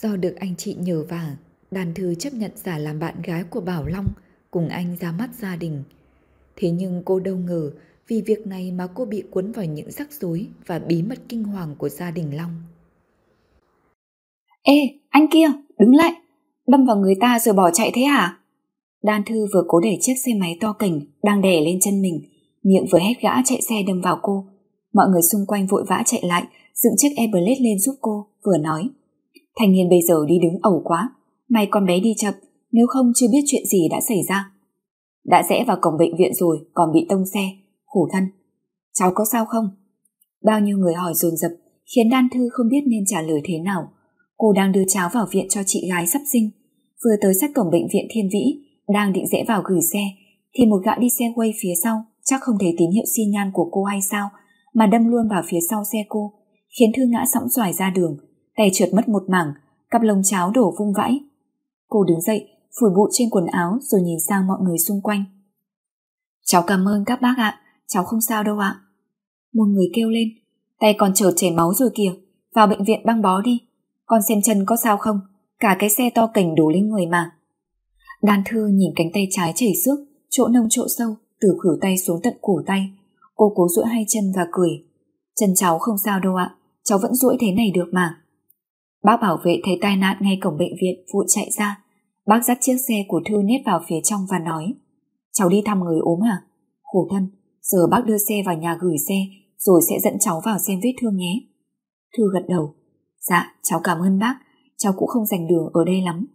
Do được anh chị nhờ vả, Đàn Thư chấp nhận giả làm bạn gái của Bảo Long cùng anh ra mắt gia đình. Thế nhưng cô đâu ngờ vì việc này mà cô bị cuốn vào những rắc rối và bí mật kinh hoàng của gia đình Long. Ê, anh kia, đứng lại, đâm vào người ta rồi bỏ chạy thế hả? Đan Thư vừa cố để chiếc xe máy to cảnh đang đè lên chân mình, miệng vừa hét gã chạy xe đâm vào cô. Mọi người xung quanh vội vã chạy lại, dựng chiếc Everlet lên giúp cô, vừa nói. Thanh niên bây giờ đi đứng ẩu quá, may con bé đi chậm, nếu không chưa biết chuyện gì đã xảy ra. Đã rẽ vào cổng bệnh viện rồi, còn bị tông xe, khổ thân. Cháu có sao không? Bao nhiêu người hỏi dồn dập, khiến Đan Thư không biết nên trả lời thế nào. Cô đang đưa cháu vào viện cho chị gái sắp sinh. Vừa tới sát cổng bệnh viện Thiên Vĩ, đang định rẽ vào gửi xe, thì một gã đi xe quay phía sau, chắc không thấy tín hiệu xi nhan của cô hay sao, mà đâm luôn vào phía sau xe cô, khiến Thư ngã sõng xoài ra đường, tay trượt mất một mảng, cặp lồng cháo đổ vung vãi. Cô đứng dậy, phủi bụi trên quần áo rồi nhìn sang mọi người xung quanh. Cháu cảm ơn các bác ạ, cháu không sao đâu ạ. Một người kêu lên, tay còn trở chảy máu rồi kìa, vào bệnh viện băng bó đi. Con xem chân có sao không, cả cái xe to cành đổ lên người mà. Đan thư nhìn cánh tay trái chảy xước, chỗ nông chỗ sâu, từ khử tay xuống tận cổ tay. Cô cố duỗi hai chân và cười. Chân cháu không sao đâu ạ, cháu vẫn duỗi thế này được mà. Bác bảo vệ thấy tai nạn ngay cổng bệnh viện vội chạy ra. Bác dắt chiếc xe của Thư nét vào phía trong và nói Cháu đi thăm người ốm à? Khổ thân, giờ bác đưa xe vào nhà gửi xe rồi sẽ dẫn cháu vào xem vết thương nhé. Thư gật đầu. Dạ, cháu cảm ơn bác, cháu cũng không dành đường ở đây lắm.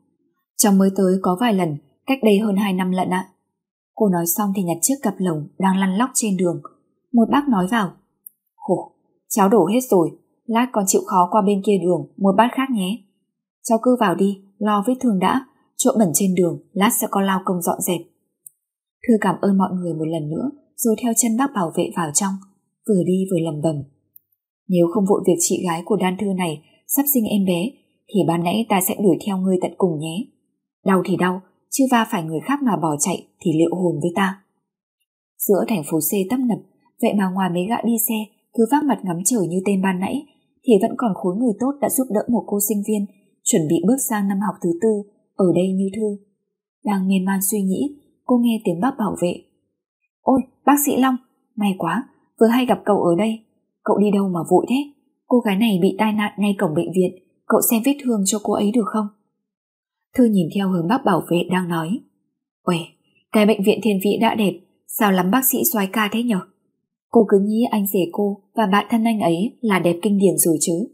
Cháu mới tới có vài lần, cách đây hơn 2 năm lận ạ. Cô nói xong thì nhặt chiếc cặp lồng đang lăn lóc trên đường. Một bác nói vào. Khổ, cháu đổ hết rồi, lát còn chịu khó qua bên kia đường mua bát khác nhé. Cháu cứ vào đi, lo vết thương đã, chỗ bẩn trên đường, lát sẽ có lao công dọn dẹp. Thư cảm ơn mọi người một lần nữa, rồi theo chân bác bảo vệ vào trong, vừa đi vừa lầm bầm. Nếu không vội việc chị gái của đan thư này sắp sinh em bé, thì ban nãy ta sẽ đuổi theo ngươi tận cùng nhé. Đau thì đau, chứ va phải người khác mà bỏ chạy thì liệu hồn với ta. Giữa thành phố C tấp nập, vậy mà ngoài mấy gã đi xe cứ vác mặt ngắm trời như tên ban nãy, thì vẫn còn khối người tốt đã giúp đỡ một cô sinh viên chuẩn bị bước sang năm học thứ tư ở đây như Thư. Đang miên man suy nghĩ, cô nghe tiếng bác bảo vệ. Ôi, bác sĩ Long, may quá, vừa hay gặp cậu ở đây. Cậu đi đâu mà vội thế? Cô gái này bị tai nạn ngay cổng bệnh viện, cậu xem vết thương cho cô ấy được không? Thư nhìn theo hướng bác bảo vệ đang nói. Uầy, cái bệnh viện thiên vĩ đã đẹp, sao lắm bác sĩ soái ca thế nhở? Cô cứ nghĩ anh rể cô và bạn thân anh ấy là đẹp kinh điển rồi chứ.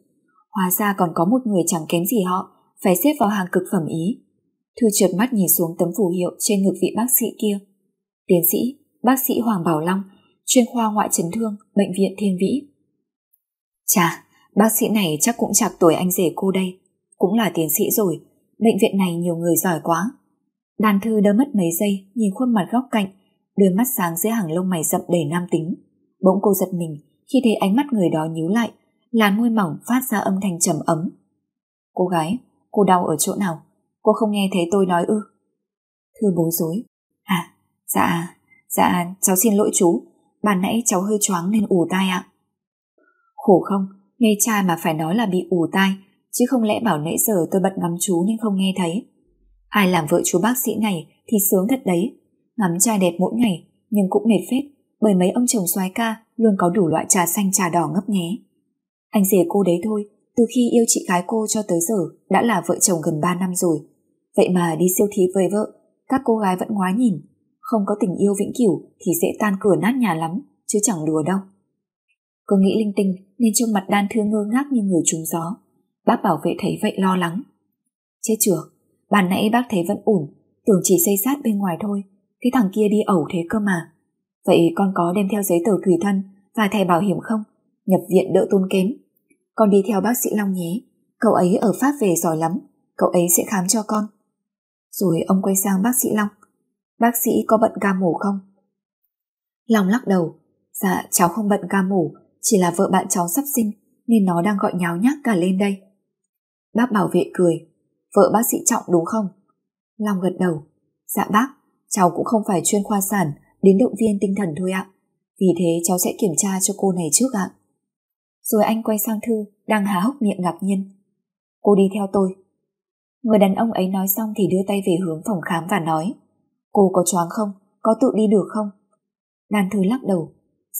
Hóa ra còn có một người chẳng kém gì họ, phải xếp vào hàng cực phẩm ý. Thư trượt mắt nhìn xuống tấm phù hiệu trên ngực vị bác sĩ kia. Tiến sĩ, bác sĩ Hoàng Bảo Long, chuyên khoa ngoại chấn thương, bệnh viện Thiên Vĩ. Chà, bác sĩ này chắc cũng chạc tuổi anh rể cô đây. Cũng là tiến sĩ rồi, bệnh viện này nhiều người giỏi quá. Đàn thư đỡ mất mấy giây nhìn khuôn mặt góc cạnh, đôi mắt sáng dưới hàng lông mày rậm đầy nam tính. Bỗng cô giật mình khi thấy ánh mắt người đó nhíu lại, làn môi mỏng phát ra âm thanh trầm ấm. Cô gái, cô đau ở chỗ nào? Cô không nghe thấy tôi nói ư? Thư bối rối. À, dạ, dạ, cháu xin lỗi chú. Ban nãy cháu hơi choáng nên ủ tai ạ. Khổ không, nghe cha mà phải nói là bị ủ tai, chứ không lẽ bảo nãy giờ tôi bận ngắm chú nên không nghe thấy. Ai làm vợ chú bác sĩ này thì sướng thật đấy. Ngắm trai đẹp mỗi ngày, nhưng cũng mệt phết, bởi mấy ông chồng soái ca luôn có đủ loại trà xanh trà đỏ ngấp nghé. Anh rể cô đấy thôi, từ khi yêu chị gái cô cho tới giờ đã là vợ chồng gần 3 năm rồi. Vậy mà đi siêu thị với vợ, các cô gái vẫn ngoái nhìn. Không có tình yêu vĩnh cửu thì sẽ tan cửa nát nhà lắm, chứ chẳng đùa đâu. Cô nghĩ linh tinh nên trông mặt đan thương ngơ ngác như người trúng gió. Bác bảo vệ thấy vậy lo lắng. Chết chưa, bàn nãy bác thấy vẫn ổn, tưởng chỉ xây sát bên ngoài thôi. Cái thằng kia đi ẩu thế cơ mà. Vậy con có đem theo giấy tờ tùy thân và thẻ bảo hiểm không? Nhập viện đỡ tôn kém. Con đi theo bác sĩ Long nhé. Cậu ấy ở Pháp về giỏi lắm. Cậu ấy sẽ khám cho con. Rồi ông quay sang bác sĩ Long. Bác sĩ có bận ca mổ không? Long lắc đầu. Dạ cháu không bận ca mổ, chỉ là vợ bạn cháu sắp sinh nên nó đang gọi nháo nhác cả lên đây. Bác bảo vệ cười. Vợ bác sĩ Trọng đúng không? Long gật đầu. Dạ bác, cháu cũng không phải chuyên khoa sản đến động viên tinh thần thôi ạ. Vì thế cháu sẽ kiểm tra cho cô này trước ạ. Rồi anh quay sang Thư, đang há hốc miệng ngạc nhiên. Cô đi theo tôi, Người đàn ông ấy nói xong thì đưa tay về hướng phòng khám và nói Cô có choáng không? Có tự đi được không? đàn Thư lắc đầu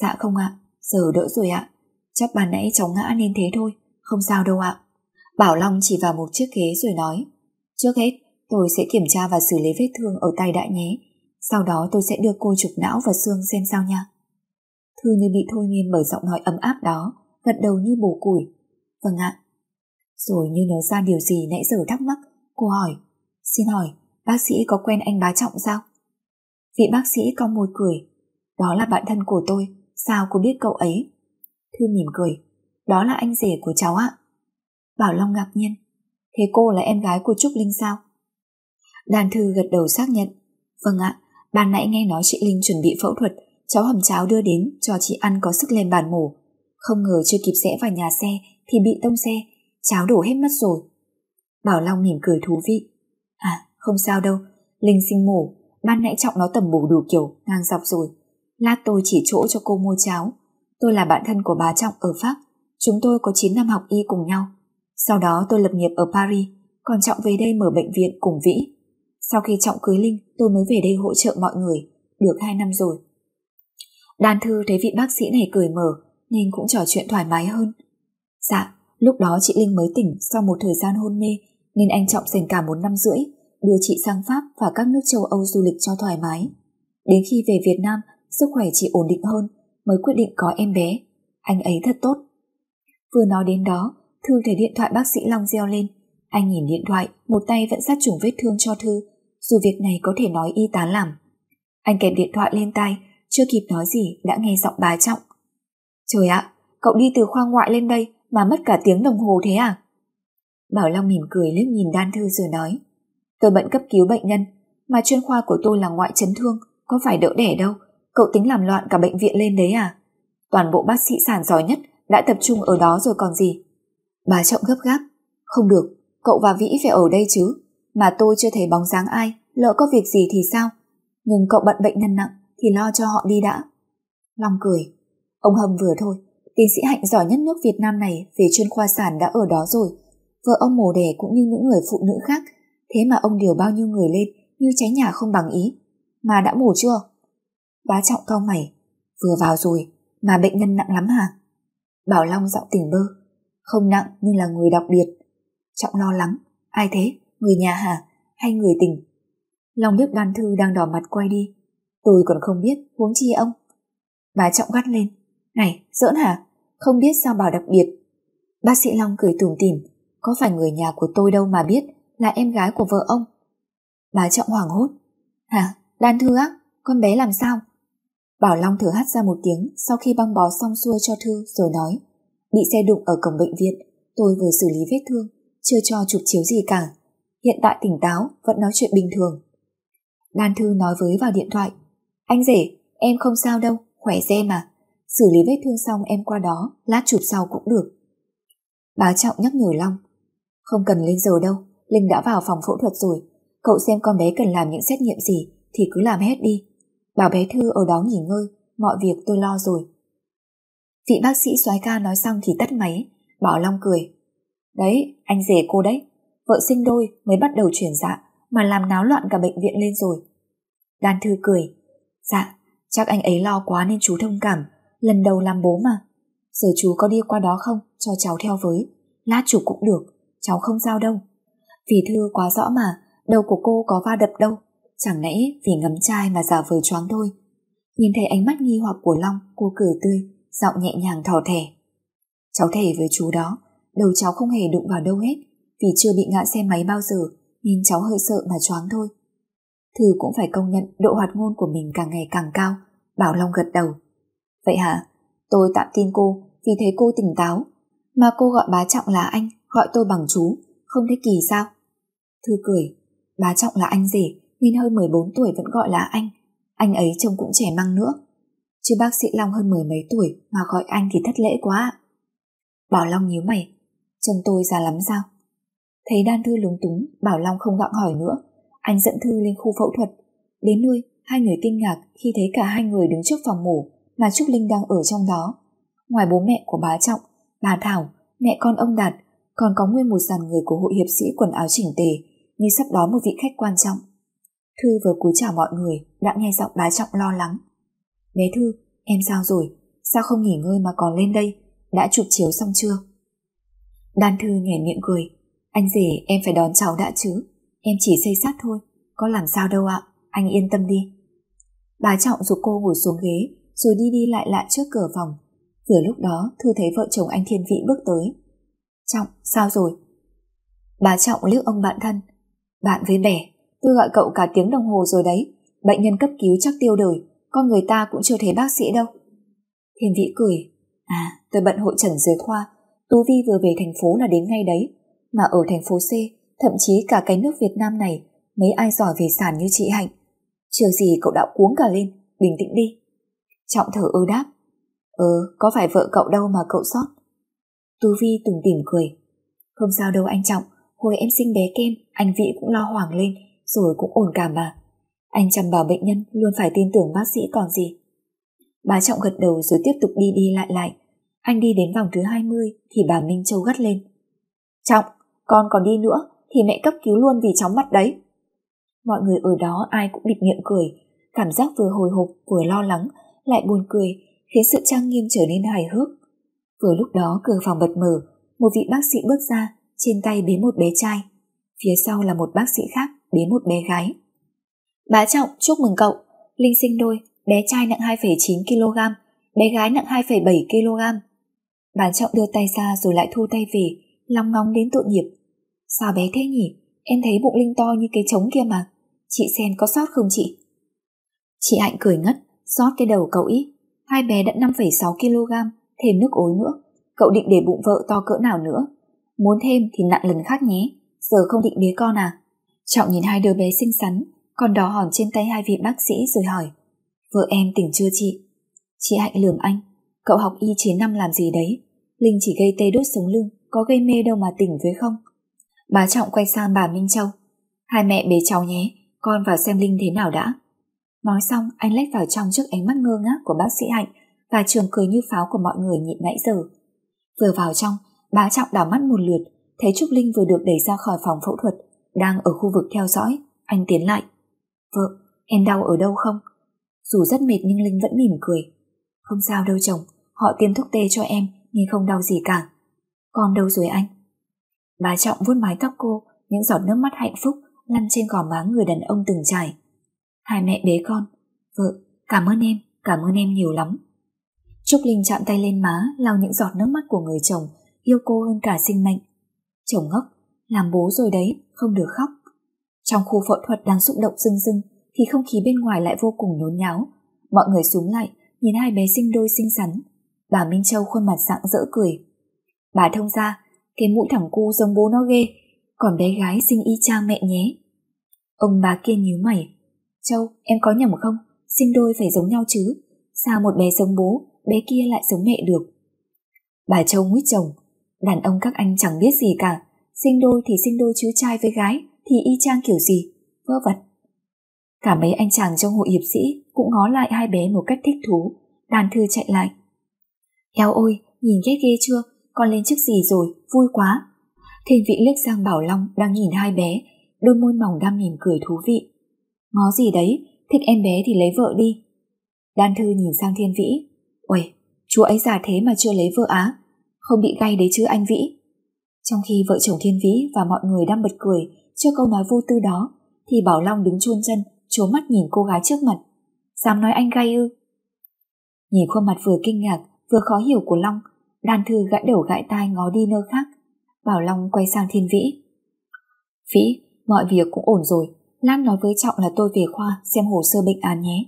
Dạ không ạ, giờ đỡ rồi ạ Chắc bà nãy cháu ngã nên thế thôi Không sao đâu ạ Bảo Long chỉ vào một chiếc ghế rồi nói Trước hết tôi sẽ kiểm tra và xử lý vết thương ở tay đại nhé sau đó tôi sẽ đưa cô chụp não và xương xem sao nha. Thư như bị thôi miên bởi giọng nói ấm áp đó, Gật đầu như bổ củi Vâng ạ. Rồi như nhớ ra điều gì nãy giờ thắc mắc, Cô hỏi, Xin hỏi, bác sĩ có quen anh bá trọng sao? Vị bác sĩ cong môi cười, Đó là bạn thân của tôi, Sao cô biết cậu ấy? Thư mỉm cười, Đó là anh rể của cháu ạ. Bảo Long ngạc nhiên, Thế cô là em gái của Trúc Linh sao? Đàn thư gật đầu xác nhận Vâng ạ. Ban nãy nghe nói chị Linh chuẩn bị phẫu thuật, Cháu hầm cháo đưa đến cho chị ăn có sức lên bàn mổ. Không ngờ chưa kịp rẽ vào nhà xe Thì bị tông xe, Cháo đổ hết mất rồi. Bảo Long mỉm cười thú vị. À không sao đâu, Linh sinh mổ, Ban nãy Trọng nó tầm bổ đủ kiểu, ngang dọc rồi. Lát tôi chỉ chỗ cho cô mua cháo. Tôi là bạn thân của bà Trọng ở Pháp, Chúng tôi có 9 năm học y cùng nhau. Sau đó tôi lập nghiệp ở Paris, Còn Trọng về đây mở bệnh viện cùng Vĩ. Sau khi Trọng cưới Linh Tôi mới về đây hỗ trợ mọi người Được 2 năm rồi Đan Thư thấy vị bác sĩ này cười mở Nên cũng trò chuyện thoải mái hơn Dạ Lúc đó chị Linh mới tỉnh sau một thời gian hôn mê nên anh Trọng dành cả một năm rưỡi đưa chị sang Pháp và các nước châu Âu du lịch cho thoải mái. Đến khi về Việt Nam, sức khỏe chị ổn định hơn mới quyết định có em bé. Anh ấy thật tốt. Vừa nói đến đó, Thư thấy điện thoại bác sĩ Long reo lên. Anh nhìn điện thoại, một tay vẫn sát trùng vết thương cho Thư, dù việc này có thể nói y tá làm. Anh kẹp điện thoại lên tay, chưa kịp nói gì đã nghe giọng bà Trọng. Trời ạ, cậu đi từ khoa ngoại lên đây mà mất cả tiếng đồng hồ thế à? Bảo Long mỉm cười liếc nhìn Đan Thư rồi nói Tôi bận cấp cứu bệnh nhân Mà chuyên khoa của tôi là ngoại chấn thương Có phải đỡ đẻ đâu Cậu tính làm loạn cả bệnh viện lên đấy à Toàn bộ bác sĩ sản giỏi nhất Đã tập trung ở đó rồi còn gì Bà Trọng gấp gáp Không được, cậu và Vĩ phải ở đây chứ mà tôi chưa thấy bóng dáng ai Lỡ có việc gì thì sao Nhưng cậu bận bệnh nhân nặng Thì lo cho họ đi đã Long cười Ông hâm vừa thôi Tiến sĩ Hạnh giỏi nhất nước Việt Nam này về chuyên khoa sản đã ở đó rồi. Vợ ông mổ đẻ cũng như những người phụ nữ khác, thế mà ông điều bao nhiêu người lên như cháy nhà không bằng ý. Mà đã mổ chưa? Bá trọng cau mày, vừa vào rồi, mà bệnh nhân nặng lắm hả? Bảo Long giọng tỉnh bơ, không nặng nhưng là người đặc biệt. Trọng lo lắng, ai thế? Người nhà hả? Hay người tình? Long biết đan thư đang đỏ mặt quay đi. Tôi còn không biết, huống chi ông. bà trọng gắt lên, này, giỡn hả? Không biết sao bảo đặc biệt. Bác sĩ Long cười tủm tỉm, có phải người nhà của tôi đâu mà biết là em gái của vợ ông. Bà Trọng hoảng hốt. Hả? Đan Thư á? Con bé làm sao? Bảo Long thử hắt ra một tiếng sau khi băng bó xong xuôi cho Thư rồi nói. Bị xe đụng ở cổng bệnh viện, tôi vừa xử lý vết thương, chưa cho chụp chiếu gì cả. Hiện tại tỉnh táo, vẫn nói chuyện bình thường. Đan Thư nói với vào điện thoại. Anh rể, em không sao đâu, khỏe re mà. Xử lý vết thương xong em qua đó, lát chụp sau cũng được. Bá Trọng nhắc nhở Long. Không cần lên giờ đâu, Linh đã vào phòng phẫu thuật rồi. Cậu xem con bé cần làm những xét nghiệm gì thì cứ làm hết đi. Bảo bé Thư ở đó nghỉ ngơi, mọi việc tôi lo rồi. Vị bác sĩ soái ca nói xong thì tắt máy, Bảo Long cười. Đấy, anh rể cô đấy, vợ sinh đôi mới bắt đầu chuyển dạ mà làm náo loạn cả bệnh viện lên rồi. Đan Thư cười. Dạ, chắc anh ấy lo quá nên chú thông cảm, lần đầu làm bố mà. Giờ chú có đi qua đó không, cho cháu theo với. Lát chủ cũng được, cháu không sao đâu. Vì thư quá rõ mà, đầu của cô có va đập đâu. Chẳng lẽ vì ngấm chai mà giả vờ choáng thôi. Nhìn thấy ánh mắt nghi hoặc của Long, cô cười tươi, giọng nhẹ nhàng thỏ thẻ. Cháu thề với chú đó, đầu cháu không hề đụng vào đâu hết, vì chưa bị ngã xe máy bao giờ, nên cháu hơi sợ mà choáng thôi. Thư cũng phải công nhận độ hoạt ngôn của mình càng ngày càng cao, Bảo Long gật đầu. Vậy hả? Tôi tạm tin cô vì thấy cô tỉnh táo. Mà cô gọi bá trọng là anh, gọi tôi bằng chú, không thấy kỳ sao? Thư cười, bá trọng là anh rể nên hơn 14 tuổi vẫn gọi là anh. Anh ấy trông cũng trẻ măng nữa. Chứ bác sĩ Long hơn mười mấy tuổi mà gọi anh thì thất lễ quá. Bảo Long nhíu mày, trông tôi già lắm sao? Thấy đan thư lúng túng, Bảo Long không gặng hỏi nữa. Anh dẫn Thư lên khu phẫu thuật. Đến nơi, hai người kinh ngạc khi thấy cả hai người đứng trước phòng mổ mà Trúc Linh đang ở trong đó. Ngoài bố mẹ của bá Trọng, bà Thảo, mẹ con ông Đạt, còn có nguyên một dàn người của hội hiệp sĩ quần áo chỉnh tề, như sắp đón một vị khách quan trọng. Thư vừa cúi chào mọi người đã nghe giọng bá trọng lo lắng. Bé Thư, em sao rồi? Sao không nghỉ ngơi mà còn lên đây? Đã chụp chiếu xong chưa? Đan Thư nhảy miệng cười. Anh rể em phải đón cháu đã chứ. Em chỉ xây sát thôi. Có làm sao đâu ạ. Anh yên tâm đi. Bà Trọng dục cô ngồi xuống ghế rồi đi đi lại lại trước cửa phòng. Vừa lúc đó Thư thấy vợ chồng anh Thiên Vĩ bước tới. Trọng, sao rồi? Bà Trọng liếc ông bạn thân. Bạn với bẻ, tôi gọi cậu cả tiếng đồng hồ rồi đấy. Bệnh nhân cấp cứu chắc tiêu đời, con người ta cũng chưa thấy bác sĩ đâu. Thiên Vĩ cười. À, tôi bận hội trần dưới khoa. Tú Vi vừa về thành phố là đến ngay đấy. Mà ở thành phố C, thậm chí cả cái nước Việt Nam này, mấy ai giỏi về sản như chị Hạnh. Chưa gì cậu đã cuống cả lên, bình tĩnh đi. Trọng thở ơ đáp. Ừ, có phải vợ cậu đâu mà cậu sót. Tú Vi từng tỉm cười. Không sao đâu anh Trọng, hồi em sinh bé kem, anh Vĩ cũng lo hoảng lên, rồi cũng ổn cả mà. Anh chăm bảo bệnh nhân luôn phải tin tưởng bác sĩ còn gì. Bà Trọng gật đầu rồi tiếp tục đi đi lại lại. Anh đi đến vòng thứ 20 thì bà Minh Châu gắt lên. Trọng, con còn đi nữa thì mẹ cấp cứu luôn vì chóng mặt đấy. Mọi người ở đó ai cũng bịt miệng cười, cảm giác vừa hồi hộp vừa lo lắng, lại buồn cười, khiến sự trang nghiêm trở nên hài hước. Vừa lúc đó cửa phòng bật mở, một vị bác sĩ bước ra, trên tay bế một bé trai. Phía sau là một bác sĩ khác bế một bé gái. Bá Trọng chúc mừng cậu, Linh sinh đôi, bé trai nặng 2,9kg, bé gái nặng 2,7kg. Bá Trọng đưa tay ra rồi lại thu tay về, lòng ngóng đến tội nghiệp. Sao bé thế nhỉ? Em thấy bụng Linh to như cái trống kia mà. Chị Sen có sót không chị? Chị Hạnh cười ngất, sót cái đầu cậu ý. Hai bé đã 5,6kg, thêm nước ối nữa. Cậu định để bụng vợ to cỡ nào nữa? Muốn thêm thì nặng lần khác nhé. Giờ không định bế con à? Trọng nhìn hai đứa bé xinh xắn, còn đó hòn trên tay hai vị bác sĩ rồi hỏi. Vợ em tỉnh chưa chị? Chị Hạnh lườm anh. Cậu học y chế năm làm gì đấy? Linh chỉ gây tê đốt sống lưng, có gây mê đâu mà tỉnh với không? bà Trọng quay sang bà Minh Châu. Hai mẹ bế cháu nhé, con vào xem Linh thế nào đã. Nói xong, anh lách vào trong trước ánh mắt ngơ ngác của bác sĩ Hạnh và trường cười như pháo của mọi người nhịn nãy giờ. Vừa vào trong, bà Trọng đảo mắt một lượt, thấy Trúc Linh vừa được đẩy ra khỏi phòng phẫu thuật, đang ở khu vực theo dõi. Anh tiến lại. Vợ, em đau ở đâu không? Dù rất mệt nhưng Linh vẫn mỉm cười. Không sao đâu chồng, họ tiêm thuốc tê cho em nhưng không đau gì cả. Con đâu rồi anh? bà Trọng vuốt mái tóc cô, những giọt nước mắt hạnh phúc lăn trên gò má người đàn ông từng trải. Hai mẹ bế con. Vợ, cảm ơn em, cảm ơn em nhiều lắm. Trúc Linh chạm tay lên má, lau những giọt nước mắt của người chồng, yêu cô hơn cả sinh mệnh. Chồng ngốc, làm bố rồi đấy, không được khóc. Trong khu phẫu thuật đang xúc động rưng rưng, thì không khí bên ngoài lại vô cùng nhốn nháo. Mọi người xuống lại, nhìn hai bé sinh đôi xinh xắn. Bà Minh Châu khuôn mặt rạng rỡ cười. Bà thông ra, cái mũi thẳng cu giống bố nó ghê, còn bé gái sinh y chang mẹ nhé. Ông bà kia nhíu mày. Châu, em có nhầm không? Sinh đôi phải giống nhau chứ. Sao một bé giống bố, bé kia lại giống mẹ được? Bà Châu nguyết chồng. Đàn ông các anh chẳng biết gì cả. Sinh đôi thì sinh đôi chứ trai với gái, thì y chang kiểu gì? Vơ vẩn. Cả mấy anh chàng trong hội hiệp sĩ cũng ngó lại hai bé một cách thích thú. Đàn thư chạy lại. Eo ôi, nhìn ghét ghê chưa? Con lên chức gì rồi, vui quá. Thiên vị liếc sang Bảo Long đang nhìn hai bé, đôi môi mỏng đang mỉm cười thú vị. Ngó gì đấy, thích em bé thì lấy vợ đi. Đan Thư nhìn sang Thiên Vĩ. Uầy, chú ấy già thế mà chưa lấy vợ á, không bị gay đấy chứ anh Vĩ. Trong khi vợ chồng Thiên Vĩ và mọi người đang bật cười trước câu nói vô tư đó, thì Bảo Long đứng chôn chân, trố mắt nhìn cô gái trước mặt. Dám nói anh gay ư? Nhìn khuôn mặt vừa kinh ngạc, vừa khó hiểu của Long, Đan Thư gãi đầu gãi tai ngó đi nơi khác. Bảo Long quay sang Thiên Vĩ. Vĩ, mọi việc cũng ổn rồi. Lan nói với Trọng là tôi về khoa xem hồ sơ bệnh án nhé.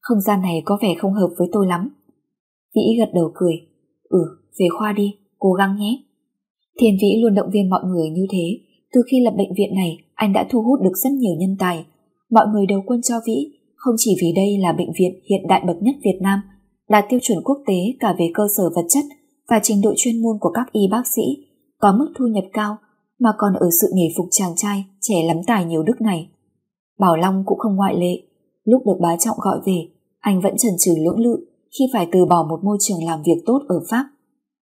Không gian này có vẻ không hợp với tôi lắm. Vĩ gật đầu cười. Ừ, về khoa đi, cố gắng nhé. Thiên Vĩ luôn động viên mọi người như thế. Từ khi lập bệnh viện này, anh đã thu hút được rất nhiều nhân tài. Mọi người đầu quân cho Vĩ, không chỉ vì đây là bệnh viện hiện đại bậc nhất Việt Nam, đạt tiêu chuẩn quốc tế cả về cơ sở vật chất và trình độ chuyên môn của các y bác sĩ, có mức thu nhập cao, mà còn ở sự nghề phục chàng trai trẻ lắm tài nhiều đức này. Bảo Long cũng không ngoại lệ. Lúc được bá trọng gọi về, anh vẫn chần chừ lưỡng lự khi phải từ bỏ một môi trường làm việc tốt ở Pháp.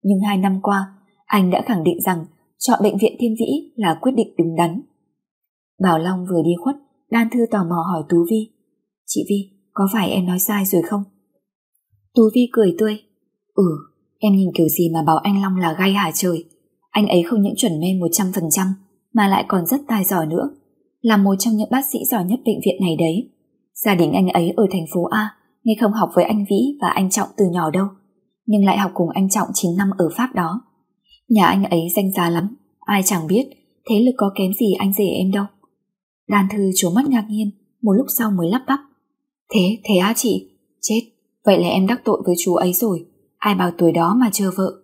Nhưng hai năm qua, anh đã khẳng định rằng chọn bệnh viện Thiên Vĩ là quyết định đúng đắn. Bảo Long vừa đi khuất, Đan Thư tò mò hỏi Tú Vi. Chị Vi, có phải em nói sai rồi không? Tú Vi cười tươi. Ừ, em nhìn kiểu gì mà bảo anh Long là gay hả trời. Anh ấy không những chuẩn men 100% mà lại còn rất tài giỏi nữa. Là một trong những bác sĩ giỏi nhất bệnh viện này đấy. Gia đình anh ấy ở thành phố A nên không học với anh Vĩ và anh Trọng từ nhỏ đâu. Nhưng lại học cùng anh Trọng 9 năm ở Pháp đó. Nhà anh ấy danh giá lắm, ai chẳng biết, thế lực có kém gì anh rể em đâu. Đàn Thư trố mắt ngạc nhiên, một lúc sau mới lắp bắp. Thế, thế á chị? Chết, vậy là em đắc tội với chú ấy rồi, ai bảo tuổi đó mà chờ vợ.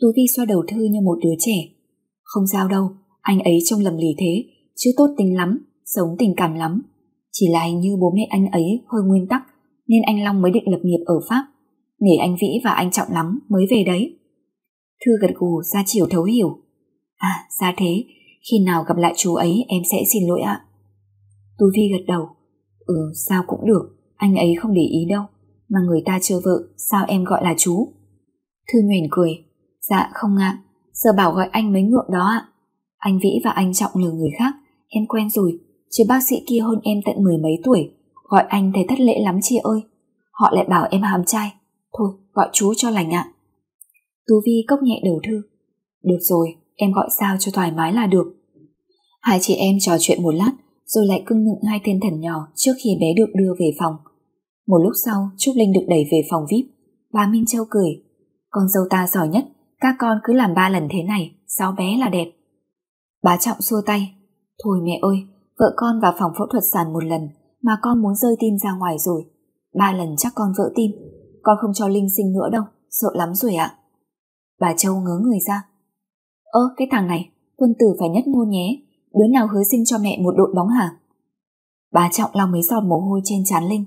Tú Vi xoa đầu Thư như một đứa trẻ. Không sao đâu, anh ấy trông lầm lì thế, chứ tốt tính lắm, sống tình cảm lắm. Chỉ là hình như bố mẹ anh ấy hơi nguyên tắc, nên anh Long mới định lập nghiệp ở Pháp. Nể anh Vĩ và anh Trọng lắm mới về đấy. Thư gật gù ra chiều thấu hiểu. À, ra thế, khi nào gặp lại chú ấy em sẽ xin lỗi ạ. Tú Vi gật đầu. Ừ, sao cũng được, anh ấy không để ý đâu. Mà người ta chưa vợ, sao em gọi là chú? Thư nhoẻn cười. Dạ không ạ, giờ bảo gọi anh mấy ngượng đó ạ. Anh Vĩ và anh Trọng lừa người khác, em quen rồi, chứ bác sĩ kia hơn em tận mười mấy tuổi, gọi anh thấy thất lễ lắm chị ơi. Họ lại bảo em hàm trai. Thôi, gọi chú cho lành ạ. Tú Vi cốc nhẹ đầu Thư. Được rồi, em gọi sao cho thoải mái là được. Hai chị em trò chuyện một lát, rồi lại cưng nựng hai tên thần nhỏ trước khi bé được đưa về phòng. Một lúc sau, Trúc Linh được đẩy về phòng VIP. Bà Minh Châu cười. Con dâu ta giỏi nhất, các con cứ làm ba lần thế này, sao bé là đẹp. bà Trọng xua tay. Thôi mẹ ơi, vợ con vào phòng phẫu thuật sàn một lần mà con muốn rơi tim ra ngoài rồi. Ba lần chắc con vỡ tim. Con không cho Linh sinh nữa đâu, sợ lắm rồi ạ. Bà Châu ngớ người ra. Ơ, cái thằng này, quân tử phải nhất ngôn nhé, đứa nào hứa sinh cho mẹ một đội bóng hả? Bà Trọng lau mấy giọt mồ hôi trên trán Linh.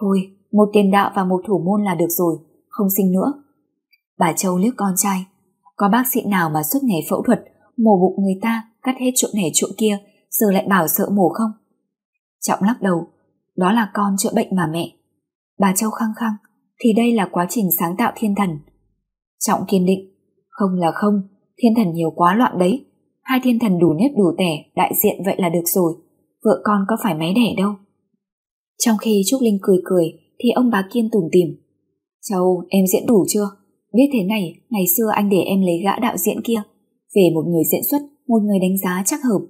Thôi, một tiền đạo và một thủ môn là được rồi, không sinh nữa. Bà Châu liếc con trai. Có bác sĩ nào mà suốt ngày phẫu thuật, mổ bụng người ta, cắt hết chỗ này chỗ kia, giờ lại bảo sợ mổ không? Trọng lắc đầu, đó là con chữa bệnh mà mẹ. Bà Châu khăng khăng, thì đây là quá trình sáng tạo thiên thần. Trọng kiên định, không là không, thiên thần nhiều quá loạn đấy. Hai thiên thần đủ nếp đủ tẻ, đại diện vậy là được rồi. Vợ con có phải máy đẻ đâu. Trong khi Trúc Linh cười cười, thì ông bà Kiên tủm tìm. Châu, em diễn đủ chưa? Biết thế này, ngày xưa anh để em lấy gã đạo diễn kia. Về một người diễn xuất, một người đánh giá chắc hợp.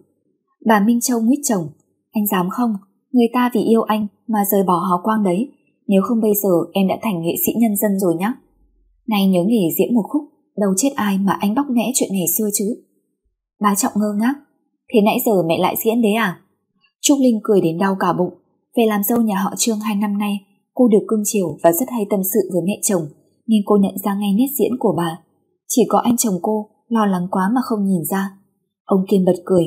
Bà Minh Châu nguyết chồng. Anh dám không? Người ta vì yêu anh mà rời bỏ hào quang đấy. Nếu không bây giờ em đã thành nghệ sĩ nhân dân rồi nhá. nay nhớ nghề diễn một khúc, đâu chết ai mà anh bóc nghẽ chuyện ngày xưa chứ. bà Trọng ngơ ngác. Thế nãy giờ mẹ lại diễn đấy à? Trúc Linh cười đến đau cả bụng. Về làm dâu nhà họ Trương hai năm nay, cô được cưng chiều và rất hay tâm sự với mẹ chồng, nên cô nhận ra ngay nét diễn của bà. Chỉ có anh chồng cô lo lắng quá mà không nhìn ra. Ông Kiên bật cười.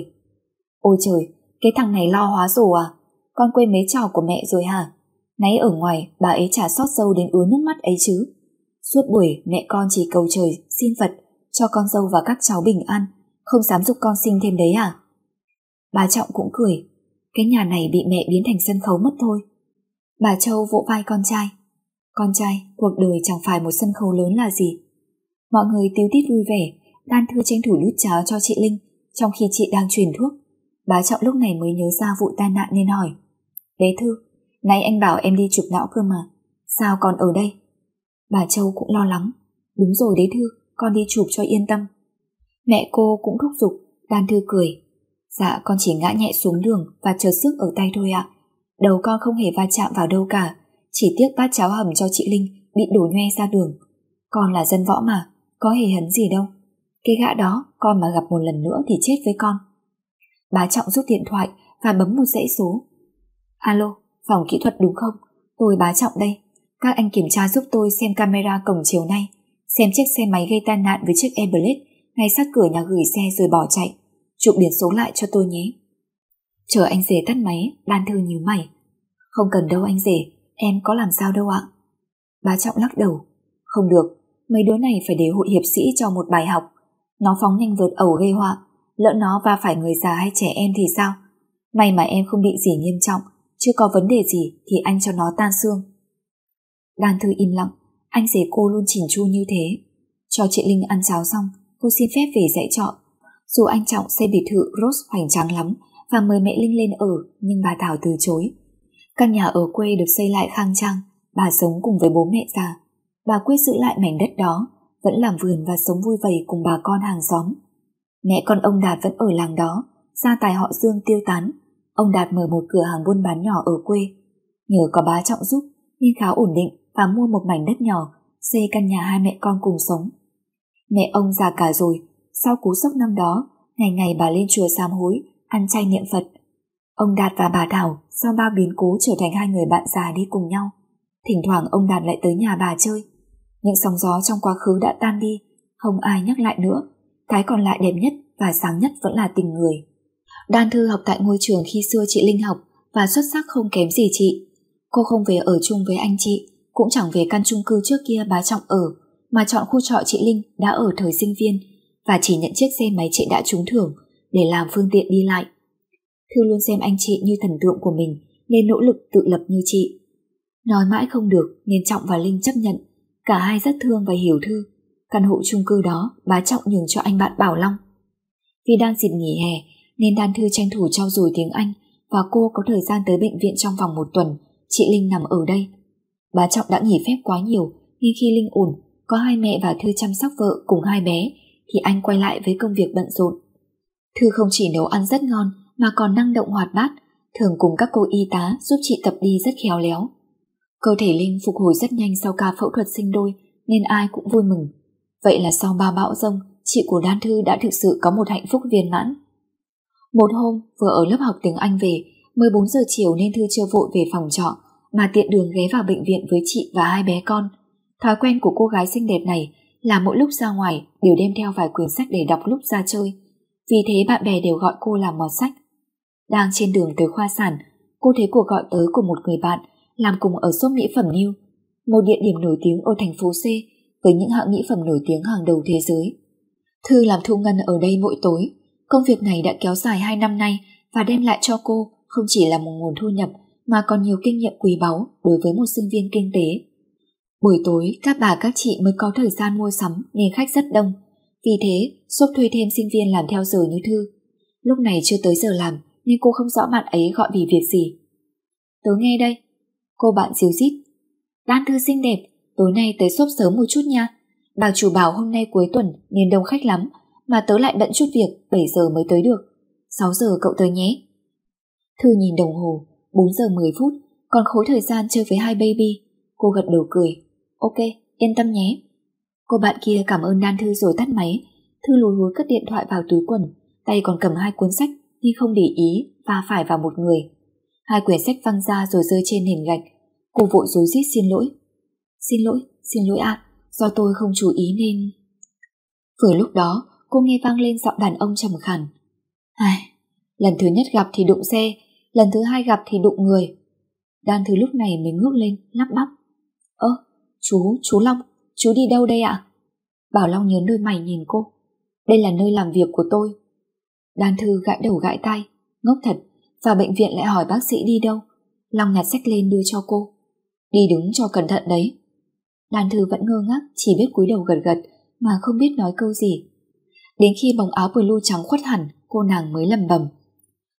Ôi trời, cái thằng này lo hóa rồ à? Con quên mấy trò của mẹ rồi hả? Nãy ở ngoài bà ấy trả sót dâu đến ứa nước mắt ấy chứ. Suốt buổi mẹ con chỉ cầu trời, xin Phật cho con dâu và các cháu bình an, không dám giúp con sinh thêm đấy à? Bà Trọng cũng cười, cái nhà này bị mẹ biến thành sân khấu mất thôi. Bà Châu vỗ vai con trai. Con trai, cuộc đời chẳng phải một sân khấu lớn là gì. Mọi người tiêu tít vui vẻ, Đan Thư tranh thủ đút cháo cho chị Linh, trong khi chị đang truyền thuốc. Bá Trọng lúc này mới nhớ ra vụ tai nạn nên hỏi. Bé Thư, nay anh bảo em đi chụp não cơ mà. Sao còn ở đây? Bà Châu cũng lo lắng. Đúng rồi đấy Thư, con đi chụp cho yên tâm. Mẹ cô cũng thúc giục, Đan Thư cười. Dạ con chỉ ngã nhẹ xuống đường và chờ sức ở tay thôi ạ. Đầu con không hề va chạm vào đâu cả, chỉ tiếc bát cháo hầm cho chị Linh bị đổ nhoe ra đường. Con là dân võ mà, có hề hấn gì đâu. Cái gã đó con mà gặp một lần nữa thì chết với con. Bá Trọng rút điện thoại và bấm một dãy số. Alo, phòng kỹ thuật đúng không? Tôi bá Trọng đây. Các anh kiểm tra giúp tôi xem camera cổng chiều nay, xem chiếc xe máy gây tai nạn với chiếc Airblade ngay sát cửa nhà gửi xe rồi bỏ chạy. Chụp biển số lại cho tôi nhé. Chờ anh rể tắt máy, đan thư nhíu mày. Không cần đâu anh rể, em có làm sao đâu ạ. Bá Trọng lắc đầu. Không được, mấy đứa này phải để hội hiệp sĩ cho một bài học. Nó phóng nhanh vượt ẩu gây họa, lỡ nó va phải người già hay trẻ em thì sao? May mà em không bị gì nghiêm trọng, chứ có vấn đề gì thì anh cho nó tan xương. Đan thư im lặng, anh rể cô luôn chỉnh chu như thế. Cho chị Linh ăn cháo xong, cô xin phép về dạy trọ. Dù anh Trọng xây biệt thự Rose hoành tráng lắm, và mời mẹ Linh lên ở nhưng bà Thảo từ chối. Căn nhà ở quê được xây lại khang trang, bà sống cùng với bố mẹ già. Bà quyết giữ lại mảnh đất đó, vẫn làm vườn và sống vui vầy cùng bà con hàng xóm. Mẹ con ông Đạt vẫn ở làng đó, gia tài họ Dương tiêu tán. Ông Đạt mở một cửa hàng buôn bán nhỏ ở quê. Nhờ có bá trọng giúp nên khá ổn định và mua một mảnh đất nhỏ, xây căn nhà hai mẹ con cùng sống. Mẹ ông già cả rồi, sau cú sốc năm đó, ngày ngày bà lên chùa sám hối, ăn chay niệm Phật. Ông Đạt và bà Thảo sau bao biến cố trở thành hai người bạn già đi cùng nhau. Thỉnh thoảng ông Đạt lại tới nhà bà chơi. Những sóng gió trong quá khứ đã tan đi, không ai nhắc lại nữa. Cái còn lại đẹp nhất và sáng nhất vẫn là tình người. Đan Thư học tại ngôi trường khi xưa chị Linh học và xuất sắc không kém gì chị. Cô không về ở chung với anh chị, cũng chẳng về căn chung cư trước kia bà trọng ở, mà chọn khu trọ chị Linh đã ở thời sinh viên và chỉ nhận chiếc xe máy chị đã trúng thưởng để làm phương tiện đi lại. Thư luôn xem anh chị như thần tượng của mình, nên nỗ lực tự lập như chị. Nói mãi không được, nên Trọng và Linh chấp nhận. Cả hai rất thương và hiểu Thư. Căn hộ chung cư đó bá Trọng nhường cho anh bạn Bảo Long. Vì đang dịp nghỉ hè, nên Đan Thư tranh thủ trau dồi tiếng Anh và cô có thời gian tới bệnh viện trong vòng một tuần. Chị Linh nằm ở đây. Bá Trọng đã nghỉ phép quá nhiều, nên khi Linh ổn, có hai mẹ và Thư chăm sóc vợ cùng hai bé thì anh quay lại với công việc bận rộn. Thư không chỉ nấu ăn rất ngon mà còn năng động hoạt bát, thường cùng các cô y tá giúp chị tập đi rất khéo léo. Cơ thể Linh phục hồi rất nhanh sau ca phẫu thuật sinh đôi nên ai cũng vui mừng. Vậy là sau ba bão rông, chị của Đan Thư đã thực sự có một hạnh phúc viên mãn. Một hôm, vừa ở lớp học tiếng Anh về, 14 giờ chiều nên Thư chưa vội về phòng trọ, mà tiện đường ghé vào bệnh viện với chị và hai bé con. Thói quen của cô gái xinh đẹp này là mỗi lúc ra ngoài đều đem theo vài quyển sách để đọc lúc ra chơi. Vì thế bạn bè đều gọi cô là mọt sách. Đang trên đường tới khoa sản, cô thấy cuộc gọi tới của một người bạn làm cùng ở shop mỹ phẩm New, một địa điểm nổi tiếng ở thành phố C với những hãng mỹ phẩm nổi tiếng hàng đầu thế giới. Thư làm thu ngân ở đây mỗi tối. Công việc này đã kéo dài 2 năm nay và đem lại cho cô không chỉ là một nguồn thu nhập mà còn nhiều kinh nghiệm quý báu đối với một sinh viên kinh tế. Buổi tối, các bà các chị mới có thời gian mua sắm nên khách rất đông. Vì thế, shop thuê thêm sinh viên làm theo giờ như Thư. Lúc này chưa tới giờ làm nên cô không rõ bạn ấy gọi vì việc gì. Tớ nghe đây. Cô bạn xíu xít. Đan Thư xinh đẹp, tối nay tới shop sớm một chút nha. Bà chủ bảo hôm nay cuối tuần nên đông khách lắm, mà tớ lại bận chút việc 7 giờ mới tới được. 6 giờ cậu tới nhé. Thư nhìn đồng hồ, 4 giờ 10 phút, còn khối thời gian chơi với hai baby. Cô gật đầu cười. Ok, yên tâm nhé. Cô bạn kia cảm ơn Đan Thư rồi tắt máy. Thư lùi húi cất điện thoại vào túi quần, tay còn cầm hai cuốn sách nhưng không để ý và phải vào một người. Hai quyển sách văng ra rồi rơi trên nền gạch. Cô vội rối rít xin lỗi. Xin lỗi, xin lỗi ạ, do tôi không chú ý nên... Vừa lúc đó, cô nghe vang lên giọng đàn ông trầm khàn. Ai, lần thứ nhất gặp thì đụng xe, lần thứ hai gặp thì đụng người. Đan thứ lúc này mới ngước lên, lắp bắp. Chú, chú Long, chú đi đâu đây ạ? Bảo Long nhớ đôi mày nhìn cô. Đây là nơi làm việc của tôi. Đan Thư gãi đầu gãi tay, ngốc thật, và bệnh viện lại hỏi bác sĩ đi đâu. Long nhặt sách lên đưa cho cô. Đi đứng cho cẩn thận đấy. Đan Thư vẫn ngơ ngác, chỉ biết cúi đầu gật gật, mà không biết nói câu gì. Đến khi bóng áo blue trắng khuất hẳn, cô nàng mới lầm bầm.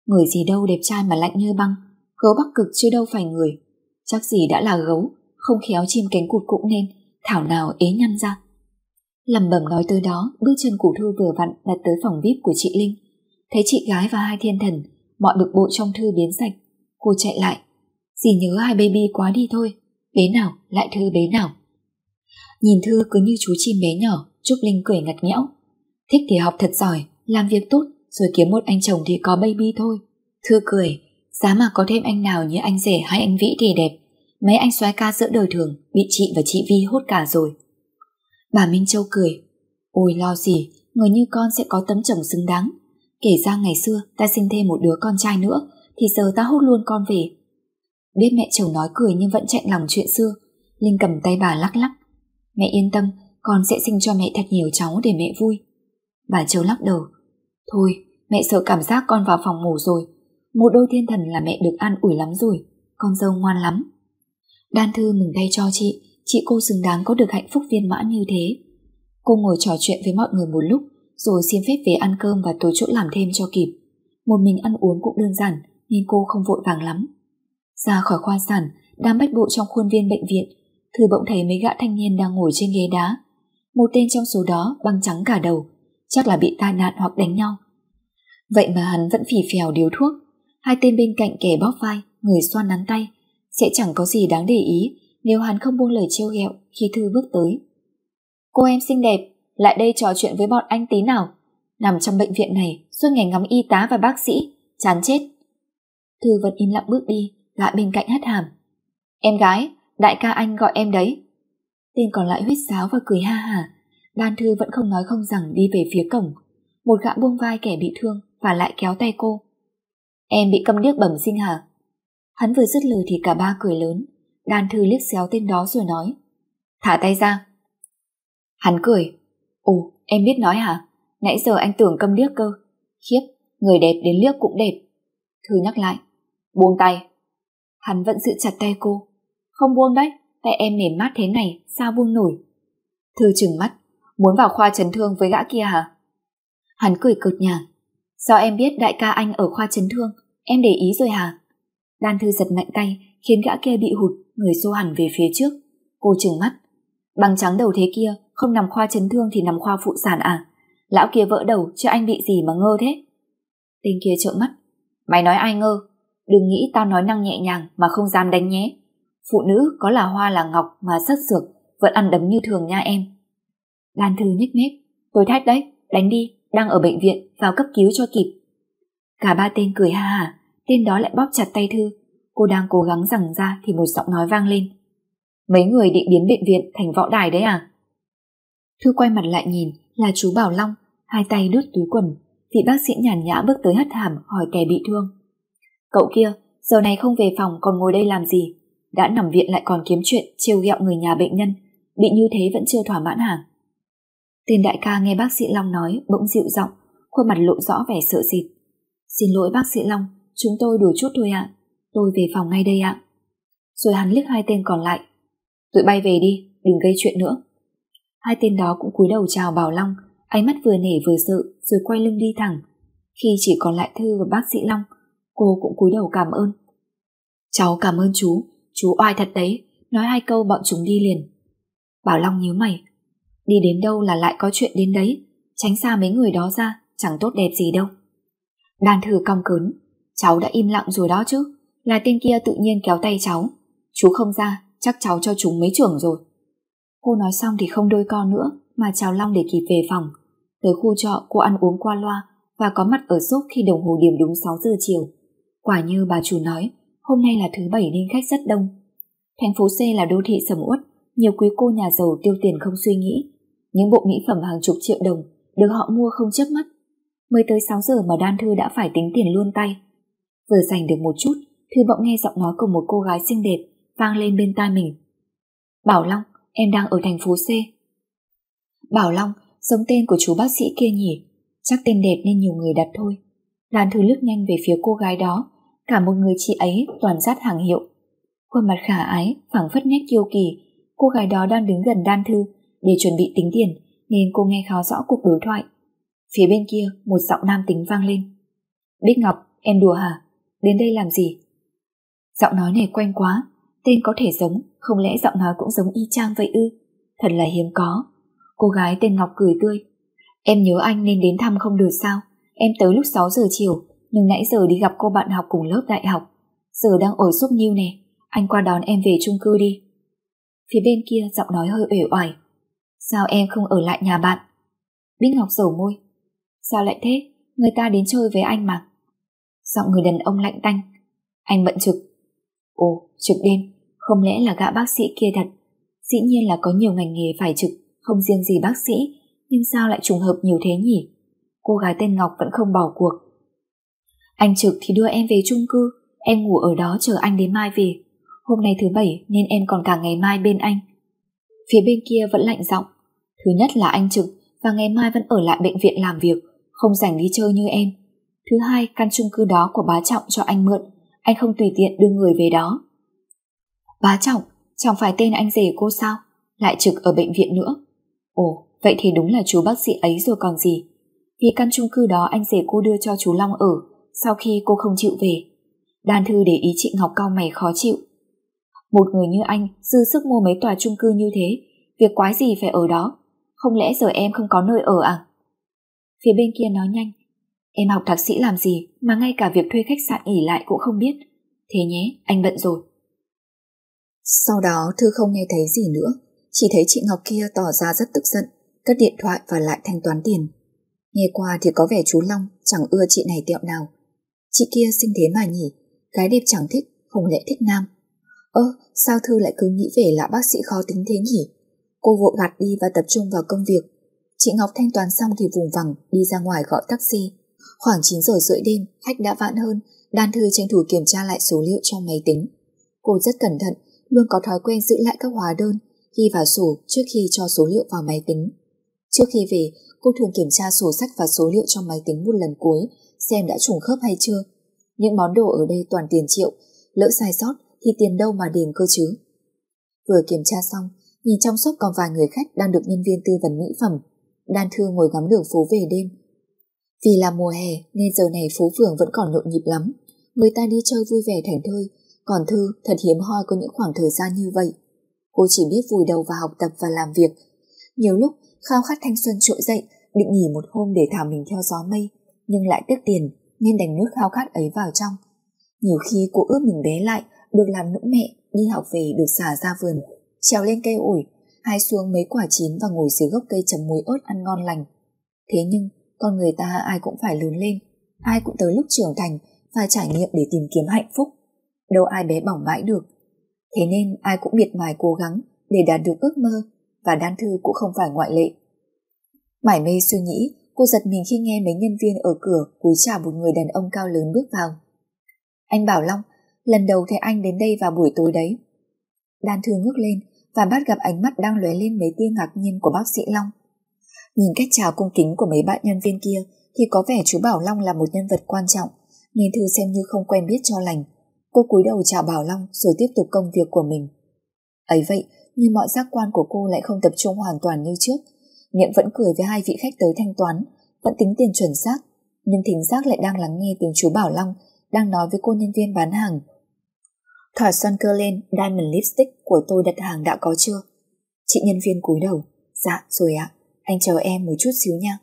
Người gì đâu đẹp trai mà lạnh như băng, gấu bắc cực chứ đâu phải người. Chắc gì đã là gấu, không khéo chim cánh cụt cũng nên, thảo nào ế nhăn ra. Lầm bẩm nói tới đó, bước chân củ thư vừa vặn đặt tới phòng VIP của chị Linh. Thấy chị gái và hai thiên thần, mọi bực bội trong thư biến sạch. Cô chạy lại. Dì nhớ hai baby quá đi thôi. Bế nào, lại thư bế nào. Nhìn Thư cứ như chú chim bé nhỏ, Trúc Linh cười ngặt nghẽo. Thích thì học thật giỏi, làm việc tốt, rồi kiếm một anh chồng thì có baby thôi. Thư cười, giá mà có thêm anh nào như anh rể hay anh Vĩ thì đẹp. Mấy anh soái ca giữa đời thường bị chị và chị Vi hút cả rồi. Bà Minh Châu cười, ôi lo gì, người như con sẽ có tấm chồng xứng đáng. Kể ra ngày xưa ta sinh thêm một đứa con trai nữa thì giờ ta hút luôn con về. Biết mẹ chồng nói cười nhưng vẫn chạy lòng chuyện xưa. Linh cầm tay bà lắc lắc. Mẹ yên tâm, con sẽ sinh cho mẹ thật nhiều cháu để mẹ vui. Bà Châu lắc đầu. Thôi, mẹ sợ cảm giác con vào phòng ngủ rồi. Một đôi thiên thần là mẹ được an ủi lắm rồi. Con dâu ngoan lắm. Đan Thư mừng đây cho chị, chị cô xứng đáng có được hạnh phúc viên mãn như thế. Cô ngồi trò chuyện với mọi người một lúc, rồi xin phép về ăn cơm và tối chỗ làm thêm cho kịp. Một mình ăn uống cũng đơn giản nên cô không vội vàng lắm. Ra khỏi khoa sản, đang bách bộ trong khuôn viên bệnh viện, Thư bỗng thấy mấy gã thanh niên đang ngồi trên ghế đá. Một tên trong số đó băng trắng cả đầu, chắc là bị tai nạn hoặc đánh nhau. Vậy mà hắn vẫn phì phèo điếu thuốc, hai tên bên cạnh kẻ bóp vai, người xoan nắn tay, sẽ chẳng có gì đáng để ý nếu hắn không buông lời trêu ghẹo khi Thư bước tới. Cô em xinh đẹp, lại đây trò chuyện với bọn anh tí nào. Nằm trong bệnh viện này, suốt ngày ngắm y tá và bác sĩ, chán chết. Thư vẫn im lặng bước đi, gã bên cạnh hất hàm. Em gái, đại ca anh gọi em đấy. Tên còn lại huyết sáo và cười ha hả. Ban Thư vẫn không nói không rằng đi về phía cổng. Một gã buông vai kẻ bị thương và lại kéo tay cô. Em bị câm điếc bẩm sinh hả? Hắn vừa dứt lời thì cả ba cười lớn. Đan Thư liếc xéo tên đó rồi nói. Thả tay ra. Hắn cười. Ồ, em biết nói hả? Nãy giờ anh tưởng câm điếc cơ. Khiếp, người đẹp đến liếc cũng đẹp. Thư nhắc lại. Buông tay. Hắn vẫn giữ chặt tay cô. Không buông đấy, tay em mềm mát thế này, sao buông nổi? Thư trừng mắt, muốn vào khoa chấn thương với gã kia hả? Hắn cười cợt nhả. do em biết đại ca anh ở khoa chấn thương? Em để ý rồi hả? Đan Thư giật mạnh tay, khiến gã kia bị hụt, người xô hẳn về phía trước. Cô trừng mắt. Bằng trắng đầu thế kia, không nằm khoa chấn thương thì nằm khoa phụ sản à? Lão kia vỡ đầu, chứ anh bị gì mà ngơ thế? Tên kia trợn mắt. Mày nói ai ngơ? Đừng nghĩ tao nói năng nhẹ nhàng mà không dám đánh nhé. Phụ nữ có là hoa là ngọc mà rất sược, vẫn ăn đấm như thường nha em. Lan Thư nhếch mép. Tôi thách đấy, đánh đi, đang ở bệnh viện, vào cấp cứu cho kịp. Cả ba tên cười ha hả, tên đó lại bóp chặt tay Thư. Cô đang cố gắng rằng ra thì một giọng nói vang lên. Mấy người định biến bệnh viện thành võ đài đấy à? Thư quay mặt lại nhìn là chú Bảo Long, hai tay đút túi quần. Vị bác sĩ nhàn nhã bước tới hất hàm hỏi kẻ bị thương. Cậu kia, giờ này không về phòng còn ngồi đây làm gì? Đã nằm viện lại còn kiếm chuyện trêu ghẹo người nhà bệnh nhân, bị như thế vẫn chưa thỏa mãn hả? Tên đại ca nghe bác sĩ Long nói bỗng dịu giọng, khuôn mặt lộ rõ vẻ sợ sệt. Xin lỗi bác sĩ Long, chúng tôi đùa chút thôi ạ. Tôi về phòng ngay đây ạ. Rồi hắn liếc hai tên còn lại. Tụi bay về đi, đừng gây chuyện nữa. Hai tên đó cũng cúi đầu chào Bảo Long, ánh mắt vừa nể vừa sợ rồi quay lưng đi thẳng. Khi chỉ còn lại Thư và bác sĩ Long, cô cũng cúi đầu cảm ơn. Cháu cảm ơn chú, chú oai thật đấy, nói hai câu bọn chúng đi liền. Bảo Long nhíu mày, đi đến đâu là lại có chuyện đến đấy, tránh xa mấy người đó ra, chẳng tốt đẹp gì đâu. Đàn thử cong cớn, cháu đã im lặng rồi đó chứ, là tên kia tự nhiên kéo tay cháu. Chú không ra, chắc cháu cho chúng mấy trưởng rồi. Cô nói xong thì không đôi co nữa, mà chào Long để kịp về phòng. Tới khu trọ cô ăn uống qua loa và có mặt ở shop khi đồng hồ điểm đúng 6 giờ chiều. Quả như bà chủ nói, hôm nay là thứ bảy nên khách rất đông. Thành phố C là đô thị sầm uất, nhiều quý cô nhà giàu tiêu tiền không suy nghĩ. Những bộ mỹ phẩm hàng chục triệu đồng được họ mua không chớp mắt. Mới tới 6 giờ mà Đan Thư đã phải tính tiền luôn tay. Vừa giành được một chút, Thư bỗng nghe giọng nói của một cô gái xinh đẹp vang lên bên tai mình. Bảo Long, em đang ở thành phố C. Bảo Long, giống tên của chú bác sĩ kia nhỉ, chắc tên đẹp nên nhiều người đặt thôi. Đan Thư lướt nhanh về phía cô gái đó, cả một người chị ấy toàn dát hàng hiệu. Khuôn mặt khả ái, phẳng phất nét kiêu kỳ, cô gái đó đang đứng gần Đan Thư để chuẩn bị tính tiền, nên cô nghe khá rõ cuộc đối thoại. Phía bên kia, một giọng nam tính vang lên. Bích Ngọc, em đùa hả? Đến đây làm gì? Giọng nói này quen quá, tên có thể giống, không lẽ giọng nói cũng giống y chang vậy ư? Thật là hiếm có. Cô gái tên Ngọc cười tươi. Em nhớ anh nên đến thăm không được sao? Em tới lúc 6 giờ chiều, nhưng nãy giờ đi gặp cô bạn học cùng lớp đại học. Giờ đang ở xúc nhiêu nè, anh qua đón em về chung cư đi. Phía bên kia giọng nói hơi uể oải. Sao em không ở lại nhà bạn? Bích Ngọc rầu môi. Sao lại thế? Người ta đến chơi với anh mà. Giọng người đàn ông lạnh tanh. Anh bận trực. Ồ, trực đêm. Không lẽ là gã bác sĩ kia thật? Dĩ nhiên là có nhiều ngành nghề phải trực, không riêng gì bác sĩ. Nhưng sao lại trùng hợp nhiều thế nhỉ? Cô gái tên Ngọc vẫn không bỏ cuộc. Anh trực thì đưa em về chung cư, em ngủ ở đó chờ anh đến mai về. Hôm nay thứ bảy nên em còn cả ngày mai bên anh. Phía bên kia vẫn lạnh giọng. Thứ nhất là anh trực và ngày mai vẫn ở lại bệnh viện làm việc, không rảnh đi chơi như em. Thứ hai, căn chung cư đó của bá Trọng cho anh mượn, anh không tùy tiện đưa người về đó. Bá Trọng, chẳng phải tên anh rể cô sao? Lại trực ở bệnh viện nữa. Ồ, vậy thì đúng là chú bác sĩ ấy rồi còn gì. Vì căn chung cư đó anh rể cô đưa cho chú Long ở, sau khi cô không chịu về. Đan Thư để ý chị Ngọc cao mày khó chịu. Một người như anh dư sức mua mấy tòa chung cư như thế, việc quái gì phải ở đó, không lẽ giờ em không có nơi ở à? Phía bên kia nói nhanh, em học thạc sĩ làm gì mà ngay cả việc thuê khách sạn nghỉ lại cũng không biết. Thế nhé, anh bận rồi. Sau đó Thư không nghe thấy gì nữa, chỉ thấy chị Ngọc kia tỏ ra rất tức giận, cất điện thoại và lại thanh toán tiền. Nghe qua thì có vẻ chú Long chẳng ưa chị này tiệu nào. Chị kia xinh thế mà nhỉ, gái đẹp chẳng thích, không lẽ thích nam. Ơ, sao Thư lại cứ nghĩ về là bác sĩ khó tính thế nhỉ? Cô vội gạt đi và tập trung vào công việc. Chị Ngọc thanh toán xong thì vùng vằng đi ra ngoài gọi taxi. Khoảng 9 giờ rưỡi đêm, khách đã vãn hơn, Đan Thư tranh thủ kiểm tra lại số liệu trong máy tính. Cô rất cẩn thận, luôn có thói quen giữ lại các hóa đơn, ghi vào sổ trước khi cho số liệu vào máy tính. Trước khi về, cô thường kiểm tra sổ sách và số liệu trong máy tính một lần cuối, xem đã trùng khớp hay chưa. Những món đồ ở đây toàn tiền triệu, lỡ sai sót thì tiền đâu mà đền cơ chứ. Vừa kiểm tra xong, nhìn trong shop còn vài người khách đang được nhân viên tư vấn mỹ phẩm. Đan Thư ngồi ngắm đường phố về đêm. Vì là mùa hè nên giờ này phố phường vẫn còn nhộn nhịp lắm. Người ta đi chơi vui vẻ thảnh thơi, còn Thư thật hiếm hoi có những khoảng thời gian như vậy. Cô chỉ biết vùi đầu vào học tập và làm việc. Nhiều lúc khao khát thanh xuân trỗi dậy, định nghỉ một hôm để thả mình theo gió mây, nhưng lại tiếc tiền nên đành nước khao khát ấy vào trong. Nhiều khi cô ước mình bé lại, được làm nữ mẹ, đi học về được xả ra vườn, trèo lên cây ổi, hai xuống mấy quả chín và ngồi dưới gốc cây chấm muối ớt ăn ngon lành. Thế nhưng, con người ta ai cũng phải lớn lên, ai cũng tới lúc trưởng thành và trải nghiệm để tìm kiếm hạnh phúc. Đâu ai bé bỏng mãi được. Thế nên ai cũng miệt mài cố gắng để đạt được ước mơ và Đan Thư cũng không phải ngoại lệ. Mải mê suy nghĩ, cô giật mình khi nghe mấy nhân viên ở cửa cúi chào một người đàn ông cao lớn bước vào. Anh Bảo Long, lần đầu thấy anh đến đây vào buổi tối đấy. Đan Thư ngước lên và bắt gặp ánh mắt đang lóe lên mấy tia ngạc nhiên của bác sĩ Long. Nhìn cách chào cung kính của mấy bạn nhân viên kia thì có vẻ chú Bảo Long là một nhân vật quan trọng nên Thư xem như không quen biết cho lành. Cô cúi đầu chào Bảo Long rồi tiếp tục công việc của mình. Ấy vậy, nhưng mọi giác quan của cô lại không tập trung hoàn toàn như trước. Miệng vẫn cười với hai vị khách tới thanh toán, vẫn tính tiền chuẩn xác, nhưng thính giác lại đang lắng nghe tiếng chú Bảo Long đang nói với cô nhân viên bán hàng. Thỏa son cơ lên, Diamond Lipstick của tôi đặt hàng đã có chưa? Chị nhân viên cúi đầu. Dạ, rồi ạ. Anh chờ em một chút xíu nha.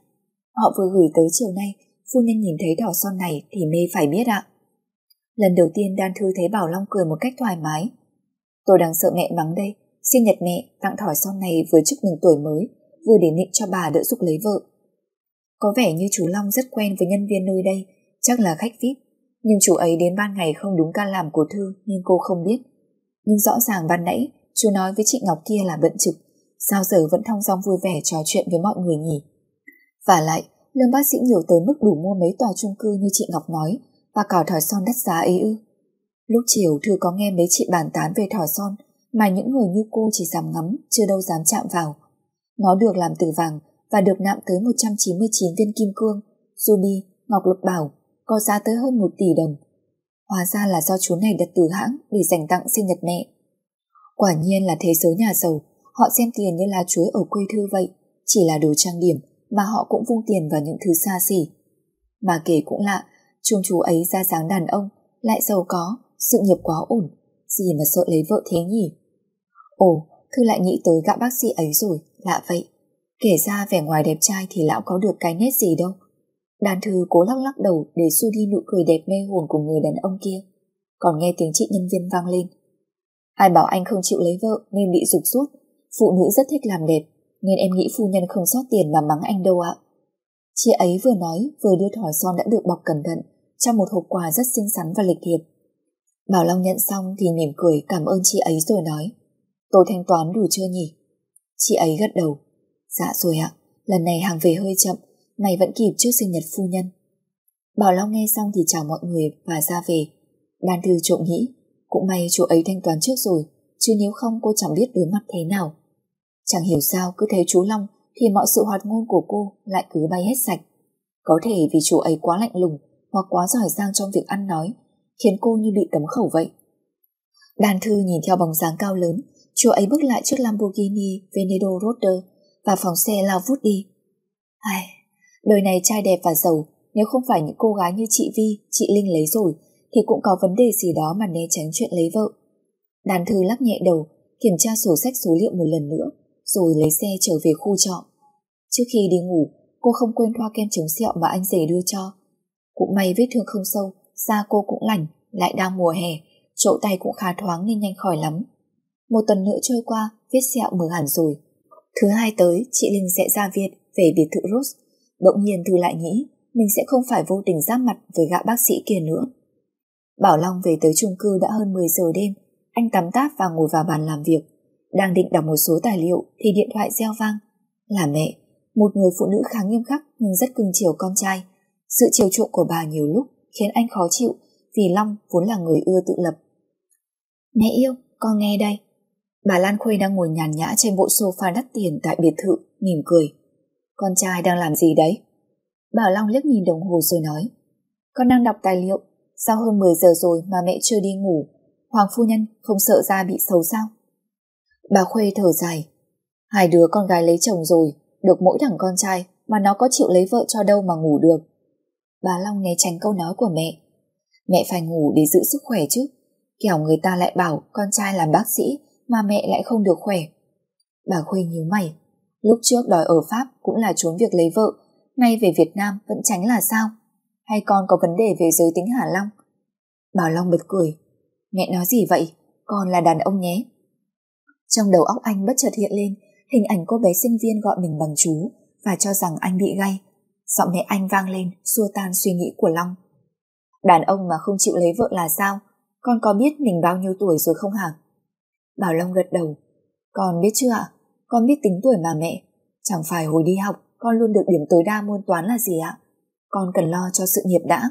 Họ vừa gửi tới chiều nay, phu nhân nhìn thấy đỏ son này thì mê phải biết ạ. Lần đầu tiên Đan Thư thấy Bảo Long cười một cách thoải mái. Tôi đang sợ mẹ mắng đây, sinh nhật mẹ tặng thỏi son này vừa chúc mừng tuổi mới, vừa để nịnh cho bà đỡ giúp lấy vợ. Có vẻ như chú Long rất quen với nhân viên nơi đây, chắc là khách VIP, nhưng chú ấy đến ban ngày không đúng ca làm của Thư nên cô không biết. Nhưng rõ ràng ban nãy chú nói với chị Ngọc kia là bận trực, sao giờ vẫn thong dong vui vẻ trò chuyện với mọi người nhỉ? Và lại, lương bác sĩ nhiều tới mức đủ mua mấy tòa chung cư như chị Ngọc nói và cả thỏi son đắt giá ấy ư. Lúc chiều Thư có nghe mấy chị bàn tán về thỏi son mà những người như cô chỉ dám ngắm, chưa đâu dám chạm vào. Nó được làm từ vàng và được nạm tới 199 viên kim cương, ruby, ngọc lục bảo, có giá tới hơn 1 tỷ đồng. Hóa ra là do chú này đặt từ hãng để dành tặng sinh nhật mẹ. Quả nhiên là thế giới nhà giàu, họ xem tiền như là chuối ở quê thư vậy, chỉ là đồ trang điểm mà họ cũng vung tiền vào những thứ xa xỉ. Mà kể cũng lạ, chung chú ấy ra dáng đàn ông, lại giàu có, sự nghiệp quá ổn, gì mà sợ lấy vợ thế nhỉ? Ồ, Thư lại nghĩ tới gã bác sĩ ấy rồi, lạ vậy. Kể ra vẻ ngoài đẹp trai thì lão có được cái nét gì đâu. Đàn thư cố lắc lắc đầu để xua đi nụ cười đẹp mê hồn của người đàn ông kia. Còn nghe tiếng chị nhân viên vang lên. Ai bảo anh không chịu lấy vợ nên bị rục suốt. Phụ nữ rất thích làm đẹp, nên em nghĩ phu nhân không sót tiền mà mắng anh đâu ạ. Chị ấy vừa nói vừa đưa thỏi son đã được bọc cẩn thận trong một hộp quà rất xinh xắn và lịch thiệp. Bảo Long nhận xong thì mỉm cười cảm ơn chị ấy rồi nói Tôi thanh toán đủ chưa nhỉ? Chị ấy gật đầu Dạ rồi ạ, lần này hàng về hơi chậm Mày vẫn kịp trước sinh nhật phu nhân Bảo Long nghe xong thì chào mọi người và ra về Đan thư trộm nghĩ Cũng may chú ấy thanh toán trước rồi Chứ nếu không cô chẳng biết đối mặt thế nào Chẳng hiểu sao cứ thấy chú Long Thì mọi sự hoạt ngôn của cô lại cứ bay hết sạch Có thể vì chú ấy quá lạnh lùng Hoặc quá giỏi giang trong việc ăn nói Khiến cô như bị cấm khẩu vậy đàn thư nhìn theo bóng dáng cao lớn Chú ấy bước lại trước Lamborghini Venedo Roadster và phòng xe lao vút đi. Ai, đời này trai đẹp và giàu, nếu không phải những cô gái như chị Vi, chị Linh lấy rồi, thì cũng có vấn đề gì đó mà né tránh chuyện lấy vợ. Đàn thư lắc nhẹ đầu, kiểm tra sổ sách số liệu một lần nữa, rồi lấy xe trở về khu trọ. Trước khi đi ngủ, cô không quên thoa kem chống sẹo mà anh rể đưa cho. Cũng may vết thương không sâu, da cô cũng lành, lại đang mùa hè, chỗ tay cũng khá thoáng nên nhanh khỏi lắm. Một tuần nữa trôi qua, vết sẹo mở hẳn rồi. Thứ hai tới, chị Linh sẽ ra viện về biệt thự Rose. Bỗng nhiên Thư lại nghĩ mình sẽ không phải vô tình giáp mặt với gã bác sĩ kia nữa. Bảo Long về tới chung cư đã hơn 10 giờ đêm, anh tắm táp và ngồi vào bàn làm việc. Đang định đọc một số tài liệu thì điện thoại reo vang. Là mẹ, một người phụ nữ khá nghiêm khắc nhưng rất cưng chiều con trai. Sự chiều chuộng của bà nhiều lúc khiến anh khó chịu vì Long vốn là người ưa tự lập. Mẹ yêu, con nghe đây. Bà Lan Khuê đang ngồi nhàn nhã trên bộ sofa đắt tiền tại biệt thự, mỉm cười. Con trai đang làm gì đấy? Bảo Long liếc nhìn đồng hồ rồi nói. Con đang đọc tài liệu, sao hơn 10 giờ rồi mà mẹ chưa đi ngủ? Hoàng phu nhân không sợ da bị xấu sao? Bà Khuê thở dài. Hai đứa con gái lấy chồng rồi, được mỗi thằng con trai mà nó có chịu lấy vợ cho đâu mà ngủ được. Bà Long né tránh câu nói của mẹ. Mẹ phải ngủ để giữ sức khỏe chứ. Kẻo người ta lại bảo con trai làm bác sĩ mà mẹ lại không được khỏe. Bà Khuê nhíu mày. Lúc trước đòi ở Pháp cũng là trốn việc lấy vợ, nay về Việt Nam vẫn tránh là sao? Hay con có vấn đề về giới tính Hà Long? Bảo Long bật cười. Mẹ nói gì vậy? Con là đàn ông nhé. Trong đầu óc anh bất chợt hiện lên hình ảnh cô bé sinh viên gọi mình bằng chú và cho rằng anh bị gay. Giọng mẹ anh vang lên, xua tan suy nghĩ của Long. Đàn ông mà không chịu lấy vợ là sao? Con có biết mình bao nhiêu tuổi rồi không hả? Bảo Long gật đầu. Con biết chưa ạ? Con biết tính tuổi mà mẹ. Chẳng phải hồi đi học con luôn được điểm tối đa môn toán là gì ạ? Con cần lo cho sự nghiệp đã.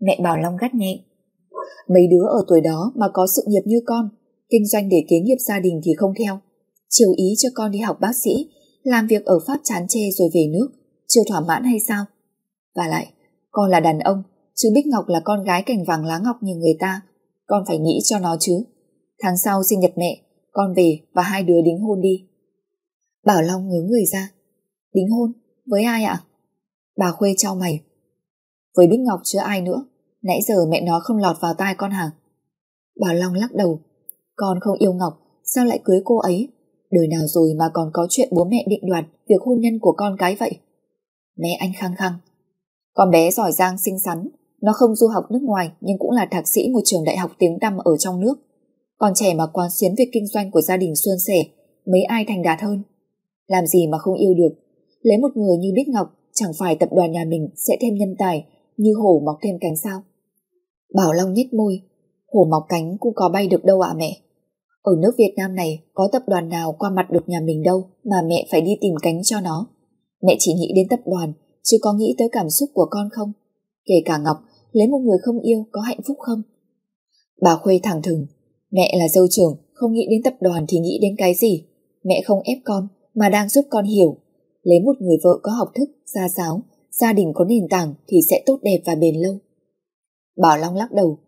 Mẹ Bảo Long gắt nhẹ. Mấy đứa ở tuổi đó mà có sự nghiệp như con, kinh doanh để kế nghiệp gia đình thì không theo. Chiều ý cho con đi học bác sĩ, làm việc ở Pháp chán chê rồi về nước, chưa thỏa mãn hay sao? Và lại, con là đàn ông, chứ Bích Ngọc là con gái cành vàng lá ngọc như người ta. Con phải nghĩ cho nó chứ. Tháng sau sinh nhật mẹ, con về và hai đứa đính hôn đi. Bảo Long ngớ người ra. Đính hôn? Với ai ạ? Bà Khuê trao mày. Với Bích Ngọc chứ ai nữa. Nãy giờ mẹ nó không lọt vào tai con hả? Bảo Long lắc đầu. Con không yêu Ngọc, sao lại cưới cô ấy? Đời nào rồi mà còn có chuyện bố mẹ định đoạt việc hôn nhân của con cái vậy? Mẹ anh khăng khăng. Con bé giỏi giang xinh xắn, nó không du học nước ngoài nhưng cũng là thạc sĩ một trường đại học tiếng tăm ở trong nước. Còn trẻ mà quan xuyến việc kinh doanh của gia đình xuân sẻ, mấy ai thành đạt hơn. Làm gì mà không yêu được. Lấy một người như Bích Ngọc, chẳng phải tập đoàn nhà mình sẽ thêm nhân tài, như hổ mọc thêm cánh sao. Bảo Long nhếch môi, hổ mọc cánh cũng có bay được đâu ạ mẹ. Ở nước Việt Nam này có tập đoàn nào qua mặt được nhà mình đâu mà mẹ phải đi tìm cánh cho nó. Mẹ chỉ nghĩ đến tập đoàn, chứ có nghĩ tới cảm xúc của con không? Kể cả Ngọc, lấy một người không yêu có hạnh phúc không? Bà Khuê thẳng thừng, mẹ là dâu trưởng, không nghĩ đến tập đoàn thì nghĩ đến cái gì? Mẹ không ép con, mà đang giúp con hiểu. Lấy một người vợ có học thức, gia giáo, gia đình có nền tảng thì sẽ tốt đẹp và bền lâu. Bảo Long lắc đầu,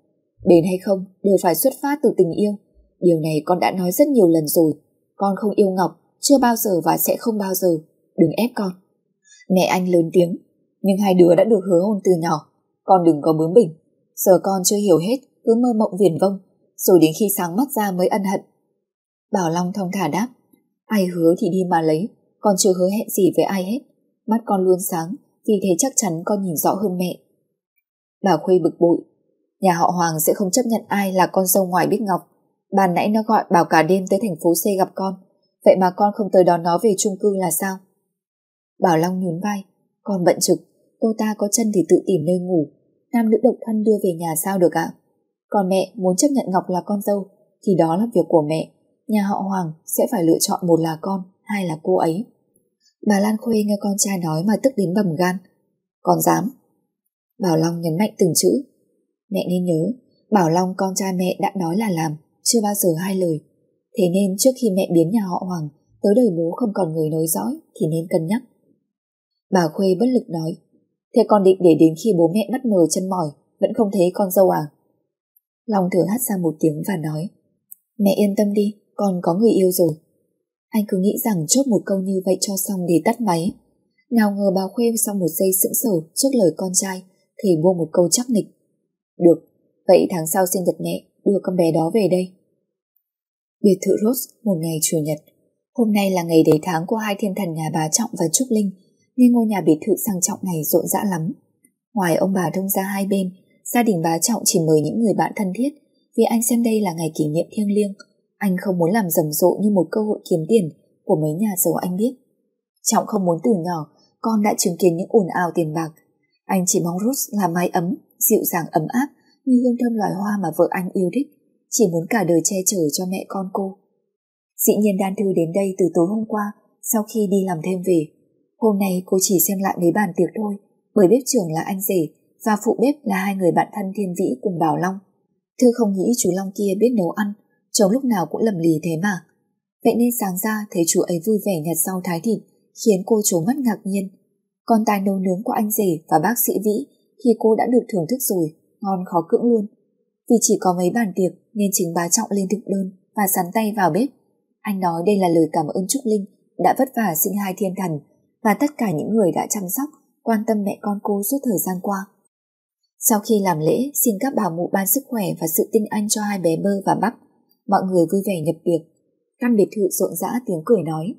bền hay không đều phải xuất phát từ tình yêu. Điều này con đã nói rất nhiều lần rồi. Con không yêu Ngọc, chưa bao giờ và sẽ không bao giờ. Đừng ép con. Mẹ anh lớn tiếng, nhưng hai đứa đã được hứa hôn từ nhỏ. Con đừng có bướng bỉnh. Giờ con chưa hiểu hết, cứ mơ mộng viển vông, rồi đến khi sáng mắt ra mới ân hận. Bảo Long thông thả đáp, ai hứa thì đi mà lấy, con chưa hứa hẹn gì với ai hết. Mắt con luôn sáng, vì thế chắc chắn con nhìn rõ hơn mẹ. Bà Khuê bực bội, nhà họ Hoàng sẽ không chấp nhận ai là con dâu ngoài biết Ngọc. Bàn nãy nó gọi bảo cả đêm tới thành phố C gặp con, vậy mà con không tới đón nó về chung cư là sao? Bảo Long nhún vai, con bận trực, cô ta có chân thì tự tìm nơi ngủ, nam nữ độc thân đưa về nhà sao được ạ? Còn mẹ muốn chấp nhận Ngọc là con dâu, thì đó là việc của mẹ, nhà họ Hoàng sẽ phải lựa chọn một là con, hai là cô ấy. Bà Lan Khuê nghe con trai nói mà tức đến bầm gan. Còn dám. Bảo Long nhấn mạnh từng chữ. Mẹ nên nhớ, Bảo Long con trai mẹ đã nói là làm, chưa bao giờ hai lời. Thế nên trước khi mẹ biến nhà họ Hoàng tới đời bố không còn người nối dõi thì nên cân nhắc. Bà Khuê bất lực nói, thế con định để đến khi bố mẹ mắt mờ chân mỏi vẫn không thấy con dâu à? Long thử hắt ra một tiếng và nói, mẹ yên tâm đi, con có người yêu rồi. Anh cứ nghĩ rằng chốt một câu như vậy cho xong để tắt máy. Nào ngờ bà Khuê sau một giây sững sờ trước lời con trai thì buông một câu chắc nịch. Được, vậy tháng sau sinh nhật mẹ đưa con bé đó về đây. Biệt thự Rose một ngày Chủ nhật. Hôm nay là ngày đầy tháng của hai thiên thần nhà bà Trọng và Trúc Linh nên ngôi nhà biệt thự sang trọng này rộn rã lắm. Ngoài ông bà đông ra hai bên, gia đình bà Trọng chỉ mời những người bạn thân thiết vì anh xem đây là ngày kỷ niệm thiêng liêng. Anh không muốn làm rầm rộ như một cơ hội kiếm tiền của mấy nhà giàu anh biết. Trọng không muốn từ nhỏ con đã chứng kiến những ồn ào tiền bạc. Anh chỉ mong Ruth là mái ấm, dịu dàng ấm áp như hương thơm loài hoa mà vợ anh yêu thích, chỉ muốn cả đời che chở cho mẹ con cô. Dĩ nhiên Đan Thư đến đây từ tối hôm qua sau khi đi làm thêm về. Hôm nay cô chỉ xem lại mấy bàn tiệc thôi, bởi bếp trưởng là anh rể và phụ bếp là hai người bạn thân Thiên Vĩ cùng Bảo Long. Thư không nghĩ chú Long kia biết nấu ăn, chồng lúc nào cũng lầm lì thế mà. Vậy nên sáng ra thấy chú ấy vui vẻ nhặt rau thái thịt, khiến cô trố mắt ngạc nhiên. Còn tài nấu nướng của anh rể và bác sĩ Vĩ thì cô đã được thưởng thức rồi, ngon khó cưỡng luôn. Vì chỉ có mấy bàn tiệc nên chính bá trọng lên thực đơn và sắn tay vào bếp. Anh nói đây là lời cảm ơn Trúc Linh đã vất vả sinh hai thiên thần và tất cả những người đã chăm sóc, quan tâm mẹ con cô suốt thời gian qua. Sau khi làm lễ, xin các bảo mụ ban sức khỏe và sự tinh anh cho hai bé bơ và bắp, mọi người vui vẻ nhập tiệc. Căn biệt thự rộn rã tiếng cười nói.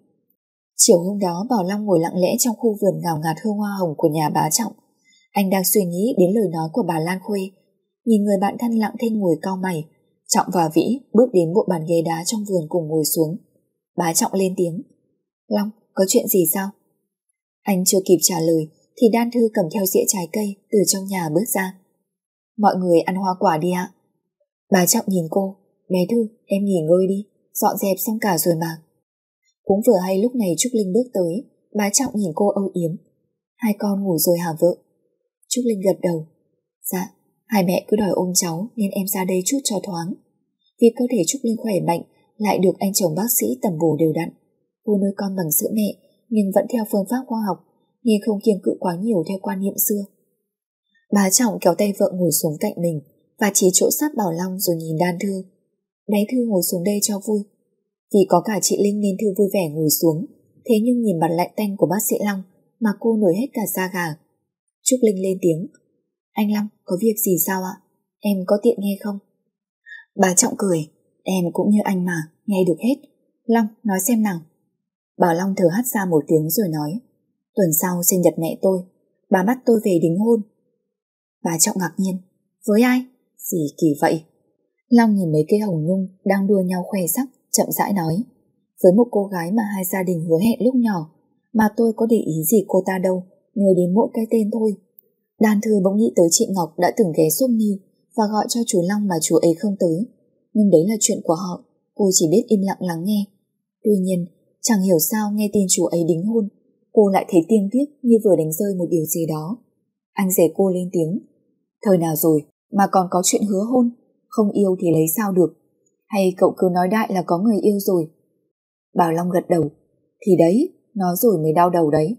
Chiều hôm đó Bảo Long ngồi lặng lẽ trong khu vườn ngào ngạt hương hoa hồng của nhà bá Trọng. Anh đang suy nghĩ đến lời nói của bà Lan Khuê. Nhìn người bạn thân lặng thinh ngồi cao mày. Trọng và Vĩ bước đến bộ bàn ghế đá trong vườn cùng ngồi xuống. Bá Trọng lên tiếng. Long, có chuyện gì sao? Anh chưa kịp trả lời thì Đan Thư cầm theo dĩa trái cây từ trong nhà bước ra. Mọi người ăn hoa quả đi ạ. Bà Trọng nhìn cô. Bé Thư, em nghỉ ngơi đi. Dọn dẹp xong cả rồi mà. Cũng vừa hay lúc này Trúc Linh bước tới, bá trọng nhìn cô âu yếm. Hai con ngủ rồi hả vợ? Trúc Linh gật đầu. Dạ, hai mẹ cứ đòi ôm cháu nên em ra đây chút cho thoáng. Vì cơ thể Trúc Linh khỏe mạnh lại được anh chồng bác sĩ tầm bổ đều đặn. Cô nuôi con bằng sữa mẹ nhưng vẫn theo phương pháp khoa học nên không kiêng cự quá nhiều theo quan niệm xưa. Bá trọng kéo tay vợ ngồi xuống cạnh mình và chỉ chỗ sát Bảo Long rồi nhìn Đan Thư. Bé Thư ngồi xuống đây cho vui. Vì có cả chị Linh nên Thư vui vẻ ngồi xuống, thế nhưng nhìn mặt lạnh tanh của bác sĩ Long mà cô nổi hết cả da gà. Trúc Linh lên tiếng. Anh Long, có việc gì sao ạ? Em có tiện nghe không? Bà Trọng cười. Em cũng như anh mà, nghe được hết. Long, nói xem nào. Bà Long thở hắt ra một tiếng rồi nói. Tuần sau sinh nhật mẹ tôi, bà bắt tôi về đính hôn. Bà Trọng ngạc nhiên. Với ai? Gì kỳ vậy? Long nhìn mấy cây hồng nhung đang đua nhau khoe sắc chậm rãi nói. Với một cô gái mà hai gia đình hứa hẹn lúc nhỏ, mà tôi có để ý gì cô ta đâu, nhớ đến mỗi cái tên thôi. Đan thư bỗng nghĩ tới chị Ngọc đã từng ghé giúp Như và gọi cho chú Long mà chú ấy không tới. Nhưng đấy là chuyện của họ, cô chỉ biết im lặng lắng nghe. Tuy nhiên, chẳng hiểu sao nghe tin chú ấy đính hôn, cô lại thấy tiên tiếc như vừa đánh rơi một điều gì đó. Anh rể cô lên tiếng. Thời nào rồi mà còn có chuyện hứa hôn, không yêu thì lấy sao được. Hay cậu cứ nói đại là có người yêu rồi? Bảo Long gật đầu. Thì đấy, nói rồi mới đau đầu đấy.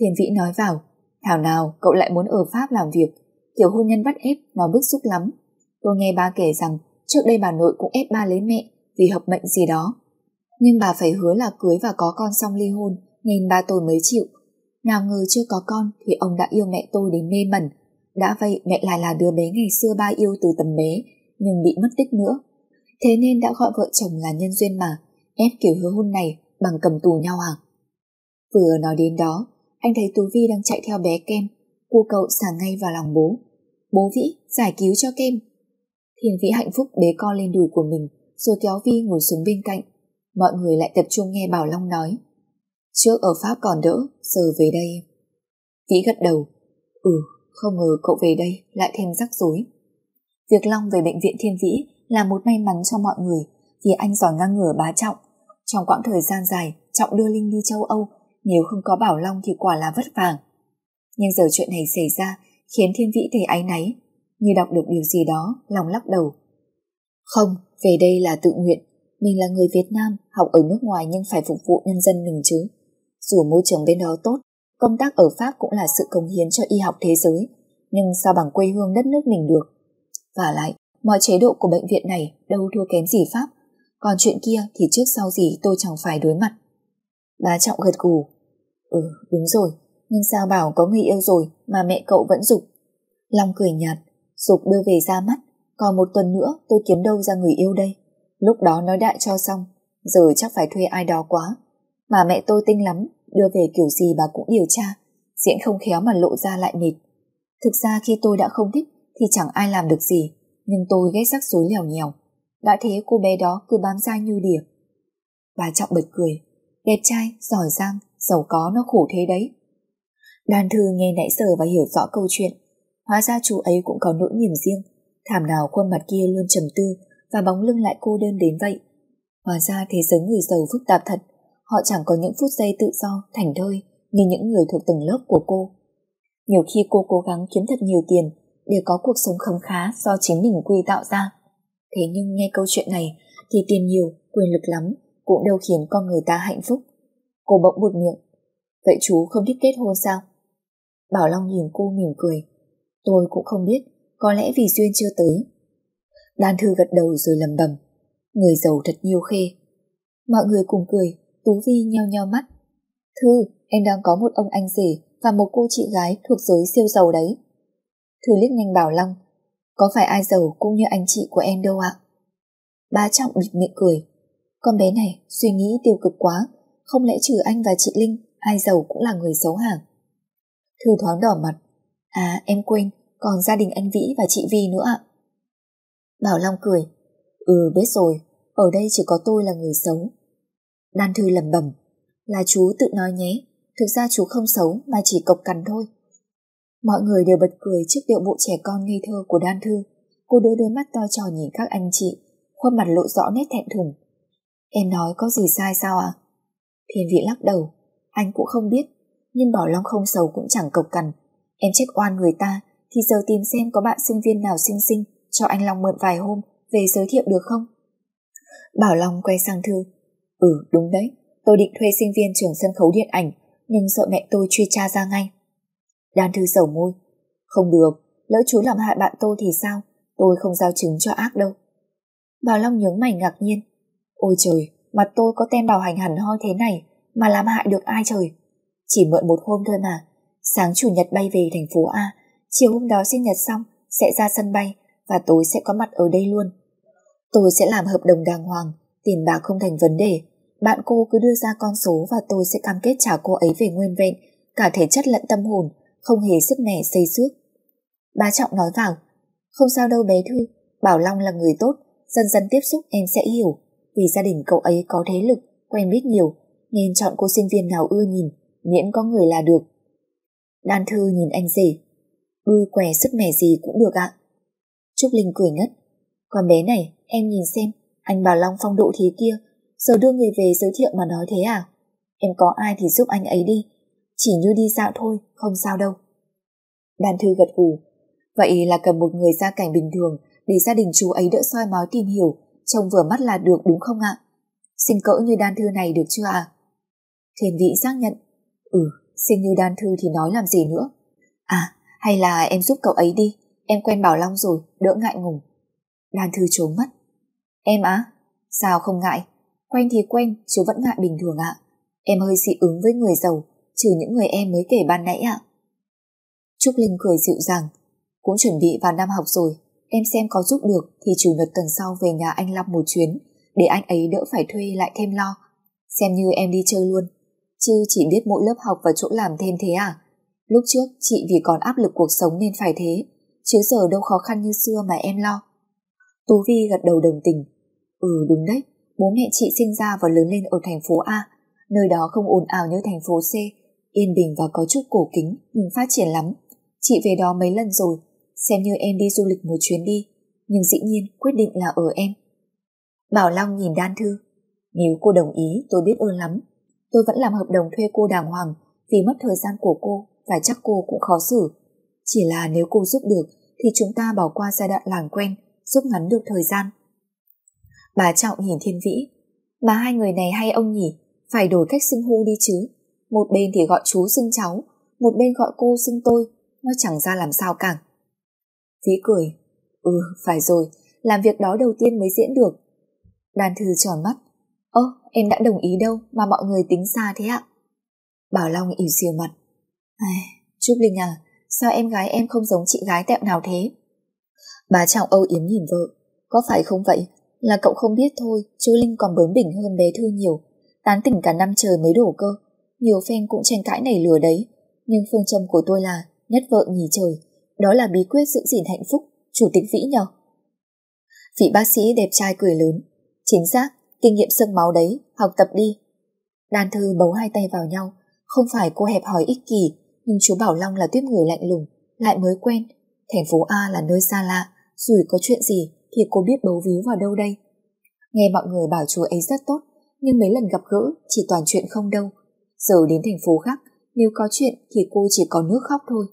Thiền Vĩ nói vào. Thảo nào cậu lại muốn ở Pháp làm việc. Kiểu hôn nhân bắt ép, nó bức xúc lắm. Tôi nghe ba kể rằng trước đây bà nội cũng ép ba lấy mẹ vì hợp mệnh gì đó. Nhưng bà phải hứa là cưới và có con xong ly hôn nên ba tôi mới chịu. Nào ngờ chưa có con thì ông đã yêu mẹ tôi đến mê mẩn. Đã vậy mẹ lại là đứa bé ngày xưa ba yêu từ tầm bé nhưng bị mất tích nữa. Thế nên đã gọi vợ chồng là nhân duyên mà, ép kiểu hứa hôn này bằng cầm tù nhau à? Vừa nói đến đó, anh thấy Tú Vi đang chạy theo bé Kem, cu cậu xả ngay vào lòng bố. Bố Vĩ, giải cứu cho Kem. Thiên Vĩ hạnh phúc bế con lên đùi của mình, rồi kéo Vi ngồi xuống bên cạnh. Mọi người lại tập trung nghe Bảo Long nói. Trước ở Pháp còn đỡ, giờ về đây. Vĩ gật đầu. Ừ, không ngờ cậu về đây lại thêm rắc rối. Việc Long về bệnh viện Thiên Vĩ là một may mắn cho mọi người vì anh giỏi ngang ngửa bá trọng. Trong quãng thời gian dài, Trọng đưa Linh đi châu Âu, nếu không có Bảo Long thì quả là vất vả. Nhưng giờ chuyện này xảy ra khiến Thiên Vĩ thấy áy náy, như đọc được điều gì đó, lòng lắc đầu. Không, về đây là tự nguyện, mình là người Việt Nam, học ở nước ngoài nhưng phải phục vụ nhân dân mình chứ. Dù môi trường bên đó tốt, công tác ở Pháp cũng là sự cống hiến cho y học thế giới, nhưng sao bằng quê hương đất nước mình được. Và lại, Mọi chế độ của bệnh viện này đâu thua kém gì Pháp, còn chuyện kia thì trước sau gì tôi chẳng phải đối mặt. Bá Trọng gật gù. Ừ, đúng rồi, nhưng sao bảo có người yêu rồi mà mẹ cậu vẫn dục. Long cười nhạt, dục đưa về ra mắt, còn một tuần nữa tôi kiếm đâu ra người yêu đây. Lúc đó nói đại cho xong, giờ chắc phải thuê ai đó quá. Mà mẹ tôi tinh lắm, đưa về kiểu gì bà cũng điều tra, diễn không khéo mà lộ ra lại mệt. Thực ra khi tôi đã không thích thì chẳng ai làm được gì, nhưng tôi ghét rắc rối lèo nhèo. Đã thế cô bé đó cứ bám dai như đỉa. Bà Trọng bật cười, đẹp trai, giỏi giang, giàu có nó khổ thế đấy. Đoàn thư nghe nãy giờ và hiểu rõ câu chuyện. Hóa ra chú ấy cũng có nỗi niềm riêng, thảm nào khuôn mặt kia luôn trầm tư và bóng lưng lại cô đơn đến vậy. Hóa ra thế giới người giàu phức tạp thật, họ chẳng có những phút giây tự do, thành thơi như những người thuộc tầng lớp của cô. Nhiều khi cô cố gắng kiếm thật nhiều tiền để có cuộc sống khấm khá do chính mình quy tạo ra. Thế nhưng nghe câu chuyện này thì tiền nhiều, quyền lực lắm cũng đâu khiến con người ta hạnh phúc. Cô bỗng buột miệng. Vậy chú không thích kết hôn sao? Bảo Long nhìn cô mỉm cười. Tôi cũng không biết, có lẽ vì duyên chưa tới. Đan Thư gật đầu rồi lầm bầm. Người giàu thật nhiều khê. Mọi người cùng cười, Tú Vi nheo nheo mắt. Thư, em đang có một ông anh rể và một cô chị gái thuộc giới siêu giàu đấy. Thư liếc nhanh Bảo Long. Có phải ai giàu cũng như anh chị của em đâu ạ? Ba Trọng bịt miệng cười. Con bé này suy nghĩ tiêu cực quá, không lẽ trừ anh và chị Linh, ai giàu cũng là người xấu hả? Thư thoáng đỏ mặt. À em quên, còn gia đình anh Vĩ và chị Vi nữa ạ. Bảo Long cười. Ừ biết rồi, ở đây chỉ có tôi là người xấu. Đan Thư lẩm bẩm Là chú tự nói nhé, thực ra chú không xấu mà chỉ cộc cằn thôi. Mọi người đều bật cười trước điệu bộ trẻ con ngây thơ của Đan Thư. Cô đưa đôi mắt to tròn nhìn các anh chị, khuôn mặt lộ rõ nét thẹn thùng. Em nói có gì sai sao à? Thiên vị lắc đầu, anh cũng không biết, nhưng Bảo Long không xấu cũng chẳng cộc cằn. Em trách oan người ta, thì giờ tìm xem có bạn sinh viên nào xinh xinh cho anh Long mượn vài hôm về giới thiệu được không? Bảo Long quay sang Thư. Ừ, đúng đấy, tôi định thuê sinh viên trường sân khấu điện ảnh, nhưng sợ mẹ tôi truy tra ra ngay. Đan Thư sầu môi. Không được, lỡ chú làm hại bạn tôi thì sao? Tôi không giao chứng cho ác đâu. Bảo Long nhướng mày ngạc nhiên. Ôi trời, mặt tôi có tem bảo hành hẳn hoi thế này mà làm hại được ai trời. Chỉ mượn một hôm thôi mà. Sáng chủ nhật bay về thành phố A, chiều hôm đó sinh nhật xong sẽ ra sân bay và tối sẽ có mặt ở đây luôn. Tôi sẽ làm hợp đồng đàng hoàng, tiền bạc không thành vấn đề. Bạn cô cứ đưa ra con số và tôi sẽ cam kết trả cô ấy về nguyên vẹn, cả thể chất lẫn tâm hồn, không hề sức mẻ xây xước. bà Trọng nói vào, không sao đâu bé Thư, Bảo Long là người tốt, dần dần tiếp xúc em sẽ hiểu, vì gia đình cậu ấy có thế lực, quen biết nhiều, nên chọn cô sinh viên nào ưa nhìn, miễn có người là được. Đan Thư nhìn anh rể, đuôi què sức mẻ gì cũng được ạ. Trúc Linh cười ngất, con bé này, em nhìn xem, anh Bảo Long phong độ thế kia, giờ đưa người về giới thiệu mà nói thế à? Em có ai thì giúp anh ấy đi, chỉ như đi dạo thôi, không sao đâu. Đan thư gật gù, vậy là cần một người gia cảnh bình thường để gia đình chú ấy đỡ soi mói tìm hiểu, trông vừa mắt là được đúng không ạ? xin cỡ như đan thư này được chưa ạ? Thiền vị xác nhận, ừ, xin như đan thư thì nói làm gì nữa. À, hay là em giúp cậu ấy đi, em quen Bảo Long rồi, đỡ ngại ngùng. Đan thư trốn mất. Em á? Sao không ngại? Quen thì quen, chứ vẫn ngại bình thường ạ. Em hơi dị ứng với người giàu, trừ những người em mới kể ban nãy ạ. Trúc Linh cười dịu dàng, cũng chuẩn bị vào năm học rồi, em xem có giúp được thì chủ nhật tuần sau về nhà anh Long một chuyến, để anh ấy đỡ phải thuê lại thêm lo. Xem như em đi chơi luôn, chứ chỉ biết mỗi lớp học và chỗ làm thêm thế à? Lúc trước chị vì còn áp lực cuộc sống nên phải thế, chứ giờ đâu khó khăn như xưa mà em lo. Tú Vi gật đầu đồng tình. Ừ đúng đấy, bố mẹ chị sinh ra và lớn lên ở thành phố A, nơi đó không ồn ào như thành phố C, yên bình và có chút cổ kính nhưng phát triển lắm. Chị về đó mấy lần rồi, xem như em đi du lịch một chuyến đi, nhưng dĩ nhiên quyết định là ở em. Bảo Long nhìn Đan Thư. Nếu cô đồng ý tôi biết ơn lắm. Tôi vẫn làm hợp đồng thuê cô đàng hoàng vì mất thời gian của cô và chắc cô cũng khó xử. Chỉ là nếu cô giúp được thì chúng ta bỏ qua giai đoạn làm quen, giúp ngắn được thời gian. Bà Trọng nhìn Thiên Vĩ. Mà hai người này hay ông nhỉ, phải đổi cách xưng hô đi chứ. Một bên thì gọi chú xưng cháu, một bên gọi cô xưng tôi, nó chẳng ra làm sao cả. Vĩ cười, ừ, phải rồi, làm việc đó đầu tiên mới diễn được. Đàn thư tròn mắt, ơ, em đã đồng ý đâu mà mọi người tính xa thế ạ? Bảo Long ỉu xìu mặt. Ai, Trúc Linh à, sao em gái em không giống chị gái tẹo nào thế? Bà Trọng âu yếm nhìn vợ. Có phải không vậy? Là cậu không biết thôi, chú Linh còn bướng bỉnh hơn bé Thư nhiều. Tán tỉnh cả năm trời mới đổ cơ. Nhiều phen cũng tranh cãi nảy lừa đấy. Nhưng phương châm của tôi là nhất vợ nhì trời. Đó là bí quyết giữ gìn hạnh phúc. Chủ tịch Vĩ nhỏ. Vị bác sĩ đẹp trai cười lớn. Chính xác, kinh nghiệm sương máu đấy, học tập đi. Đan Thư bấu hai tay vào nhau. Không phải cô hẹp hỏi ích kỷ, nhưng chú Bảo Long là tuyết người lạnh lùng, lại mới quen. Thành phố A là nơi xa lạ, dù có chuyện gì thì cô biết bấu víu vào đâu đây. Nghe mọi người bảo chú ấy rất tốt, nhưng mấy lần gặp gỡ chỉ toàn chuyện không đâu. Giờ đến thành phố khác, nếu có chuyện thì cô chỉ có nước khóc thôi.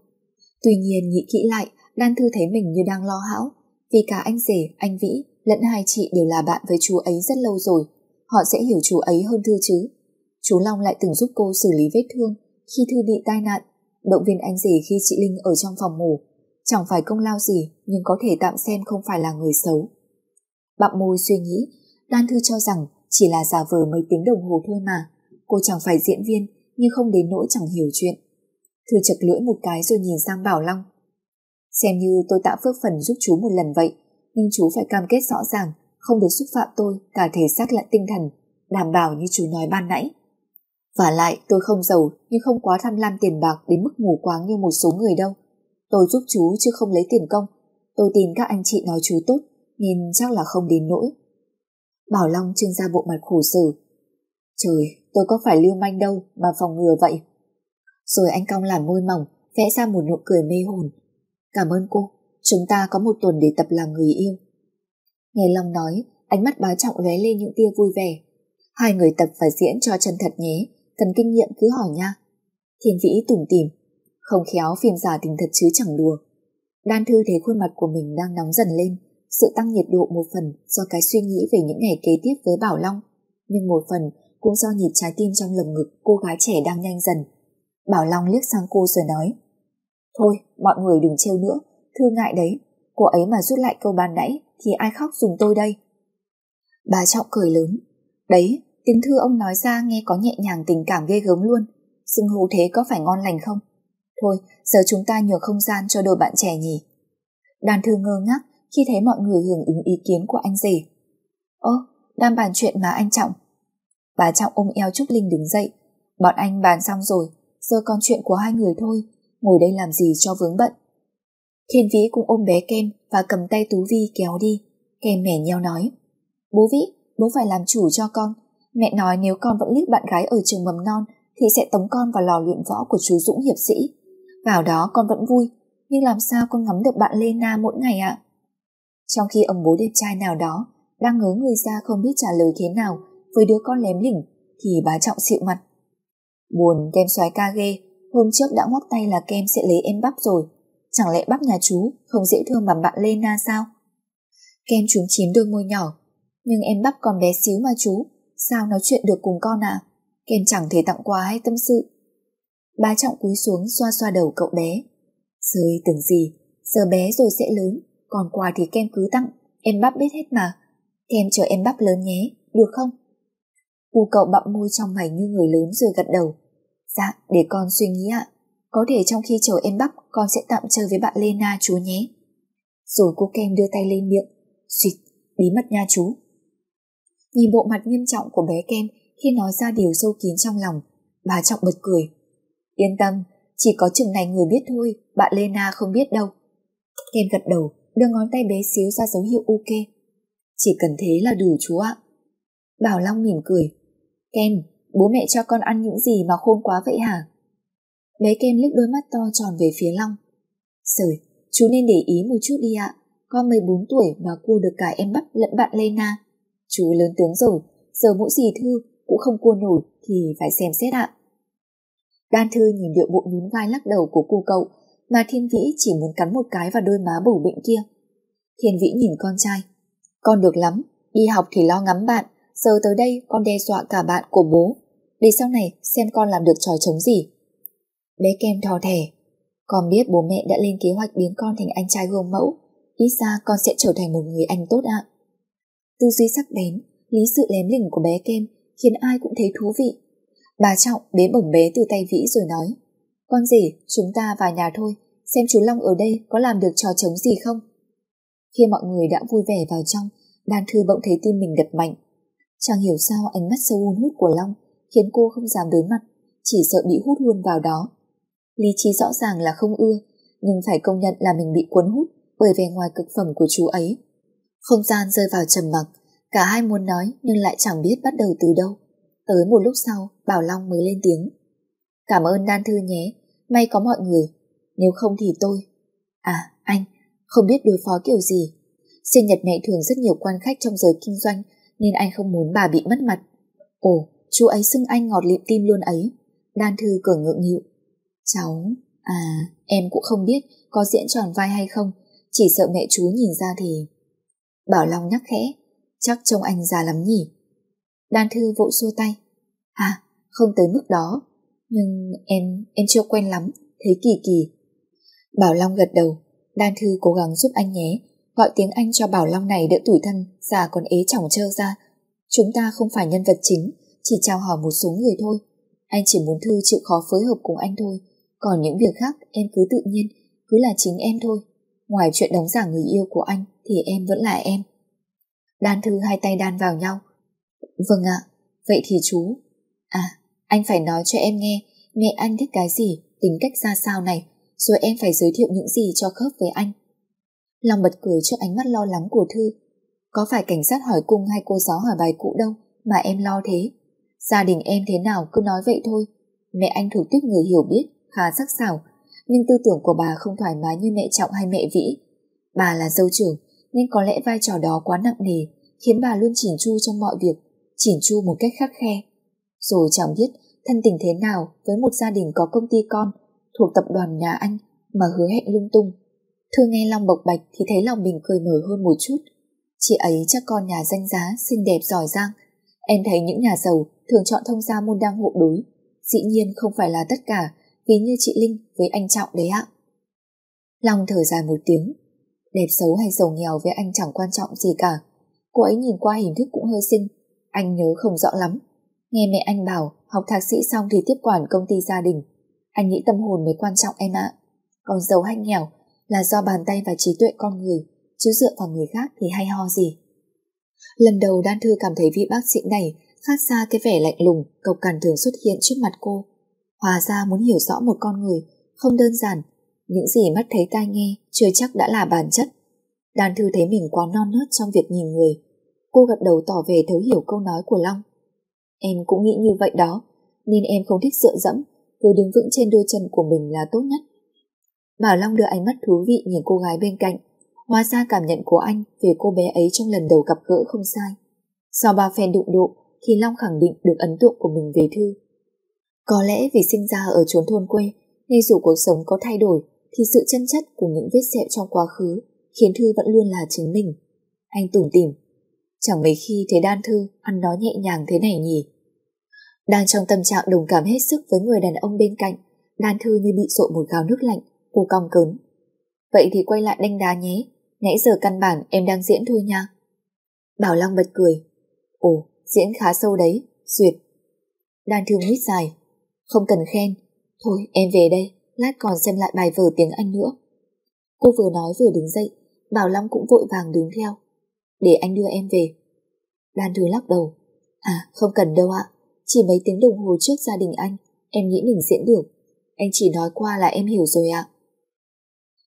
Tuy nhiên nghĩ kỹ lại, Đan Thư thấy mình như đang lo hão, vì cả anh rể, anh Vĩ lẫn hai chị đều là bạn với chú ấy rất lâu rồi. Họ sẽ hiểu chú ấy hơn Thư chứ. Chú Long lại từng giúp cô xử lý vết thương khi Thư bị tai nạn, động viên anh rể khi chị Linh ở trong phòng ngủ. Chẳng phải công lao gì, nhưng có thể tạm xem không phải là người xấu. Bặm môi suy nghĩ, Đan Thư cho rằng chỉ là giả vờ mấy tiếng đồng hồ thôi mà. Cô chẳng phải diễn viên, nhưng không đến nỗi chẳng hiểu chuyện. Thư chật lưỡi một cái rồi nhìn sang Bảo Long. Xem như tôi tạo phước phần giúp chú một lần vậy, nhưng chú phải cam kết rõ ràng, không được xúc phạm tôi, cả thể xác lẫn tinh thần, đảm bảo như chú nói ban nãy. Và lại tôi không giàu nhưng không quá tham lam tiền bạc đến mức mù quáng như một số người đâu. Tôi giúp chú chứ không lấy tiền công. Tôi tin các anh chị nói chú tốt nên chắc là không đến nỗi. Bảo Long trưng ra bộ mặt khổ sở. Trời, tôi có phải lưu manh đâu mà phòng ngừa vậy. Rồi anh cong làm môi mỏng, vẽ ra một nụ cười mê hồn. Cảm ơn cô, chúng ta có một tuần để tập làm người yêu. Nghe Long nói, ánh mắt bá trọng lóe lên những tia vui vẻ. Hai người tập và diễn cho chân thật nhé, cần kinh nghiệm cứ hỏi nha. Thiên vĩ tủm tỉm, không khéo phim giả tình thật chứ chẳng đùa. Đan thư thấy khuôn mặt của mình đang nóng dần lên, sự tăng nhiệt độ một phần do cái suy nghĩ về những ngày kế tiếp với Bảo Long, nhưng một phần cũng do nhịp trái tim trong lồng ngực cô gái trẻ đang nhanh dần. Bảo Long liếc sang cô rồi nói, Thôi, mọi người đừng trêu nữa, thư ngại đấy, cô ấy mà rút lại câu ban nãy thì ai khóc dùng tôi đây. Bà Trọng cười lớn, đấy, tiếng thư ông nói ra nghe có nhẹ nhàng tình cảm ghê gớm luôn, xưng hô thế có phải ngon lành không? Thôi, giờ chúng ta nhường không gian cho đôi bạn trẻ nhỉ. Đàn thư ngơ ngác khi thấy mọi người hưởng ứng ý kiến của anh rể. Ơ, đang bàn chuyện mà anh Trọng. Bà Trọng ôm eo Trúc Linh đứng dậy. Bọn anh bàn xong rồi, giờ còn chuyện của hai người thôi, ngồi đây làm gì cho vướng bận. Thiên Vĩ cũng ôm bé Kem và cầm tay Tú Vi kéo đi. Kem mẻ nheo nói. Bố Vĩ, bố phải làm chủ cho con. Mẹ nói nếu con vẫn liếc bạn gái ở trường mầm non thì sẽ tống con vào lò luyện võ của chú Dũng hiệp sĩ. Vào đó con vẫn vui, nhưng làm sao con ngắm được bạn Lena mỗi ngày ạ? Trong khi ông bố đẹp trai nào đó đang ngớ người ra không biết trả lời thế nào với đứa con lém lỉnh thì bà trọng xịu mặt. Buồn kem xoái ca ghê, hôm trước đã ngoắc tay là kem sẽ lấy em bắp rồi. Chẳng lẽ bắp nhà chú không dễ thương bằng bạn Lena sao? Kem trúng chín đôi môi nhỏ, nhưng em bắp còn bé xíu mà chú, sao nói chuyện được cùng con ạ? À? Kem chẳng thể tặng quà hay tâm sự. Bá trọng cúi xuống xoa xoa đầu cậu bé. Rồi tưởng gì, giờ bé rồi sẽ lớn, còn quà thì kem cứ tặng, em bắp biết hết mà. Kem chờ em bắp lớn nhé, được không? cô cậu bặm môi trong mày như người lớn rồi gật đầu. Dạ, để con suy nghĩ ạ. Có thể trong khi chờ em bắp, con sẽ tạm chơi với bạn Lena chú nhé. Rồi cô Kem đưa tay lên miệng. suýt bí mật nha chú. Nhìn bộ mặt nghiêm trọng của bé Kem khi nói ra điều sâu kín trong lòng, bà Trọng bật cười. Yên tâm, chỉ có chừng này người biết thôi, bạn Lena không biết đâu. Kem gật đầu, đưa ngón tay bé xíu ra dấu hiệu ok. Chỉ cần thế là đủ chú ạ. Bảo Long mỉm cười. Kem, bố mẹ cho con ăn những gì mà khôn quá vậy hả? Bé Kem lít đôi mắt to tròn về phía Long. Sời, chú nên để ý một chút đi ạ. Con 14 tuổi mà cua được cả em bắp lẫn bạn Lena. Chú lớn tướng rồi, giờ mỗi gì Thư cũng không cua nổi thì phải xem xét ạ. Đan Thư nhìn điệu bộ nhún vai lắc đầu của cô cậu mà Thiên Vĩ chỉ muốn cắn một cái vào đôi má bầu bệnh kia. Thiên Vĩ nhìn con trai. Con được lắm, đi học thì lo ngắm bạn, giờ tới đây con đe dọa cả bạn của bố. Để sau này xem con làm được trò chống gì. Bé Kem thò thẻ. Con biết bố mẹ đã lên kế hoạch biến con thành anh trai gương mẫu. Ít ra con sẽ trở thành một người anh tốt ạ. Tư duy sắc bén, lý sự lém lỉnh của bé Kem khiến ai cũng thấy thú vị. Bà Trọng bế bổng bé từ tay Vĩ rồi nói Con gì, chúng ta vào nhà thôi Xem chú Long ở đây có làm được trò chống gì không Khi mọi người đã vui vẻ vào trong Đan Thư bỗng thấy tim mình đập mạnh Chẳng hiểu sao ánh mắt sâu hun hút của Long khiến cô không dám đối mặt, chỉ sợ bị hút luôn vào đó. Lý trí rõ ràng là không ưa, nhưng phải công nhận là mình bị cuốn hút bởi vẻ ngoài cực phẩm của chú ấy. Không gian rơi vào trầm mặc, cả hai muốn nói nhưng lại chẳng biết bắt đầu từ đâu. Tới một lúc sau, Bảo Long mới lên tiếng. Cảm ơn Đan Thư nhé, may có mọi người, nếu không thì tôi. À, anh, không biết đối phó kiểu gì. Sinh nhật mẹ thường rất nhiều quan khách trong giới kinh doanh, nên anh không muốn bà bị mất mặt. Ồ, chú ấy xưng anh ngọt lịm tim luôn ấy. Đan Thư cười ngượng nghịu. Cháu, à, em cũng không biết có diễn tròn vai hay không, chỉ sợ mẹ chú nhìn ra thì... Bảo Long nhắc khẽ, chắc trông anh già lắm nhỉ. Đan Thư vội xua tay. À, không tới mức đó, nhưng em, em chưa quen lắm, thấy kỳ kỳ. Bảo Long gật đầu, Đan Thư cố gắng giúp anh nhé, gọi tiếng Anh cho Bảo Long này đỡ tủi thân, già còn ế chỏng trơ ra. Chúng ta không phải nhân vật chính, chỉ chào hỏi một số người thôi. Anh chỉ muốn Thư chịu khó phối hợp cùng anh thôi, còn những việc khác em cứ tự nhiên, cứ là chính em thôi. Ngoài chuyện đóng giả người yêu của anh thì em vẫn là em. Đan Thư hai tay đan vào nhau. Vâng ạ, vậy thì chú... À, anh phải nói cho em nghe mẹ anh thích cái gì, tính cách ra sao này, rồi em phải giới thiệu những gì cho khớp với anh. lòng bật cười trước ánh mắt lo lắng của Thư. Có phải cảnh sát hỏi cung hay cô giáo hỏi bài cũ đâu mà em lo thế. Gia đình em thế nào cứ nói vậy thôi. Mẹ anh thủ tiếp người hiểu biết, khá sắc sảo, nhưng tư tưởng của bà không thoải mái như mẹ Trọng hay mẹ Vĩ. Bà là dâu trưởng, nên có lẽ vai trò đó quá nặng nề, khiến bà luôn chỉn chu trong mọi việc, chỉn chu một cách khắc khe. Rồi chẳng biết thân tình thế nào với một gia đình có công ty con thuộc tập đoàn nhà anh mà hứa hẹn lung tung. Thư nghe Long bộc bạch thì thấy lòng mình cười mở hơn một chút. Chị ấy chắc con nhà danh giá, xinh đẹp giỏi giang. Em thấy những nhà giàu thường chọn thông gia môn đăng hộ đối. Dĩ nhiên không phải là tất cả, vì như chị Linh với anh Trọng đấy ạ. Long thở dài một tiếng. Đẹp xấu hay giàu nghèo với anh chẳng quan trọng gì cả. Cô ấy nhìn qua hình thức cũng hơi xinh. Anh nhớ không rõ lắm. Nghe mẹ anh bảo học thạc sĩ xong thì tiếp quản công ty gia đình. Anh nghĩ tâm hồn mới quan trọng em ạ. Còn giàu hay nghèo là do bàn tay và trí tuệ con người, chứ dựa vào người khác thì hay ho gì. Lần đầu Đan Thư cảm thấy vị bác sĩ này phát ra cái vẻ lạnh lùng, cộc cằn thường xuất hiện trước mặt cô. Hòa ra muốn hiểu rõ một con người, không đơn giản, những gì mắt thấy tai nghe chưa chắc đã là bản chất. Đan Thư thấy mình quá non nớt trong việc nhìn người. Cô gật đầu tỏ về thấu hiểu câu nói của Long. Em cũng nghĩ như vậy đó, nên em không thích dựa dẫm, cứ đứng vững trên đôi chân của mình là tốt nhất. Bảo Long đưa ánh mắt thú vị nhìn cô gái bên cạnh. Hóa ra cảm nhận của anh về cô bé ấy trong lần đầu gặp gỡ không sai. Sau ba phen đụng độ thì Long khẳng định được ấn tượng của mình về Thư. Có lẽ vì sinh ra ở chốn thôn quê nên dù cuộc sống có thay đổi thì sự chân chất của những vết sẹo trong quá khứ khiến Thư vẫn luôn là chính mình. Anh tủm tỉm. Chẳng mấy khi thấy Đan Thư ăn nói nhẹ nhàng thế này nhỉ. Đang trong tâm trạng đồng cảm hết sức với người đàn ông bên cạnh, Đan Thư như bị sội một gáo nước lạnh, cô cong cớn. Vậy thì quay lại đánh đá nhé, nãy giờ căn bản em đang diễn thôi nha. Bảo Long bật cười. Ồ, diễn khá sâu đấy, duyệt. Đan thương hít dài. Không cần khen, thôi em về đây, lát còn xem lại bài vở tiếng Anh nữa. Cô vừa nói vừa đứng dậy, Bảo Long cũng vội vàng đứng theo. Để anh đưa em về. Đan Thư lắc đầu. À, không cần đâu ạ, chỉ mấy tiếng đồng hồ trước gia đình anh, em nghĩ mình diễn được. Anh chỉ nói qua là em hiểu rồi ạ.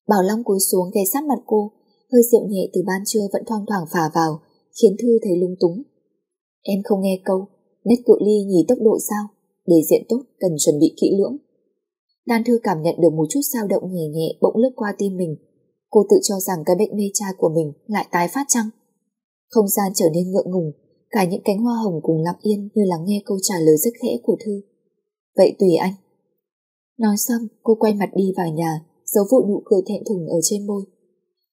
Bảo Long cúi xuống ghé sát mặt cô, hơi rượu nhẹ từ ban trưa vẫn thoang thoảng phả vào, khiến Thư thấy lung túng. Em không nghe câu, nét cự ly nhì tốc độ sao? Để diện tốt cần chuẩn bị kỹ lưỡng. Đan Thư cảm nhận được một chút dao động nhẹ nhẹ bỗng lướt qua tim mình. Cô tự cho rằng cái bệnh mê trai của mình lại tái phát chăng? Không gian trở nên ngượng ngùng, cả những cánh hoa hồng cùng lặng yên như lắng nghe câu trả lời rất khẽ của Thư. Vậy tùy anh. Nói xong, cô quay mặt đi vào nhà, giấu vụ nụ cười thẹn thùng ở trên môi.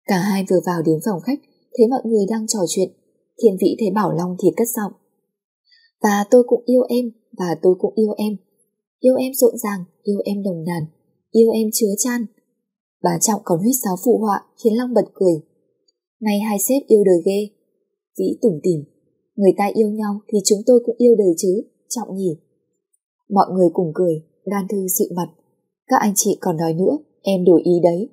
Cả hai vừa vào đến phòng khách, thấy mọi người đang trò chuyện. Thiên Vĩ thấy Bảo Long thì cất giọng. Và tôi cũng yêu em, và tôi cũng yêu em. Yêu em rộn ràng, yêu em đồng đàn, yêu em chứa chan. Bà Trọng còn huyết sáo phụ họa khiến Long bật cười. Này hai sếp yêu đời ghê. Vĩ tủm tỉm. Người ta yêu nhau thì chúng tôi cũng yêu đời chứ, Trọng nhỉ. Mọi người cùng cười, Đan Thư dịu mặt. Các anh chị còn nói nữa, em đổi ý đấy.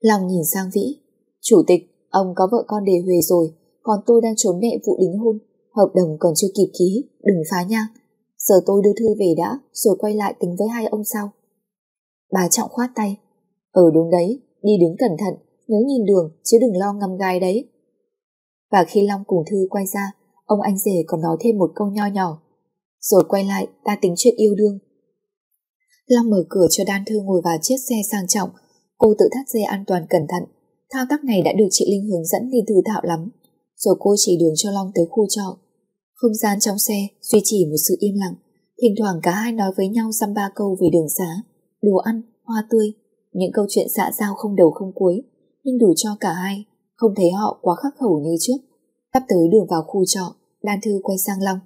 Long nhìn sang Vĩ. Chủ tịch, ông có vợ con đề huề rồi, còn tôi đang trốn mẹ vụ đính hôn. Hợp đồng còn chưa kịp ký, đừng phá nha. Giờ tôi đưa thư về đã, rồi quay lại tính với hai ông sau. Bà Trọng khoát tay. ở ừ, đúng đấy, đi đứng cẩn thận, nhớ nhìn đường, chứ đừng lo ngâm gai đấy. Và khi Long cùng Thư quay ra, ông anh rể còn nói thêm một câu nho nhỏ. Rồi quay lại, ta tính chuyện yêu đương. Long mở cửa cho Đan Thư ngồi vào chiếc xe sang trọng. Cô tự thắt dây an toàn cẩn thận. Thao tác này đã được chị Linh hướng dẫn đi thư thạo lắm. Rồi cô chỉ đường cho Long tới khu trọ. Không gian trong xe duy trì một sự im lặng. Thỉnh thoảng cả hai nói với nhau dăm ba câu về đường xá, đồ ăn, hoa tươi. Những câu chuyện xã giao không đầu không cuối, nhưng đủ cho cả hai, không thấy họ quá khắc khẩu như trước. Sắp tới đường vào khu trọ, Lan Thư quay sang Long.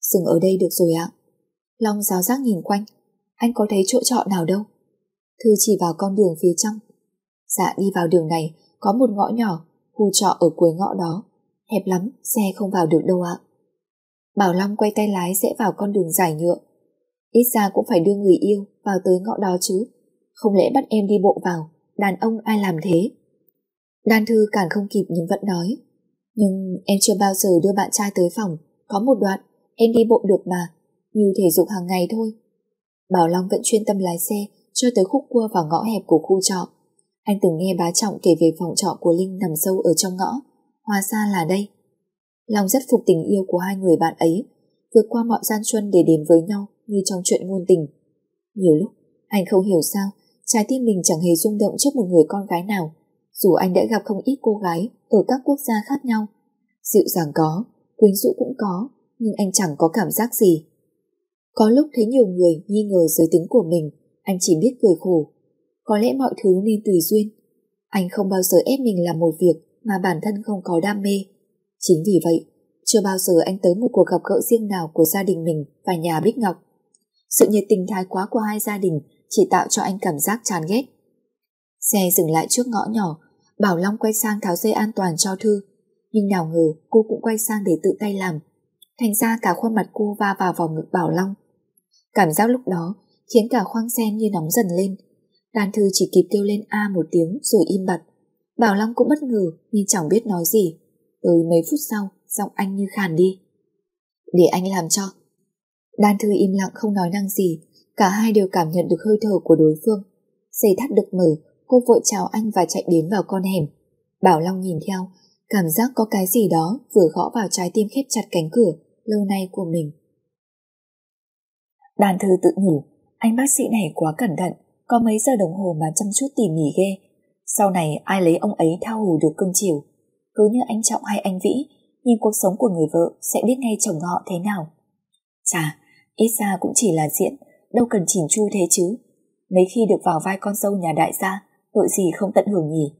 Dừng ở đây được rồi ạ. Long giáo giác nhìn quanh. Anh có thấy chỗ trọ nào đâu? Thư chỉ vào con đường phía trong. Dạ đi vào đường này, có một ngõ nhỏ, khu trọ ở cuối ngõ đó. Hẹp lắm, xe không vào được đâu ạ. Bảo Long quay tay lái sẽ vào con đường dài nhựa. Ít ra cũng phải đưa người yêu vào tới ngõ đó chứ. Không lẽ bắt em đi bộ vào, đàn ông ai làm thế? Đan Thư càng không kịp nhưng vẫn nói. Nhưng em chưa bao giờ đưa bạn trai tới phòng, có một đoạn, em đi bộ được mà, như thể dục hàng ngày thôi. Bảo Long vẫn chuyên tâm lái xe cho tới khúc cua vào ngõ hẹp của khu trọ. Anh từng nghe bá Trọng kể về phòng trọ của Linh nằm sâu ở trong ngõ, hóa ra là đây. Long rất phục tình yêu của hai người bạn ấy, vượt qua mọi gian xuân để đến với nhau như trong chuyện ngôn tình. Nhiều lúc, anh không hiểu sao trái tim mình chẳng hề rung động trước một người con gái nào, dù anh đã gặp không ít cô gái ở các quốc gia khác nhau. Dịu dàng có, quyến rũ cũng có, nhưng anh chẳng có cảm giác gì. Có lúc thấy nhiều người nghi ngờ giới tính của mình, anh chỉ biết cười khổ. Có lẽ mọi thứ nên tùy duyên. Anh không bao giờ ép mình làm một việc mà bản thân không có đam mê. Chính vì vậy, chưa bao giờ anh tới một cuộc gặp gỡ riêng nào của gia đình mình và nhà Bích Ngọc. Sự nhiệt tình thái quá của hai gia đình chỉ tạo cho anh cảm giác chán ghét. Xe dừng lại trước ngõ nhỏ, Bảo Long quay sang tháo dây an toàn cho Thư. Nhưng nào ngờ cô cũng quay sang để tự tay làm. Thành ra cả khuôn mặt cô va vào vòng ngực Bảo Long. Cảm giác lúc đó khiến cả khoang sen như nóng dần lên. Đàn Thư chỉ kịp kêu lên A một tiếng rồi im bặt. Bảo Long cũng bất ngờ nhưng chẳng biết nói gì. Tới mấy phút sau, giọng anh như khàn đi. Để anh làm cho. Đan Thư im lặng không nói năng gì, cả hai đều cảm nhận được hơi thở của đối phương. Giày thắt được mở, cô vội chào anh và chạy đến vào con hẻm. Bảo Long nhìn theo, cảm giác có cái gì đó vừa gõ vào trái tim khép chặt cánh cửa lâu nay của mình. Đàn thư tự nhủ, anh bác sĩ này quá cẩn thận, có mấy giờ đồng hồ mà chăm chút tỉ mỉ ghê. Sau này ai lấy ông ấy thao hù được cưng chiều. Cứ như anh Trọng hay anh Vĩ, nhìn cuộc sống của người vợ sẽ biết ngay chồng họ thế nào. Chà, ít ra cũng chỉ là diễn, đâu cần chỉnh chu thế chứ. Mấy khi được vào vai con dâu nhà đại gia, tội gì không tận hưởng nhỉ?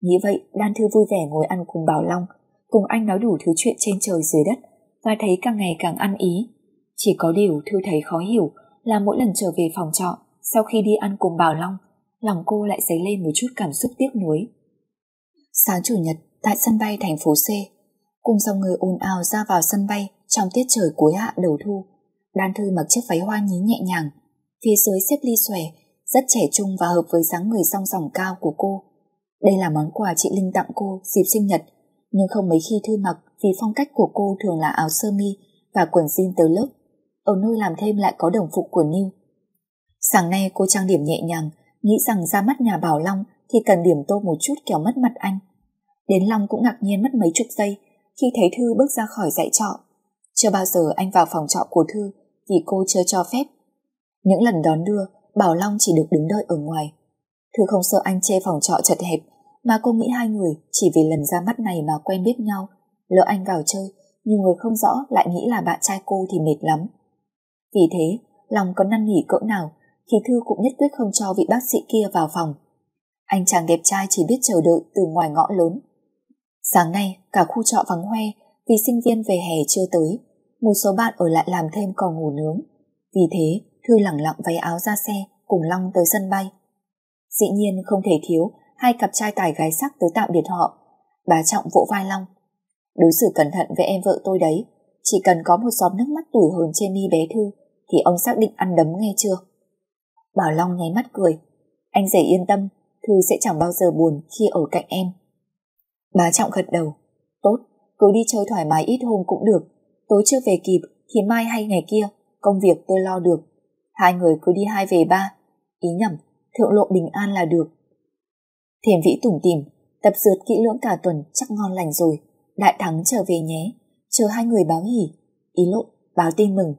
Nghĩ vậy, Đan Thư vui vẻ ngồi ăn cùng Bảo Long, cùng anh nói đủ thứ chuyện trên trời dưới đất, và thấy càng ngày càng ăn ý. Chỉ có điều Thư thấy khó hiểu là mỗi lần trở về phòng trọ, sau khi đi ăn cùng Bảo Long, lòng cô lại dấy lên một chút cảm xúc tiếc nuối. Sáng chủ nhật, tại sân bay thành phố C, cùng dòng người ồn ào ra vào sân bay trong tiết trời cuối hạ đầu thu, Đan Thư mặc chiếc váy hoa nhí nhẹ nhàng, phía dưới xếp ly xòe, rất trẻ trung và hợp với dáng người song sòng cao của cô. Đây là món quà chị Linh tặng cô dịp sinh nhật, nhưng không mấy khi Thư mặc vì phong cách của cô thường là áo sơ mi và quần jean tới lớp. Ở nơi làm thêm lại có đồng phục của Niu. Sáng nay cô trang điểm nhẹ nhàng, nghĩ rằng ra mắt nhà Bảo Long thì cần điểm tô một chút kéo mất mặt anh. Đến Long cũng ngạc nhiên mất mấy chục giây khi thấy Thư bước ra khỏi dãy trọ. Chưa bao giờ anh vào phòng trọ của Thư vì cô chưa cho phép. Những lần đón đưa, Bảo Long chỉ được đứng đợi ở ngoài. Thư không sợ anh chê phòng trọ chật hẹp, mà cô nghĩ hai người chỉ vì lần ra mắt này mà quen biết nhau. Lỡ anh vào chơi, nhiều người không rõ lại nghĩ là bạn trai cô thì mệt lắm. Vì thế, lòng có năn nỉ cỡ nào thì Thư cũng nhất quyết không cho vị bác sĩ kia vào phòng. Anh chàng đẹp trai chỉ biết chờ đợi từ ngoài ngõ lớn. Sáng nay, cả khu trọ vắng hoe vì sinh viên về hè chưa tới. Một số bạn ở lại làm thêm còn ngủ nướng. Vì thế, Thư lẳng lặng váy áo ra xe cùng Long tới sân bay. Dĩ nhiên không thể thiếu hai cặp trai tài gái sắc tới tạm biệt họ. Bà Trọng vỗ vai Long. Đối xử cẩn thận với em vợ tôi đấy. Chỉ cần có một giọt nước mắt tủi hờn trên mi bé Thư thì ông xác định ăn đấm nghe chưa? Bảo Long nháy mắt cười. Anh rể yên tâm, Thư sẽ chẳng bao giờ buồn khi ở cạnh em. Bá Trọng gật đầu. Tốt, cứ đi chơi thoải mái ít hôm cũng được. Tối chưa về kịp thì mai hay ngày kia, công việc tôi lo được. Hai người cứ đi hai về ba. Ý nhầm, thượng lộ bình an là được. Thiền vĩ tủm tìm, tập dượt kỹ lưỡng cả tuần chắc ngon lành rồi. Đại thắng trở về nhé, chờ hai người báo hỉ. Ý lộ, báo tin mừng.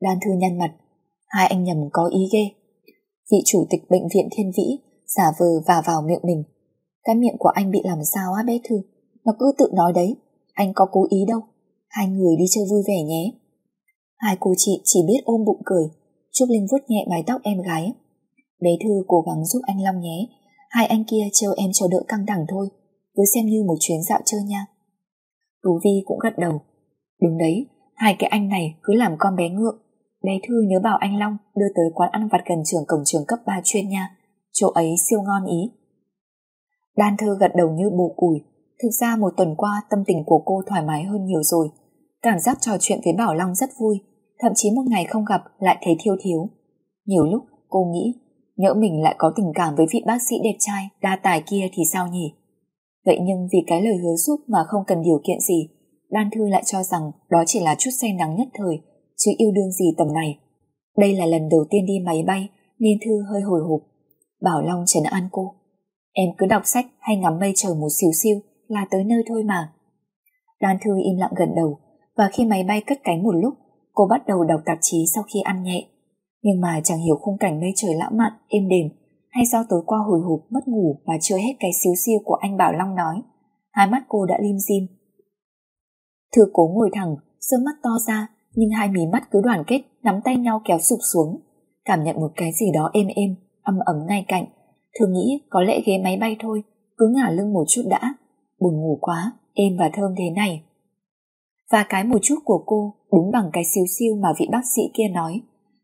Đan thư nhăn mặt, hai anh nhầm có ý ghê. Vị chủ tịch bệnh viện thiên vĩ giả vờ và vào miệng mình. Cái miệng của anh bị làm sao á bé Thư? Nó cứ tự nói đấy, anh có cố ý đâu. Hai người đi chơi vui vẻ nhé. Hai cô chị chỉ biết ôm bụng cười. Trúc Linh vuốt nhẹ mái tóc em gái. Bé Thư cố gắng giúp anh Long nhé. Hai anh kia trêu em cho đỡ căng thẳng thôi. Cứ xem như một chuyến dạo chơi nha. Tú Vi cũng gật đầu. Đúng đấy, hai cái anh này cứ làm con bé ngượng. Bé Thư nhớ bảo anh Long đưa tới quán ăn vặt gần trường cổng trường cấp 3 chuyên nha. Chỗ ấy siêu ngon ý. Đan Thư gật đầu như bồ củi. Thực ra một tuần qua tâm tình của cô thoải mái hơn nhiều rồi. Cảm giác trò chuyện với Bảo Long rất vui. Thậm chí một ngày không gặp lại thấy thiêu thiếu. Nhiều lúc cô nghĩ nhỡ mình lại có tình cảm với vị bác sĩ đẹp trai đa tài kia thì sao nhỉ? Vậy nhưng vì cái lời hứa giúp mà không cần điều kiện gì, Đan Thư lại cho rằng đó chỉ là chút say nắng nhất thời, chứ yêu đương gì tầm này. Đây là lần đầu tiên đi máy bay nên Thư hơi hồi hộp. Bảo Long trấn an cô. Em cứ đọc sách hay ngắm mây trời một xíu xiu là tới nơi thôi mà. Đan Thư im lặng gần đầu và khi máy bay cất cánh một lúc cô bắt đầu đọc tạp chí sau khi ăn nhẹ. Nhưng mà chẳng hiểu khung cảnh mây trời lãng mạn, êm đềm hay do tối qua hồi hộp mất ngủ và chưa hết cái xíu xiu của anh Bảo Long nói. Hai mắt cô đã lim dim. Thư cố ngồi thẳng, sương mắt to ra nhưng hai mí mắt cứ đoàn kết nắm tay nhau kéo sụp xuống. Cảm nhận một cái gì đó êm êm, âm ấm ngay cạnh. Thư nghĩ có lẽ ghế máy bay thôi, cứ ngả lưng một chút đã. Buồn ngủ quá, êm và thơm thế này. Và cái một chút của cô đúng bằng cái xíu xiu mà vị bác sĩ kia nói.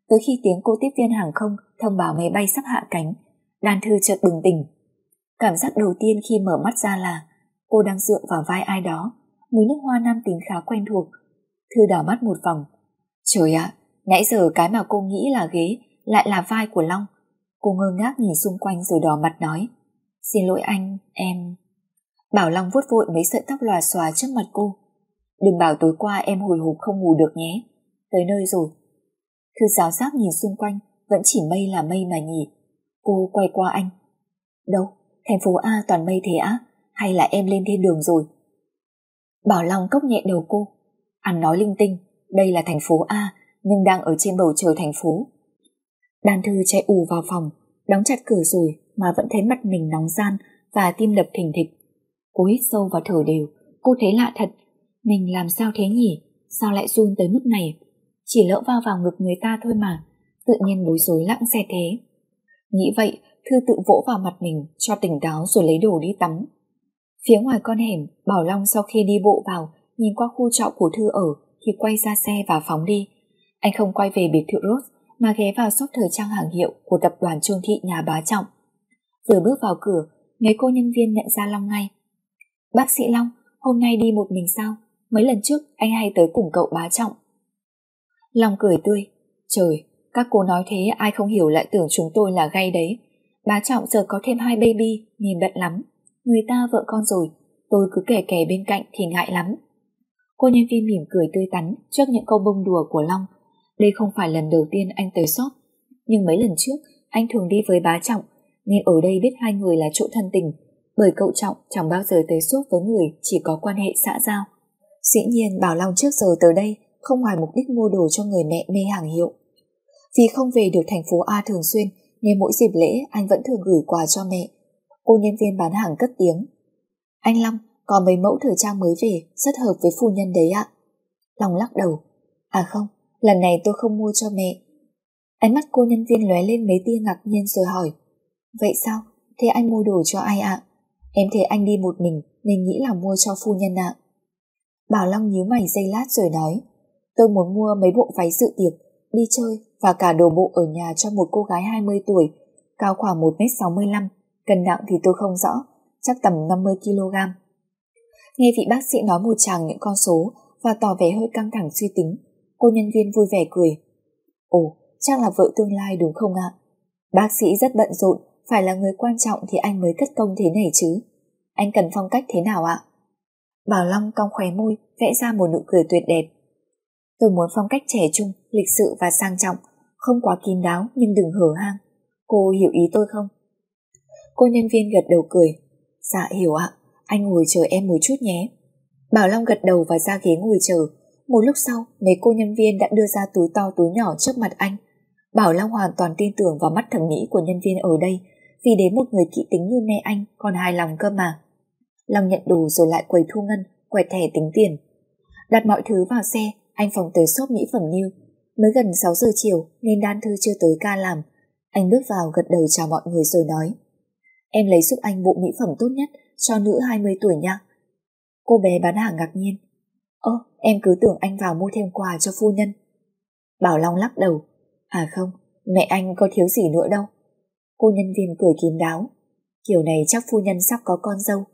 Tới khi tiếng cô tiếp viên hàng không thông báo máy bay sắp hạ cánh, lan Thư chợt bừng tỉnh. Cảm giác đầu tiên khi mở mắt ra là cô đang dựa vào vai ai đó, mùi nước hoa nam tính khá quen thuộc. Thư đảo mắt một vòng. Trời ạ, nãy giờ cái mà cô nghĩ là ghế lại là vai của Long. Cô ngơ ngác nhìn xung quanh rồi đỏ mặt nói. Xin lỗi anh, em... Bảo Long vuốt vội mấy sợi tóc lòa xòa trước mặt cô. Đừng bảo tối qua em hồi hộp không ngủ được nhé. Tới nơi rồi. Thư giáo giác nhìn xung quanh, vẫn chỉ mây là mây mà nhỉ. Cô quay qua anh. Đâu, thành phố A toàn mây thế á? Hay là em lên thiên đường rồi? Bảo Long cốc nhẹ đầu cô. Ăn nói linh tinh, đây là thành phố A, nhưng đang ở trên bầu trời thành phố. đàn Thư chạy ù vào phòng, đóng chặt cửa rồi mà vẫn thấy mặt mình nóng gian và tim đập thình thịch. Cô hít sâu và thở đều, cô thấy lạ thật. Mình làm sao thế nhỉ? Sao lại run tới mức này? Chỉ lỡ vào vào ngực người ta thôi mà, tự nhiên bối rối lãng xe thế. Nghĩ vậy, Thư tự vỗ vào mặt mình cho tỉnh táo rồi lấy đồ đi tắm. Phía ngoài con hẻm, Bảo Long sau khi đi bộ vào, nhìn qua khu trọ của Thư ở thì quay ra xe và phóng đi. Anh không quay về biệt thự Rose mà ghé vào shop thời trang hàng hiệu của tập đoàn Trương Thị nhà bá trọng. Vừa bước vào cửa, mấy cô nhân viên nhận ra Long ngay. Bác sĩ Long, hôm nay đi một mình sao? Mấy lần trước anh hay tới cùng cậu bá trọng. Long cười tươi. Trời, các cô nói thế ai không hiểu lại tưởng chúng tôi là gay đấy. Bá trọng giờ có thêm hai baby nhìn bận lắm. Người ta vợ con rồi, tôi cứ kẻ kè bên cạnh thì ngại lắm. Cô nhân viên mỉm cười tươi tắn trước những câu bông đùa của Long. Đây không phải lần đầu tiên anh tới shop, nhưng mấy lần trước anh thường đi với bá trọng, nên ở đây biết hai người là chỗ thân tình, bởi cậu trọng chẳng bao giờ tới shop với người chỉ có quan hệ xã giao. Dĩ nhiên Bảo Long trước giờ tới đây không ngoài mục đích mua đồ cho người mẹ mê hàng hiệu. Vì không về được thành phố A thường xuyên nên mỗi dịp lễ anh vẫn thường gửi quà cho mẹ. Cô nhân viên bán hàng cất tiếng. Anh Long, có mấy mẫu thời trang mới về, rất hợp với phu nhân đấy ạ. Long lắc đầu. À không, lần này tôi không mua cho mẹ. Ánh mắt cô nhân viên lóe lên mấy tia ngạc nhiên rồi hỏi. Vậy sao? Thế anh mua đồ cho ai ạ? Em thấy anh đi một mình nên nghĩ là mua cho phu nhân ạ. Bảo Long nhíu mày dây lát rồi nói. Tôi muốn mua mấy bộ váy dự tiệc, đi chơi và cả đồ bộ ở nhà cho một cô gái 20 tuổi, cao khoảng 1m65, cân nặng thì tôi không rõ, chắc tầm 50kg. Nghe vị bác sĩ nói một chàng những con số và tỏ vẻ hơi căng thẳng suy tính, cô nhân viên vui vẻ cười. Ồ, chắc là vợ tương lai đúng không ạ? Bác sĩ rất bận rộn, phải là người quan trọng thì anh mới cất công thế này chứ. Anh cần phong cách thế nào ạ? Bảo Long cong khóe môi, vẽ ra một nụ cười tuyệt đẹp. Tôi muốn phong cách trẻ trung, lịch sự và sang trọng, không quá kín đáo nhưng đừng hở hang. Cô hiểu ý tôi không? Cô nhân viên gật đầu cười. Dạ hiểu ạ, anh ngồi chờ em một chút nhé. Bảo Long gật đầu và ra ghế ngồi chờ. Một lúc sau, mấy cô nhân viên đã đưa ra túi to túi nhỏ trước mặt anh. Bảo Long hoàn toàn tin tưởng vào mắt thẩm mỹ của nhân viên ở đây vì đến một người kỹ tính như mẹ anh còn hài lòng cơ mà. Long nhận đồ rồi lại quầy thu ngân, quẹt thẻ tính tiền. Đặt mọi thứ vào xe, anh phòng tới shop mỹ phẩm như. Mới gần 6 giờ chiều nên đan thư chưa tới ca làm. Anh bước vào gật đầu chào mọi người rồi nói. Em lấy giúp anh bộ mỹ phẩm tốt nhất cho nữ 20 tuổi nha. Cô bé bán hàng ngạc nhiên. Ơ, em cứ tưởng anh vào mua thêm quà cho phu nhân. Bảo Long lắc đầu. À không, mẹ anh có thiếu gì nữa đâu. Cô nhân viên cười kín đáo. Kiểu này chắc phu nhân sắp có con dâu.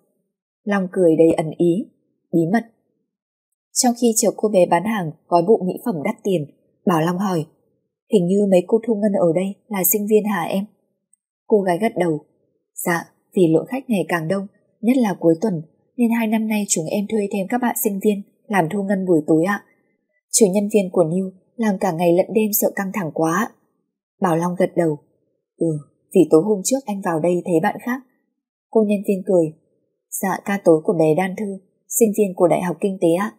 Long cười đầy ẩn ý, bí mật. Trong khi chờ cô bé bán hàng gói bộ mỹ phẩm đắt tiền, Bảo Long hỏi, hình như mấy cô thu ngân ở đây là sinh viên hả em? Cô gái gật đầu, dạ, vì lượng khách ngày càng đông, nhất là cuối tuần, nên hai năm nay chúng em thuê thêm các bạn sinh viên làm thu ngân buổi tối ạ. Chủ nhân viên của New làm cả ngày lẫn đêm sợ căng thẳng quá. Bảo Long gật đầu, ừ, vì tối hôm trước anh vào đây thấy bạn khác. Cô nhân viên cười, Dạ ca tối của bé Đan Thư, sinh viên của Đại học Kinh tế ạ.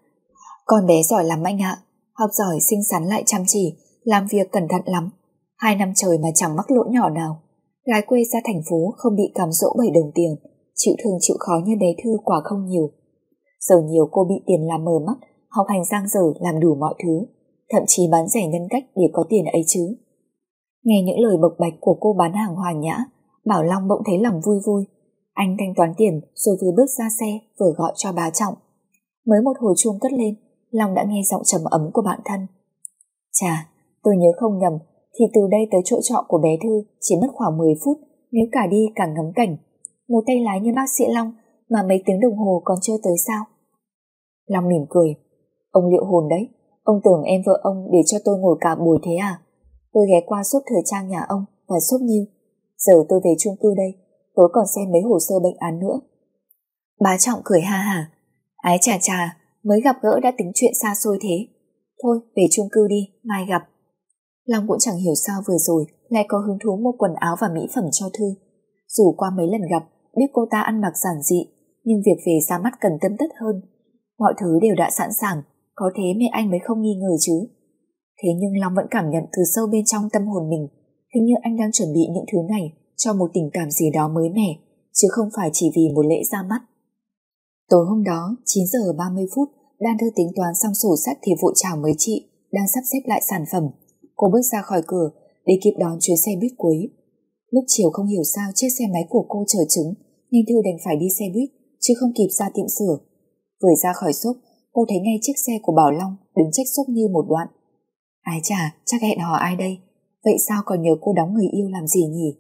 Con bé giỏi lắm anh ạ, học giỏi xinh xắn lại chăm chỉ, làm việc cẩn thận lắm. Hai năm trời mà chẳng mắc lỗi nhỏ nào. Gái quê ra thành phố không bị cám dỗ bởi đồng tiền, chịu thương chịu khó như đấy Thư quả không nhiều. Giờ nhiều cô bị tiền làm mờ mắt, học hành giang dở làm đủ mọi thứ, thậm chí bán rẻ nhân cách để có tiền ấy chứ. Nghe những lời bộc bạch của cô bán hàng hòa nhã, Bảo Long bỗng thấy lòng vui vui, anh thanh toán tiền rồi vừa bước ra xe vừa gọi cho bà Trọng. Mới một hồi chuông cất lên, Long đã nghe giọng trầm ấm của bạn thân. Chà, tôi nhớ không nhầm, thì từ đây tới chỗ trọ của bé Thư chỉ mất khoảng 10 phút nếu cả đi cả ngắm cảnh. Một tay lái như bác sĩ Long mà mấy tiếng đồng hồ còn chưa tới sao? Long mỉm cười. Ông liệu hồn đấy, ông tưởng em vợ ông để cho tôi ngồi cả buổi thế à? Tôi ghé qua suốt thời trang nhà ông và suốt nhiêu. Giờ tôi về chung cư đây, tối còn xem mấy hồ sơ bệnh án nữa. Bá Trọng cười ha hả. Ái chà chà, mới gặp gỡ đã tính chuyện xa xôi thế. Thôi, về chung cư đi, mai gặp. Long cũng chẳng hiểu sao vừa rồi lại có hứng thú mua quần áo và mỹ phẩm cho Thư. Dù qua mấy lần gặp, biết cô ta ăn mặc giản dị, nhưng việc về ra mắt cần tâm tất hơn. Mọi thứ đều đã sẵn sàng, có thế mẹ anh mới không nghi ngờ chứ. Thế nhưng Long vẫn cảm nhận từ sâu bên trong tâm hồn mình, hình như anh đang chuẩn bị những thứ này cho một tình cảm gì đó mới mẻ, chứ không phải chỉ vì một lễ ra mắt. Tối hôm đó, 9 giờ 30 phút, đang Thư tính toán xong sổ sách thì vội chào mấy chị, đang sắp xếp lại sản phẩm. Cô bước ra khỏi cửa để kịp đón chuyến xe buýt cuối. Lúc chiều không hiểu sao chiếc xe máy của cô chờ trứng, nên Thư đành phải đi xe buýt, chứ không kịp ra tiệm sửa. Vừa ra khỏi xốp, cô thấy ngay chiếc xe của Bảo Long đứng trách xốp như một đoạn. Ái chà, chắc hẹn hò ai đây? Vậy sao còn nhớ cô đóng người yêu làm gì nhỉ?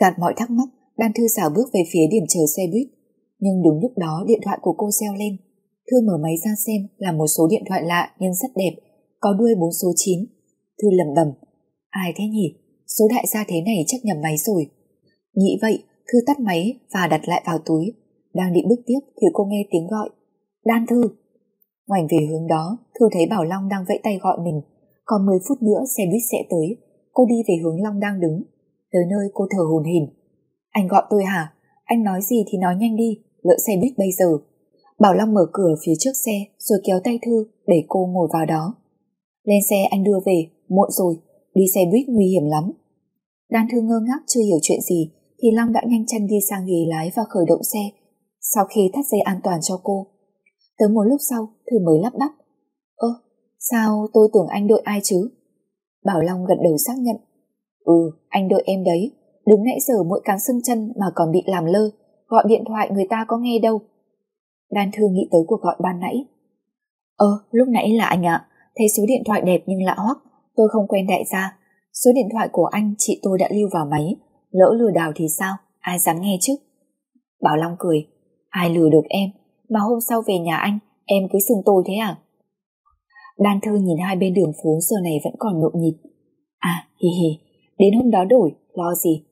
Gạt mọi thắc mắc, Đan Thư xảo bước về phía điểm chờ xe buýt. Nhưng đúng lúc đó điện thoại của cô reo lên. Thư mở máy ra xem là một số điện thoại lạ nhưng rất đẹp, có đuôi bốn số 9. Thư lầm bầm, ai thế nhỉ? Số đại gia thế này chắc nhầm máy rồi. Nghĩ vậy, Thư tắt máy và đặt lại vào túi. Đang định bước tiếp thì cô nghe tiếng gọi. Đan Thư. Ngoảnh về hướng đó, Thư thấy Bảo Long đang vẫy tay gọi mình. Còn 10 phút nữa xe buýt sẽ tới. Cô đi về hướng Long đang đứng. Tới nơi cô thở hồn hển. Anh gọi tôi hả? Anh nói gì thì nói nhanh đi, lỡ xe buýt bây giờ. Bảo Long mở cửa phía trước xe rồi kéo tay Thư để cô ngồi vào đó. Lên xe anh đưa về, muộn rồi, đi xe buýt nguy hiểm lắm. Đan Thư ngơ ngác chưa hiểu chuyện gì thì Long đã nhanh chân đi sang ghế lái và khởi động xe. Sau khi thắt dây an toàn cho cô, tới một lúc sau Thư mới lắp bắp. Ơ, sao tôi tưởng anh đợi ai chứ? Bảo Long gật đầu xác nhận Ừ, anh đợi em đấy. Đứng nãy giờ mỗi cán sưng chân mà còn bị làm lơ. Gọi điện thoại người ta có nghe đâu. Đan Thư nghĩ tới cuộc gọi ban nãy. Ơ, lúc nãy là anh ạ. Thấy số điện thoại đẹp nhưng lạ hoắc. Tôi không quen đại gia. Số điện thoại của anh chị tôi đã lưu vào máy. Lỡ lừa đảo thì sao? Ai dám nghe chứ? Bảo Long cười. Ai lừa được em? Mà hôm sau về nhà anh, em cứ xưng tôi thế à? Đan Thư nhìn hai bên đường phố giờ này vẫn còn nhộn nhịp. À, hì hì, đến hôm đó đổi, lo gì?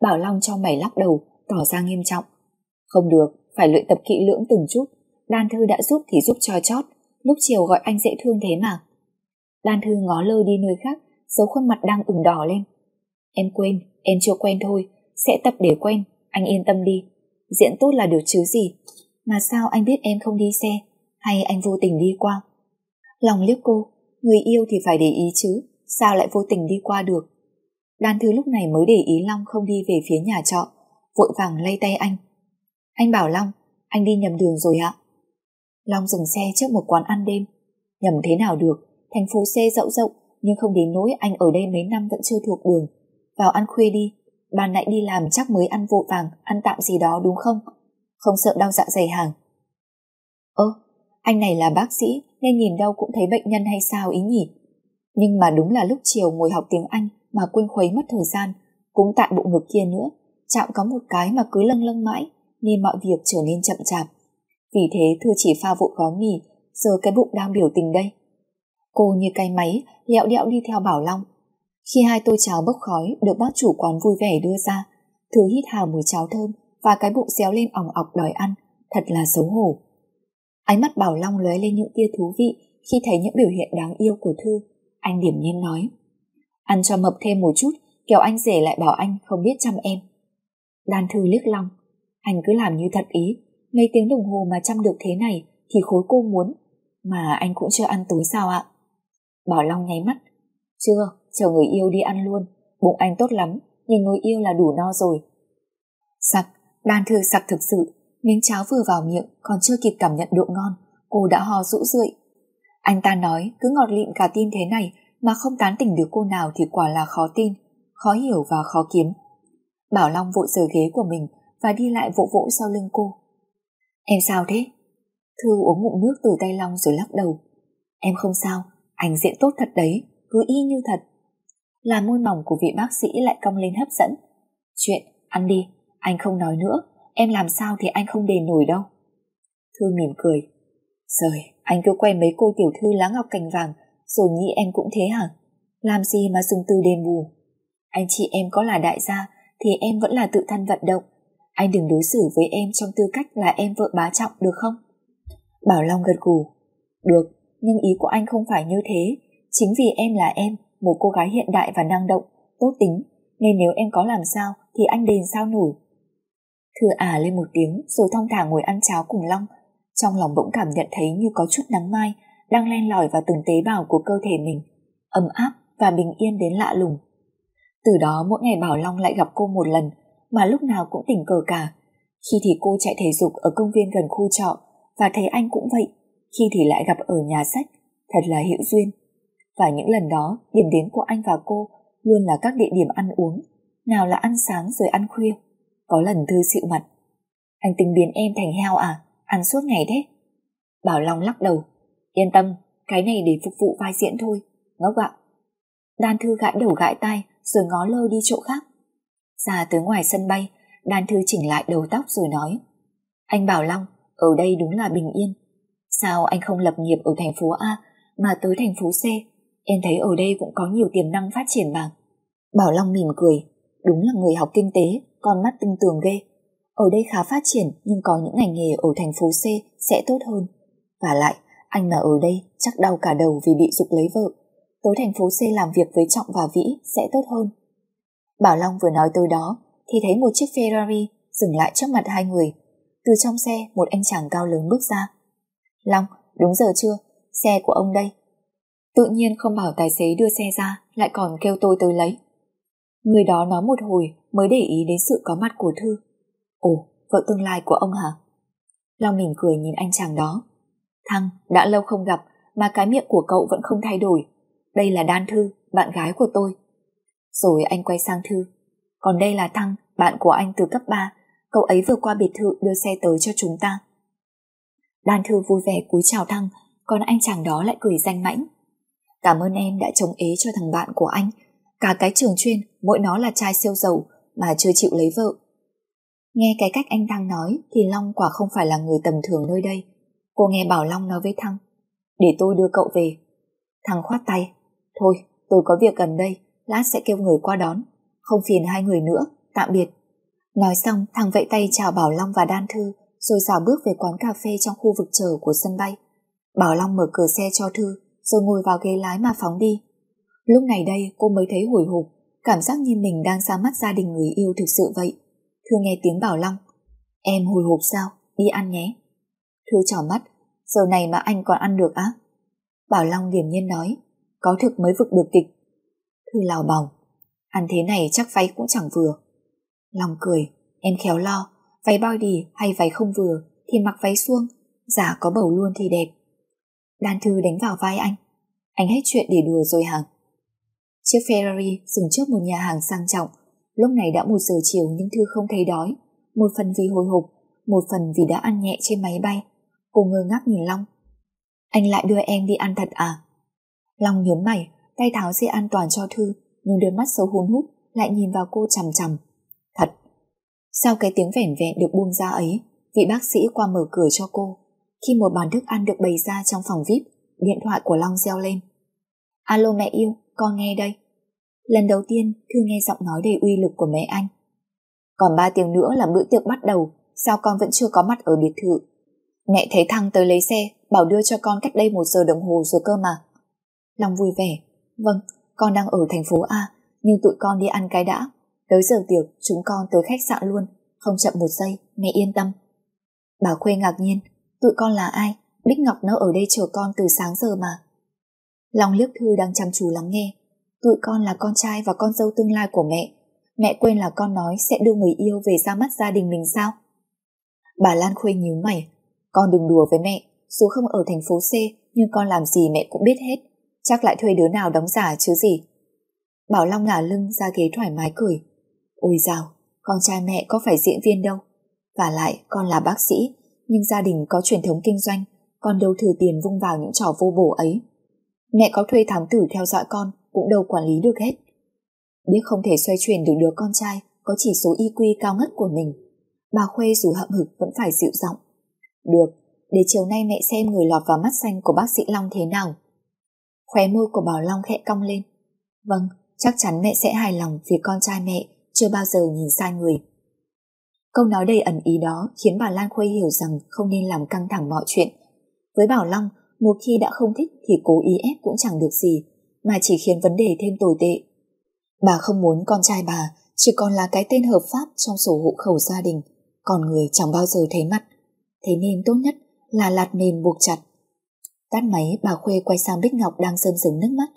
Bảo Long cho mày lắc đầu, tỏ ra nghiêm trọng. Không được, phải luyện tập kỹ lưỡng từng chút. Đan Thư đã giúp thì giúp cho chót, lúc chiều gọi anh dễ thương thế mà. Đan Thư ngó lơ đi nơi khác, dấu khuôn mặt đang ửng đỏ lên. Em quên, em chưa quen thôi, sẽ tập để quen, anh yên tâm đi. Diễn tốt là được chứ gì. Mà sao anh biết em không đi xe, hay anh vô tình đi qua? Lòng liếc cô, người yêu thì phải để ý chứ, sao lại vô tình đi qua được? Đan Thư lúc này mới để ý Long không đi về phía nhà trọ, vội vàng lay tay anh. Anh bảo Long, anh đi nhầm đường rồi ạ. Long dừng xe trước một quán ăn đêm. Nhầm thế nào được, thành phố C rộng rộng, nhưng không đến nỗi anh ở đây mấy năm vẫn chưa thuộc đường. Vào ăn khuya đi, bà nãy đi làm chắc mới ăn vội vàng, ăn tạm gì đó đúng không? Không sợ đau dạ dày hàng. Ơ, anh này là bác sĩ nên nhìn đâu cũng thấy bệnh nhân hay sao ý nhỉ? Nhưng mà đúng là lúc chiều ngồi học tiếng Anh mà quên khuấy mất thời gian, cũng tại bộ ngực kia nữa, chạm có một cái mà cứ lâng lâng mãi, nên mọi việc trở nên chậm chạp. Vì thế Thư chỉ pha vội gói mì, giờ cái bụng đang biểu tình đây. Cô như cái máy, lẹo đẹo đi theo Bảo Long. Khi hai tô cháo bốc khói được bác chủ quán vui vẻ đưa ra, Thư hít hào mùi cháo thơm và cái bụng xéo lên ỏng ọc đòi ăn, thật là xấu hổ. Ánh mắt Bảo Long lóe lên những tia thú vị khi thấy những biểu hiện đáng yêu của Thư. Anh điểm nhiên nói, ăn cho mập thêm một chút, kéo anh rể lại bảo anh không biết chăm em. Đan Thư liếc Long, anh cứ làm như thật ý, mấy tiếng đồng hồ mà chăm được thế này thì khối cô muốn, mà anh cũng chưa ăn tối sao ạ? Bảo Long nháy mắt, chưa, chờ người yêu đi ăn luôn, bụng anh tốt lắm, nhìn người yêu là đủ no rồi. Sặc, Đan Thư sặc thực sự, miếng cháo vừa vào miệng còn chưa kịp cảm nhận độ ngon, cô đã ho rũ rượi. Anh ta nói cứ ngọt lịm cả tim thế này mà không tán tỉnh được cô nào thì quả là khó tin, khó hiểu và khó kiếm. Bảo Long vội rời ghế của mình và đi lại vỗ vỗ sau lưng cô. Em sao thế? Thư uống ngụm nước từ tay Long rồi lắc đầu. Em không sao, anh diễn tốt thật đấy, cứ y như thật. Là môi mỏng của vị bác sĩ lại cong lên hấp dẫn. Chuyện, ăn đi, anh không nói nữa, em làm sao thì anh không đền nổi đâu. Thư mỉm cười. Trời, anh cứ quen mấy cô tiểu thư lá ngọc cành vàng, rồi nghĩ em cũng thế hả? Làm gì mà dùng từ đền bù? Anh chị em có là đại gia, thì em vẫn là tự thân vận động. Anh đừng đối xử với em trong tư cách là em vợ bá trọng được không? Bảo Long gật gù. Được, nhưng ý của anh không phải như thế. Chính vì em là em, một cô gái hiện đại và năng động, tốt tính, nên nếu em có làm sao thì anh đền sao nổi. Thư à lên một tiếng rồi thong thả ngồi ăn cháo cùng Long. Trong lòng bỗng cảm nhận thấy như có chút nắng mai đang len lỏi vào từng tế bào của cơ thể mình, ấm áp và bình yên đến lạ lùng. Từ đó mỗi ngày Bảo Long lại gặp cô một lần mà lúc nào cũng tỉnh cờ cả. Khi thì cô chạy thể dục ở công viên gần khu trọ và thấy anh cũng vậy, khi thì lại gặp ở nhà sách, thật là hữu duyên. Và những lần đó, điểm đến của anh và cô luôn là các địa điểm ăn uống, nào là ăn sáng rồi ăn khuya. Có lần Thư xịu mặt. Anh tính biến em thành heo à? Ăn suốt ngày thế? Bảo Long lắc đầu. Yên tâm, cái này để phục vụ vai diễn thôi. Ngốc ạ. Đan Thư gãi đầu gãi tai rồi ngó lơ đi chỗ khác. Ra tới ngoài sân bay, Đan Thư chỉnh lại đầu tóc rồi nói. Anh Bảo Long, ở đây đúng là bình yên. Sao anh không lập nghiệp ở thành phố A mà tới thành phố C? Em thấy ở đây cũng có nhiều tiềm năng phát triển mà. Bảo Long mỉm cười, đúng là người học kinh tế, con mắt tinh tường ghê. Ở đây khá phát triển nhưng có những ngành nghề ở thành phố C sẽ tốt hơn. Và lại, anh mà ở đây chắc đau cả đầu vì bị dục lấy vợ. Tới thành phố C làm việc với Trọng và Vĩ sẽ tốt hơn. Bảo Long vừa nói tới đó thì thấy một chiếc Ferrari dừng lại trước mặt hai người. Từ trong xe một anh chàng cao lớn bước ra. Long, đúng giờ chưa? Xe của ông đây. Tự nhiên không bảo tài xế đưa xe ra lại còn kêu tôi tới lấy. Người đó nói một hồi mới để ý đến sự có mặt của Thư. Ồ, vợ tương lai của ông hả? Long mỉm cười nhìn anh chàng đó. Thăng, đã lâu không gặp mà cái miệng của cậu vẫn không thay đổi. Đây là Đan Thư, bạn gái của tôi. Rồi anh quay sang Thư. Còn đây là Thăng, bạn của anh từ cấp 3. Cậu ấy vừa qua biệt thự đưa xe tới cho chúng ta. Đan Thư vui vẻ cúi chào Thăng, còn anh chàng đó lại cười danh mãnh. Cảm ơn em đã chống ế cho thằng bạn của anh. Cả cái trường chuyên, mỗi nó là trai siêu giàu mà chưa chịu lấy vợ. Nghe cái cách anh Thăng nói thì Long quả không phải là người tầm thường nơi đây. Cô nghe Bảo Long nói với Thăng. Để tôi đưa cậu về. Thăng khoát tay. Thôi, tôi có việc gần đây, lát sẽ kêu người qua đón. Không phiền hai người nữa, tạm biệt. Nói xong, thằng vẫy tay chào Bảo Long và Đan Thư, rồi dào bước về quán cà phê trong khu vực chờ của sân bay. Bảo Long mở cửa xe cho Thư, rồi ngồi vào ghế lái mà phóng đi. Lúc này đây cô mới thấy hồi hộp, cảm giác như mình đang ra mắt gia đình người yêu thực sự vậy. Thư nghe tiếng Bảo Long. Em hồi hộp sao? Đi ăn nhé. Thư trỏ mắt, giờ này mà anh còn ăn được á? Bảo Long điềm nhiên nói, có thực mới vực được kịch. Thư lào bòng, ăn thế này chắc váy cũng chẳng vừa. Long cười, em khéo lo, váy bao hay váy không vừa thì mặc váy suông, giả có bầu luôn thì đẹp. Đan Thư đánh vào vai anh. Anh hết chuyện để đùa rồi hả? Chiếc Ferrari dừng trước một nhà hàng sang trọng. Lúc này đã một giờ chiều nhưng Thư không thấy đói. Một phần vì hồi hộp, một phần vì đã ăn nhẹ trên máy bay. Cô ngơ ngác nhìn Long. Anh lại đưa em đi ăn thật à? Long nhớn mày, tay tháo dây an toàn cho Thư, nhưng đôi mắt xấu hun hút lại nhìn vào cô chằm chằm. Thật. Sau cái tiếng vẻn vẹn được buông ra ấy, vị bác sĩ qua mở cửa cho cô. Khi một bàn thức ăn được bày ra trong phòng VIP, điện thoại của Long reo lên. Alo mẹ yêu, con nghe đây. Lần đầu tiên Thư nghe giọng nói đầy uy lực của mẹ anh. Còn ba tiếng nữa là bữa tiệc bắt đầu, sao con vẫn chưa có mặt ở biệt thự? Mẹ thấy thằng tới lấy xe, bảo đưa cho con cách đây một giờ đồng hồ rồi cơ mà. Long vui vẻ. Vâng, con đang ở thành phố A, nhưng tụi con đi ăn cái đã. Tới giờ tiệc, chúng con tới khách sạn luôn, không chậm một giây, mẹ yên tâm. Bà Khuê ngạc nhiên, tụi con là ai? Bích Ngọc nó ở đây chờ con từ sáng giờ mà. Long liếc Thư đang chăm chú lắng nghe. Tụi con là con trai và con dâu tương lai của mẹ. Mẹ quên là con nói sẽ đưa người yêu về ra mắt gia đình mình sao? Bà Lan Khuê nhíu mày. Con đừng đùa với mẹ. Dù không ở thành phố C, nhưng con làm gì mẹ cũng biết hết. Chắc lại thuê đứa nào đóng giả chứ gì. Bảo Long ngả lưng ra ghế thoải mái cười. Ôi dào, con trai mẹ có phải diễn viên đâu. Và lại, con là bác sĩ, nhưng gia đình có truyền thống kinh doanh, con đâu thừa tiền vung vào những trò vô bổ ấy. Mẹ có thuê thám tử theo dõi con, cũng đâu quản lý được hết. Biết không thể xoay chuyển được đứa con trai có chỉ số IQ cao ngất của mình. Bà Khuê dù hậm hực vẫn phải dịu giọng. Được, để chiều nay mẹ xem người lọt vào mắt xanh của bác sĩ Long thế nào. Khóe môi của Bảo Long khẽ cong lên. Vâng, chắc chắn mẹ sẽ hài lòng vì con trai mẹ chưa bao giờ nhìn sai người. Câu nói đầy ẩn ý đó khiến bà Lan Khuê hiểu rằng không nên làm căng thẳng mọi chuyện. Với Bảo Long, một khi đã không thích thì cố ý ép cũng chẳng được gì, mà chỉ khiến vấn đề thêm tồi tệ. Bà không muốn con trai bà chỉ còn là cái tên hợp pháp trong sổ hộ khẩu gia đình, còn người chẳng bao giờ thấy mặt. Thế nên tốt nhất là lạt mềm buộc chặt. Tắt máy bà Khuê quay sang Bích Ngọc đang sơm sừng nước mắt.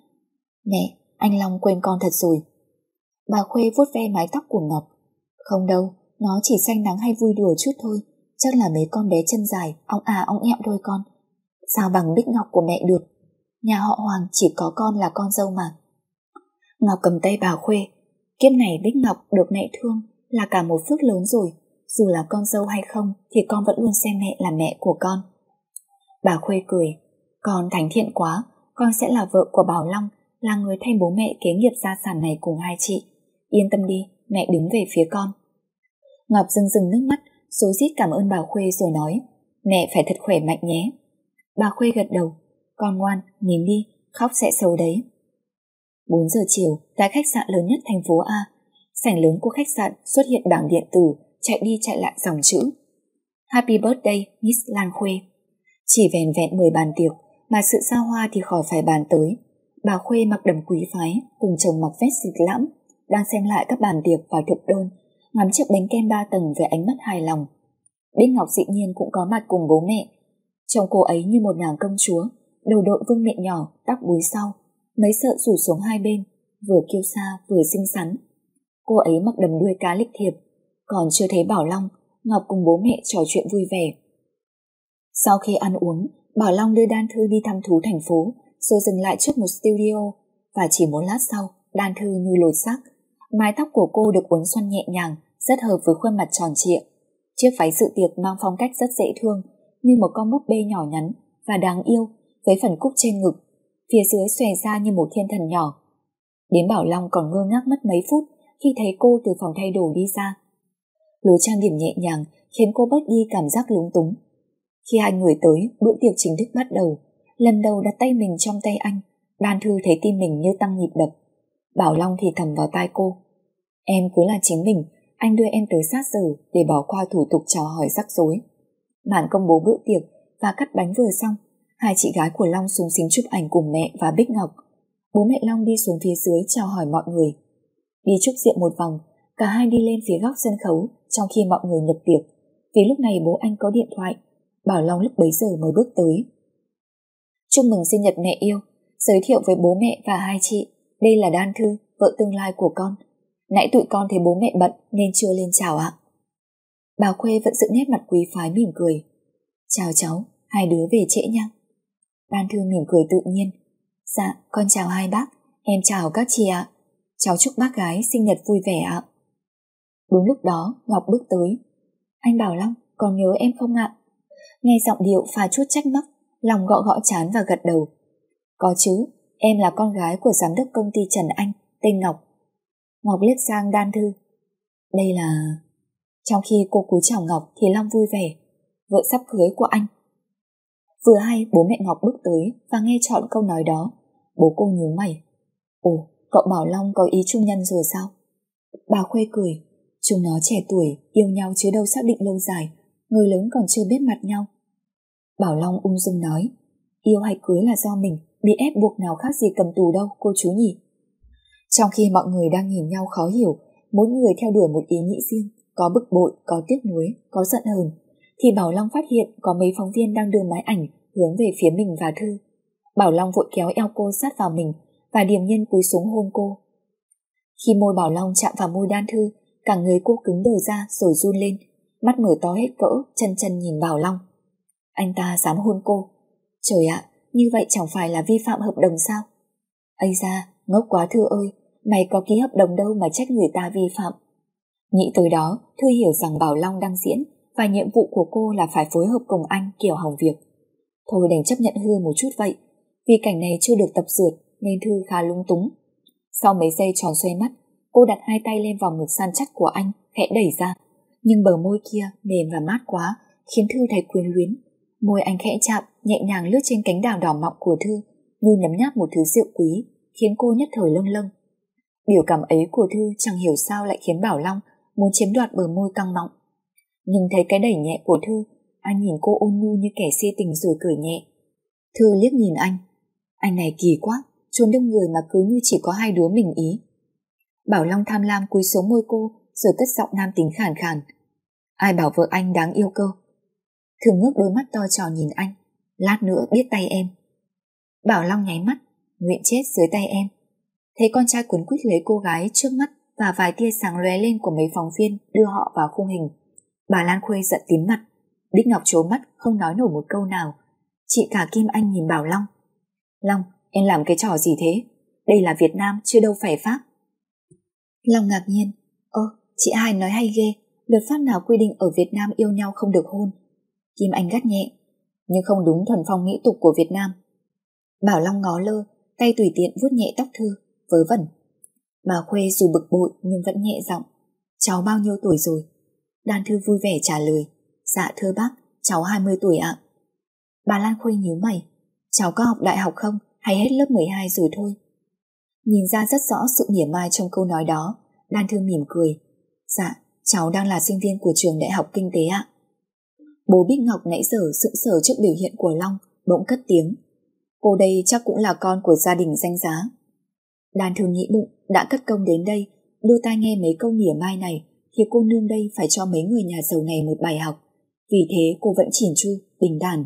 Mẹ, anh Long quên con thật rồi. Bà Khuê vuốt ve mái tóc của Ngọc. Không đâu, nó chỉ xanh nắng hay vui đùa chút thôi, chắc là mấy con bé chân dài, ong à ong ẹo đôi con. Sao bằng Bích Ngọc của mẹ được? Nhà họ Hoàng chỉ có con là con dâu mà. Ngọc cầm tay bà Khuê. Kiếp này Bích Ngọc được mẹ thương là cả một phước lớn rồi. Dù là con dâu hay không thì con vẫn luôn xem mẹ là mẹ của con. Bà Khuê cười. Con thành thiện quá, con sẽ là vợ của Bảo Long, là người thay bố mẹ kế nghiệp gia sản này cùng hai chị. Yên tâm đi, mẹ đứng về phía con. Ngọc dưng dưng nước mắt, số rít cảm ơn bà Khuê rồi nói, mẹ phải thật khỏe mạnh nhé. Bà Khuê gật đầu, con ngoan, nín đi, khóc sẽ xấu đấy. 4 giờ chiều, tại khách sạn lớn nhất thành phố A, sảnh lớn của khách sạn xuất hiện bảng điện tử chạy đi chạy lại dòng chữ Happy birthday, Miss Lan Khuê. Chỉ vẹn vẹn 10 bàn tiệc, mà sự xa hoa thì khỏi phải bàn tới. Bà Khuê mặc đầm quý phái, cùng chồng mặc vest xịt lãm, đang xem lại các bàn tiệc và thực đơn ngắm chiếc bánh kem ba tầng với ánh mắt hài lòng. Đinh Ngọc dĩ nhiên cũng có mặt cùng bố mẹ. Trông cô ấy như một nàng công chúa, đầu đội vương miệng nhỏ, tóc búi sau, mấy sợi rủ xuống hai bên, vừa kiêu sa vừa xinh xắn. Cô ấy mặc đầm đuôi cá lịch thiệp, còn chưa thấy Bảo Long, Ngọc cùng bố mẹ trò chuyện vui vẻ. Sau khi ăn uống, Bảo Long đưa Đan Thư đi thăm thú thành phố, rồi dừng lại trước một studio, và chỉ một lát sau, Đan Thư như lột xác, Mái tóc của cô được uốn xoăn nhẹ nhàng, rất hợp với khuôn mặt tròn trịa. Chiếc váy dự tiệc mang phong cách rất dễ thương, như một con búp bê nhỏ nhắn và đáng yêu với phần cúc trên ngực, phía dưới xòe ra như một thiên thần nhỏ. Đến Bảo Long còn ngơ ngác mất mấy phút khi thấy cô từ phòng thay đồ đi ra. Lối trang điểm nhẹ nhàng khiến cô bớt đi cảm giác lúng túng. Khi hai người tới, bữa tiệc chính thức bắt đầu. Lần đầu đặt tay mình trong tay anh, Đan Thư thấy tim mình như tăng nhịp đập. Bảo Long thì thầm vào tai cô. Em cứ là chính mình, anh đưa em tới sát giờ để bỏ qua thủ tục chào hỏi rắc rối. Màn công bố bữa tiệc và cắt bánh vừa xong, hai chị gái của Long xuống xính chụp ảnh cùng mẹ và Bích Ngọc. Bố mẹ Long đi xuống phía dưới chào hỏi mọi người. Đi chúc rượu một vòng, cả hai đi lên phía góc sân khấu trong khi mọi người nhập tiệc. Vì lúc này bố anh có điện thoại, Bảo Long lúc bấy giờ mới bước tới. Chúc mừng sinh nhật mẹ yêu, giới thiệu với bố mẹ và hai chị. Đây là Đan Thư, vợ tương lai của con. Nãy tụi con thấy bố mẹ bận nên chưa lên chào ạ. Bà Khuê vẫn giữ nét mặt quý phái mỉm cười. Chào cháu, hai đứa về trễ nha. Đan Thư mỉm cười tự nhiên. Dạ, con chào hai bác, em chào các chị ạ. Cháu chúc bác gái sinh nhật vui vẻ ạ. Đúng lúc đó, Ngọc bước tới. Anh Bảo Long, còn nhớ em không ạ? Nghe giọng điệu pha chút trách móc, lòng gõ gõ chán và gật đầu. Có chứ, em là con gái của giám đốc công ty Trần Anh, tên Ngọc. Ngọc liếc sang Đan Thư. Đây là... Trong khi cô cúi chào Ngọc thì Long vui vẻ. Vợ sắp cưới của anh. Vừa hay bố mẹ Ngọc bước tới và nghe chọn câu nói đó. Bố cô nhíu mày. Ồ, cậu bảo Long có ý chung nhân rồi sao? Bà Khuê cười. Chúng nó trẻ tuổi, yêu nhau chứ đâu xác định lâu dài. Người lớn còn chưa biết mặt nhau. Bảo Long ung dung nói. Yêu hay cưới là do mình, bị ép buộc nào khác gì cầm tù đâu, cô chú nhỉ? Trong khi mọi người đang nhìn nhau khó hiểu, mỗi người theo đuổi một ý nghĩ riêng, có bực bội, có tiếc nuối, có giận hờn, thì Bảo Long phát hiện có mấy phóng viên đang đưa máy ảnh hướng về phía mình và Thư. Bảo Long vội kéo eo cô sát vào mình và điềm nhiên cúi xuống hôn cô. Khi môi Bảo Long chạm vào môi Đan Thư, cả người cô cứng đờ ra rồi run lên, mắt mở to hết cỡ, chân chân nhìn Bảo Long. Anh ta dám hôn cô. Trời ạ, như vậy chẳng phải là vi phạm hợp đồng sao? Ây ra, ngốc quá Thư ơi, mày có ký hợp đồng đâu mà trách người ta vi phạm. Nghĩ tới đó, Thư hiểu rằng Bảo Long đang diễn và nhiệm vụ của cô là phải phối hợp cùng anh kiểu hỏng việc. Thôi đành chấp nhận hư một chút vậy, vì cảnh này chưa được tập dượt nên Thư khá lung túng. Sau mấy giây tròn xoay mắt, cô đặt hai tay lên vòng ngực săn chắc của anh, khẽ đẩy ra. Nhưng bờ môi kia mềm và mát quá, khiến Thư thấy quyến luyến. Môi anh khẽ chạm, nhẹ nhàng lướt trên cánh đào đỏ mọng của Thư, như nấm nháp một thứ rượu quý, khiến cô nhất thời lâng lâng. Biểu cảm ấy của Thư chẳng hiểu sao lại khiến Bảo Long muốn chiếm đoạt bờ môi căng mọng. Nhưng thấy cái đẩy nhẹ của Thư, anh nhìn cô ôn nhu như kẻ si tình rồi cười nhẹ. Thư liếc nhìn anh. Anh này kỳ quá, trốn đông người mà cứ như chỉ có hai đứa mình ý. Bảo Long tham lam cúi xuống môi cô rồi cất giọng nam tính khàn khàn. Ai bảo vợ anh đáng yêu cơ? Thường ngước đôi mắt to tròn nhìn anh. Lát nữa biết tay em. Bảo Long nháy mắt, nguyện chết dưới tay em. Thấy con trai cuốn quýt lấy cô gái trước mắt và vài tia sáng lóe lên của mấy phóng viên đưa họ vào khung hình. Bà Lan Khuê giận tím mặt. Bích Ngọc trố mắt không nói nổi một câu nào. Chị cả Kim Anh nhìn Bảo Long. Long, em làm cái trò gì thế? Đây là Việt Nam chứ đâu phải Pháp. Long ngạc nhiên. Ơ, chị hai nói hay ghê. Luật pháp nào quy định ở Việt Nam yêu nhau không được hôn? Kim Anh gắt nhẹ. Nhưng không đúng thuần phong mỹ tục của Việt Nam. Bảo Long ngó lơ, tay tùy tiện vuốt nhẹ tóc Thư, vớ vẩn. Bà Khuê dù bực bội nhưng vẫn nhẹ giọng. Cháu bao nhiêu tuổi rồi? Đan Thư vui vẻ trả lời. Dạ thưa bác, cháu 20 tuổi ạ. Bà Lan Khuê nhíu mày. Cháu có học đại học không? Hay hết lớp 12 rồi thôi? Nhìn ra rất rõ sự mỉa mai trong câu nói đó. Đan Thư mỉm cười. Dạ, cháu đang là sinh viên của trường đại học kinh tế ạ. Bố Bích Ngọc nãy giờ sững sờ trước biểu hiện của Long, bỗng cất tiếng. Cô đây chắc cũng là con của gia đình danh giá. Đàn thường nghĩ bụng đã cất công đến đây, đưa tai nghe mấy câu mỉa mai này, thì cô nương đây phải cho mấy người nhà giàu này một bài học. Vì thế cô vẫn chỉn chu, bình đàn.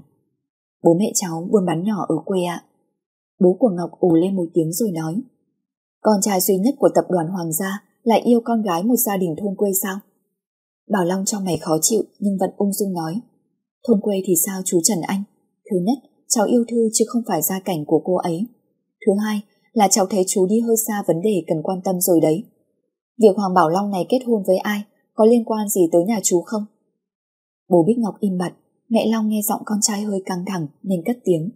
Bố mẹ cháu buôn bán nhỏ ở quê ạ. Bố của Ngọc ủ lên một tiếng rồi nói. Con trai duy nhất của tập đoàn Hoàng gia lại yêu con gái một gia đình thôn quê sao? Bảo Long cho mày khó chịu nhưng vẫn ung dung nói. Thôn quê thì sao chú Trần Anh? Thứ nhất, cháu yêu Thư chứ không phải gia cảnh của cô ấy. Thứ hai, là cháu thấy chú đi hơi xa vấn đề cần quan tâm rồi đấy. Việc Hoàng Bảo Long này kết hôn với ai có liên quan gì tới nhà chú không? Bố Bích Ngọc im bặt, mẹ Long nghe giọng con trai hơi căng thẳng nên cất tiếng.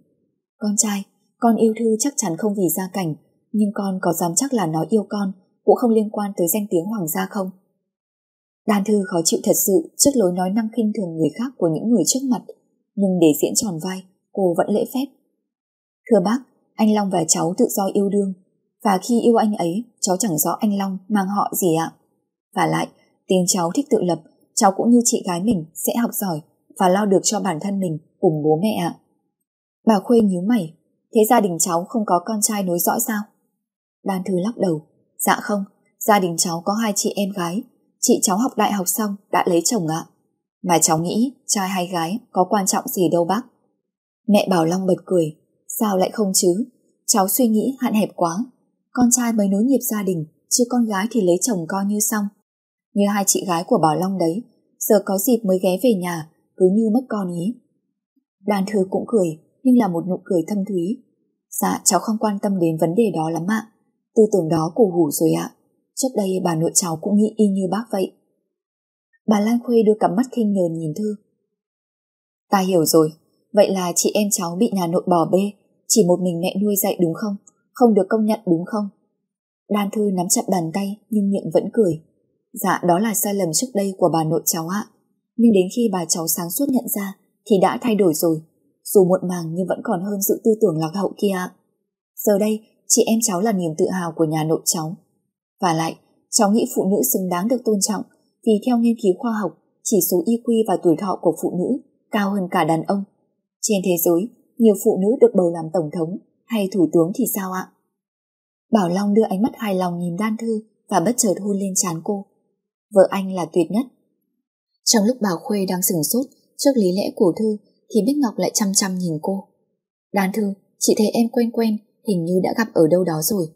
Con trai, con yêu Thư chắc chắn không vì gia cảnh, nhưng con có dám chắc là nó yêu con cũng không liên quan tới danh tiếng Hoàng gia không? Đan Thư khó chịu thật sự trước lối nói năng khinh thường người khác của những người trước mặt, nhưng để diễn tròn vai, cô vẫn lễ phép. Thưa bác, anh Long và cháu tự do yêu đương, Và khi yêu anh ấy, cháu chẳng rõ anh Long mang họ gì ạ. Và lại, tiếng cháu thích tự lập, cháu cũng như chị gái mình sẽ học giỏi và lo được cho bản thân mình cùng bố mẹ ạ. Bà Khuê nhíu mày, thế gia đình cháu không có con trai nối dõi sao? Đan Thư lắc đầu, dạ không, gia đình cháu có hai chị em gái, chị cháu học đại học xong đã lấy chồng ạ. Mà cháu nghĩ trai hay gái có quan trọng gì đâu bác. Mẹ Bảo Long bật cười, sao lại không chứ? Cháu suy nghĩ hạn hẹp quá, con trai mới nối nghiệp gia đình, chứ con gái thì lấy chồng coi như xong. Như hai chị gái của Bảo Long đấy, giờ có dịp mới ghé về nhà, cứ như mất con ý. Đàn thư cũng cười, nhưng là một nụ cười thâm thúy. Dạ, cháu không quan tâm đến vấn đề đó lắm ạ. Tư tưởng đó cổ hủ rồi ạ. Trước đây bà nội cháu cũng nghĩ y như bác vậy. Bà Lan Khuê đưa cặp mắt khinh nhờn nhìn Thư. Ta hiểu rồi, vậy là chị em cháu bị nhà nội bỏ bê, chỉ một mình mẹ nuôi dạy đúng không? Không được công nhận đúng không? Đan Thư nắm chặt bàn tay nhưng miệng vẫn cười. Dạ đó là sai lầm trước đây của bà nội cháu ạ. Nhưng đến khi bà cháu sáng suốt nhận ra thì đã thay đổi rồi. Dù muộn màng nhưng vẫn còn hơn sự tư tưởng lạc hậu kia ạ. Giờ đây chị em cháu là niềm tự hào của nhà nội cháu. Và lại, cháu nghĩ phụ nữ xứng đáng được tôn trọng vì theo nghiên cứu khoa học, chỉ số IQ và tuổi thọ của phụ nữ cao hơn cả đàn ông. Trên thế giới, nhiều phụ nữ được bầu làm tổng thống hay thủ tướng thì sao ạ? Bảo Long đưa ánh mắt hài lòng nhìn Đan Thư và bất chợt hôn lên trán cô. Vợ anh là tuyệt nhất. Trong lúc Bảo Khuê đang sửng sốt trước lý lẽ của Thư thì Bích Ngọc lại chăm chăm nhìn cô. Đan Thư, chị thấy em quen quen, hình như đã gặp ở đâu đó rồi.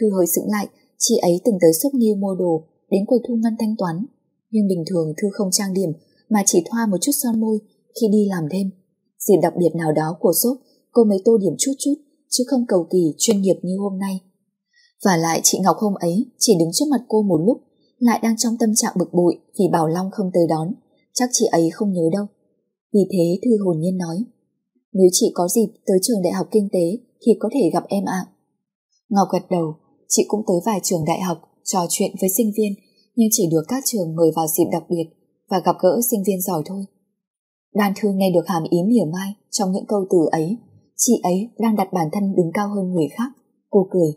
Thư hơi sững lại, chị ấy từng tới xúc nghiêu mua đồ, đến quầy thu ngân thanh toán. Nhưng bình thường Thư không trang điểm mà chỉ thoa một chút son môi khi đi làm thêm. Dịp đặc biệt nào đó của shop, cô mới tô điểm chút chút, chứ không cầu kỳ chuyên nghiệp như hôm nay. Và lại chị Ngọc hôm ấy chỉ đứng trước mặt cô một lúc, lại đang trong tâm trạng bực bội vì Bảo Long không tới đón, chắc chị ấy không nhớ đâu. Vì thế Thư hồn nhiên nói, nếu chị có dịp tới trường đại học kinh tế thì có thể gặp em ạ. Ngọc gật đầu, chị cũng tới vài trường đại học trò chuyện với sinh viên nhưng chỉ được các trường mời vào dịp đặc biệt và gặp gỡ sinh viên giỏi thôi. Đan Thư nghe được hàm ý mỉa mai trong những câu từ ấy. Chị ấy đang đặt bản thân đứng cao hơn người khác. Cô cười.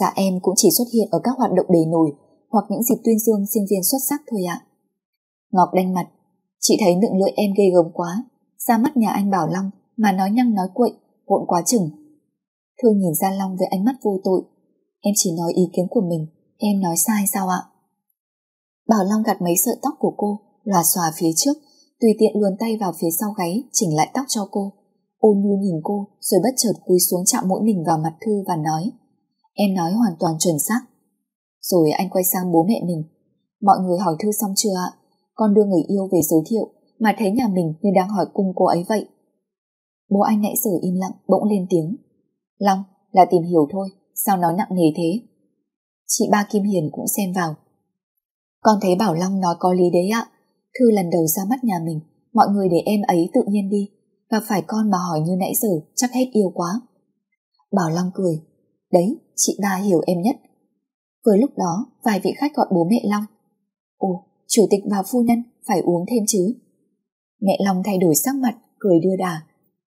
Dạ em cũng chỉ xuất hiện ở các hoạt động đầy nổi hoặc những dịp tuyên dương sinh viên xuất sắc thôi ạ. Ngọc đanh mặt. Chị thấy nựng lưỡi em ghê gớm quá. Ra mắt nhà anh Bảo Long mà nói nhăng nói quậy, hỗn quá chừng. Thương nhìn ra Long với ánh mắt vô tội. Em chỉ nói ý kiến của mình, em nói sai sao ạ? Bảo Long gặt mấy sợi tóc của cô, lòa xòa phía trước tùy tiện luồn tay vào phía sau gáy chỉnh lại tóc cho cô. Ôn nhu nhìn cô rồi bất chợt cúi xuống chạm mũi mình vào mặt Thư và nói Em nói hoàn toàn chuẩn xác. Rồi anh quay sang bố mẹ mình. Mọi người hỏi Thư xong chưa ạ? Con đưa người yêu về giới thiệu mà thấy nhà mình như đang hỏi cung cô ấy vậy. Bố anh nãy giờ im lặng bỗng lên tiếng. Long, là tìm hiểu thôi, sao nói nặng nề thế? Chị ba Kim Hiền cũng xem vào. Con thấy Bảo Long nói có lý đấy ạ. Thư lần đầu ra mắt nhà mình, mọi người để em ấy tự nhiên đi, và phải con mà hỏi như nãy giờ chắc hết yêu quá. Bảo Long cười, đấy, chị ba hiểu em nhất. Với lúc đó, vài vị khách gọi bố mẹ Long. Ồ, chủ tịch và phu nhân phải uống thêm chứ. Mẹ Long thay đổi sắc mặt, cười đưa đà.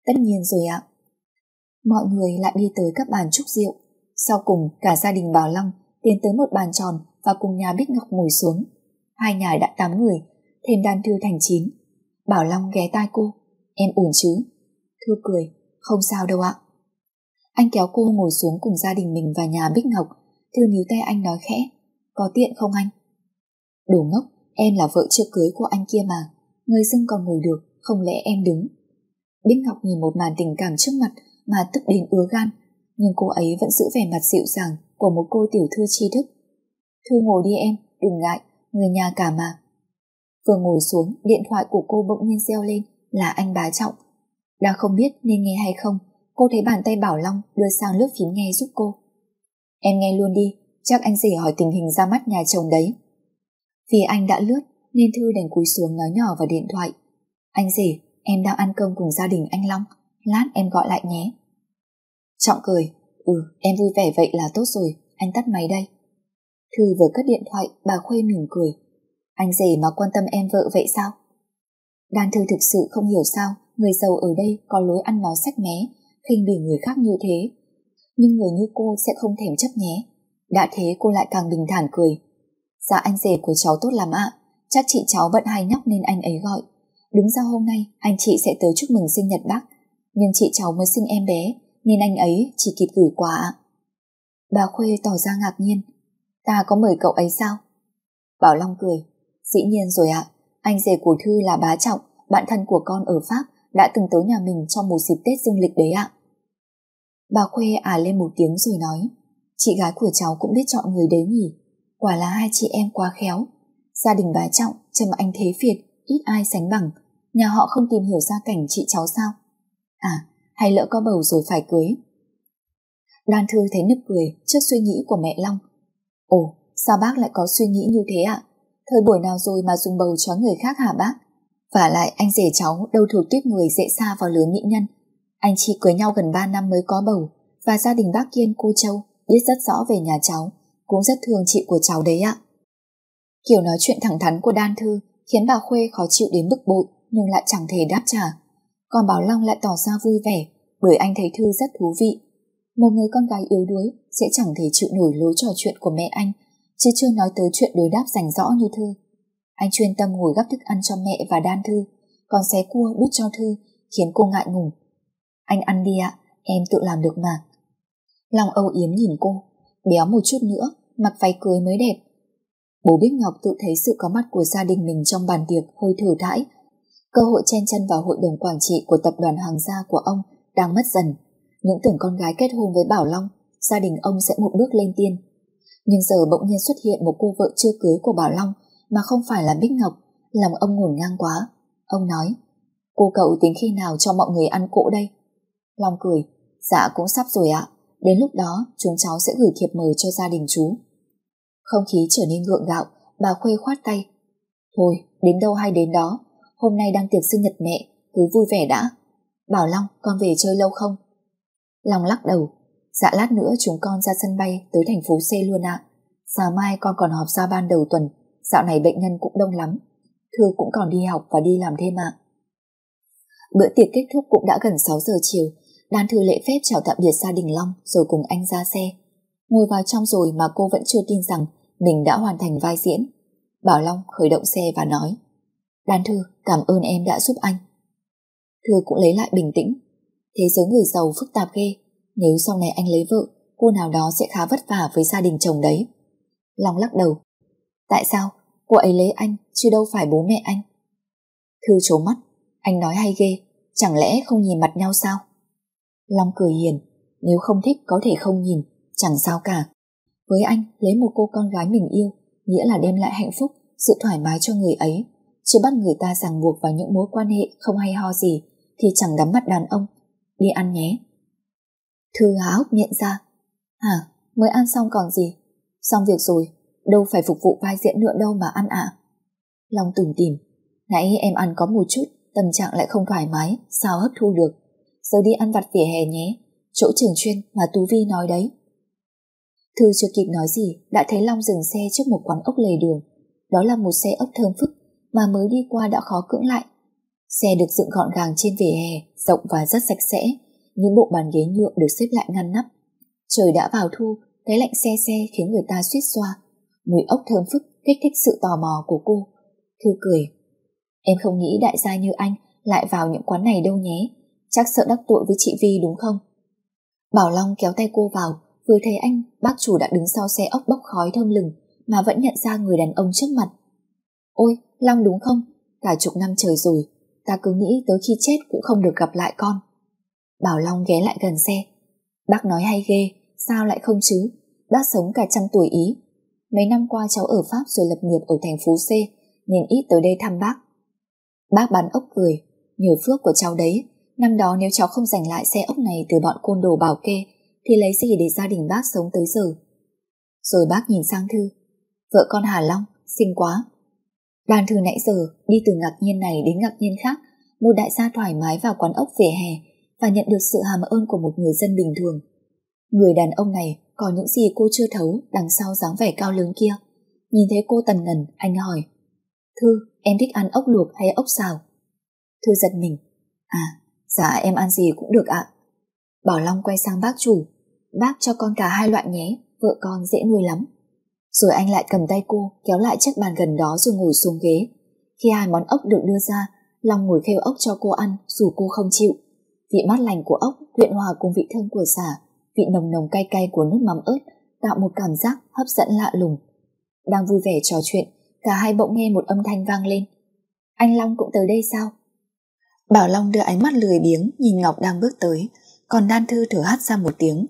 Tất nhiên rồi ạ. Mọi người lại đi tới các bàn chúc rượu. Sau cùng, cả gia đình Bảo Long tiến tới một bàn tròn và cùng nhà Bích Ngọc ngồi xuống. Hai nhà đã tám người thêm đan thư thành chín. Bảo Long ghé tai cô, em ổn chứ? Thư cười, không sao đâu ạ. Anh kéo cô ngồi xuống cùng gia đình mình và nhà Bích Ngọc, Thư níu tay anh nói khẽ, có tiện không anh? Đồ ngốc, em là vợ chưa cưới của anh kia mà, người dưng còn ngồi được, không lẽ em đứng? Bích Ngọc nhìn một màn tình cảm trước mặt mà tức đến ứa gan, nhưng cô ấy vẫn giữ vẻ mặt dịu dàng của một cô tiểu thư tri thức. Thư ngồi đi em, đừng ngại, người nhà cả mà. Vừa ngồi xuống, điện thoại của cô bỗng nhiên reo lên là anh bá trọng. Đang không biết nên nghe hay không, cô thấy bàn tay Bảo Long đưa sang lớp phím nghe giúp cô. Em nghe luôn đi, chắc anh rể hỏi tình hình ra mắt nhà chồng đấy. Vì anh đã lướt nên Thư đành cúi xuống nói nhỏ vào điện thoại. Anh rể, em đang ăn cơm cùng gia đình anh Long, lát em gọi lại nhé. Trọng cười, ừ em vui vẻ vậy là tốt rồi, anh tắt máy đây. Thư vừa cất điện thoại, bà Khuê mỉm cười, anh rể mà quan tâm em vợ vậy sao? Đan thư thực sự không hiểu sao người giàu ở đây có lối ăn nói sách mé, khinh bỉ người khác như thế. Nhưng người như cô sẽ không thèm chấp nhé. Đã thế cô lại càng bình thản cười. Dạ anh rể của cháu tốt lắm ạ. Chắc chị cháu bận hay nhóc nên anh ấy gọi. Đúng ra hôm nay anh chị sẽ tới chúc mừng sinh nhật bác. Nhưng chị cháu mới sinh em bé nên anh ấy chỉ kịp gửi quà ạ. Bà Khuê tỏ ra ngạc nhiên. Ta có mời cậu ấy sao? Bảo Long cười. Dĩ nhiên rồi ạ. Anh rể của Thư là bá trọng, bạn thân của con ở Pháp đã từng tới nhà mình trong một dịp Tết dương lịch đấy ạ. Bà Khuê à lên một tiếng rồi nói. Chị gái của cháu cũng biết chọn người đấy nhỉ. Quả là hai chị em quá khéo. Gia đình bá trọng, trầm anh thế Việt, ít ai sánh bằng. Nhà họ không tìm hiểu gia cảnh chị cháu sao? À, hay lỡ có bầu rồi phải cưới. Đoan Thư thấy nức cười trước suy nghĩ của mẹ Long. Ồ, sao bác lại có suy nghĩ như thế ạ? Thời buổi nào rồi mà dùng bầu cho người khác hả bác? Và lại anh rể cháu đâu thuộc tuyết người dễ xa vào lứa mỹ nhân. Anh chị cưới nhau gần 3 năm mới có bầu và gia đình bác Kiên cô Châu biết rất rõ về nhà cháu, cũng rất thương chị của cháu đấy ạ. Kiểu nói chuyện thẳng thắn của Đan Thư khiến bà Khuê khó chịu đến bức bội nhưng lại chẳng thể đáp trả. Còn Bảo Long lại tỏ ra vui vẻ bởi anh thấy Thư rất thú vị. Một người con gái yếu đuối sẽ chẳng thể chịu nổi lối trò chuyện của mẹ anh chứ chưa nói tới chuyện đối đáp rành rõ như Thư. Anh chuyên tâm ngồi gấp thức ăn cho mẹ và đan Thư, còn xé cua đút cho Thư khiến cô ngại ngùng. Anh ăn đi ạ, em tự làm được mà. Lòng âu yếm nhìn cô, béo một chút nữa, mặc váy cưới mới đẹp. Bố Bích Ngọc tự thấy sự có mặt của gia đình mình trong bàn tiệc hơi thừa thãi. Cơ hội chen chân vào hội đồng quản trị của tập đoàn hàng gia của ông đang mất dần. Những tưởng con gái kết hôn với Bảo Long, gia đình ông sẽ một bước lên tiên. Nhưng giờ bỗng nhiên xuất hiện một cô vợ chưa cưới của Bảo Long mà không phải là Bích Ngọc, lòng ông ngổn ngang quá. Ông nói, cô cậu tính khi nào cho mọi người ăn cỗ đây? Long cười, dạ cũng sắp rồi ạ, đến lúc đó chúng cháu sẽ gửi thiệp mời cho gia đình chú. Không khí trở nên gượng gạo, bà Khuê khoát tay. Thôi, đến đâu hay đến đó, hôm nay đang tiệc sinh nhật mẹ, cứ vui vẻ đã. Bảo Long, con về chơi lâu không? Long lắc đầu, dạ lát nữa chúng con ra sân bay tới thành phố C luôn ạ. Sáng mai con còn họp ra ban đầu tuần, dạo này bệnh nhân cũng đông lắm. Thư cũng còn đi học và đi làm thêm ạ. Bữa tiệc kết thúc cũng đã gần 6 giờ chiều, Đan Thư lễ phép chào tạm biệt gia đình Long rồi cùng anh ra xe. Ngồi vào trong rồi mà cô vẫn chưa tin rằng mình đã hoàn thành vai diễn. Bảo Long khởi động xe và nói Đan Thư, cảm ơn em đã giúp anh. Thư cũng lấy lại bình tĩnh. Thế giới người giàu phức tạp ghê. Nếu sau này anh lấy vợ, cô nào đó sẽ khá vất vả với gia đình chồng đấy. Long lắc đầu. Tại sao? Cô ấy lấy anh, chứ đâu phải bố mẹ anh. Thư trố mắt. Anh nói hay ghê. Chẳng lẽ không nhìn mặt nhau sao? Long cười hiền. Nếu không thích có thể không nhìn. Chẳng sao cả. Với anh, lấy một cô con gái mình yêu nghĩa là đem lại hạnh phúc, sự thoải mái cho người ấy. Chứ bắt người ta ràng buộc vào những mối quan hệ không hay ho gì thì chẳng đắm mắt đàn ông. Đi ăn nhé. Thư há hốc nhận ra. Hả, mới ăn xong còn gì? Xong việc rồi, đâu phải phục vụ vai diễn nữa đâu mà ăn ạ. Long tủm tìm, nãy em ăn có một chút, tâm trạng lại không thoải mái, sao hấp thu được. Giờ đi ăn vặt vỉa hè nhé, chỗ trường chuyên mà Tú Vi nói đấy. Thư chưa kịp nói gì, đã thấy Long dừng xe trước một quán ốc lề đường. Đó là một xe ốc thơm phức, mà mới đi qua đã khó cưỡng lại. Xe được dựng gọn gàng trên vỉa hè, rộng và rất sạch sẽ, những bộ bàn ghế nhựa được xếp lại ngăn nắp. Trời đã vào thu, cái lạnh xe xe khiến người ta suýt xoa. Mùi ốc thơm phức kích thích sự tò mò của cô. Thư cười. Em không nghĩ đại gia như anh lại vào những quán này đâu nhé. Chắc sợ đắc tội với chị Vi đúng không? Bảo Long kéo tay cô vào, vừa thấy anh, bác chủ đã đứng sau xe ốc bốc khói thơm lừng mà vẫn nhận ra người đàn ông trước mặt. Ôi, Long đúng không? Cả chục năm trời rồi, ta cứ nghĩ tới khi chết cũng không được gặp lại con. Bảo Long ghé lại gần xe. Bác nói hay ghê, sao lại không chứ? Bác sống cả trăm tuổi ý. Mấy năm qua cháu ở Pháp rồi lập nghiệp ở thành phố C, nên ít tới đây thăm bác. Bác bán ốc cười, nhờ phước của cháu đấy. Năm đó nếu cháu không giành lại xe ốc này từ bọn côn đồ bảo kê, thì lấy gì để gia đình bác sống tới giờ? Rồi bác nhìn sang Thư. Vợ con Hà Long, xinh quá. Đàn Thư nãy giờ đi từ ngạc nhiên này đến ngạc nhiên khác, một đại gia thoải mái vào quán ốc về hè và nhận được sự hàm ơn của một người dân bình thường. Người đàn ông này có những gì cô chưa thấu đằng sau dáng vẻ cao lớn kia. Nhìn thấy cô tần ngần, anh hỏi. Thư, em thích ăn ốc luộc hay ốc xào? Thư giật mình. À, dạ em ăn gì cũng được ạ. Bảo Long quay sang bác chủ. Bác cho con cả hai loại nhé, vợ con dễ nuôi lắm. Rồi anh lại cầm tay cô kéo lại chiếc bàn gần đó rồi ngồi xuống ghế. Khi hai món ốc được đưa ra, Long ngồi khêu ốc cho cô ăn dù cô không chịu. Vị mát lành của ốc quyện hòa cùng vị thơm của xả, vị nồng nồng cay cay của nước mắm ớt tạo một cảm giác hấp dẫn lạ lùng. Đang vui vẻ trò chuyện, cả hai bỗng nghe một âm thanh vang lên. Anh Long cũng tới đây sao? Bảo Long đưa ánh mắt lười biếng nhìn Ngọc đang bước tới, còn Đan Thư thở hắt ra một tiếng.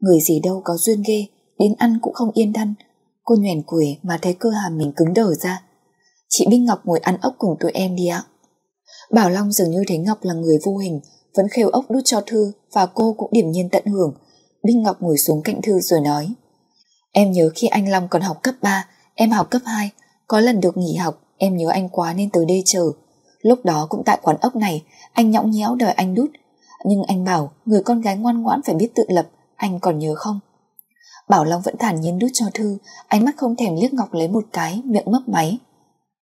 Người gì đâu có duyên ghê, đến ăn cũng không yên thân. Cô nhoèn cười mà thấy cơ hàm mình cứng đờ ra. Chị Bích Ngọc ngồi ăn ốc cùng tụi em đi ạ. Bảo Long dường như thấy Ngọc là người vô hình, vẫn khêu ốc đút cho Thư và cô cũng điểm nhiên tận hưởng. Bích Ngọc ngồi xuống cạnh Thư rồi nói Em nhớ khi anh Long còn học cấp 3, em học cấp 2, có lần được nghỉ học, em nhớ anh quá nên tới đây chờ. Lúc đó cũng tại quán ốc này, anh nhõng nhẽo đợi anh đút. Nhưng anh bảo người con gái ngoan ngoãn phải biết tự lập, anh còn nhớ không? Bảo Long vẫn thản nhiên đút cho Thư, ánh mắt không thèm liếc Ngọc lấy một cái, miệng mấp máy.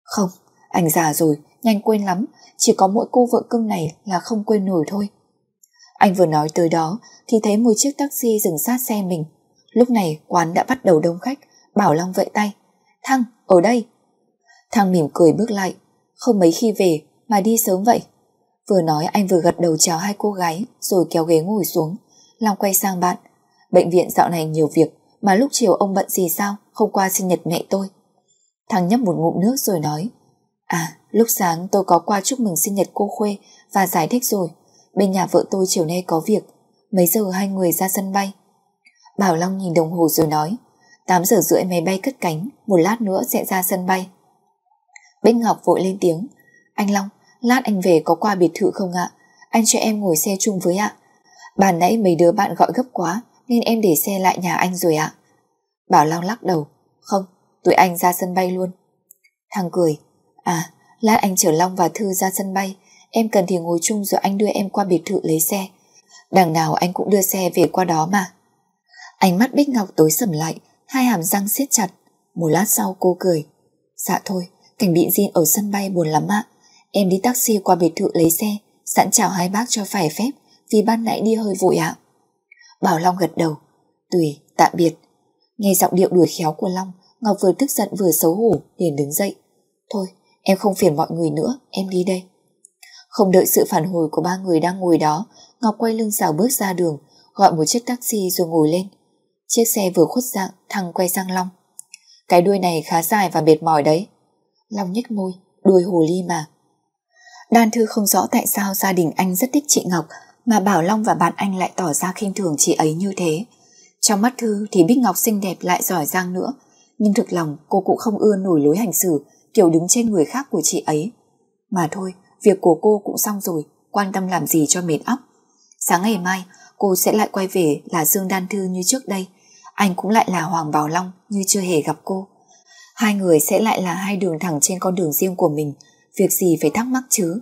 Không, anh già rồi, nhanh quên lắm, chỉ có mỗi cô vợ cưng này là không quên nổi thôi. Anh vừa nói tới đó thì thấy một chiếc taxi dừng sát xe mình. Lúc này quán đã bắt đầu đông khách, Bảo Long vẫy tay. Thăng, ở đây. Thăng mỉm cười bước lại, không mấy khi về mà đi sớm vậy. Vừa nói anh vừa gật đầu chào hai cô gái rồi kéo ghế ngồi xuống. Long quay sang bạn. Bệnh viện dạo này nhiều việc mà lúc chiều ông bận gì sao không qua sinh nhật mẹ tôi. Thằng nhấp một ngụm nước rồi nói À lúc sáng tôi có qua chúc mừng sinh nhật cô Khuê và giải thích rồi bên nhà vợ tôi chiều nay có việc mấy giờ hai người ra sân bay. Bảo Long nhìn đồng hồ rồi nói 8 giờ rưỡi máy bay cất cánh một lát nữa sẽ ra sân bay. Bích Ngọc vội lên tiếng Anh Long, lát anh về có qua biệt thự không ạ? Anh cho em ngồi xe chung với ạ. Bàn nãy mấy đứa bạn gọi gấp quá nên em để xe lại nhà anh rồi ạ. Bảo Long lắc đầu. Không, tụi anh ra sân bay luôn. Thằng cười. À, lát anh chở Long và Thư ra sân bay. Em cần thì ngồi chung rồi anh đưa em qua biệt thự lấy xe. Đằng nào anh cũng đưa xe về qua đó mà. Ánh mắt Bích Ngọc tối sầm lại Hai hàm răng siết chặt. Một lát sau cô cười. Dạ thôi, cảnh bị Jin ở sân bay buồn lắm ạ. Em đi taxi qua biệt thự lấy xe Sẵn chào hai bác cho phải phép Vì ban nãy đi hơi vội ạ. Bảo Long gật đầu. Tùy, tạm biệt. Nghe giọng điệu đuổi khéo của Long Ngọc vừa tức giận vừa xấu hổ liền đứng dậy. Thôi, em không phiền mọi người nữa Em đi đây. Không đợi sự phản hồi của ba người đang ngồi đó Ngọc quay lưng xào bước ra đường Gọi một chiếc taxi rồi ngồi lên. Chiếc xe vừa khuất dạng Thằng quay sang Long. Cái đuôi này khá dài và mệt mỏi đấy. Long nhếch môi Đuôi hồ ly mà. Đan Thư không rõ tại sao gia đình anh rất thích chị Ngọc mà Bảo Long và bạn anh lại tỏ ra khinh thường chị ấy như thế. Trong mắt Thư thì Bích Ngọc xinh đẹp lại giỏi giang nữa, nhưng thực lòng cô cũng không ưa nổi lối hành xử kiểu đứng trên người khác của chị ấy. Mà thôi, việc của cô cũng xong rồi, quan tâm làm gì cho mệt óc. Sáng ngày mai, cô sẽ lại quay về là Dương Đan Thư như trước đây, anh cũng lại là Hoàng Bảo Long như chưa hề gặp cô. Hai người sẽ lại là hai đường thẳng trên con đường riêng của mình, việc gì phải thắc mắc chứ.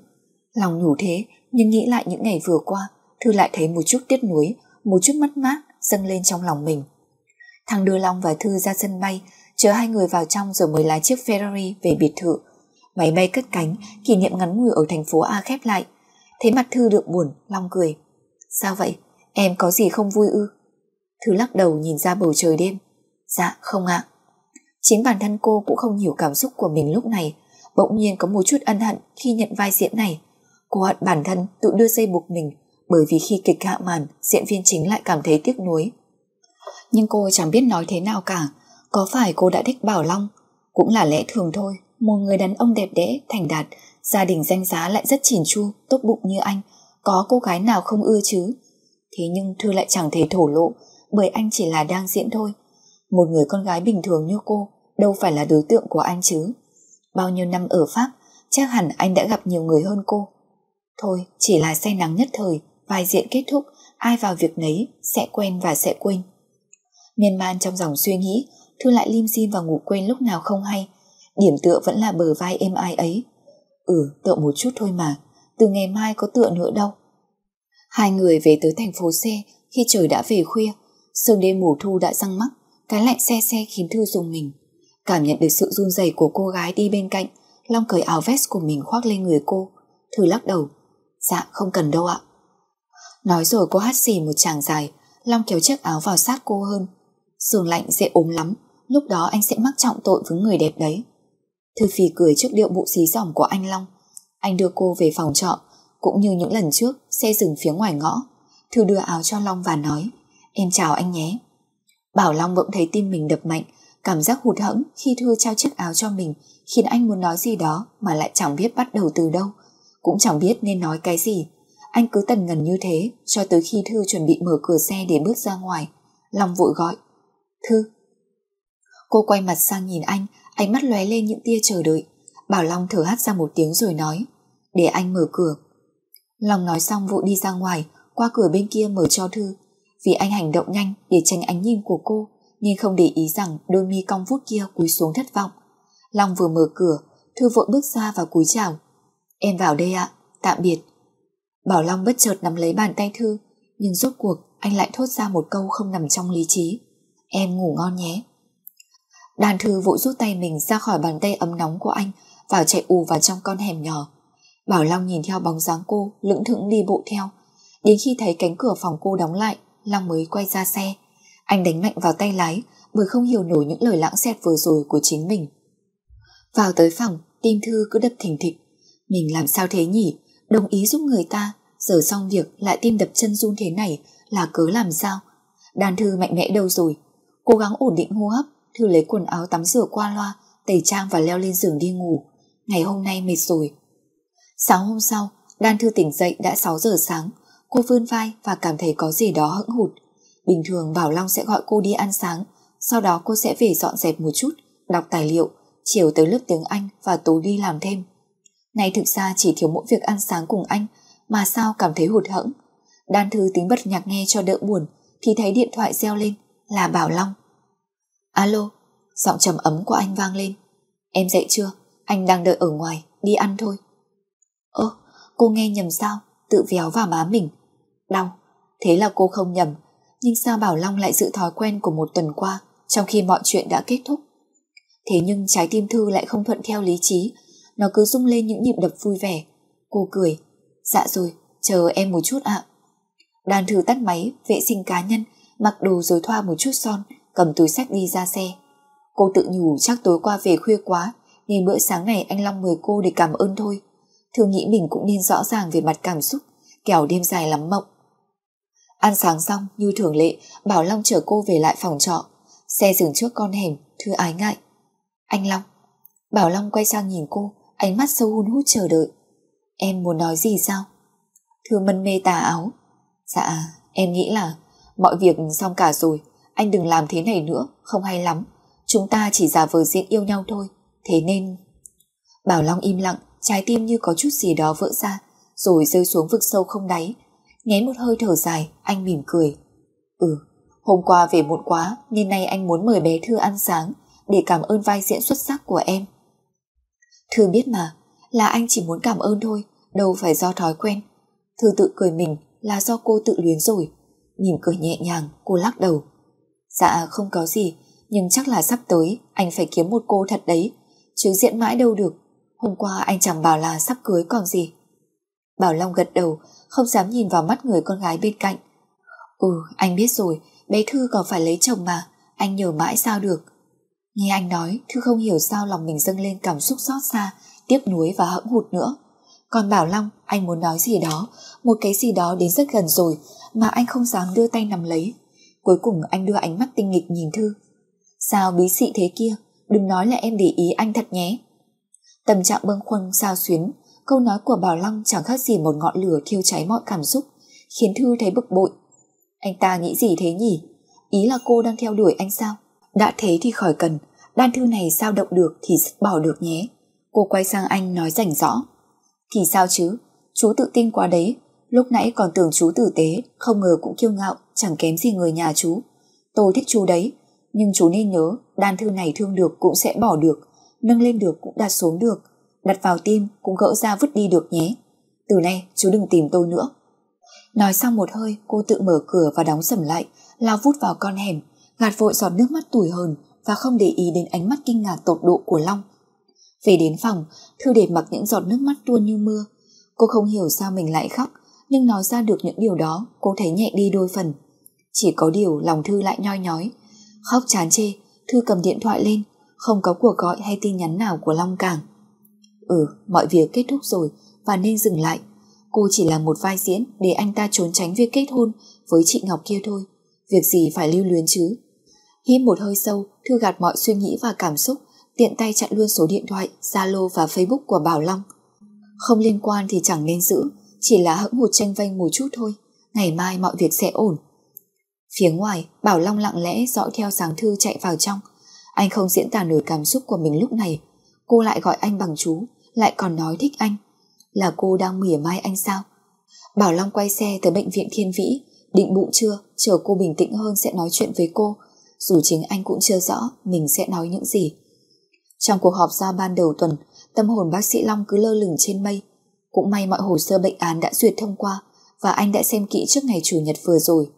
Lòng nhủ thế, nhưng nghĩ lại những ngày vừa qua, Thư lại thấy một chút tiếc nuối, một chút mất mát dâng lên trong lòng mình. Thằng đưa Long và Thư ra sân bay, chờ hai người vào trong rồi mới lái chiếc Ferrari về biệt thự. Máy bay cất cánh, kỷ niệm ngắn ngủi ở thành phố A khép lại. Thấy mặt Thư được buồn, Long cười. Sao vậy? Em có gì không vui ư? Thư lắc đầu nhìn ra bầu trời đêm. Dạ, không ạ. Chính bản thân cô cũng không hiểu cảm xúc của mình lúc này, bỗng nhiên có một chút ân hận khi nhận vai diễn này. Cô hận bản thân tự đưa dây buộc mình bởi vì khi kịch hạ màn, diễn viên chính lại cảm thấy tiếc nuối. Nhưng cô chẳng biết nói thế nào cả, có phải cô đã thích Bảo Long? Cũng là lẽ thường thôi, một người đàn ông đẹp đẽ, thành đạt, gia đình danh giá lại rất chỉn chu, tốt bụng như anh, có cô gái nào không ưa chứ? Thế nhưng Thư lại chẳng thể thổ lộ, bởi anh chỉ là đang diễn thôi. Một người con gái bình thường như cô, đâu phải là đối tượng của anh chứ. Bao nhiêu năm ở Pháp, chắc hẳn anh đã gặp nhiều người hơn cô. Thôi, chỉ là say nắng nhất thời, vai diện kết thúc, ai vào việc nấy sẽ quen và sẽ quên. Miên man trong dòng suy nghĩ, Thư lại lim dim và ngủ quên lúc nào không hay. Điểm tựa vẫn là bờ vai êm ai ấy. Ừ, tựa một chút thôi mà, từ ngày mai có tựa nữa đâu. Hai người về tới thành phố xe khi trời đã về khuya, sương đêm mùa thu đã răng mắt, cái lạnh xe xe khiến Thư dùng mình. Cảm nhận được sự run rẩy của cô gái đi bên cạnh, Long cởi áo vest của mình khoác lên người cô. Thư lắc đầu. Dạ không cần đâu ạ. Nói rồi cô hát xì một chàng dài, Long kéo chiếc áo vào sát cô hơn. sườn lạnh dễ ốm lắm, lúc đó anh sẽ mắc trọng tội với người đẹp đấy. Thư Phi cười trước điệu bụ xí dỏm của anh Long. Anh đưa cô về phòng trọ, cũng như những lần trước, xe dừng phía ngoài ngõ. Thư đưa áo cho Long và nói, em chào anh nhé. Bảo Long bỗng thấy tim mình đập mạnh, cảm giác hụt hẫng khi Thư trao chiếc áo cho mình, khiến anh muốn nói gì đó mà lại chẳng biết bắt đầu từ đâu, cũng chẳng biết nên nói cái gì. Anh cứ tần ngần như thế cho tới khi Thư chuẩn bị mở cửa xe để bước ra ngoài. Long vội gọi, Thư. Cô quay mặt sang nhìn anh, ánh mắt lóe lên những tia chờ đợi. Bảo Long thở hắt ra một tiếng rồi nói, để anh mở cửa. Long nói xong vội đi ra ngoài, qua cửa bên kia mở cho Thư. Vì anh hành động nhanh để tránh ánh nhìn của cô, nên không để ý rằng đôi mi cong vuốt kia cúi xuống thất vọng. Long vừa mở cửa, Thư vội bước ra và cúi chào. Em vào đây ạ, tạm biệt. Bảo Long bất chợt nắm lấy bàn tay Thư, nhưng rốt cuộc anh lại thốt ra một câu không nằm trong lý trí. Em ngủ ngon nhé. Đàn Thư vội rút tay mình ra khỏi bàn tay ấm nóng của anh và chạy ù vào trong con hẻm nhỏ. Bảo Long nhìn theo bóng dáng cô lững thững đi bộ theo. Đến khi thấy cánh cửa phòng cô đóng lại, Long mới quay ra xe. Anh đánh mạnh vào tay lái bởi không hiểu nổi những lời lãng xẹt vừa rồi của chính mình. Vào tới phòng, tim Thư cứ đập thình thịch. Mình làm sao thế nhỉ? Đồng ý giúp người ta, giờ xong việc lại tim đập chân run thế này là cớ làm sao? Đàn Thư mạnh mẽ đâu rồi? Cố gắng ổn định hô hấp, Thư lấy quần áo tắm rửa qua loa, tẩy trang và leo lên giường đi ngủ. Ngày hôm nay mệt rồi. Sáng hôm sau, Đan Thư tỉnh dậy đã 6 giờ sáng. Cô vươn vai và cảm thấy có gì đó hững hụt. Bình thường Bảo Long sẽ gọi cô đi ăn sáng, sau đó cô sẽ về dọn dẹp một chút, đọc tài liệu, chiều tới lớp tiếng Anh và tối đi làm thêm nay thực ra chỉ thiếu mỗi việc ăn sáng cùng anh, mà sao cảm thấy hụt hẫng. Đan Thư tính bật nhạc nghe cho đỡ buồn, thì thấy điện thoại reo lên, là Bảo Long. Alo, giọng trầm ấm của anh vang lên. Em dậy chưa? Anh đang đợi ở ngoài, đi ăn thôi. Ơ, cô nghe nhầm sao? Tự véo vào má mình. Đau. Thế là cô không nhầm. Nhưng sao Bảo Long lại giữ thói quen của một tuần qua trong khi mọi chuyện đã kết thúc? Thế nhưng trái tim Thư lại không thuận theo lý trí. Nó cứ rung lên những nhịp đập vui vẻ. Cô cười. Dạ rồi, chờ em một chút ạ. Đàn thử tắt máy, vệ sinh cá nhân, mặc đồ rồi thoa một chút son, cầm túi sách đi ra xe. Cô tự nhủ chắc tối qua về khuya quá, nên bữa sáng này anh Long mời cô để cảm ơn thôi. Thường nghĩ mình cũng nên rõ ràng về mặt cảm xúc, kẻo đêm dài lắm mộng. Ăn sáng xong, như thường lệ, Bảo Long chở cô về lại phòng trọ. Xe dừng trước con hẻm, Thư ái ngại. Anh Long. Bảo Long quay sang nhìn cô, ánh mắt sâu hun hút chờ đợi. Em muốn nói gì sao? Thư mân mê tà áo. Dạ, em nghĩ là mọi việc xong cả rồi, anh đừng làm thế này nữa, không hay lắm. Chúng ta chỉ giả vờ diễn yêu nhau thôi, thế nên... Bảo Long im lặng, trái tim như có chút gì đó vỡ ra, rồi rơi xuống vực sâu không đáy. Nhén một hơi thở dài, anh mỉm cười. Ừ, hôm qua về muộn quá nên nay anh muốn mời bé Thư ăn sáng để cảm ơn vai diễn xuất sắc của em. Thư biết mà, là anh chỉ muốn cảm ơn thôi, đâu phải do thói quen. Thư tự cười mình là do cô tự luyến rồi. Mỉm cười nhẹ nhàng, cô lắc đầu. Dạ không có gì, nhưng chắc là sắp tới anh phải kiếm một cô thật đấy, chứ diễn mãi đâu được. Hôm qua anh chẳng bảo là sắp cưới còn gì. Bảo Long gật đầu, không dám nhìn vào mắt người con gái bên cạnh. Ừ, anh biết rồi, bé Thư còn phải lấy chồng mà, anh nhờ mãi sao được. Nghe anh nói, Thư không hiểu sao lòng mình dâng lên cảm xúc xót xa, tiếc nuối và hẫng hụt nữa. Còn Bảo Long, anh muốn nói gì đó, một cái gì đó đến rất gần rồi, mà anh không dám đưa tay nắm lấy. Cuối cùng anh đưa ánh mắt tinh nghịch nhìn Thư. Sao bí xị thế kia, đừng nói là em để ý anh thật nhé. Tâm trạng bâng khuâng sao xuyến, câu nói của Bảo Long chẳng khác gì một ngọn lửa thiêu cháy mọi cảm xúc, khiến Thư thấy bực bội. Anh ta nghĩ gì thế nhỉ? Ý là cô đang theo đuổi anh sao? Đã thế thì khỏi cần, đan thư này sao động được thì bỏ được nhé. Cô quay sang anh nói rảnh rõ. Thì sao chứ, chú tự tin quá đấy, lúc nãy còn tưởng chú tử tế, không ngờ cũng kiêu ngạo, chẳng kém gì người nhà chú. Tôi thích chú đấy, nhưng chú nên nhớ, đan thư này thương được cũng sẽ bỏ được, nâng lên được cũng đặt xuống được, đặt vào tim cũng gỡ ra vứt đi được nhé. Từ nay chú đừng tìm tôi nữa. Nói xong một hơi, cô tự mở cửa và đóng sầm lại, lao vút vào con hẻm, gạt vội giọt nước mắt tủi hờn và không để ý đến ánh mắt kinh ngạc tột độ của Long. Về đến phòng, Thư để mặc những giọt nước mắt tuôn như mưa. Cô không hiểu sao mình lại khóc, nhưng nói ra được những điều đó, cô thấy nhẹ đi đôi phần. Chỉ có điều lòng Thư lại nhoi nhói. Khóc chán chê, Thư cầm điện thoại lên, không có cuộc gọi hay tin nhắn nào của Long Cảng. Ừ, mọi việc kết thúc rồi và nên dừng lại. Cô chỉ là một vai diễn để anh ta trốn tránh việc kết hôn với chị Ngọc kia thôi. Việc gì phải lưu luyến chứ? Hít một hơi sâu, Thư gạt mọi suy nghĩ và cảm xúc, tiện tay chặn luôn số điện thoại, Zalo và Facebook của Bảo Long. Không liên quan thì chẳng nên giữ, chỉ là hững hụt tranh vanh một chút thôi. Ngày mai mọi việc sẽ ổn. Phía ngoài, Bảo Long lặng lẽ dõi theo sáng thư chạy vào trong. Anh không diễn tả nổi cảm xúc của mình lúc này. Cô lại gọi anh bằng chú, lại còn nói thích anh. Là cô đang mỉa mai anh sao? Bảo Long quay xe tới bệnh viện Thiên Vĩ, định bụng chưa, chờ cô bình tĩnh hơn sẽ nói chuyện với cô, dù chính anh cũng chưa rõ mình sẽ nói những gì. Trong cuộc họp ra ban đầu tuần, tâm hồn bác sĩ Long cứ lơ lửng trên mây. Cũng may mọi hồ sơ bệnh án đã duyệt thông qua và anh đã xem kỹ trước ngày Chủ nhật vừa rồi.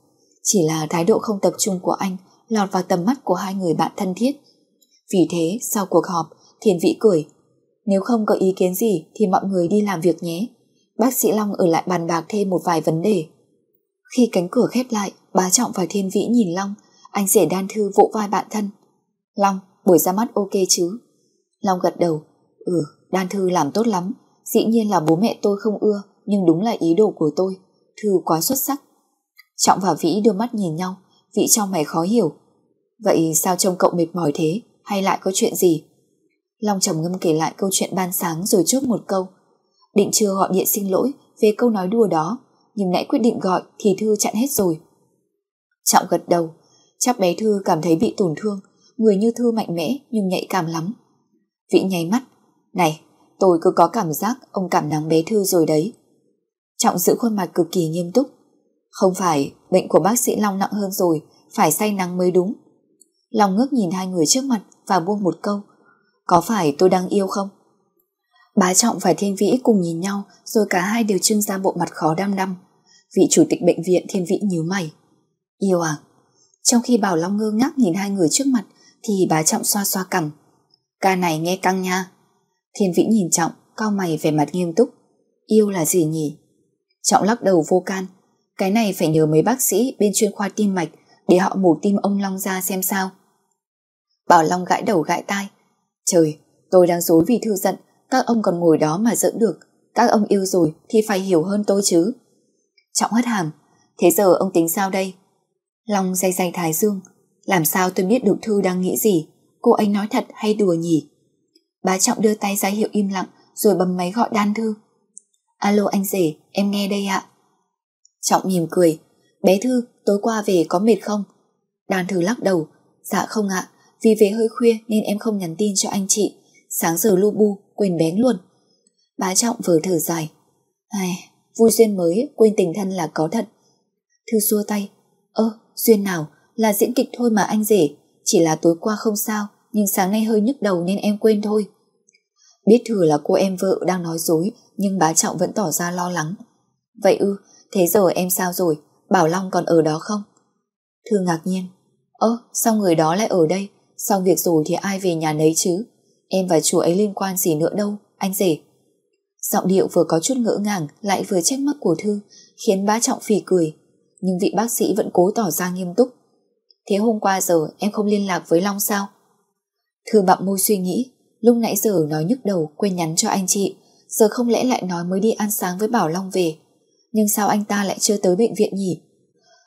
Chỉ là thái độ không tập trung của anh lọt vào tầm mắt của hai người bạn thân thiết. Vì thế, sau cuộc họp, Thiền Vĩ cười. Nếu không có ý kiến gì thì mọi người đi làm việc nhé. Bác sĩ Long ở lại bàn bạc thêm một vài vấn đề. Khi cánh cửa khép lại, bá Trọng và Thiên Vĩ nhìn Long, anh rể đan thư vỗ vai bạn thân. Long, buổi ra mắt ok chứ? Long gật đầu. Ừ, đan thư làm tốt lắm. Dĩ nhiên là bố mẹ tôi không ưa, nhưng đúng là ý đồ của tôi. Thư quá xuất sắc. Trọng và Vĩ đưa mắt nhìn nhau, Vĩ trong mày khó hiểu. Vậy sao trông cậu mệt mỏi thế, hay lại có chuyện gì? Long trầm ngâm kể lại câu chuyện ban sáng rồi chốt một câu. Định chưa gọi điện xin lỗi về câu nói đùa đó, nhưng nãy quyết định gọi thì Thư chặn hết rồi. Trọng gật đầu, chắc bé Thư cảm thấy bị tổn thương, người như Thư mạnh mẽ nhưng nhạy cảm lắm. Vĩ nháy mắt, này, tôi cứ có cảm giác ông cảm nắng bé Thư rồi đấy. Trọng giữ khuôn mặt cực kỳ nghiêm túc. Không phải, bệnh của bác sĩ Long nặng hơn rồi, phải say nắng mới đúng. Long ngước nhìn hai người trước mặt và buông một câu. Có phải tôi đang yêu không? Bá Trọng và Thiên Vĩ cùng nhìn nhau rồi cả hai đều trưng ra bộ mặt khó đăm đăm. Vị chủ tịch bệnh viện Thiên Vĩ nhíu mày. Yêu à? Trong khi Bảo Long ngơ ngác nhìn hai người trước mặt thì bà Trọng xoa xoa cằm. Ca này nghe căng nha. Thiên Vĩ nhìn Trọng, cao mày về mặt nghiêm túc. Yêu là gì nhỉ? Trọng lắc đầu vô can. Cái này phải nhờ mấy bác sĩ bên chuyên khoa tim mạch để họ mổ tim ông Long ra xem sao. Bảo Long gãi đầu gãi tai. Trời, tôi đang dối vì thư giận, các ông còn ngồi đó mà giỡn được. Các ông yêu rồi thì phải hiểu hơn tôi chứ. Trọng hất hàm, thế giờ ông tính sao đây? Long day day thái dương, làm sao tôi biết được Thư đang nghĩ gì? Cô ấy nói thật hay đùa nhỉ? Bá Trọng đưa tay ra hiệu im lặng rồi bấm máy gọi đan Thư. Alo anh rể, em nghe đây ạ. Trọng mỉm cười, bé Thư, tối qua về có mệt không? Đan Thư lắc đầu, dạ không ạ, vì về hơi khuya nên em không nhắn tin cho anh chị. Sáng giờ lu bu, quên bén luôn. Bá Trọng vừa thở dài. Ai, vui duyên mới, quên tình thân là có thật. Thư xua tay. Ơ, duyên nào, là diễn kịch thôi mà anh rể. Chỉ là tối qua không sao, nhưng sáng nay hơi nhức đầu nên em quên thôi. Biết thừa là cô em vợ đang nói dối, nhưng bá Trọng vẫn tỏ ra lo lắng. Vậy ư, thế giờ em sao rồi? Bảo Long còn ở đó không? Thư ngạc nhiên. Ơ, sao người đó lại ở đây? Xong việc rồi thì ai về nhà nấy chứ? Em và chú ấy liên quan gì nữa đâu, anh rể. Giọng điệu vừa có chút ngỡ ngàng lại vừa trách mắt của Thư, khiến bá trọng phì cười. Nhưng vị bác sĩ vẫn cố tỏ ra nghiêm túc. Thế hôm qua giờ em không liên lạc với Long sao? Thư bặm môi suy nghĩ, lúc nãy giờ nói nhức đầu quên nhắn cho anh chị, giờ không lẽ lại nói mới đi ăn sáng với Bảo Long về. Nhưng sao anh ta lại chưa tới bệnh viện nhỉ?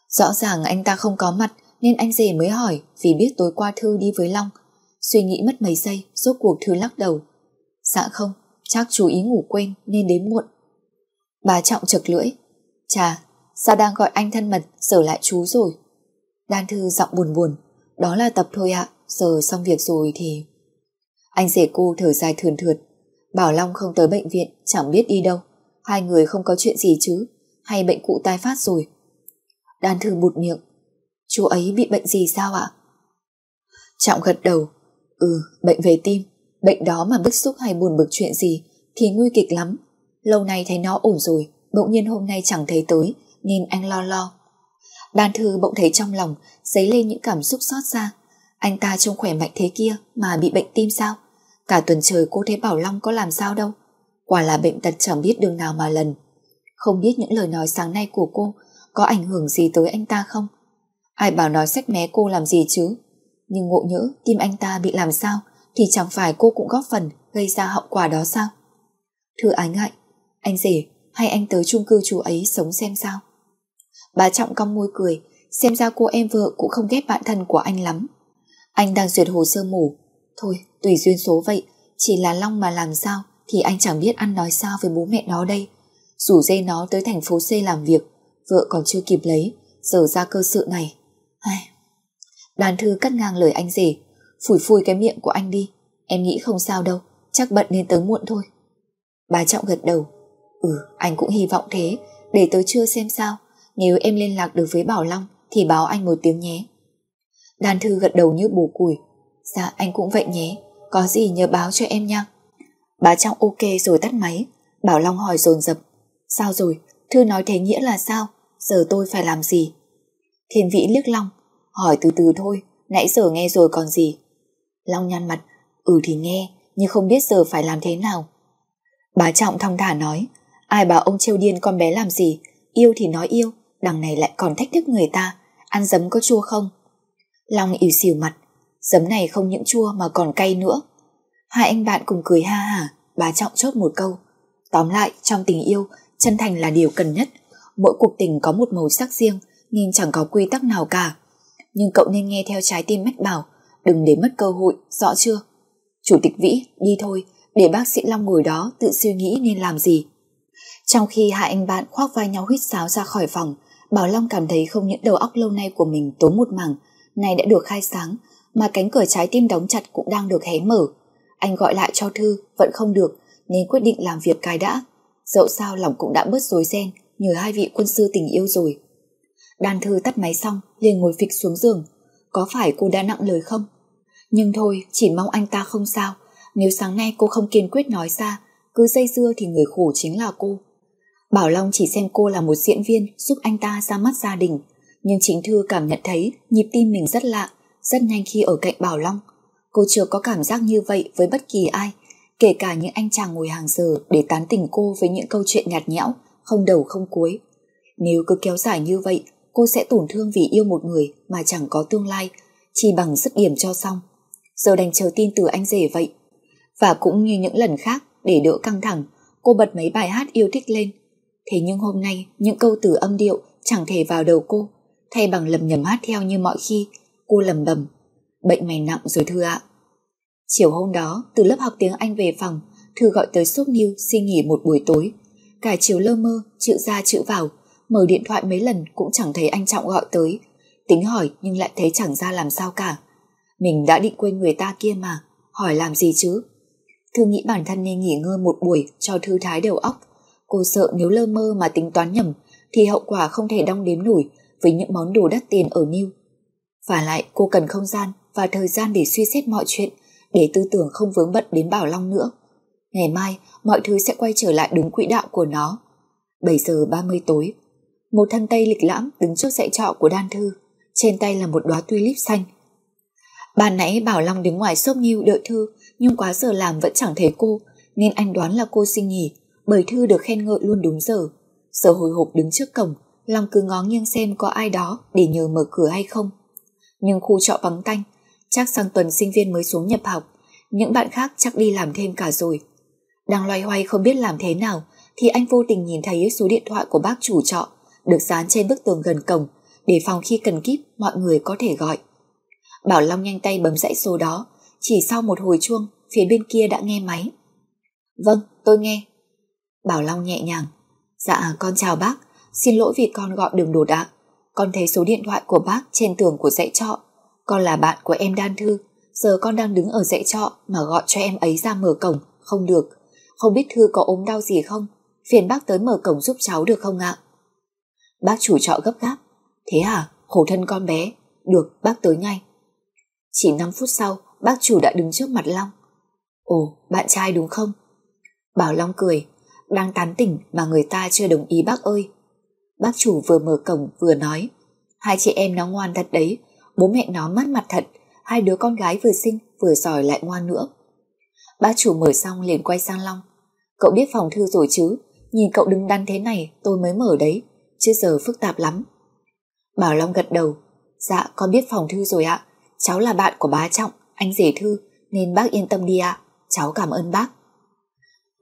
Rõ ràng anh ta không có mặt nên anh rể mới hỏi vì biết tối qua Thư đi với Long. Suy nghĩ mất mấy giây, rốt cuộc Thư lắc đầu. Dạ không, chắc chú ý ngủ quên nên đến muộn. Bà Trọng chật lưỡi. Chà, sao đang gọi anh thân mật, giờ lại chú rồi. Đan Thư giọng buồn buồn. Đó là tập thôi ạ, giờ xong việc rồi thì... Anh rể cô thở dài thườn thượt. Bảo Long không tới bệnh viện, chẳng biết đi đâu. Hai người không có chuyện gì chứ, hay bệnh cụ tái phát rồi. Đan Thư bụt miệng. Chú ấy bị bệnh gì sao ạ? Trọng gật đầu. Ừ, bệnh về tim. Bệnh đó mà bức xúc hay buồn bực chuyện gì thì nguy kịch lắm. Lâu nay thấy nó ổn rồi, bỗng nhiên hôm nay chẳng thấy tới, nên anh lo lo. Đan Thư bỗng thấy trong lòng dấy lên những cảm xúc xót xa. Anh ta trông khỏe mạnh thế kia mà bị bệnh tim sao? Cả tuần trời cô thấy Bảo Long có làm sao đâu. Quả là bệnh tật chẳng biết đường nào mà lần. Không biết những lời nói sáng nay của cô có ảnh hưởng gì tới anh ta không? Ai bảo nói sách mé cô làm gì chứ? Nhưng ngộ nhỡ tim anh ta bị làm sao thì chẳng phải cô cũng góp phần gây ra hậu quả đó sao? Thưa ái ngại, anh rể hay anh tới chung cư chú ấy sống xem sao? Bà Trọng cong môi cười, xem ra cô em vợ cũng không ghét bạn thân của anh lắm. Anh đang duyệt hồ sơ mổ. Thôi, tùy duyên số vậy, chỉ là Long mà làm sao thì anh chẳng biết ăn nói sao với bố mẹ nó đây. Rủ dê nó tới thành phố C làm việc, vợ còn chưa kịp lấy, giờ ra cơ sự này. Ai... Đàn thư cắt ngang lời anh rể, phủi phui cái miệng của anh đi. Em nghĩ không sao đâu, chắc bận nên tới muộn thôi. Bà Trọng gật đầu. Ừ, anh cũng hy vọng thế, để tới trưa xem sao. Nếu em liên lạc được với Bảo Long thì báo anh một tiếng nhé. Đàn thư gật đầu như bù củi. Dạ anh cũng vậy nhé, có gì nhớ báo cho em nha. Bà Trọng ok rồi tắt máy. Bảo Long hỏi dồn dập. Sao rồi? Thư nói thế nghĩa là sao? Giờ tôi phải làm gì? Thiên Vĩ liếc Long. Hỏi từ từ thôi, nãy giờ nghe rồi còn gì? Long nhăn mặt. Ừ thì nghe, nhưng không biết giờ phải làm thế nào. Bà Trọng thong thả nói. Ai bảo ông trêu điên con bé làm gì? Yêu thì nói yêu, đằng này lại còn thách thức người ta. Ăn giấm có chua không? Long ỉu xỉu mặt. Giấm này không những chua mà còn cay nữa. Hai anh bạn cùng cười ha hả, bà Trọng chốt một câu. Tóm lại, trong tình yêu, chân thành là điều cần nhất. Mỗi cuộc tình có một màu sắc riêng, nên chẳng có quy tắc nào cả. Nhưng cậu nên nghe theo trái tim mách bảo, đừng để mất cơ hội, rõ chưa? Chủ tịch Vĩ, đi thôi, để bác sĩ Long ngồi đó tự suy nghĩ nên làm gì. Trong khi hai anh bạn khoác vai nhau huyết sáo ra khỏi phòng, Bảo Long cảm thấy không những đầu óc lâu nay của mình tối một mảng, nay đã được khai sáng, mà cánh cửa trái tim đóng chặt cũng đang được hé mở. Anh gọi lại cho Thư, vẫn không được, nên quyết định làm việc cái đã. Dẫu sao lòng cũng đã bớt rối ren, nhờ hai vị quân sư tình yêu rồi. Đan Thư tắt máy xong, liền ngồi phịch xuống giường. Có phải cô đã nặng lời không? Nhưng thôi, chỉ mong anh ta không sao. Nếu sáng nay cô không kiên quyết nói ra, cứ dây dưa thì người khổ chính là cô. Bảo Long chỉ xem cô là một diễn viên giúp anh ta ra mắt gia đình. Nhưng chính Thư cảm nhận thấy nhịp tim mình rất lạ, rất nhanh khi ở cạnh Bảo Long. Cô chưa có cảm giác như vậy với bất kỳ ai, kể cả những anh chàng ngồi hàng giờ để tán tỉnh cô với những câu chuyện nhạt nhẽo, không đầu không cuối. Nếu cứ kéo dài như vậy, cô sẽ tổn thương vì yêu một người mà chẳng có tương lai, chỉ bằng dứt điểm cho xong. Giờ đành chờ tin từ anh rể vậy. Và cũng như những lần khác, để đỡ căng thẳng, cô bật mấy bài hát yêu thích lên. Thế nhưng hôm nay, những câu từ âm điệu chẳng thể vào đầu cô, thay bằng lầm nhầm hát theo như mọi khi, cô lầm bầm. Bệnh mày nặng rồi Thư ạ. Chiều hôm đó, từ lớp học tiếng Anh về phòng, Thư gọi tới Sốt Niu xin nghỉ một buổi tối. Cả chiều lơ mơ, chữ ra chữ vào, mở điện thoại mấy lần cũng chẳng thấy anh Trọng gọi tới. Tính hỏi nhưng lại thấy chẳng ra làm sao cả. Mình đã định quên người ta kia mà, hỏi làm gì chứ? Thư nghĩ bản thân nên nghỉ ngơi một buổi cho thư thái đầu óc. Cô sợ nếu lơ mơ mà tính toán nhầm, thì hậu quả không thể đong đếm nổi với những món đồ đắt tiền ở New. Và lại, cô cần không gian và thời gian để suy xét mọi chuyện, để tư tưởng không vướng bận đến Bảo Long nữa. Ngày mai, mọi thứ sẽ quay trở lại đúng quỹ đạo của nó. 7 giờ 30 tối, một thân tây lịch lãm đứng trước dãy trọ của Đan Thư trên tay là một đóa tulip xanh. Ban nãy Bảo Long đứng ngoài sốc New đợi Thư nhưng quá giờ làm vẫn chẳng thấy cô, nên anh đoán là cô xin nghỉ bởi Thư được khen ngợi luôn đúng giờ. sở hồi hộp đứng trước cổng Long cứ ngó nghiêng xem có ai đó để nhờ mở cửa hay không. Nhưng khu trọ vắng tanh chắc sang tuần sinh viên mới xuống nhập học những bạn khác chắc đi làm thêm cả rồi. Đang loay hoay không biết làm thế nào thì anh vô tình nhìn thấy số điện thoại của bác chủ trọ được dán trên bức tường gần cổng để phòng khi cần kíp mọi người có thể gọi. Bảo Long nhanh tay bấm dãy số đó, chỉ sau một hồi chuông, phía bên kia đã nghe máy. Vâng, tôi nghe. Bảo Long nhẹ nhàng. Dạ, con chào bác, xin lỗi vì con gọi đường đột ạ. Con thấy số điện thoại của bác trên tường của dãy trọ. Con là bạn của em Đan Thư, giờ con đang đứng ở dãy trọ mà gọi cho em ấy ra mở cổng, không được. Không biết Thư có ốm đau gì không? Phiền bác tới mở cổng giúp cháu được không ạ? Bác chủ trọ gấp gáp. Thế à, khổ thân con bé. Được, bác tới ngay. Chỉ 5 phút sau, bác chủ đã đứng trước mặt Long. Ồ, bạn trai đúng không? Bảo Long cười, đang tán tỉnh mà người ta chưa đồng ý bác ơi. Bác chủ vừa mở cổng vừa nói, hai chị em nó ngoan thật đấy, bố mẹ nó mất mặt thật, hai đứa con gái vừa sinh vừa giỏi lại ngoan nữa. Bác chủ mở xong liền quay sang Long. Cậu biết phòng thư rồi chứ, nhìn cậu đứng đắn thế này tôi mới mở đấy chứ giờ phức tạp lắm. Bảo Long gật đầu, Dạ con biết phòng Thư rồi ạ Cháu là bạn của bá Trọng Anh rể Thư Nên bác yên tâm đi ạ Cháu cảm ơn bác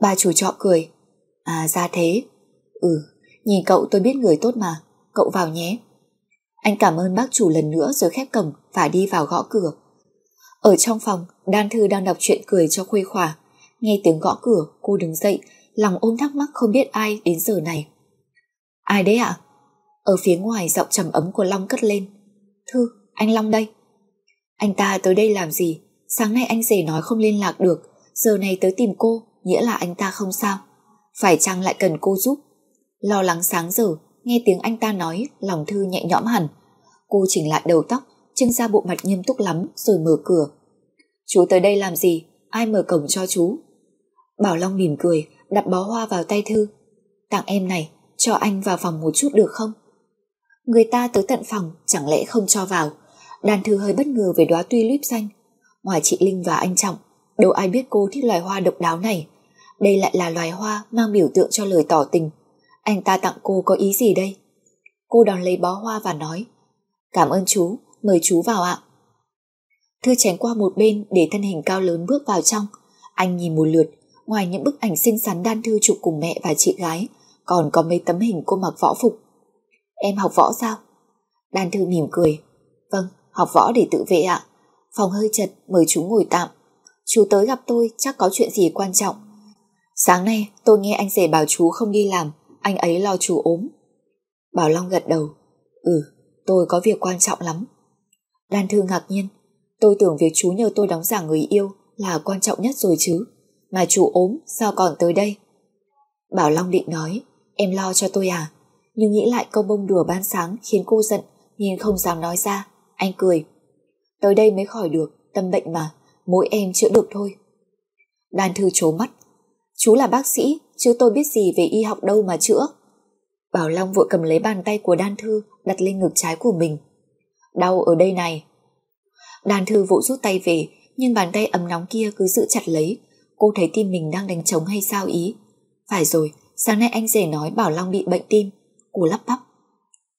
Bà chủ trọ cười À ra thế. Ừ nhìn cậu tôi biết người tốt mà. Cậu vào nhé. Anh cảm ơn bác chủ lần nữa rồi khép cổng Và đi vào gõ cửa. Ở trong phòng, Đan Thư đang đọc chuyện cười cho khuây khỏa. Nghe tiếng gõ cửa, cô đứng dậy, Lòng ôm thắc mắc không biết ai đến giờ này. Ai đấy ạ? Ở phía ngoài, giọng trầm ấm của Long cất lên. Thư, anh Long đây. Anh ta tới đây làm gì? Sáng nay anh rể nói không liên lạc được. Giờ này tới tìm cô, Nghĩa là anh ta không sao. Phải chăng lại cần cô giúp? Lo lắng sáng giờ, Nghe tiếng anh ta nói, Lòng Thư nhẹ nhõm hẳn. Cô chỉnh lại đầu tóc, Trưng ra bộ mặt nghiêm túc lắm, Rồi mở cửa. Chú tới đây làm gì? Ai mở cổng cho chú? Bảo Long mỉm cười, Đặt bó hoa vào tay Thư. Tặng em này, Cho anh vào phòng một chút được không? Người ta tới tận phòng, Chẳng lẽ không cho vào? Đàn Thư hơi bất ngờ về đóa tuy líp xanh. Ngoài chị Linh và anh Trọng, Đâu ai biết cô thích loài hoa độc đáo này. Đây lại là loài hoa mang biểu tượng cho lời tỏ tình. Anh ta tặng cô có ý gì đây? Cô đón lấy bó hoa và nói Cảm ơn chú, mời chú vào ạ. Thư tránh qua một bên để thân hình cao lớn bước vào trong. Anh nhìn một lượt Ngoài những bức ảnh xinh xắn đan thư chụp cùng mẹ và chị gái Còn có mấy tấm hình cô mặc võ phục. Em học võ sao? Đan thư mỉm cười Vâng, học võ để tự vệ ạ. Phòng hơi chật, mời chú ngồi tạm. Chú tới gặp tôi chắc có chuyện gì quan trọng. Sáng nay tôi nghe anh rể bảo chú không đi làm Anh ấy lo chú ốm. Bảo Long gật đầu. Ừ, tôi có việc quan trọng lắm. Đan Thư ngạc nhiên. Tôi tưởng việc chú nhờ tôi đóng giả người yêu Là quan trọng nhất rồi chứ. Mà chú ốm sao còn tới đây? Bảo Long định nói. Em lo cho tôi à? Nhưng nghĩ lại câu bông đùa ban sáng khiến cô giận nên không dám nói ra. Anh cười. Tới đây mới khỏi được Tâm bệnh mà. Mỗi em chữa được thôi. Đan Thư trố mắt. Chú là bác sĩ Chứ tôi biết gì về y học đâu mà chữa Bảo Long vội cầm lấy bàn tay của Đan Thư đặt lên ngực trái của mình. Đau ở đây này. Đan Thư vội rút tay về nhưng bàn tay ấm nóng kia cứ giữ chặt lấy. Cô thấy tim mình đang đánh trống hay sao ý. Phải rồi, sáng nay anh rể nói Bảo Long bị bệnh tim. Cô lắp bắp.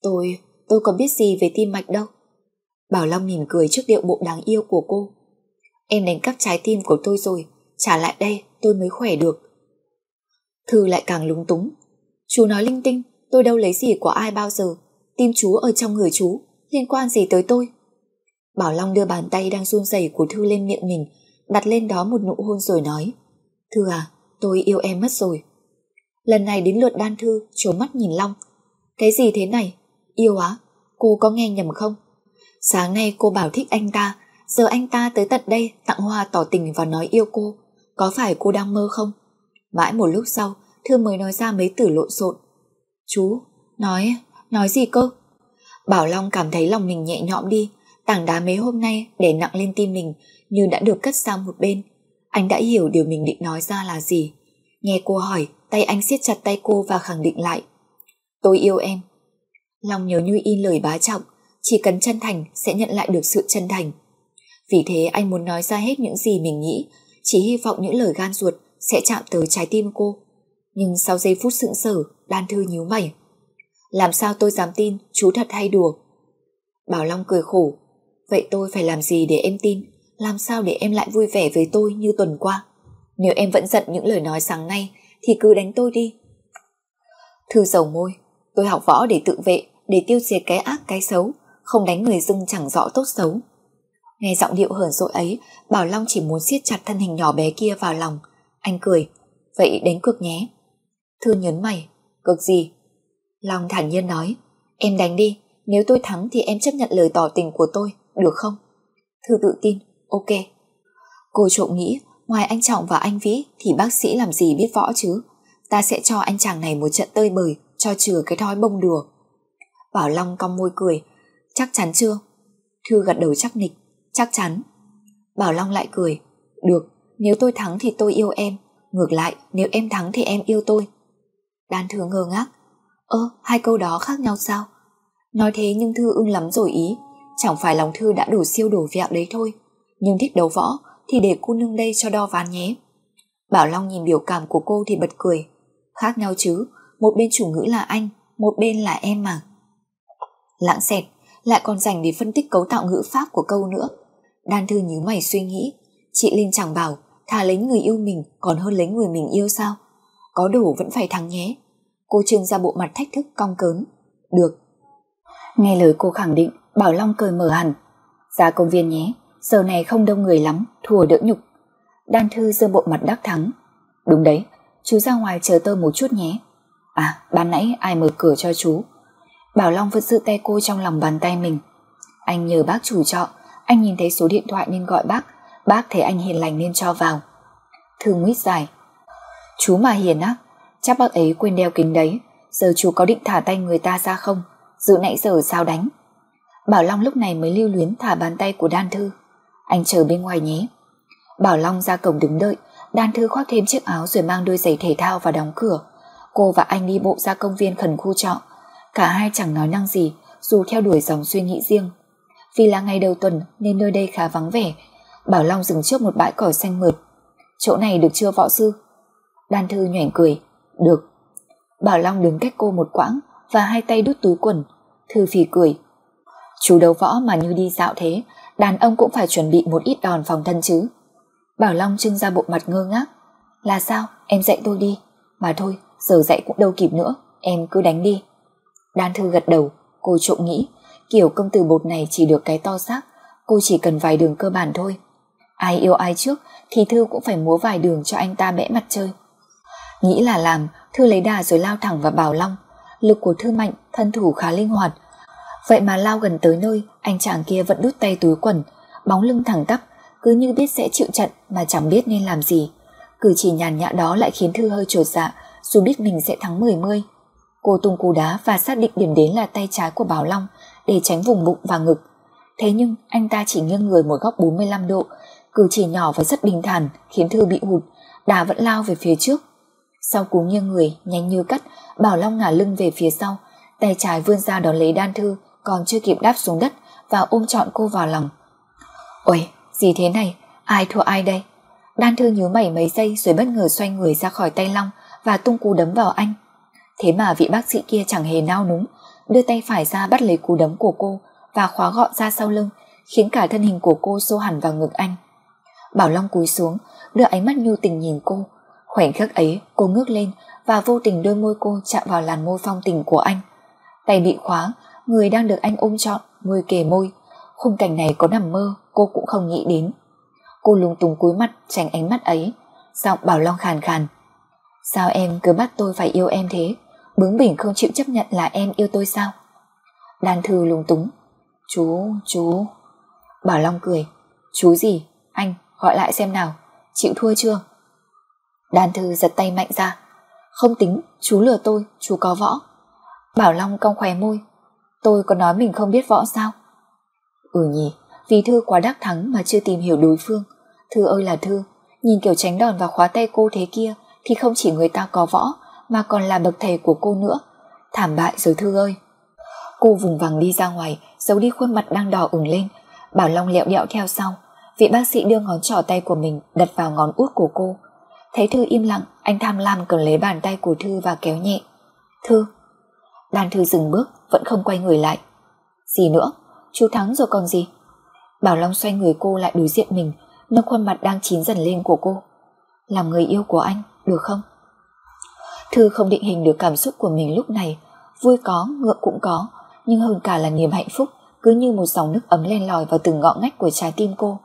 Tôi, tôi có biết gì về tim mạch đâu. Bảo Long mỉm cười trước điệu bộ đáng yêu của cô. Em đánh cắp trái tim của tôi rồi, trả lại đây tôi mới khỏe được. Thư lại càng lúng túng. Chú nói linh tinh, tôi đâu lấy gì của ai bao giờ. Tim chú ở trong người chú, liên quan gì tới tôi? Bảo Long đưa bàn tay đang run rẩy của Thư lên miệng mình, đặt lên đó một nụ hôn rồi nói. Thư à, tôi yêu em mất rồi. Lần này đến lượt đan Thư trốn mắt nhìn Long. Cái gì thế này? Yêu á? Cô có nghe nhầm không? Sáng nay cô bảo thích anh ta, giờ anh ta tới tận đây tặng hoa tỏ tình và nói yêu cô. Có phải cô đang mơ không? Mãi một lúc sau, Thư mới nói ra mấy từ lộn xộn. Chú, nói, nói gì cơ? Bảo Long cảm thấy lòng mình nhẹ nhõm đi, tảng đá mấy hôm nay để nặng lên tim mình như đã được cất sang một bên. Anh đã hiểu điều mình định nói ra là gì. Nghe cô hỏi, tay anh siết chặt tay cô và khẳng định lại. Tôi yêu em. Long nhớ như in lời bá trọng, chỉ cần chân thành sẽ nhận lại được sự chân thành. Vì thế anh muốn nói ra hết những gì mình nghĩ, chỉ hy vọng những lời gan ruột sẽ chạm tới trái tim cô. Nhưng sau giây phút sững sờ, đan thư nhíu mày. Làm sao tôi dám tin chú thật hay đùa? Bảo Long cười khổ. Vậy tôi phải làm gì để em tin? Làm sao để em lại vui vẻ với tôi như tuần qua? Nếu em vẫn giận những lời nói sáng nay thì cứ đánh tôi đi. Thư dầu môi. Tôi học võ để tự vệ, để tiêu diệt cái ác cái xấu, không đánh người dưng chẳng rõ tốt xấu. Nghe giọng điệu hờn dội ấy, Bảo Long chỉ muốn siết chặt thân hình nhỏ bé kia vào lòng. Anh cười. Vậy đánh cược nhé. Thư nhấn mày, cực gì? Long thản nhiên nói, em đánh đi, nếu tôi thắng thì em chấp nhận lời tỏ tình của tôi, được không? Thư tự tin, ok. Cô trộm nghĩ, ngoài anh Trọng và anh Vĩ thì bác sĩ làm gì biết võ chứ? Ta sẽ cho anh chàng này một trận tơi bời, cho chừa cái thói bông đùa. Bảo Long cong môi cười, chắc chắn chưa? Thư gật đầu chắc nịch, chắc chắn. Bảo Long lại cười, được, nếu tôi thắng thì tôi yêu em, ngược lại nếu em thắng thì em yêu tôi. Đan Thư ngơ ngác. Ơ, hai câu đó khác nhau sao? Nói thế nhưng Thư ưng lắm rồi ý. Chẳng phải lòng Thư đã đủ siêu đổ vẹo đấy thôi. Nhưng thích đấu võ thì để cô nương đây cho đo ván nhé. Bảo Long nhìn biểu cảm của cô thì bật cười. Khác nhau chứ, một bên chủ ngữ là anh, một bên là em mà. Lãng xẹt, lại còn dành để phân tích cấu tạo ngữ pháp của câu nữa. Đan Thư nhíu mày suy nghĩ, chị Linh chẳng bảo thà lấy người yêu mình còn hơn lấy người mình yêu sao? Có đủ vẫn phải thắng nhé. Cô trưng ra bộ mặt thách thức cong cớn. Được. Nghe lời cô khẳng định, Bảo Long cười mở hẳn. Ra công viên nhé, giờ này không đông người lắm, thua đỡ nhục. Đan Thư giơ bộ mặt đắc thắng. Đúng đấy, chú ra ngoài chờ tôi một chút nhé. À, ban nãy ai mở cửa cho chú? Bảo Long vẫn giữ tay cô trong lòng bàn tay mình. Anh nhờ bác chủ trọ, anh nhìn thấy số điện thoại nên gọi bác, bác thấy anh hiền lành nên cho vào. Thư nguyết dài. Chú mà hiền á, chắc bác ấy quên đeo kính đấy, giờ chú có định thả tay người ta ra không? Dự nãy giờ sao đánh? Bảo Long lúc này mới lưu luyến thả bàn tay của Đan Thư. Anh chờ bên ngoài nhé. Bảo Long ra cổng đứng đợi, Đan Thư khoác thêm chiếc áo rồi mang đôi giày thể thao và đóng cửa. Cô và anh đi bộ ra công viên khẩn khu trọ. Cả hai chẳng nói năng gì, dù theo đuổi dòng suy nghĩ riêng. Vì là ngày đầu tuần nên nơi đây khá vắng vẻ. Bảo Long dừng trước một bãi cỏ xanh mượt. Chỗ này được chưa võ sư? Đan Thư nhoẻn cười. Được. Bảo Long đứng cách cô một quãng và hai tay đút túi quần. Thư phì cười. Chú đấu võ mà như đi dạo thế, đàn ông cũng phải chuẩn bị một ít đòn phòng thân chứ. Bảo Long trưng ra bộ mặt ngơ ngác. Là sao? Em dạy tôi đi. Mà thôi, giờ dạy cũng đâu kịp nữa, em cứ đánh đi. Đan Thư gật đầu, cô trộm nghĩ, kiểu công tử bột này chỉ được cái to xác, cô chỉ cần vài đường cơ bản thôi. Ai yêu ai trước thì Thư cũng phải múa vài đường cho anh ta bẽ mặt chơi. Nghĩ là làm, Thư lấy đà rồi lao thẳng vào Bảo Long. Lực của Thư mạnh, thân thủ khá linh hoạt. Vậy mà lao gần tới nơi, anh chàng kia vẫn đút tay túi quần, bóng lưng thẳng tắp, cứ như biết sẽ chịu trận mà chẳng biết nên làm gì. Cử chỉ nhàn nhã đó lại khiến Thư hơi trột dạ, dù biết mình sẽ thắng 10-10. Cô tung cú đá và xác định điểm đến là tay trái của Bảo Long để tránh vùng bụng và ngực. Thế nhưng anh ta chỉ nghiêng người một góc 45 độ, cử chỉ nhỏ và rất bình thản khiến Thư bị hụt, đà vẫn lao về phía trước. Sau cú nghiêng người, nhanh như cắt, Bảo Long ngả lưng về phía sau, tay trái vươn ra đón lấy đan thư, còn chưa kịp đáp xuống đất và ôm trọn cô vào lòng. Ôi, gì thế này? Ai thua ai đây? Đan thư nhớ mày mấy giây rồi bất ngờ xoay người ra khỏi tay Long và tung cú đấm vào anh. Thế mà vị bác sĩ kia chẳng hề nao núng, đưa tay phải ra bắt lấy cú đấm của cô và khóa gọn ra sau lưng, khiến cả thân hình của cô xô hẳn vào ngực anh. Bảo Long cúi xuống, đưa ánh mắt nhu tình nhìn cô. Khoảnh khắc ấy, cô ngước lên và vô tình đôi môi cô chạm vào làn môi phong tình của anh. Tay bị khóa, người đang được anh ôm trọn, môi kề môi. Khung cảnh này có nằm mơ, cô cũng không nghĩ đến. Cô lung tung cúi mặt tránh ánh mắt ấy. Giọng Bảo Long khàn khàn. Sao em cứ bắt tôi phải yêu em thế? Bướng bỉnh không chịu chấp nhận là em yêu tôi sao? Đan Thư lung túng. Chú, chú. Bảo Long cười. Chú gì? Anh, gọi lại xem nào. Chịu thua chưa? Đan Thư giật tay mạnh ra. Không tính, chú lừa tôi, chú có võ. Bảo Long cong khóe môi. Tôi có nói mình không biết võ sao? Ừ nhỉ, vì Thư quá đắc thắng mà chưa tìm hiểu đối phương. Thư ơi là Thư, nhìn kiểu tránh đòn và khóa tay cô thế kia thì không chỉ người ta có võ mà còn là bậc thầy của cô nữa. Thảm bại rồi Thư ơi. Cô vùng vằng đi ra ngoài, giấu đi khuôn mặt đang đỏ ửng lên. Bảo Long lẹo đẹo theo sau. Vị bác sĩ đưa ngón trỏ tay của mình đặt vào ngón út của cô. Thấy Thư im lặng, anh tham lam cầm lấy bàn tay của Thư và kéo nhẹ. Thư. đàn Thư dừng bước, vẫn không quay người lại. Gì nữa? Chú thắng rồi còn gì? Bảo Long xoay người cô lại đối diện mình, nâng khuôn mặt đang chín dần lên của cô. Làm người yêu của anh, được không? Thư không định hình được cảm xúc của mình lúc này, vui có, ngượng cũng có, nhưng hơn cả là niềm hạnh phúc, cứ như một dòng nước ấm len lỏi vào từng ngõ ngách của trái tim cô.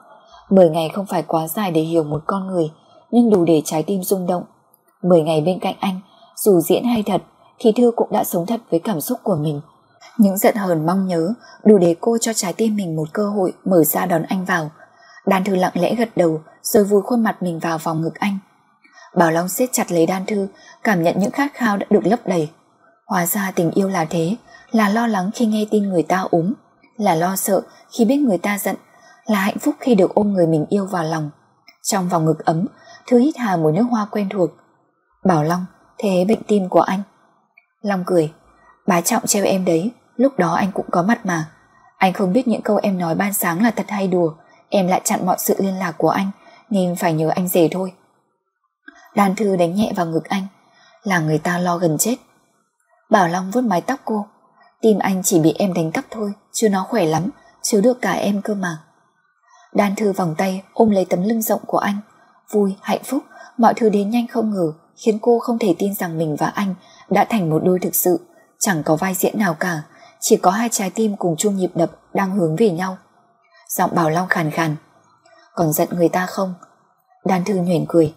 Mười ngày không phải quá dài để hiểu một con người, nhưng đủ để trái tim rung động. Mười ngày bên cạnh anh, dù diễn hay thật, thì Thư cũng đã sống thật với cảm xúc của mình. Những giận hờn mong nhớ đủ để cô cho trái tim mình một cơ hội mở ra đón anh vào. Đan Thư lặng lẽ gật đầu rồi vùi khuôn mặt mình vào vòng ngực anh. Bảo Long siết chặt lấy Đan Thư, cảm nhận những khát khao đã được lấp đầy. Hóa ra tình yêu là thế, là lo lắng khi nghe tin người ta ốm, là lo sợ khi biết người ta giận, là hạnh phúc khi được ôm người mình yêu vào lòng. Trong vòng ngực ấm, Thư hít hà mùi nước hoa quen thuộc. Bảo Long, thế bệnh tim của anh? Long cười, bá trọng treo em đấy, lúc đó anh cũng có mặt mà. Anh không biết những câu em nói ban sáng là thật hay đùa, em lại chặn mọi sự liên lạc của anh, nên phải nhớ anh rể thôi. Đan Thư đánh nhẹ vào ngực anh, là người ta lo gần chết. Bảo Long vuốt mái tóc cô, Tim anh chỉ bị em đánh cắp thôi, chứ nó khỏe lắm, chứ được cả em cơ mà. Đan Thư vòng tay ôm lấy tấm lưng rộng của anh. Vui, hạnh phúc, mọi thứ đến nhanh không ngờ, khiến cô không thể tin rằng mình và anh đã thành một đôi thực sự, chẳng có vai diễn nào cả, chỉ có hai trái tim cùng chung nhịp đập đang hướng về nhau. Giọng Bảo Long khàn khàn. Còn giận người ta không? Đan Thư nhoẻn cười.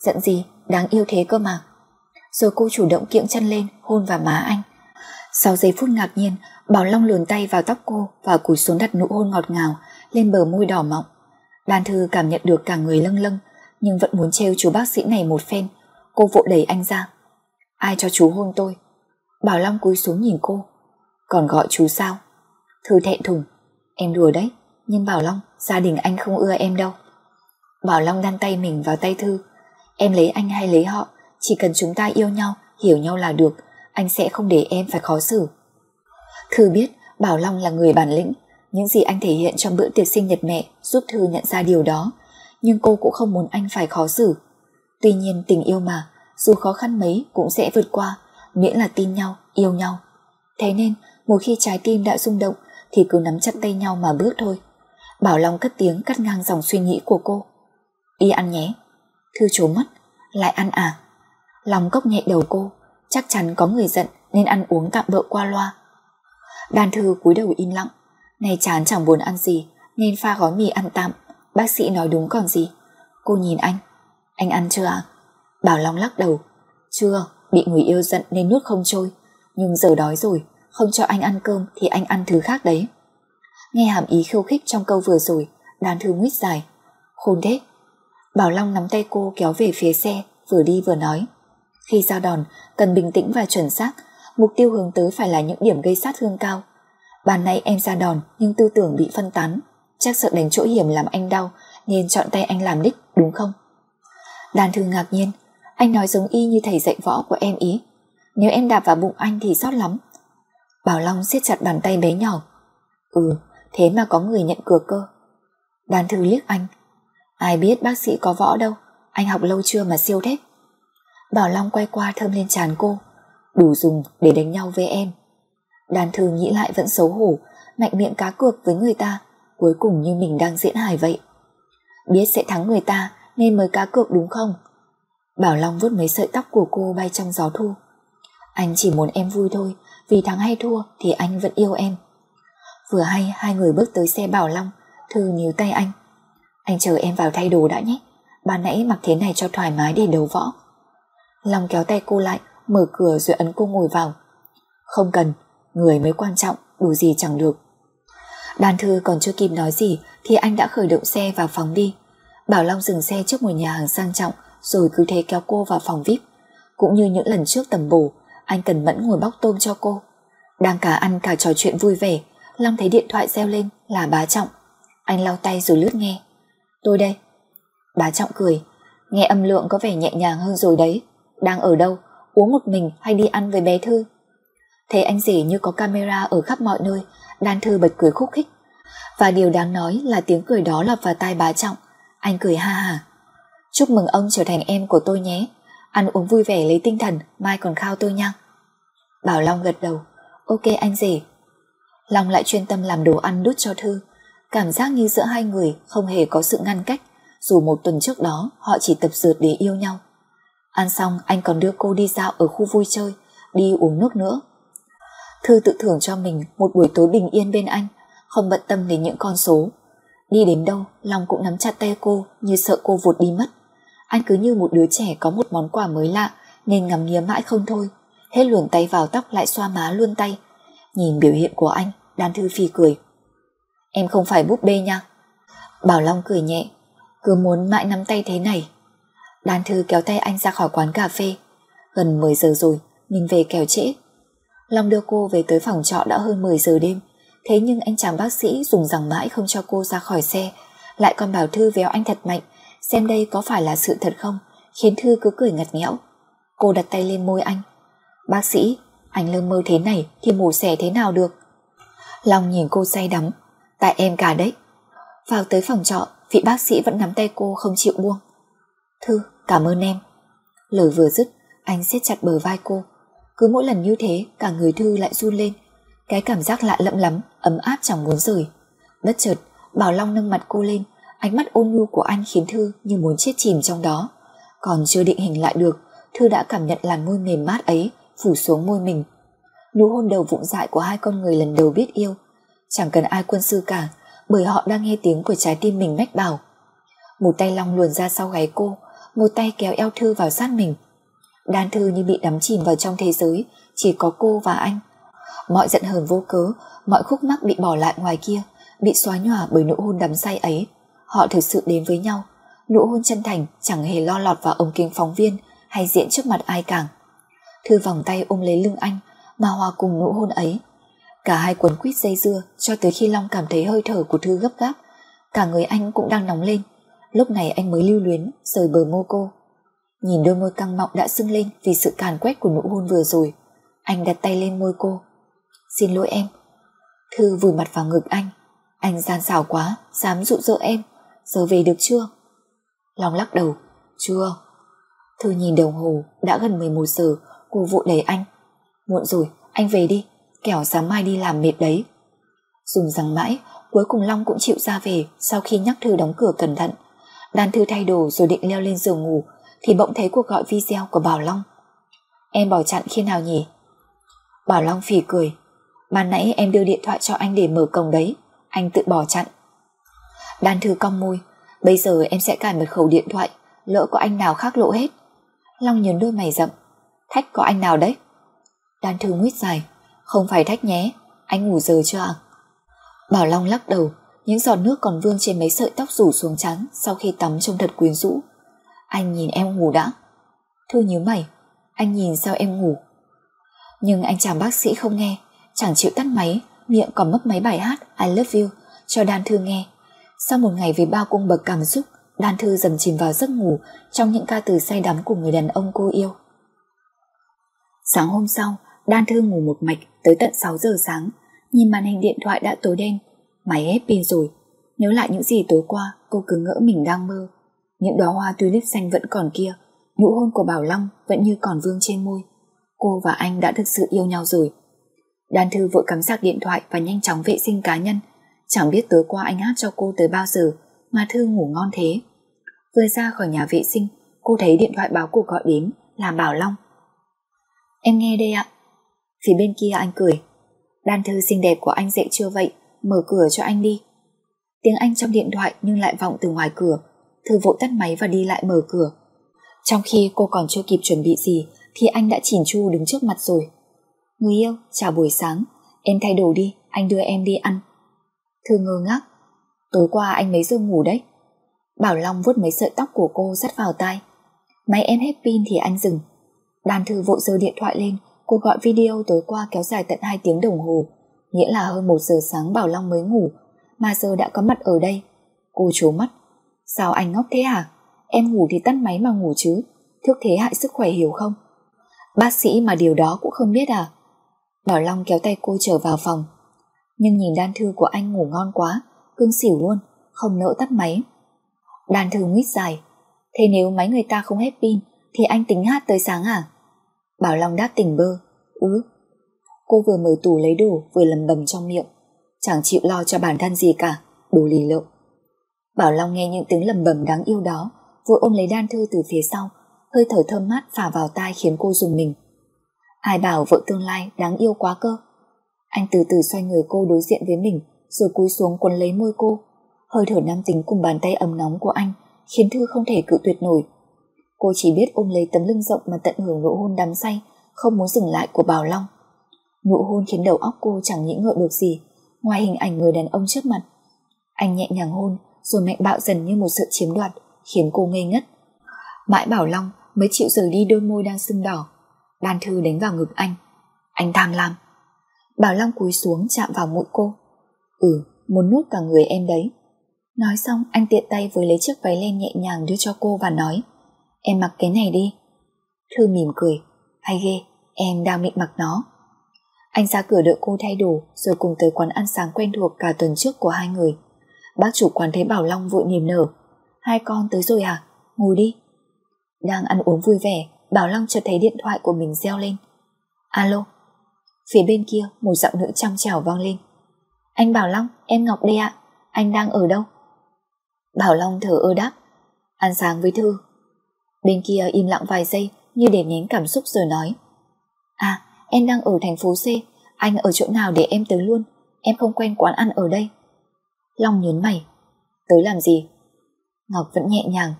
Giận gì, đáng yêu thế cơ mà. Rồi cô chủ động kiễng chân lên, hôn vào má anh. Sau giây phút ngạc nhiên, Bảo Long luồn tay vào tóc cô và cúi xuống đặt nụ hôn ngọt ngào lên bờ môi đỏ mọng. Đan Thư cảm nhận được cả người lâng lâng, nhưng vẫn muốn trêu chú bác sĩ này một phen. Cô vội đẩy anh ra. Ai cho chú hôn tôi? Bảo Long cúi xuống nhìn cô. Còn gọi chú sao? Thư thẹn thùng. Em đùa đấy, nhưng Bảo Long, gia đình anh không ưa em đâu. Bảo Long đan tay mình vào tay Thư. Em lấy anh hay lấy họ, chỉ cần chúng ta yêu nhau, hiểu nhau là được, anh sẽ không để em phải khó xử. Thư biết Bảo Long là người bản lĩnh, những gì anh thể hiện trong bữa tiệc sinh nhật mẹ giúp Thư nhận ra điều đó, nhưng cô cũng không muốn anh phải khó xử. Tuy nhiên tình yêu mà, dù khó khăn mấy cũng sẽ vượt qua, miễn là tin nhau, yêu nhau. Thế nên, một khi trái tim đã rung động thì cứ nắm chặt tay nhau mà bước thôi. Bảo Long cất tiếng cắt ngang dòng suy nghĩ của cô. Đi ăn nhé. Thư trố mắt, lại ăn à? lòng cốc nhẹ đầu cô, chắc chắn có người giận nên ăn uống tạm bợ qua loa. Đàn thư cúi đầu im lặng, nay chán chẳng buồn ăn gì nên pha gói mì ăn tạm. Bác sĩ nói đúng còn gì. Cô nhìn anh, anh ăn chưa ạ? Bảo Long lắc đầu, chưa, bị người yêu giận nên nuốt không trôi. Nhưng giờ đói rồi, không cho anh ăn cơm thì anh ăn thứ khác đấy. Nghe hàm ý khiêu khích trong câu vừa rồi, đàn thư nguyết dài. Khôn thế. Bảo Long nắm tay cô kéo về phía xe, vừa đi vừa nói. Khi giao đòn, cần bình tĩnh và chuẩn xác, mục tiêu hướng tới phải là những điểm gây sát thương cao. Ban nay em ra đòn nhưng tư tưởng bị phân tán, chắc sợ đánh chỗ hiểm làm anh đau nên chọn tay anh làm đích, đúng không? Đàn thư ngạc nhiên, anh nói giống y như thầy dạy võ của em ý. Nếu em đạp vào bụng anh thì sót lắm. Bảo Long siết chặt bàn tay bé nhỏ. Ừ, thế mà có người nhận cược cơ. Đàn thư liếc anh. Ai biết bác sĩ có võ đâu, anh học lâu chưa mà siêu thế. Bảo Long quay qua thơm lên tràn cô Đủ dùng để đánh nhau với em Đàn thư nghĩ lại vẫn xấu hổ Mạnh miệng cá cược với người ta Cuối cùng như mình đang diễn hài vậy. Biết sẽ thắng người ta Nên mới cá cược đúng không? Bảo Long vuốt mấy sợi tóc của cô bay trong gió thu Anh chỉ muốn em vui thôi Vì thắng hay thua thì anh vẫn yêu em. Vừa hay hai người bước tới xe Bảo Long Thư níu tay anh. Anh chờ em vào thay đồ đã nhé bà nãy mặc thế này cho thoải mái để đấu võ. Long kéo tay cô lại, mở cửa rồi ấn cô ngồi vào. Không cần, người mới quan trọng, đủ gì chẳng được. Đàn thư còn chưa kịp nói gì thì anh đã khởi động xe và phóng đi. Bảo Long dừng xe trước một nhà hàng sang trọng rồi cứ thế kéo cô vào phòng VIP. Cũng như những lần trước tầm bổ, anh cần mẫn ngồi bóc tôm cho cô. Đang cả ăn cả trò chuyện vui vẻ, Long thấy điện thoại reo lên là bá trọng. Anh lau tay rồi lướt nghe. Tôi đây. Bá trọng cười, nghe âm lượng có vẻ nhẹ nhàng hơn rồi đấy. Đang ở đâu? Uống một mình hay đi ăn với bé Thư? Thấy anh rể như có camera ở khắp mọi nơi, Đan Thư bật cười khúc khích. Và điều đáng nói là tiếng cười đó lọt vào tai bá trọng. Anh cười ha ha. Chúc mừng ông trở thành em của tôi nhé. Ăn uống vui vẻ lấy tinh thần, mai còn khao tôi nha. Bảo Long gật đầu. Ok anh rể. Long lại chuyên tâm làm đồ ăn đút cho Thư. Cảm giác như giữa hai người không hề có sự ngăn cách, dù một tuần trước đó họ chỉ tập dượt để yêu nhau. Ăn xong anh còn đưa cô đi dạo ở khu vui chơi, đi uống nước nữa. Thư tự thưởng cho mình một buổi tối bình yên bên anh, không bận tâm đến những con số. Đi đến đâu, Long cũng nắm chặt tay cô như sợ cô vụt đi mất. Anh cứ như một đứa trẻ có một món quà mới lạ nên ngắm nghía mãi không thôi. Hết luồn tay vào tóc lại xoa má luôn tay. Nhìn biểu hiện của anh, đàn thư phi cười. Em không phải búp bê nha. Bảo Long cười nhẹ, cứ muốn mãi nắm tay thế này Đan Thư kéo tay anh ra khỏi quán cà phê. Gần 10 giờ rồi, mình về kèo trễ. Long đưa cô về tới phòng trọ đã hơn 10 giờ đêm. Thế nhưng anh chàng bác sĩ dùng rằng mãi không cho cô ra khỏi xe. Lại còn bảo Thư véo anh thật mạnh. Xem đây có phải là sự thật không? Khiến Thư cứ cười ngặt nghẽo. Cô đặt tay lên môi anh. Bác sĩ, anh lơ mơ thế này thì mổ xẻ thế nào được? Long nhìn cô say đắm. Tại em cả đấy. Vào tới phòng trọ, vị bác sĩ vẫn nắm tay cô không chịu buông. Thư, Cảm ơn em. Lời vừa dứt, anh siết chặt bờ vai cô. Cứ mỗi lần như thế, cả người Thư lại run lên. Cái cảm giác lạ lẫm lắm, ấm áp chẳng muốn rời. Bất chợt, Bảo Long nâng mặt cô lên, ánh mắt ôn nhu của anh khiến Thư như muốn chết chìm trong đó. Còn chưa định hình lại được, Thư đã cảm nhận làn môi mềm mát ấy phủ xuống môi mình. Nụ hôn đầu vụng dại của hai con người lần đầu biết yêu. Chẳng cần ai quân sư cả, bởi họ đang nghe tiếng của trái tim mình mách bảo. Một tay Long luồn ra sau gáy cô, một tay kéo eo Thư vào sát mình. Đan Thư như bị đắm chìm vào trong thế giới, chỉ có cô và anh. Mọi giận hờn vô cớ, mọi khúc mắc bị bỏ lại ngoài kia, bị xóa nhòa bởi nụ hôn đắm say ấy. Họ thực sự đến với nhau. Nụ hôn chân thành chẳng hề lo lọt vào ống kính phóng viên hay diễn trước mặt ai càng. Thư vòng tay ôm lấy lưng anh mà hòa cùng nụ hôn ấy. Cả hai quấn quýt dây dưa cho tới khi Long cảm thấy hơi thở của Thư gấp gáp. Cả người anh cũng đang nóng lên. Lúc này anh mới lưu luyến rời bờ mô cô. Nhìn đôi môi căng mọng đã sưng lên vì sự càn quét của nụ hôn vừa rồi. Anh đặt tay lên môi cô. Xin lỗi em. Thư vùi mặt vào ngực anh. Anh gian xảo quá, dám dụ dỗ em. Giờ về được chưa? Long lắc đầu. Chưa. Thư nhìn đồng hồ, đã gần 11 giờ, cô vội đẩy anh. Muộn rồi, anh về đi, kẻo sáng mai đi làm mệt đấy. Dùng rằng mãi, cuối cùng Long cũng chịu ra về sau khi nhắc Thư đóng cửa cẩn thận. Đan Thư thay đồ rồi định leo lên giường ngủ, thì bỗng thấy cuộc gọi video của Bảo Long. Em bỏ chặn khi nào nhỉ? Bảo Long phì cười. Ban nãy em đưa điện thoại cho anh để mở cổng đấy, anh tự bỏ chặn. Đan Thư cong môi, bây giờ em sẽ cài mật khẩu điện thoại, lỡ có anh nào khác lộ hết. Long nhấn đôi mày rậm, thách có anh nào đấy? Đan Thư nguyết dài, không phải thách nhé, anh ngủ giờ chưa ạ? Bảo Long lắc đầu, những giọt nước còn vương trên mấy sợi tóc rủ xuống trắng sau khi tắm trông thật quyến rũ. Anh nhìn em ngủ đã. Thư nhớ mày, anh nhìn sao em ngủ. Nhưng anh chàng bác sĩ không nghe, chẳng chịu tắt máy, miệng còn mấp máy bài hát I love you cho Đan Thư nghe. Sau một ngày với bao cung bậc cảm xúc, Đan Thư dần chìm vào giấc ngủ trong những ca từ say đắm của người đàn ông cô yêu. Sáng hôm sau, Đan Thư ngủ một mạch tới tận 6 giờ sáng, nhìn màn hình điện thoại đã tối đen, máy hết pin rồi. Nhớ lại những gì tối qua, cô cứ ngỡ mình đang mơ. Những đóa hoa tulip xanh vẫn còn kia, nụ hôn của Bảo Long vẫn như còn vương trên môi. Cô và anh đã thực sự yêu nhau rồi. Đan Thư vội cắm sạc điện thoại và nhanh chóng vệ sinh cá nhân. Chẳng biết tối qua anh hát cho cô tới bao giờ mà Thư ngủ ngon thế. Vừa ra khỏi nhà vệ sinh, cô thấy điện thoại báo cuộc gọi đến là Bảo Long. Em nghe đây ạ. Phía bên kia anh cười. Đan Thư xinh đẹp của anh dậy chưa vậy, mở cửa cho anh đi. Tiếng Anh trong điện thoại nhưng lại vọng từ ngoài cửa. Thư vội tắt máy và đi lại mở cửa. Trong khi cô còn chưa kịp chuẩn bị gì thì anh đã chỉn chu đứng trước mặt rồi. Người yêu, chào buổi sáng, em thay đồ đi, anh đưa em đi ăn. Thư ngơ ngác, tối qua anh mấy giờ ngủ đấy? Bảo Long vuốt mấy sợi tóc của cô dắt vào tai. Máy em hết pin thì anh dừng. Đàn thư vội giơ điện thoại lên, cuộc gọi video tối qua kéo dài tận 2 tiếng đồng hồ, nghĩa là hơn 1 giờ sáng Bảo Long mới ngủ, mà giờ đã có mặt ở đây. Cô trố mắt. Sao anh ngốc thế hả? Em ngủ thì tắt máy mà ngủ chứ, thức thế hại sức khỏe hiểu không? Bác sĩ mà điều đó cũng không biết à? Bảo Long kéo tay cô trở vào phòng. Nhưng nhìn đan thư của anh ngủ ngon quá, cưng xỉu luôn, không nỡ tắt máy. Đan thư nguyết dài. Thế nếu máy người ta không hết pin, thì anh tính hát tới sáng à? Bảo Long đáp tỉnh bơ. Ừ. Cô vừa mở tủ lấy đồ vừa lầm bầm trong miệng. Chẳng chịu lo cho bản thân gì cả, đồ lì lợm. Bảo Long nghe những tiếng lầm bầm đáng yêu đó, vội ôm lấy đan thư từ phía sau, hơi thở thơm mát phả vào tai khiến cô dùng mình. Ai bảo vợ tương lai đáng yêu quá cơ. Anh từ từ xoay người cô đối diện với mình, rồi cúi xuống quấn lấy môi cô. Hơi thở nam tính cùng bàn tay ấm nóng của anh khiến Thư không thể cự tuyệt nổi. Cô chỉ biết ôm lấy tấm lưng rộng mà tận hưởng nụ hôn đắm say, không muốn dừng lại của Bảo Long. Nụ hôn khiến đầu óc cô chẳng nghĩ ngợi được gì, ngoài hình ảnh người đàn ông trước mặt. Anh nhẹ nhàng hôn, rồi mạnh bạo dần như một sự chiếm đoạt, khiến cô ngây ngất. Mãi Bảo Long mới chịu rời đi đôi môi đang sưng đỏ. Đan thư đánh vào ngực anh. Anh tham lam. Bảo Long cúi xuống chạm vào mũi cô. Ừ, muốn nuốt cả người em đấy. Nói xong anh tiện tay với lấy chiếc váy len nhẹ nhàng đưa cho cô và nói Em mặc cái này đi. Thư mỉm cười. Hay ghê, em đang định mặc nó. Anh ra cửa đợi cô thay đồ rồi cùng tới quán ăn sáng quen thuộc cả tuần trước của hai người. Bác chủ quán thấy Bảo Long vội niềm nở. Hai con tới rồi à? Ngồi đi. Đang ăn uống vui vẻ, Bảo Long chợt thấy điện thoại của mình reo lên. Alo. Phía bên kia một giọng nữ trong trẻo vang lên. Anh Bảo Long, em Ngọc đây ạ. Anh đang ở đâu? Bảo Long thở ơ đáp. Ăn sáng với Thư. Bên kia im lặng vài giây như để nén cảm xúc rồi nói. À, em đang ở thành phố C. Anh ở chỗ nào để em tới luôn. Em không quen quán ăn ở đây. Long nhớn mày. Tới làm gì? Ngọc vẫn nhẹ nhàng.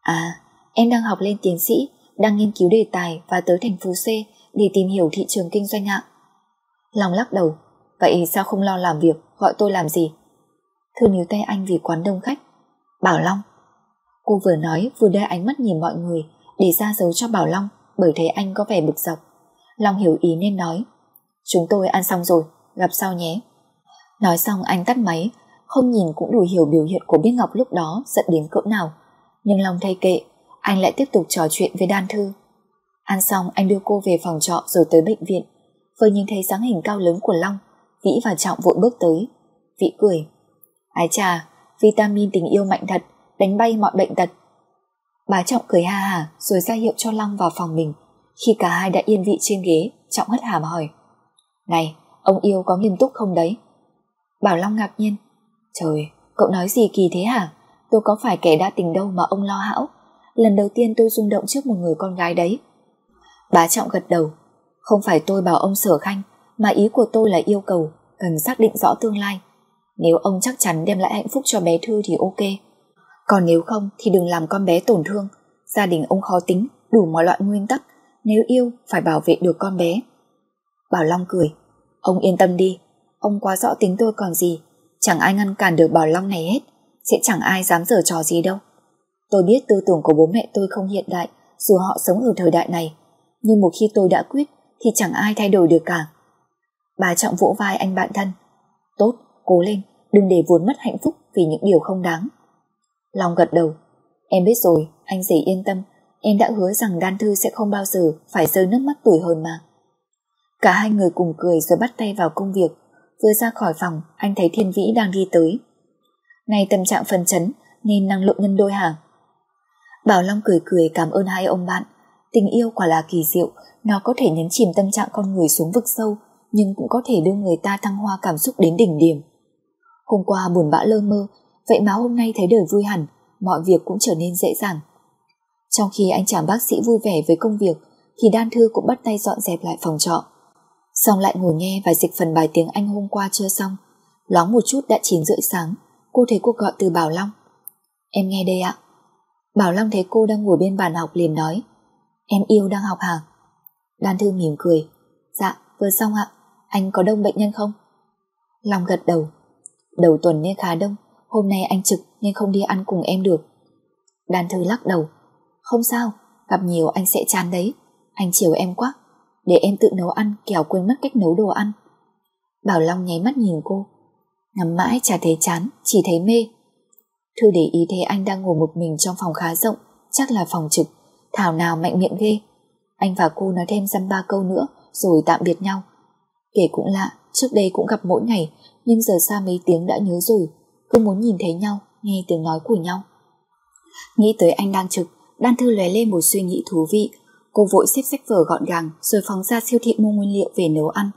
À, em đang học lên tiến sĩ, đang nghiên cứu đề tài và tới thành phố C để tìm hiểu thị trường kinh doanh ạ. Long lắc đầu. Vậy sao không lo làm việc, gọi tôi làm gì? Thư níu tay anh vì quán đông khách. Bảo Long. Cô vừa nói vừa đưa ánh mắt nhìn mọi người để ra dấu cho Bảo Long bởi thấy anh có vẻ bực dọc. Long hiểu ý nên nói. Chúng tôi ăn xong rồi, gặp sau nhé. Nói xong anh tắt máy, không nhìn cũng đủ hiểu biểu hiện của Biết Ngọc lúc đó giận đến cỡ nào. Nhưng Long thay kệ, anh lại tiếp tục trò chuyện với Đan Thư. Ăn xong anh đưa cô về phòng trọ rồi tới bệnh viện. Vừa nhìn thấy dáng hình cao lớn của Long, Vĩ và Trọng vội bước tới. Vĩ cười. Ái chà, vitamin tình yêu mạnh thật, đánh bay mọi bệnh tật. Bà Trọng cười ha hà rồi ra hiệu cho Long vào phòng mình. Khi cả hai đã yên vị trên ghế, Trọng hất hàm hỏi. Này, ông yêu có nghiêm túc không đấy? Bảo Long ngạc nhiên. Trời, cậu nói gì kỳ thế hả? Tôi có phải kẻ đã tình đâu mà ông lo hão. Lần đầu tiên tôi rung động trước một người con gái đấy. Bá Trọng gật đầu. Không phải tôi bảo ông sở khanh, mà ý của tôi là yêu cầu cần xác định rõ tương lai. Nếu ông chắc chắn đem lại hạnh phúc cho bé Thư thì ok. Còn nếu không thì đừng làm con bé tổn thương. Gia đình ông khó tính, đủ mọi loại nguyên tắc. Nếu yêu, phải bảo vệ được con bé. Bảo Long cười. Ông yên tâm đi, ông quá rõ tính tôi còn gì. Chẳng ai ngăn cản được Bảo Long này hết. Sẽ chẳng ai dám giở trò gì đâu. Tôi biết tư tưởng của bố mẹ tôi không hiện đại, dù họ sống ở thời đại này. Nhưng một khi tôi đã quyết, thì chẳng ai thay đổi được cả. Bà Trọng vỗ vai anh bạn thân. Tốt, cố lên, đừng để vốn mất hạnh phúc vì những điều không đáng. Long gật đầu. Em biết rồi, anh dễ yên tâm. Em đã hứa rằng Đan Thư sẽ không bao giờ phải rơi nước mắt tuổi hơn mà. Cả hai người cùng cười rồi bắt tay vào công việc. Vừa ra khỏi phòng, anh thấy Thiên Vĩ đang đi tới. Này tâm trạng phân chấn, nên năng lượng nhân đôi hàng. Bảo Long cười cười cảm ơn hai ông bạn. Tình yêu quả là kỳ diệu, nó có thể nhấn chìm tâm trạng con người xuống vực sâu, nhưng cũng có thể đưa người ta thăng hoa cảm xúc đến đỉnh điểm. Hôm qua buồn bã lơ mơ, vậy mà hôm nay thấy đời vui hẳn, mọi việc cũng trở nên dễ dàng. Trong khi anh chàng bác sĩ vui vẻ với công việc, thì Đan Thư cũng bắt tay dọn dẹp lại phòng trọ. Xong lại ngồi nghe và dịch phần bài tiếng Anh hôm qua chưa xong. Lóng một chút đã 9 rưỡi sáng, cô thấy cuộc gọi từ Bảo Long. Em nghe đây ạ. Bảo Long thấy cô đang ngồi bên bàn học liền nói. Em yêu đang học hả? Đan Thư mỉm cười. Dạ, vừa xong ạ. Anh có đông bệnh nhân không? Long gật đầu. Đầu tuần nên khá đông, hôm nay anh trực nên không đi ăn cùng em được. Đan Thư lắc đầu. Không sao, gặp nhiều anh sẽ chán đấy. Anh chiều em quá. Để em tự nấu ăn kẻo quên mất cách nấu đồ ăn. Bảo Long nháy mắt nhìn cô. Ngắm mãi chả thấy chán, chỉ thấy mê. Thư để ý thấy anh đang ngồi một mình trong phòng khá rộng, chắc là phòng trực. Thảo nào mạnh miệng ghê. Anh và cô nói thêm dăm ba câu nữa rồi tạm biệt nhau. Kể cũng lạ, trước đây cũng gặp mỗi ngày, nhưng giờ xa mấy tiếng đã nhớ rồi, cứ muốn nhìn thấy nhau, nghe tiếng nói của nhau. Nghĩ tới anh đang trực, Đan Thư lóe lên một suy nghĩ thú vị. Cô vội xếp sách vở gọn gàng rồi phóng ra siêu thị mua nguyên liệu về nấu ăn.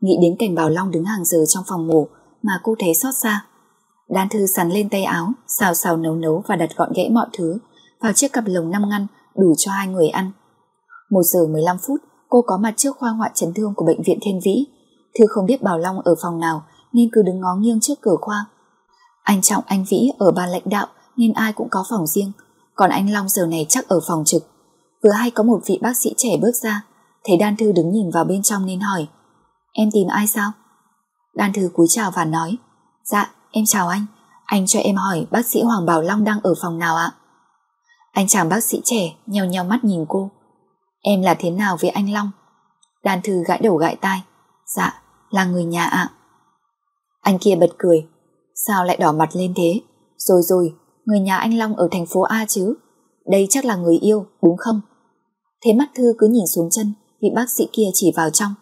Nghĩ đến cảnh Bảo Long đứng hàng giờ trong phòng mổ mà cô thấy xót xa. Đan Thư sắn lên tay áo, xào xào nấu nấu và đặt gọn gẽ mọi thứ vào chiếc cặp lồng năm ngăn đủ cho hai người ăn. Một giờ 15 phút, cô có mặt trước khoa ngoại chấn thương của bệnh viện Thiên Vĩ. Thư không biết Bảo Long ở phòng nào nên cứ đứng ngó nghiêng trước cửa khoa. Anh Trọng anh Vĩ ở ban lãnh đạo nên ai cũng có phòng riêng, còn anh Long giờ này chắc ở phòng trực. Vừa hay có một vị bác sĩ trẻ bước ra, thấy Đan Thư đứng nhìn vào bên trong nên hỏi Em tìm ai sao? Đan Thư cúi chào và nói Dạ, em chào anh, anh cho em hỏi bác sĩ Hoàng Bảo Long đang ở phòng nào ạ? Anh chàng bác sĩ trẻ nheo nheo mắt nhìn cô Em là thế nào với anh Long? Đan Thư gãi đầu gãi tai Dạ, là người nhà ạ Anh kia bật cười Sao lại đỏ mặt lên thế? Rồi rồi, người nhà anh Long ở thành phố A chứ Đây chắc là người yêu, đúng không? Thế mắt Thư cứ nhìn xuống chân Vị bác sĩ kia chỉ vào trong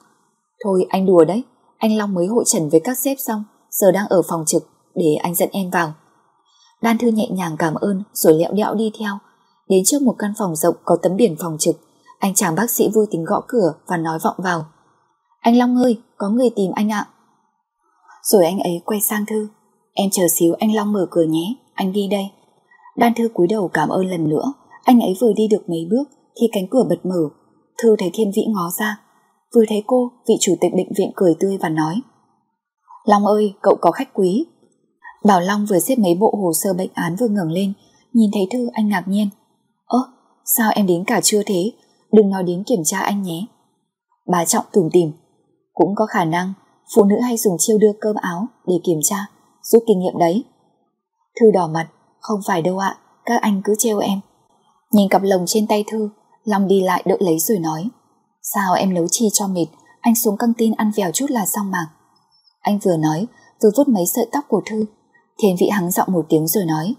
Thôi anh đùa đấy Anh Long mới hội trần với các sếp xong Giờ đang ở phòng trực Để anh dẫn em vào Đan Thư nhẹ nhàng cảm ơn Rồi lẹo đẹo đi theo Đến trước một căn phòng rộng có tấm biển phòng trực Anh chàng bác sĩ vui tính gõ cửa Và nói vọng vào Anh Long ơi, có người tìm anh ạ. Rồi anh ấy quay sang Thư. Em chờ xíu anh Long mở cửa nhé, anh đi đây. Đan Thư cúi đầu cảm ơn lần nữa. Anh ấy vừa đi được mấy bước khi cánh cửa bật mở. Thư thấy Thiên Vĩ ngó ra. Vừa thấy cô, vị chủ tịch bệnh viện cười tươi và nói Long ơi, cậu có khách quý. Bảo Long vừa xếp mấy bộ hồ sơ bệnh án vừa ngẩng lên, nhìn thấy Thư anh ngạc nhiên. Ơ, sao em đến cả trưa thế? Đừng nói đến kiểm tra anh nhé. Bà Trọng tủm tìm. Cũng có khả năng phụ nữ hay dùng chiêu đưa cơm áo để kiểm tra, rút kinh nghiệm đấy. Thư đỏ mặt, không phải đâu ạ, các anh cứ trêu em. Nhìn cặp lồng trên tay Thư, Long đi lại đỡ lấy rồi nói. Sao em nấu chi cho mệt, anh xuống căng tin ăn vèo chút là xong mà. Anh vừa nói, vừa vuốt mấy sợi tóc của Thư. Thiên vị hắng giọng một tiếng rồi nói.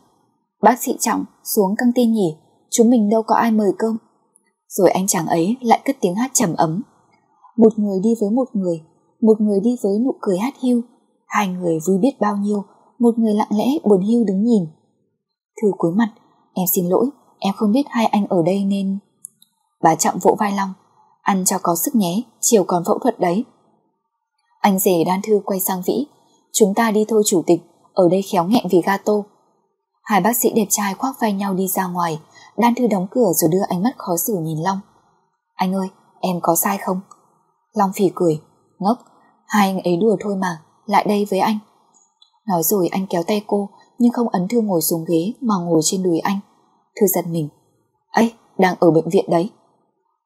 Bác sĩ Trọng, xuống căng tin nhỉ, chúng mình đâu có ai mời cơm. Rồi anh chàng ấy lại cất tiếng hát trầm ấm. Một người đi với một người, một người đi với nụ cười hát hiu, hai người vui biết bao nhiêu, một người lặng lẽ buồn hiu đứng nhìn. Thư cuối mặt, em xin lỗi, em không biết hai anh ở đây nên... Bà Trọng vỗ vai Long, ăn cho có sức nhé, chiều còn phẫu thuật đấy. Anh rể đan thư quay sang Vĩ, chúng ta đi thôi chủ tịch, ở đây khéo nghẹn vì gato. Hai bác sĩ đẹp trai khoác vai nhau đi ra ngoài, đan thư đóng cửa rồi đưa ánh mắt khó xử nhìn Long. Anh ơi, em có sai không? Long phỉ cười, ngốc, hai anh ấy đùa thôi mà, lại đây với anh. Nói rồi anh kéo tay cô, nhưng không ấn Thư ngồi xuống ghế mà ngồi trên đùi anh. Thư giật mình. ấy đang ở bệnh viện đấy.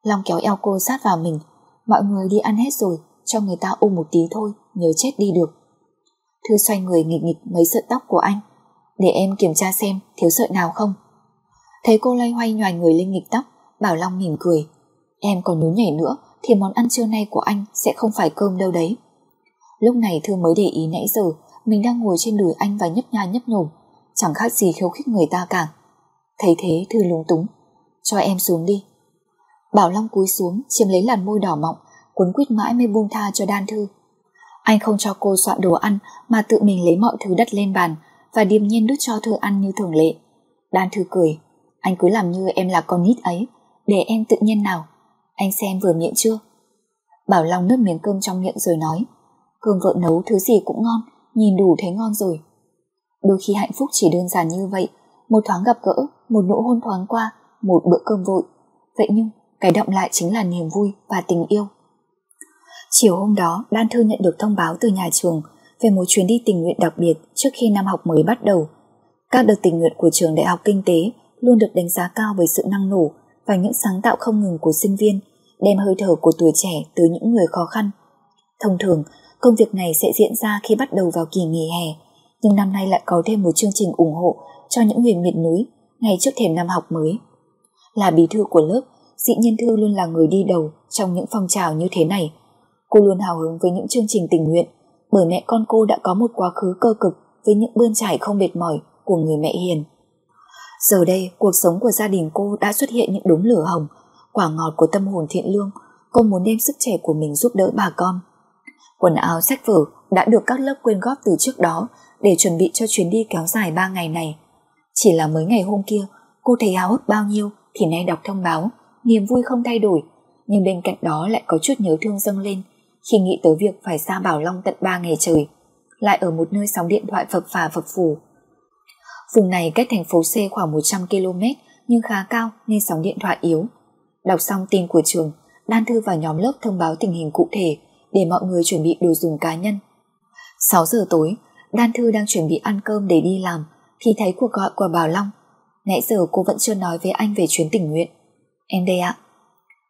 Long kéo eo cô sát vào mình. Mọi người đi ăn hết rồi, cho người ta ôm một tí thôi, nhớ chết đi được. Thư xoay người nghịch nghịch mấy sợi tóc của anh. Để em kiểm tra xem thiếu sợi nào không. Thấy cô loay hoay nhòi người lên nghịch tóc, Bảo Long mỉm cười. Em còn nhún nhảy nữa thì món ăn trưa nay của anh sẽ không phải cơm đâu đấy. Lúc này Thư mới để ý nãy giờ mình đang ngồi trên đùi anh và nhấp nha nhấp nhổm, chẳng khác gì khiêu khích người ta cả. Thấy thế Thư lúng túng, cho em xuống đi. Bảo Long cúi xuống chiếm lấy làn môi đỏ mọng, cuốn quýt mãi mới buông tha cho Đan Thư. Anh không cho cô soạn đồ ăn mà tự mình lấy mọi thứ đất lên bàn và điềm nhiên đút cho Thư ăn như thường lệ. Đan Thư cười, anh cứ làm như em là con nít ấy, để em tự nhiên nào. Anh xem vừa miệng chưa? Bảo Long nuốt miếng cơm trong miệng rồi nói, Cơm vợ nấu thứ gì cũng ngon, nhìn đủ thấy ngon rồi. Đôi khi hạnh phúc chỉ đơn giản như vậy, một thoáng gặp gỡ, một nụ hôn thoáng qua, một bữa cơm vội. Vậy nhưng, cái động lại chính là niềm vui và tình yêu. Chiều hôm đó, Đan Thư nhận được thông báo từ nhà trường về một chuyến đi tình nguyện đặc biệt trước khi năm học mới bắt đầu. Các đợt tình nguyện của trường Đại học Kinh tế luôn được đánh giá cao với sự năng nổ và những sáng tạo không ngừng của sinh viên, đem hơi thở của tuổi trẻ tới những người khó khăn. Thông thường, công việc này sẽ diễn ra khi bắt đầu vào kỳ nghỉ hè, nhưng năm nay lại có thêm một chương trình ủng hộ cho những người miền núi ngay trước thềm năm học mới. Là bí thư của lớp, Dị Nhiên Thư luôn là người đi đầu trong những phong trào như thế này. Cô luôn hào hứng với những chương trình tình nguyện, bởi mẹ con cô đã có một quá khứ cơ cực với những bươn trải không mệt mỏi của người mẹ hiền. Giờ đây, cuộc sống của gia đình cô đã xuất hiện những đốm lửa hồng, quả ngọt của tâm hồn thiện lương, cô muốn đem sức trẻ của mình giúp đỡ bà con. Quần áo, sách vở đã được các lớp quyên góp từ trước đó để chuẩn bị cho chuyến đi kéo dài 3 ngày này. Chỉ là mới ngày hôm kia, cô thấy háo hức bao nhiêu thì nay đọc thông báo, niềm vui không thay đổi, nhưng bên cạnh đó lại có chút nhớ thương dâng lên khi nghĩ tới việc phải xa Bảo Long tận 3 ngày trời, lại ở một nơi sóng điện thoại phập phà phập phù. Vùng này cách thành phố C khoảng 100 km nhưng khá cao nên sóng điện thoại yếu. Đọc xong tin của trường, Đan Thư vào nhóm lớp thông báo tình hình cụ thể để mọi người chuẩn bị đồ dùng cá nhân. 6 giờ tối, Đan Thư đang chuẩn bị ăn cơm để đi làm thì thấy cuộc gọi của Bảo Long. Nãy giờ cô vẫn chưa nói với anh về chuyến tình nguyện. Em đây ạ.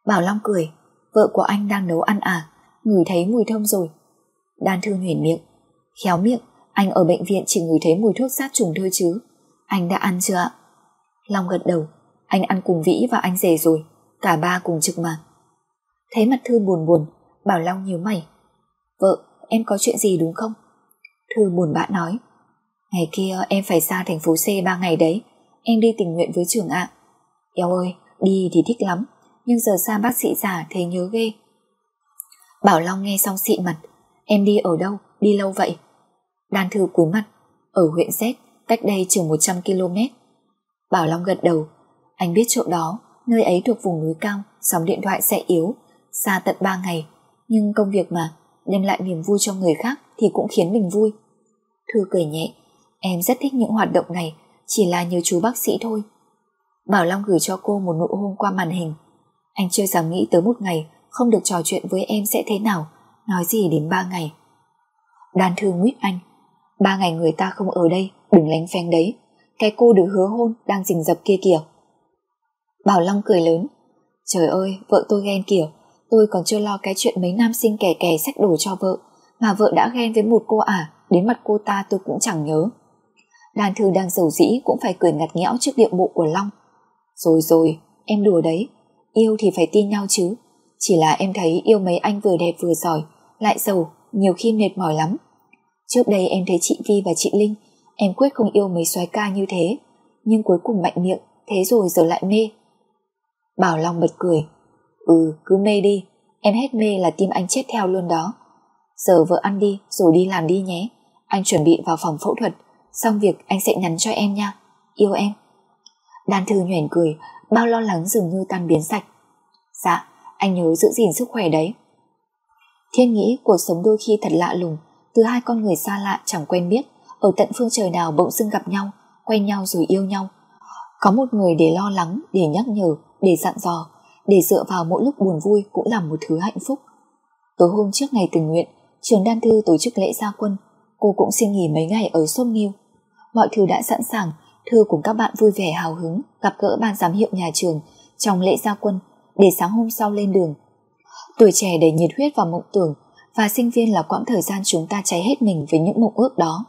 Bảo Long cười, vợ của anh đang nấu ăn à, ngửi thấy mùi thơm rồi. Đan Thư nhuyễn miệng, khéo miệng, anh ở bệnh viện chỉ ngửi thấy mùi thuốc sát trùng thôi chứ. Anh đã ăn chưa ạ? Long gật đầu, anh ăn cùng Vĩ và anh rể rồi, cả ba cùng trực mà. Thấy mặt Thư buồn buồn, Bảo Long nhíu mày. Vợ, em có chuyện gì đúng không? Thư buồn bã nói. Ngày kia em phải xa thành phố C 3 ngày đấy, em đi tình nguyện với trường ạ. Eo ơi, đi thì thích lắm, nhưng giờ xa bác sĩ già thấy nhớ ghê. Bảo Long nghe xong xị mặt, em đi ở đâu, đi lâu vậy? Đan Thư cúi mặt, ở huyện Z, cách đây chừng 100 km. Bảo Long gật đầu, anh biết chỗ đó, nơi ấy thuộc vùng núi cao, sóng điện thoại sẽ yếu, xa tận 3 ngày, Nhưng công việc mà, đem lại niềm vui cho người khác thì cũng khiến mình vui. Thư cười nhẹ, em rất thích những hoạt động này, chỉ là nhờ chú bác sĩ thôi. Bảo Long gửi cho cô một nụ hôn qua màn hình. Anh chưa dám nghĩ tới một ngày không được trò chuyện với em sẽ thế nào, nói gì đến ba ngày. Đan thư nguyết anh, ba ngày người ta không ở đây, đừng lánh phanh đấy. Cái cô được hứa hôn đang rình rập kia kìa. Bảo Long cười lớn, trời ơi, vợ tôi ghen kìa, tôi còn chưa lo cái chuyện mấy nam sinh kẻ kẻ sách đồ cho vợ, mà vợ đã ghen với một cô à, đến mặt cô ta tôi cũng chẳng nhớ. Đan thư đang giàu dĩ cũng phải cười ngặt nghẽo trước điệu bộ của Long. Rồi rồi, em đùa đấy, yêu thì phải tin nhau chứ. Chỉ là em thấy yêu mấy anh vừa đẹp vừa giỏi, lại giàu, nhiều khi mệt mỏi lắm. Trước đây em thấy chị Vi và chị Linh, em quyết không yêu mấy soái ca như thế, nhưng cuối cùng mạnh miệng, thế rồi giờ lại mê. Bảo Long bật cười, ừ cứ mê đi, em hết mê là tim anh chết theo luôn đó. Giờ vợ ăn đi rồi đi làm đi nhé, anh chuẩn bị vào phòng phẫu thuật, xong việc anh sẽ nhắn cho em nha, yêu em. Đan Thư nhoẻn cười, bao lo lắng dường như tan biến sạch. Dạ, anh nhớ giữ gìn sức khỏe đấy. Thiên nghĩ cuộc sống đôi khi thật lạ lùng, từ hai con người xa lạ chẳng quen biết, ở tận phương trời nào bỗng dưng gặp nhau, quen nhau rồi yêu nhau. Có một người để lo lắng, để nhắc nhở, để dặn dò, để dựa vào mỗi lúc buồn vui cũng là một thứ hạnh phúc. Tối hôm trước ngày tình nguyện, trường Đan Thư tổ chức lễ gia quân, cô cũng xin nghỉ mấy ngày ở Sông Nghiêu. Mọi thứ đã sẵn sàng, Thư cùng các bạn vui vẻ hào hứng gặp gỡ ban giám hiệu nhà trường trong lễ gia quân để sáng hôm sau lên đường. Tuổi trẻ đầy nhiệt huyết và mộng tưởng và sinh viên là quãng thời gian chúng ta cháy hết mình với những mộng ước đó.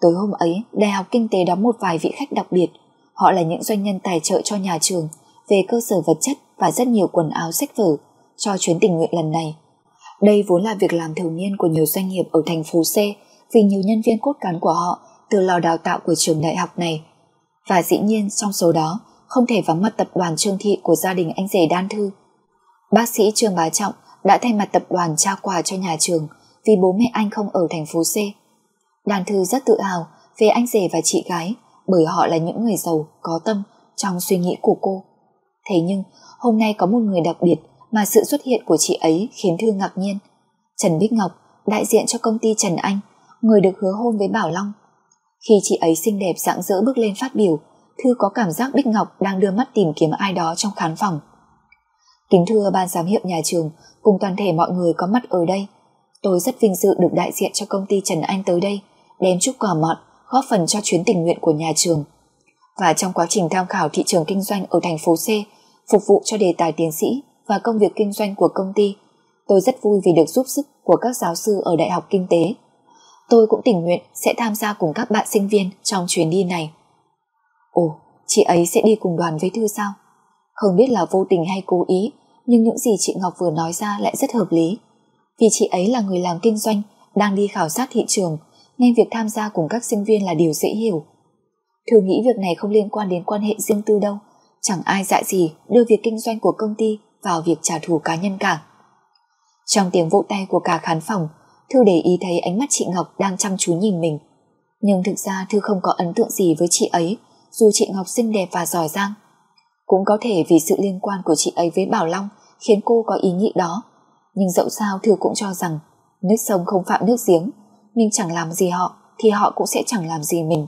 Tối hôm ấy, Đại học Kinh tế đón một vài vị khách đặc biệt. Họ là những doanh nhân tài trợ cho nhà trường về cơ sở vật chất và rất nhiều quần áo sách vở cho chuyến tình nguyện lần này. Đây vốn là việc làm thường niên của nhiều doanh nghiệp ở thành phố C vì nhiều nhân viên cốt cán của họ từ lò đào tạo của trường đại học này. Và dĩ nhiên trong số đó không thể vắng mặt tập đoàn Trương Thị của gia đình anh rể Đan Thư. Bác sĩ Trương Bá Trọng đã thay mặt tập đoàn trao quà cho nhà trường vì bố mẹ anh không ở thành phố C. Đan Thư rất tự hào về anh rể và chị gái bởi họ là những người giàu, có tâm trong suy nghĩ của cô. Thế nhưng, hôm nay có một người đặc biệt mà sự xuất hiện của chị ấy khiến Thư ngạc nhiên. Trần Bích Ngọc, đại diện cho công ty Trần Anh, người được hứa hôn với Bảo Long. Khi chị ấy xinh đẹp rạng rỡ bước lên phát biểu, Thư có cảm giác Bích Ngọc đang đưa mắt tìm kiếm ai đó trong khán phòng. Kính thưa ban giám hiệu nhà trường cùng toàn thể mọi người có mặt ở đây. Tôi rất vinh dự được đại diện cho công ty Trần Anh tới đây, đem chúc quà mọn, góp phần cho chuyến tình nguyện của nhà trường. Và trong quá trình tham khảo thị trường kinh doanh ở thành phố C, phục vụ cho đề tài tiến sĩ và công việc kinh doanh của công ty, tôi rất vui vì được giúp sức của các giáo sư ở Đại học Kinh tế. Tôi cũng tình nguyện sẽ tham gia cùng các bạn sinh viên trong chuyến đi này. Ồ, chị ấy sẽ đi cùng đoàn với Thư sao? Không biết là vô tình hay cố ý, nhưng những gì chị Ngọc vừa nói ra lại rất hợp lý. Vì chị ấy là người làm kinh doanh, đang đi khảo sát thị trường, nên việc tham gia cùng các sinh viên là điều dễ hiểu. Thư nghĩ việc này không liên quan đến quan hệ riêng tư đâu, chẳng ai dạy gì đưa việc kinh doanh của công ty vào việc trả thù cá nhân cả. Trong tiếng vỗ tay của cả khán phòng, Thư để ý thấy ánh mắt chị Ngọc đang chăm chú nhìn mình. Nhưng thực ra Thư không có ấn tượng gì với chị ấy, dù chị Ngọc xinh đẹp và giỏi giang. Cũng có thể vì sự liên quan của chị ấy với Bảo Long khiến cô có ý nghĩ đó. Nhưng dẫu sao Thư cũng cho rằng nước sông không phạm nước giếng, mình chẳng làm gì họ thì họ cũng sẽ chẳng làm gì mình.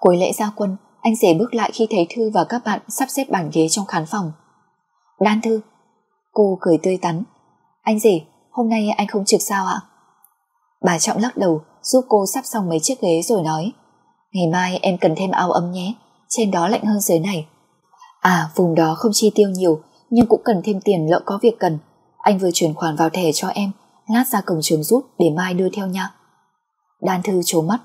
Cuối lễ gia quân, anh rể bước lại khi thấy Thư và các bạn sắp xếp bàn ghế trong khán phòng. Đan Thư. Cô cười tươi tắn. Anh rể, hôm nay anh không trực sao ạ? Bà Trọng lắc đầu giúp cô sắp xong mấy chiếc ghế rồi nói Ngày mai em cần thêm áo ấm nhé, trên đó lạnh hơn dưới này. À, vùng đó không chi tiêu nhiều, nhưng cũng cần thêm tiền lỡ có việc cần. Anh vừa chuyển khoản vào thẻ cho em, lát ra cổng trường rút để mai đưa theo nha. Đan Thư trố mắt,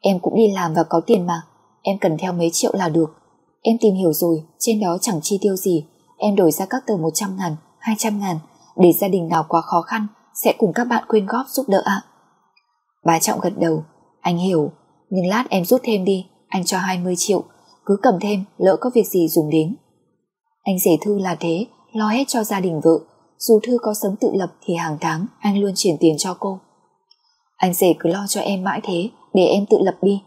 em cũng đi làm và có tiền mà, em cần theo mấy triệu là được. Em tìm hiểu rồi, trên đó chẳng chi tiêu gì, em đổi ra các tờ 100 ngàn, 200 ngàn, để gia đình nào quá khó khăn sẽ cùng các bạn quyên góp giúp đỡ ạ. Bá Trọng gật đầu, anh hiểu, nhưng lát em rút thêm đi, anh cho 20 triệu, cứ cầm thêm lỡ có việc gì dùng đến. Anh rể Thư là thế, lo hết cho gia đình vợ, dù Thư có sống tự lập thì hàng tháng anh luôn chuyển tiền cho cô. Anh rể cứ lo cho em mãi thế, để em tự lập đi.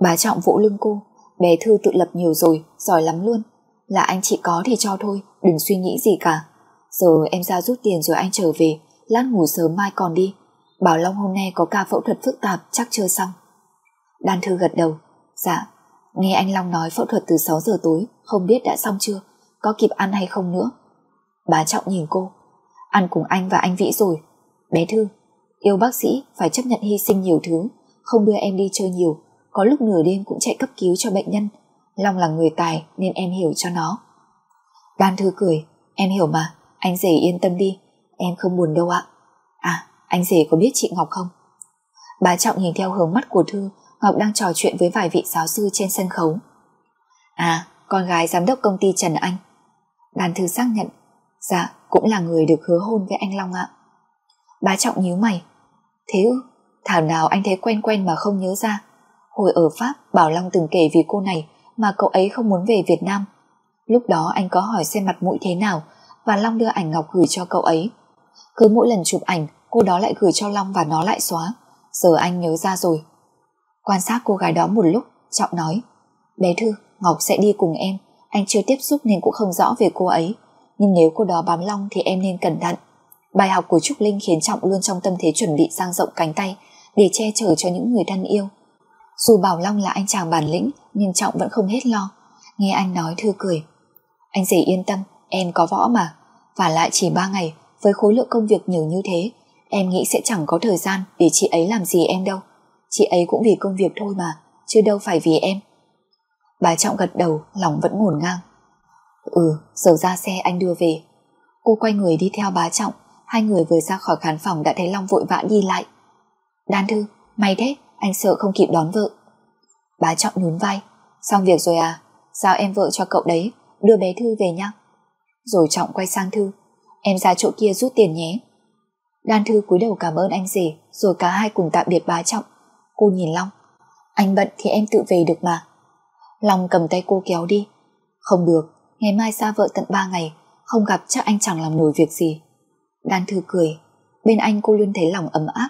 Bá Trọng vỗ lưng cô, bé Thư tự lập nhiều rồi, giỏi lắm luôn. Là anh chị có thì cho thôi, đừng suy nghĩ gì cả. Giờ em ra rút tiền rồi anh trở về, lát ngủ sớm mai còn đi. Bảo Long hôm nay có ca phẫu thuật phức tạp chắc chưa xong. Đan Thư gật đầu. Dạ, nghe anh Long nói phẫu thuật từ 6 giờ tối, không biết đã xong chưa, có kịp ăn hay không nữa. Bà Trọng nhìn cô, ăn cùng anh và anh Vĩ rồi. Bé Thư, yêu bác sĩ phải chấp nhận hy sinh nhiều thứ, không đưa em đi chơi nhiều, có lúc nửa đêm cũng chạy cấp cứu cho bệnh nhân. Long là người tài nên em hiểu cho nó. Đan Thư cười, em hiểu mà, anh rể yên tâm đi, em không buồn đâu ạ. À, anh rể có biết chị Ngọc không? bà Trọng nhìn theo hướng mắt của Thư, Ngọc đang trò chuyện với vài vị giáo sư trên sân khấu. À, con gái giám đốc công ty Trần Anh. Đàn Thư xác nhận, dạ, cũng là người được hứa hôn với anh Long ạ. bà Trọng nhíu mày. Thế ư, thảo nào anh thấy quen quen mà không nhớ ra. Hồi ở Pháp, Bảo Long từng kể vì cô này mà cậu ấy không muốn về Việt Nam. Lúc đó anh có hỏi xem mặt mũi thế nào và Long đưa ảnh Ngọc gửi cho cậu ấy. Cứ mỗi lần chụp ảnh, cô đó lại gửi cho Long và nó lại xóa. Giờ anh nhớ ra rồi. Quan sát cô gái đó một lúc, Trọng nói Bé Thư, Ngọc sẽ đi cùng em Anh chưa tiếp xúc nên cũng không rõ về cô ấy Nhưng nếu cô đó bám Long thì em nên cẩn thận Bài học của Trúc Linh khiến Trọng luôn trong tâm thế chuẩn bị sang rộng cánh tay để che chở cho những người thân yêu. Dù Bảo Long là anh chàng bản lĩnh nhưng Trọng vẫn không hết lo. Nghe anh nói Thư cười. Anh dễ yên tâm, em có võ mà. Và lại chỉ ba ngày, với khối lượng công việc nhiều như thế, em nghĩ sẽ chẳng có thời gian để chị ấy làm gì em đâu. Chị ấy cũng vì công việc thôi mà, chứ đâu phải vì em. Bà Trọng gật đầu, lòng vẫn ngổn ngang. Ừ, giờ ra xe anh đưa về. Cô quay người đi theo bá Trọng, hai người vừa ra khỏi khán phòng đã thấy Long vội vã đi lại. Đan Thư, may thế, anh sợ không kịp đón vợ. Bá Trọng nhún vai, xong việc rồi à, giao em vợ cho cậu đấy, đưa bé Thư về nhá. Rồi Trọng quay sang Thư, em ra chỗ kia rút tiền nhé. Đan Thư cúi đầu cảm ơn anh rể, rồi cả hai cùng tạm biệt bá Trọng. Cô nhìn Long, anh bận thì em tự về được mà. Long cầm tay cô kéo đi. Không được, ngày mai xa vợ tận 3 ngày, không gặp chắc anh chẳng làm nổi việc gì. Đan Thư cười, bên anh cô luôn thấy lòng ấm áp.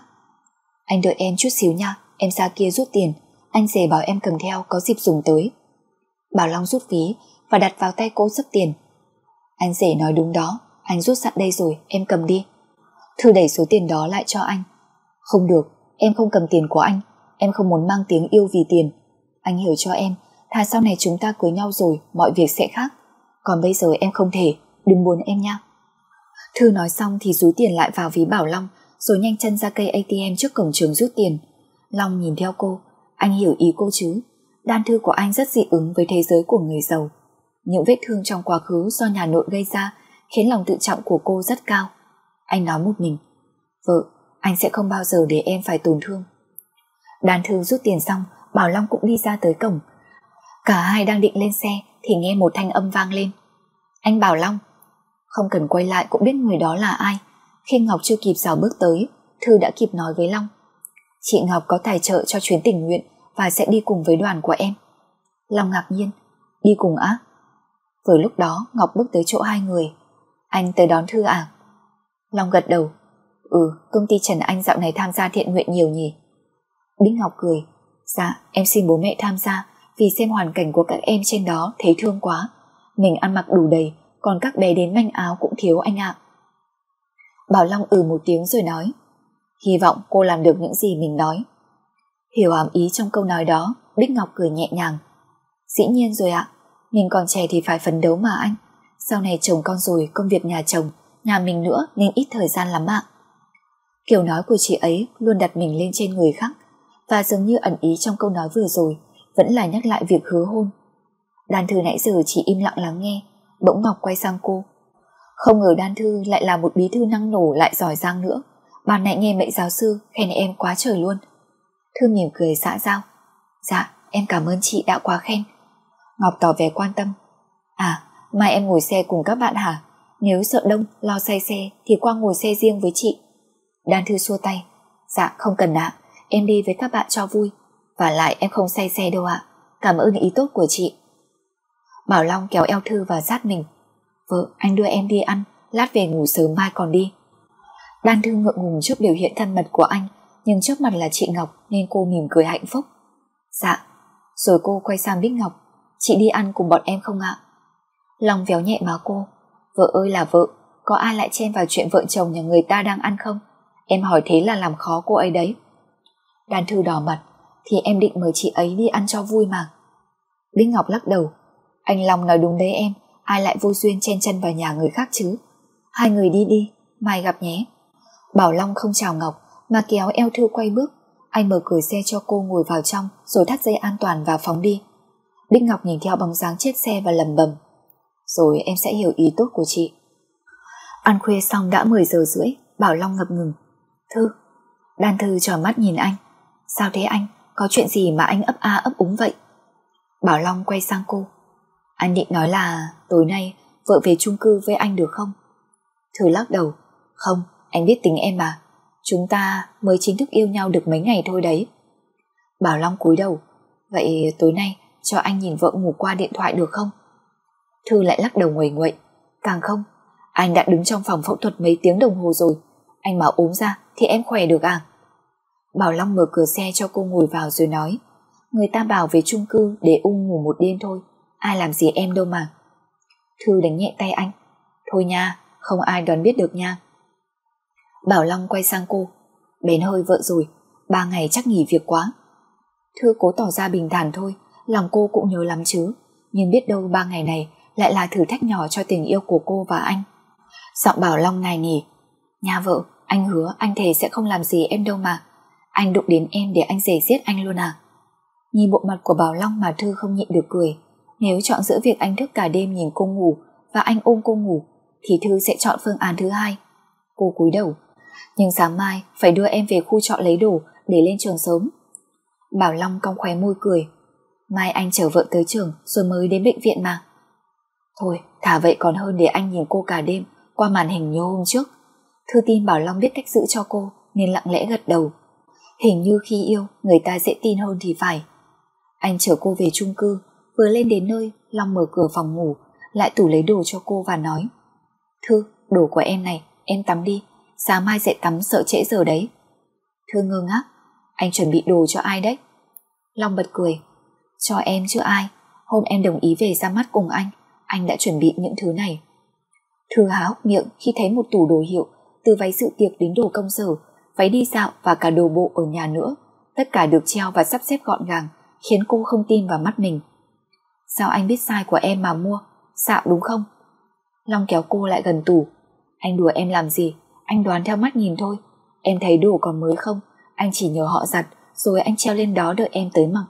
Anh đợi em chút xíu nha, em ra kia rút tiền, anh rể bảo em cầm theo có dịp dùng tới. Bảo Long rút ví và đặt vào tay cô sấp tiền. Anh rể nói đúng đó, anh rút sẵn đây rồi, em cầm đi. Thư đẩy số tiền đó lại cho anh. Không được, em không cầm tiền của anh, em không muốn mang tiếng yêu vì tiền. Anh hiểu cho em, thà sau này chúng ta cưới nhau rồi, mọi việc sẽ khác. Còn bây giờ em không thể, đừng buồn em nha. Thư nói xong thì rúi tiền lại vào ví Bảo Long, rồi nhanh chân ra cây ATM trước cổng trường rút tiền. Long nhìn theo cô, anh hiểu ý cô chứ. Đan thư của anh rất dị ứng với thế giới của người giàu. Những vết thương trong quá khứ do nhà nội gây ra khiến lòng tự trọng của cô rất cao. Anh nói một mình, vợ, anh sẽ không bao giờ để em phải tổn thương. đàn thư rút tiền xong, Bảo Long cũng đi ra tới cổng. Cả hai đang định lên xe thì nghe một thanh âm vang lên. Anh Bảo Long, không cần quay lại cũng biết người đó là ai. Khi Ngọc chưa kịp rào bước tới, Thư đã kịp nói với Long. Chị Ngọc có tài trợ cho chuyến tình nguyện và sẽ đi cùng với đoàn của em. Long ngạc nhiên, đi cùng á? Vừa lúc đó Ngọc bước tới chỗ hai người. Anh tới đón Thư à? Long gật đầu. Ừ, công ty Trần Anh dạo này tham gia thiện nguyện nhiều nhỉ? Bích Ngọc cười. Dạ, em xin bố mẹ tham gia vì xem hoàn cảnh của các em trên đó thấy thương quá. Mình ăn mặc đủ đầy, còn các bé đến manh áo cũng thiếu anh ạ. Bảo Long ừ một tiếng rồi nói. Hy vọng cô làm được những gì mình nói. Hiểu ám ý trong câu nói đó, Bích Ngọc cười nhẹ nhàng. Dĩ nhiên rồi ạ, mình còn trẻ thì phải phấn đấu mà anh. Sau này chồng con rồi, công việc nhà chồng, nhà mình nữa nên ít thời gian lắm ạ. Kiểu nói của chị ấy luôn đặt mình lên trên người khác và dường như ẩn ý trong câu nói vừa rồi vẫn là nhắc lại việc hứa hôn. Đan Thư nãy giờ chỉ im lặng lắng nghe, bỗng Ngọc quay sang cô. Không ngờ Đan Thư lại là một bí thư năng nổ lại giỏi giang nữa. Bà nãy nghe mẹ giáo sư khen em quá trời luôn. Thư mỉm cười xã giao. Dạ, em cảm ơn chị đã quá khen. Ngọc tỏ vẻ quan tâm. À, mai em ngồi xe cùng các bạn hả? Nếu sợ đông, lo say xe thì qua ngồi xe riêng với chị. Đan Thư xua tay. Dạ, không cần ạ. Em đi với các bạn cho vui. Và lại em không say xe đâu ạ. Cảm ơn ý tốt của chị. Bảo Long kéo eo Thư vào sát mình. Vợ, anh đưa em đi ăn, lát về ngủ sớm mai còn đi. Đan Thư ngượng ngùng trước biểu hiện thân mật của anh, nhưng trước mặt là chị Ngọc nên cô mỉm cười hạnh phúc. Dạ, rồi cô quay sang Bích Ngọc, chị đi ăn cùng bọn em không ạ? Long véo nhẹ má cô, vợ ơi là vợ, có ai lại chen vào chuyện vợ chồng nhà người ta đang ăn không? Em hỏi thế là làm khó cô ấy đấy. Đàn thư đỏ mặt, thì em định mời chị ấy đi ăn cho vui mà. Bích Ngọc lắc đầu, anh Long nói đúng đấy em, ai lại vô duyên chen chân vào nhà người khác chứ. Hai người đi đi, mai gặp nhé. Bảo Long không chào Ngọc, mà kéo eo Thư quay bước. Anh mở cửa xe cho cô ngồi vào trong, rồi thắt dây an toàn và phóng đi. Bích Ngọc nhìn theo bóng dáng chiếc xe và lầm bầm. Rồi em sẽ hiểu ý tốt của chị. Ăn khuya xong đã 10 giờ rưỡi, Bảo Long ngập ngừng. Thư, Đan Thư tròn mắt nhìn anh. Sao thế anh? Có chuyện gì mà anh ấp a ấp úng vậy? Bảo Long quay sang cô. Anh định nói là tối nay vợ về chung cư với anh được không? Thư lắc đầu. Không, anh biết tính em mà. Chúng ta mới chính thức yêu nhau được mấy ngày thôi đấy. Bảo Long cúi đầu. Vậy tối nay cho anh nhìn vợ ngủ qua điện thoại được không? Thư lại lắc đầu nguầy nguậy. Càng không, anh đã đứng trong phòng phẫu thuật mấy tiếng đồng hồ rồi. Anh mà ốm ra thì em khỏe được à? Bảo Long mở cửa xe cho cô ngồi vào rồi nói. Người ta bảo về chung cư để ung ngủ một đêm thôi. Ai làm gì em đâu mà. Thư đánh nhẹ tay anh. Thôi nha, không ai đoán biết được nha. Bảo Long quay sang cô. Bén hơi vợ rồi. Ba ngày chắc nghỉ việc quá. Thư cố tỏ ra bình thản thôi. Lòng cô cũng nhớ lắm chứ. Nhưng biết đâu ba ngày này lại là thử thách nhỏ cho tình yêu của cô và anh Giọng Bảo Long này nỉ Nhà vợ, anh hứa anh thề sẽ không làm gì em đâu mà anh đụng đến em để anh rể giết anh luôn à? Nhìn bộ mặt của Bảo Long mà Thư không nhịn được cười. Nếu chọn giữa việc anh thức cả đêm nhìn cô ngủ và anh ôm cô ngủ, thì Thư sẽ chọn phương án thứ hai. Cô cúi đầu. Nhưng sáng mai phải đưa em về khu trọ lấy đồ để lên trường sớm. Bảo Long cong khóe môi cười. Mai anh chở vợ tới trường rồi mới đến bệnh viện mà. Thôi, thả vậy còn hơn để anh nhìn cô cả đêm qua màn hình như hôm trước. Thư tin Bảo Long biết cách giữ cho cô nên lặng lẽ gật đầu. Hình như khi yêu người ta dễ tin hơn thì phải Anh chở cô về chung cư Vừa lên đến nơi Long mở cửa phòng ngủ Lại tủ lấy đồ cho cô và nói Thư, đồ của em này, em tắm đi Sáng mai sẽ tắm sợ trễ giờ đấy Thư ngơ ngác Anh chuẩn bị đồ cho ai đấy Long bật cười Cho em chứ ai Hôm em đồng ý về ra mắt cùng anh anh đã chuẩn bị những thứ này Thư há hốc miệng khi thấy một tủ đồ hiệu Từ váy sự tiệc đến đồ công sở váy đi dạo và cả đồ bộ ở nhà nữa. Tất cả được treo và sắp xếp gọn gàng, khiến cô không tin vào mắt mình. Sao anh biết sai của em mà mua? Xạo đúng không? Long kéo cô lại gần tủ. Anh đùa em làm gì? Anh đoán theo mắt nhìn thôi. Em thấy đồ còn mới không? Anh chỉ nhờ họ giặt, rồi anh treo lên đó đợi em tới mặc.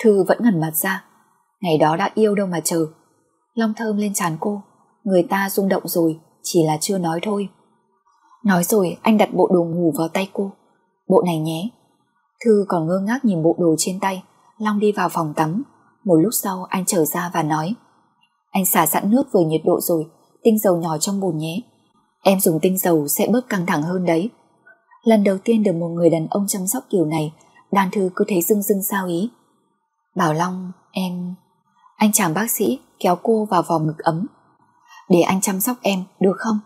Thư vẫn ngẩn mặt ra. Ngày đó đã yêu đâu mà chờ. Long thơm lên chán cô. Người ta rung động rồi, chỉ là chưa nói thôi. Nói rồi anh đặt bộ đồ ngủ vào tay cô. Bộ này nhé. Thư còn ngơ ngác nhìn bộ đồ trên tay. Long đi vào phòng tắm. Một lúc sau anh trở ra và nói Anh xả sẵn nước vừa nhiệt độ rồi. Tinh dầu nhỏ trong bồn nhé. Em dùng tinh dầu sẽ bớt căng thẳng hơn đấy. Lần đầu tiên được một người đàn ông chăm sóc kiểu này Đàn thư cứ thấy dưng dưng sao ý. Bảo Long em Anh chàng bác sĩ kéo cô vào vòng ngực ấm Để anh chăm sóc em được không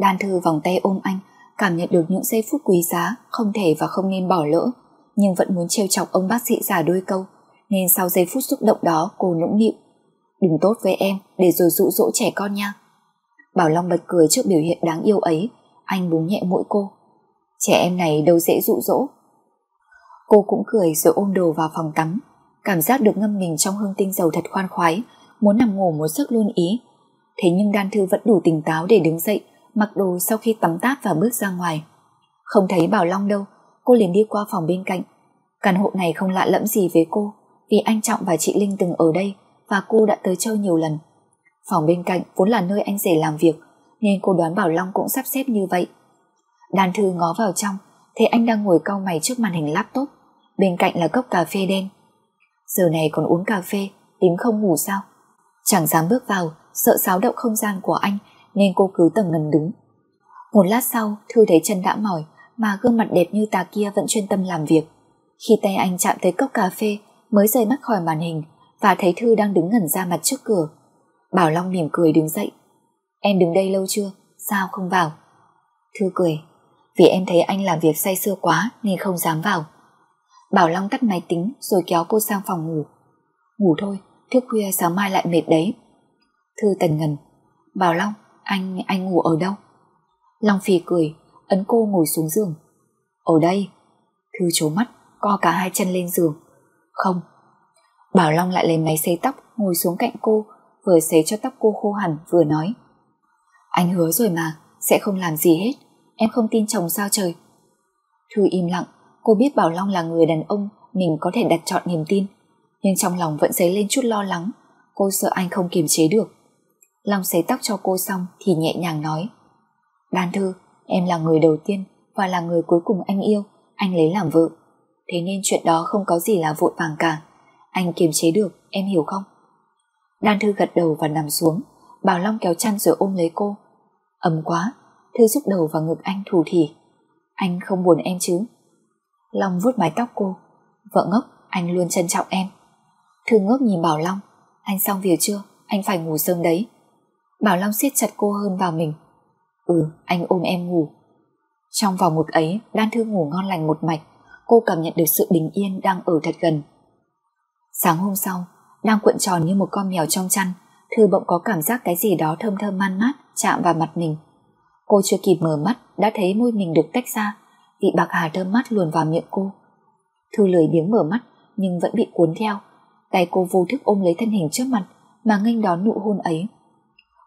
Đan Thư vòng tay ôm anh, cảm nhận được những giây phút quý giá, không thể và không nên bỏ lỡ, nhưng vẫn muốn trêu chọc ông bác sĩ già đôi câu, nên sau giây phút xúc động đó cô nũng nịu. Đừng tốt với em, để rồi dụ dỗ trẻ con nha. Bảo Long bật cười trước biểu hiện đáng yêu ấy, anh búng nhẹ mũi cô. Trẻ em này đâu dễ dụ dỗ. Cô cũng cười rồi ôm đồ vào phòng tắm, cảm giác được ngâm mình trong hương tinh dầu thật khoan khoái, muốn nằm ngủ một giấc luôn ý. Thế nhưng Đan Thư vẫn đủ tỉnh táo để đứng dậy, mặc đồ sau khi tắm táp và bước ra ngoài. Không thấy Bảo Long đâu, cô liền đi qua phòng bên cạnh. Căn hộ này không lạ lẫm gì với cô, vì anh Trọng và chị Linh từng ở đây và cô đã tới chơi nhiều lần. Phòng bên cạnh vốn là nơi anh rể làm việc, nên cô đoán Bảo Long cũng sắp xếp như vậy. Đàn thư ngó vào trong, thấy anh đang ngồi cau mày trước màn hình laptop, bên cạnh là cốc cà phê đen. Giờ này còn uống cà phê, tính không ngủ sao? Chẳng dám bước vào, sợ xáo động không gian của anh nên cô cứ tầng ngần đứng. Một lát sau, Thư thấy chân đã mỏi mà gương mặt đẹp như tà kia vẫn chuyên tâm làm việc. Khi tay anh chạm tới cốc cà phê mới rời mắt khỏi màn hình và thấy Thư đang đứng ngẩn ra mặt trước cửa. Bảo Long mỉm cười đứng dậy. Em đứng đây lâu chưa? Sao không vào? Thư cười. Vì em thấy anh làm việc say sưa quá nên không dám vào. Bảo Long tắt máy tính rồi kéo cô sang phòng ngủ. Ngủ thôi, thức khuya sáng mai lại mệt đấy. Thư tần ngần. Bảo Long, anh, anh ngủ ở đâu? Long Phi cười, ấn cô ngồi xuống giường. Ở đây. Thư trố mắt, co cả hai chân lên giường. Không. Bảo Long lại lấy máy xây tóc, ngồi xuống cạnh cô, vừa xấy cho tóc cô khô hẳn, vừa nói. Anh hứa rồi mà, sẽ không làm gì hết. Em không tin chồng sao trời. Thư im lặng, cô biết Bảo Long là người đàn ông mình có thể đặt chọn niềm tin. Nhưng trong lòng vẫn dấy lên chút lo lắng, cô sợ anh không kiềm chế được. Long sấy tóc cho cô xong thì nhẹ nhàng nói. Đan Thư, em là người đầu tiên và là người cuối cùng anh yêu, anh lấy làm vợ. Thế nên chuyện đó không có gì là vội vàng cả. Anh kiềm chế được, em hiểu không? Đan Thư gật đầu và nằm xuống, Bảo Long kéo chăn rồi ôm lấy cô. Ấm quá, Thư rút đầu vào ngực anh thủ thỉ. Anh không buồn em chứ? Long vuốt mái tóc cô. Vợ ngốc, anh luôn trân trọng em. Thư ngước nhìn Bảo Long. Anh xong việc chưa? Anh phải ngủ sớm đấy. Bảo Long siết chặt cô hơn vào mình. Ừ, anh ôm em ngủ. Trong vòng một ấy, Đan Thư ngủ ngon lành một mạch, cô cảm nhận được sự bình yên đang ở thật gần. Sáng hôm sau, đang cuộn tròn như một con mèo trong chăn, Thư bỗng có cảm giác cái gì đó thơm thơm man mát chạm vào mặt mình. Cô chưa kịp mở mắt đã thấy môi mình được tách ra, vị bạc hà thơm mát luồn vào miệng cô. Thư lười biếng mở mắt nhưng vẫn bị cuốn theo, tay cô vô thức ôm lấy thân hình trước mặt mà nghênh đón nụ hôn ấy.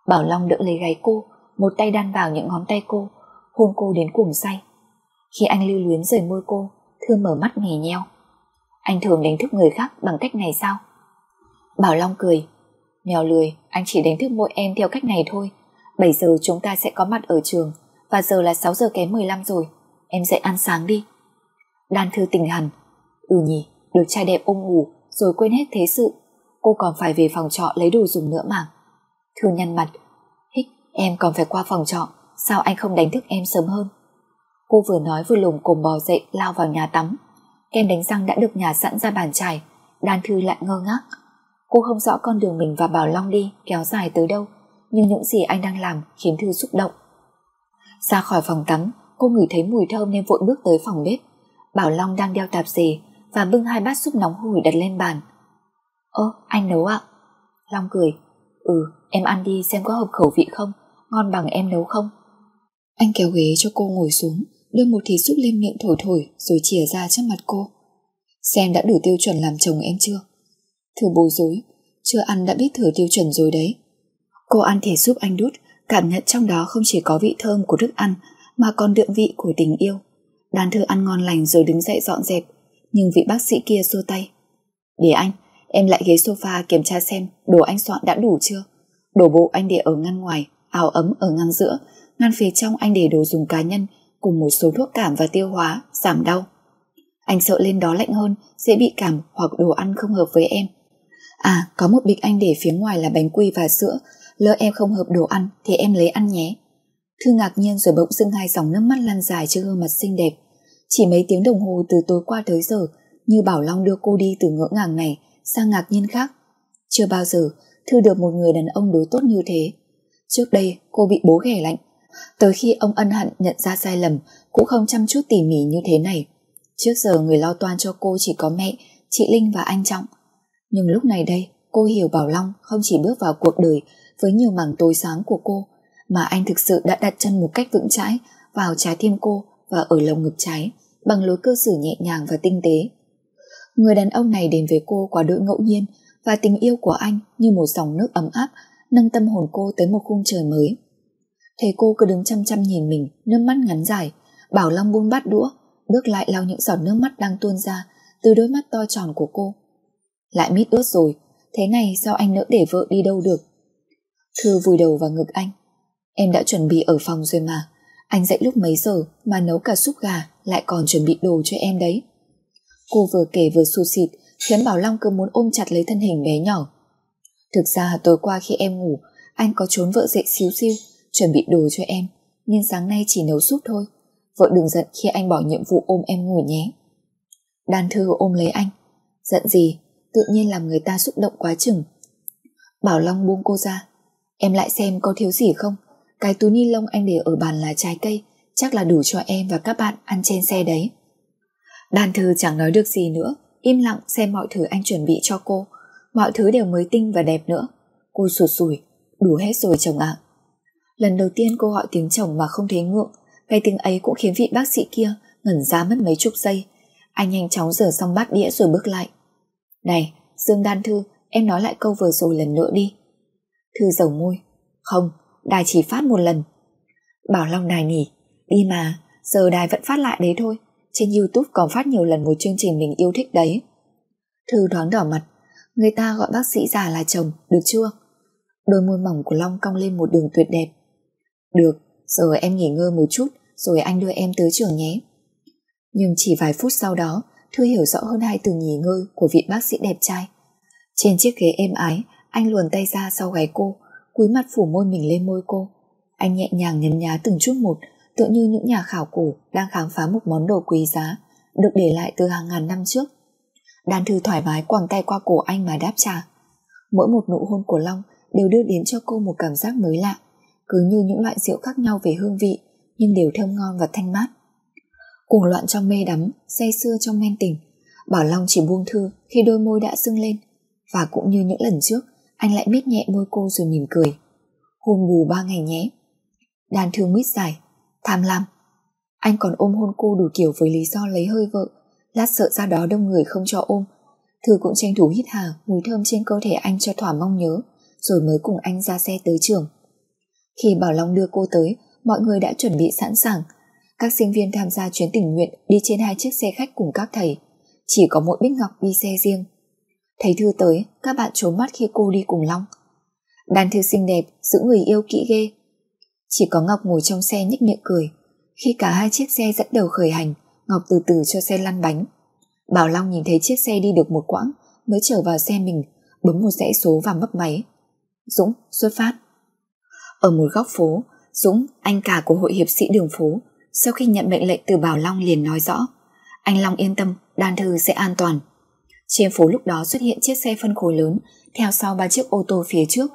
Bảo Long đỡ lấy gáy cô, một tay đan vào những ngón tay cô, hôn cô đến cuồng say. Khi anh lưu luyến rời môi cô, Thư mở mắt nghề nheo. Anh thường đánh thức người khác bằng cách này sao? Bảo Long cười. Mèo lười, anh chỉ đánh thức mỗi em theo cách này thôi. 7 giờ chúng ta sẽ có mặt ở trường, và giờ là 6 giờ kém 15 rồi. Em dậy ăn sáng đi. Đan Thư tình hẳn. Ừ nhỉ, được trai đẹp ôm ngủ, rồi quên hết thế sự. Cô còn phải về phòng trọ lấy đồ dùng nữa mà. Thư nhăn mặt. Hích, em còn phải qua phòng trọ, sao anh không đánh thức em sớm hơn? Cô vừa nói vừa lùng cồm bò dậy lao vào nhà tắm. Kem đánh răng đã được nhà sẵn ra bàn trải, Đan Thư lại ngơ ngác. Cô không rõ con đường mình và Bảo Long đi kéo dài tới đâu, nhưng những gì anh đang làm khiến Thư xúc động. Ra khỏi phòng tắm, cô ngửi thấy mùi thơm nên vội bước tới phòng bếp. Bảo Long đang đeo tạp dề và bưng hai bát súp nóng hổi đặt lên bàn. Ơ, anh nấu ạ? Long cười. Ừ, em ăn đi xem có hợp khẩu vị không, ngon bằng em nấu không? Anh kéo ghế cho cô ngồi xuống, đưa một thìa súp lên miệng thổi thổi rồi chìa ra trước mặt cô. Xem đã đủ tiêu chuẩn làm chồng em chưa? Thử bối rối, chưa ăn đã biết thử tiêu chuẩn rồi đấy. Cô ăn thìa súp anh đút, cảm nhận trong đó không chỉ có vị thơm của thức ăn mà còn đượm vị của tình yêu. Đàn thư ăn ngon lành rồi đứng dậy dọn dẹp, nhưng vị bác sĩ kia xua tay. Để anh, em lại ghế sofa kiểm tra xem đồ anh soạn đã đủ chưa. Đồ bộ anh để ở ngăn ngoài, áo ấm ở ngăn giữa, ngăn phía trong anh để đồ dùng cá nhân cùng một số thuốc cảm và tiêu hóa, giảm đau. Anh sợ lên đó lạnh hơn, dễ bị cảm hoặc đồ ăn không hợp với em. À, có một bịch anh để phía ngoài là bánh quy và sữa, lỡ em không hợp đồ ăn thì em lấy ăn nhé. Thư ngạc nhiên rồi bỗng dưng hai dòng nước mắt lăn dài trên gương mặt xinh đẹp. Chỉ mấy tiếng đồng hồ từ tối qua tới giờ, như Bảo Long đưa cô đi từ ngỡ ngàng này sang ngạc nhiên khác. Chưa bao giờ Thư được một người đàn ông đối tốt như thế. Trước đây cô bị bố ghẻ lạnh, tới khi ông ân hận nhận ra sai lầm cũng không chăm chút tỉ mỉ như thế này. Trước giờ người lo toan cho cô chỉ có mẹ, chị Linh và anh Trọng. Nhưng lúc này đây, cô hiểu Bảo Long không chỉ bước vào cuộc đời với nhiều mảng tối sáng của cô, mà anh thực sự đã đặt chân một cách vững chãi vào trái tim cô và ở lồng ngực trái bằng lối cư xử nhẹ nhàng và tinh tế. Người đàn ông này đến với cô quá đỗi ngẫu nhiên và tình yêu của anh như một dòng nước ấm áp nâng tâm hồn cô tới một khung trời mới. thế cô cứ đứng chăm chăm nhìn mình, nước mắt ngắn dài, Bảo Long buông bát đũa, bước lại lau những giọt nước mắt đang tuôn ra từ đôi mắt to tròn của cô. Lại mít ướt rồi, thế này sao anh nỡ để vợ đi đâu được? Thư vùi đầu vào ngực anh. Em đã chuẩn bị ở phòng rồi mà. Anh dậy lúc mấy giờ mà nấu cả súp gà lại còn chuẩn bị đồ cho em đấy. Cô vừa kể vừa sụt xịt khiến Bảo Long cứ muốn ôm chặt lấy thân hình bé nhỏ. Thực ra tối qua khi em ngủ, anh có trốn vợ dậy xíu xiu, chuẩn bị đồ cho em, nhưng sáng nay chỉ nấu súp thôi. Vợ đừng giận khi anh bỏ nhiệm vụ ôm em ngủ nhé. Đan thư ôm lấy anh. Giận gì? Tự nhiên làm người ta xúc động quá chừng. Bảo Long buông cô ra. Em lại xem có thiếu gì không? Cái túi ni lông anh để ở bàn là trái cây, chắc là đủ cho em và các bạn ăn trên xe đấy. Đan thư chẳng nói được gì nữa, im lặng xem mọi thứ anh chuẩn bị cho cô. Mọi thứ đều mới tinh và đẹp nữa. Cô sụt sùi, đủ hết rồi chồng ạ. Lần đầu tiên cô gọi tiếng chồng mà không thấy ngượng, cái tiếng ấy cũng khiến vị bác sĩ kia ngẩn ra mất mấy chục giây. Anh nhanh chóng rửa xong bát đĩa rồi bước lại. Này, Dương Đan Thư, em nói lại câu vừa rồi lần nữa đi. Thư dầu môi. Không, đài chỉ phát một lần. Bảo Long đài nghỉ. Đi mà, giờ đài vẫn phát lại đấy thôi. Trên Youtube còn phát nhiều lần một chương trình mình yêu thích đấy. Thư đoán đỏ mặt. Người ta gọi bác sĩ già là chồng, được chưa? Đôi môi mỏng của Long cong lên một đường tuyệt đẹp. Được, giờ em nghỉ ngơi một chút rồi anh đưa em tới trường nhé. Nhưng chỉ vài phút sau đó, Thư hiểu rõ hơn hai từ nghỉ ngơi của vị bác sĩ đẹp trai. Trên chiếc ghế êm ái, anh luồn tay ra sau gáy cô, cúi mặt phủ môi mình lên môi cô. Anh nhẹ nhàng nhấn nhá từng chút một, tựa như những nhà khảo cổ đang khám phá một món đồ quý giá, được để lại từ hàng ngàn năm trước. Đan Thư thoải mái quàng tay qua cổ anh mà đáp trả. Mỗi một nụ hôn của Long đều đưa đến cho cô một cảm giác mới lạ, cứ như những loại rượu khác nhau về hương vị, nhưng đều thơm ngon và thanh mát. Cuồng loạn trong mê đắm, say sưa trong men tình, Bảo Long chỉ buông thư khi đôi môi đã sưng lên, và cũng như những lần trước, anh lại miết nhẹ môi cô rồi mỉm cười. Hôn bù ba ngày nhé. Đàn thương mít dài, tham lam. Anh còn ôm hôn cô đủ kiểu với lý do lấy hơi vợ, lát sợ ra đó đông người không cho ôm. Thư cũng tranh thủ hít hà mùi thơm trên cơ thể anh cho thỏa mong nhớ, rồi mới cùng anh ra xe tới trường. Khi Bảo Long đưa cô tới, mọi người đã chuẩn bị sẵn sàng. Các sinh viên tham gia chuyến tình nguyện đi trên hai chiếc xe khách cùng các thầy. Chỉ có mỗi Bích Ngọc đi xe riêng. Thấy Thư tới, các bạn trốn mắt khi cô đi cùng Long. Đàn Thư xinh đẹp, giữ người yêu kỹ ghê. Chỉ có Ngọc ngồi trong xe nhích miệng cười. Khi cả hai chiếc xe dẫn đầu khởi hành, Ngọc từ từ cho xe lăn bánh. Bảo Long nhìn thấy chiếc xe đi được một quãng mới trở vào xe mình, bấm một dãy số và mấp máy. Dũng, xuất phát. Ở một góc phố, Dũng, anh cả của hội hiệp sĩ đường phố, sau khi nhận mệnh lệnh từ Bảo Long liền nói rõ. Anh Long yên tâm, đan thư sẽ an toàn. Trên phố lúc đó xuất hiện chiếc xe phân khối lớn, theo sau ba chiếc ô tô phía trước.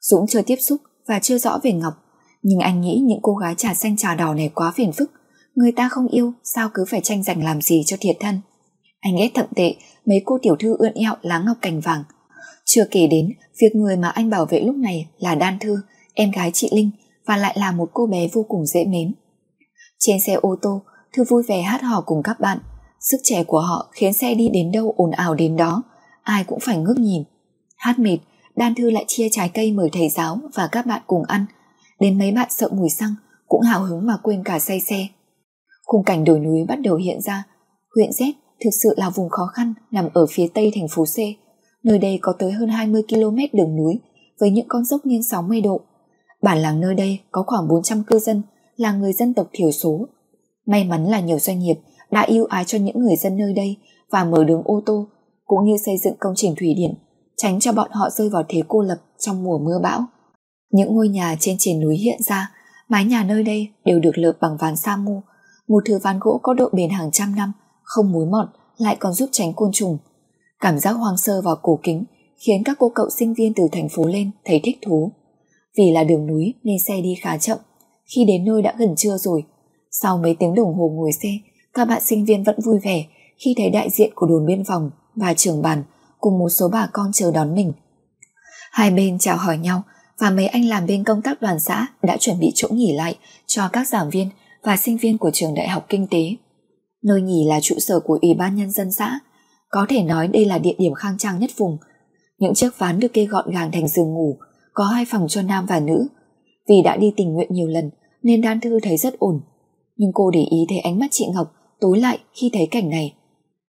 Dũng chưa tiếp xúc và chưa rõ về Ngọc, nhưng anh nghĩ những cô gái trà xanh trà đỏ này quá phiền phức. Người ta không yêu, sao cứ phải tranh giành làm gì cho thiệt thân. Anh ghét thậm tệ mấy cô tiểu thư ươn ẹo lá ngọc cành vàng. Chưa kể đến việc người mà anh bảo vệ lúc này là Đan Thư, em gái chị Linh, và lại là một cô bé vô cùng dễ mến. Trên xe ô tô, Thư vui vẻ hát hò cùng các bạn. Sức trẻ của họ khiến xe đi đến đâu ồn ào đến đó, ai cũng phải ngước nhìn. Hát mệt, Đan Thư lại chia trái cây mời thầy giáo và các bạn cùng ăn. Đến mấy bạn sợ mùi xăng cũng hào hứng mà quên cả say xe. Khung cảnh đồi núi bắt đầu hiện ra. Huyện Z thực sự là vùng khó khăn nằm ở phía tây thành phố C. Nơi đây có tới hơn 20 km đường núi với những con dốc nghiêng 60 độ. Bản làng nơi đây có khoảng 400 cư dân là người dân tộc thiểu số. May mắn là nhiều doanh nghiệp đã yêu ái cho những người dân nơi đây và mở đường ô tô cũng như xây dựng công trình thủy điện tránh cho bọn họ rơi vào thế cô lập trong mùa mưa bão. Những ngôi nhà trên triển núi hiện ra, mái nhà nơi đây đều được lợp bằng ván sa mu, một thứ ván gỗ có độ bền hàng trăm năm, không mối mọt, lại còn giúp tránh côn trùng. Cảm giác hoang sơ và cổ kính khiến các cô cậu sinh viên từ thành phố lên thấy thích thú. Vì là đường núi nên xe đi khá chậm, khi đến nơi đã gần trưa rồi. Sau mấy tiếng đồng hồ ngồi xe, các bạn sinh viên vẫn vui vẻ khi thấy đại diện của đồn biên phòng và trưởng bàn cùng một số bà con chờ đón mình. Hai bên chào hỏi nhau và mấy anh làm bên công tác đoàn xã đã chuẩn bị chỗ nghỉ lại cho các giảng viên và sinh viên của trường đại học kinh tế. Nơi nghỉ là trụ sở của Ủy ban Nhân dân xã, có thể nói đây là địa điểm khang trang nhất vùng. Những chiếc ván được kê gọn gàng thành giường ngủ, có hai phòng cho nam và nữ. Vì đã đi tình nguyện nhiều lần nên Đan Thư thấy rất ổn. Nhưng cô để ý thấy ánh mắt chị Ngọc tối lại khi thấy cảnh này.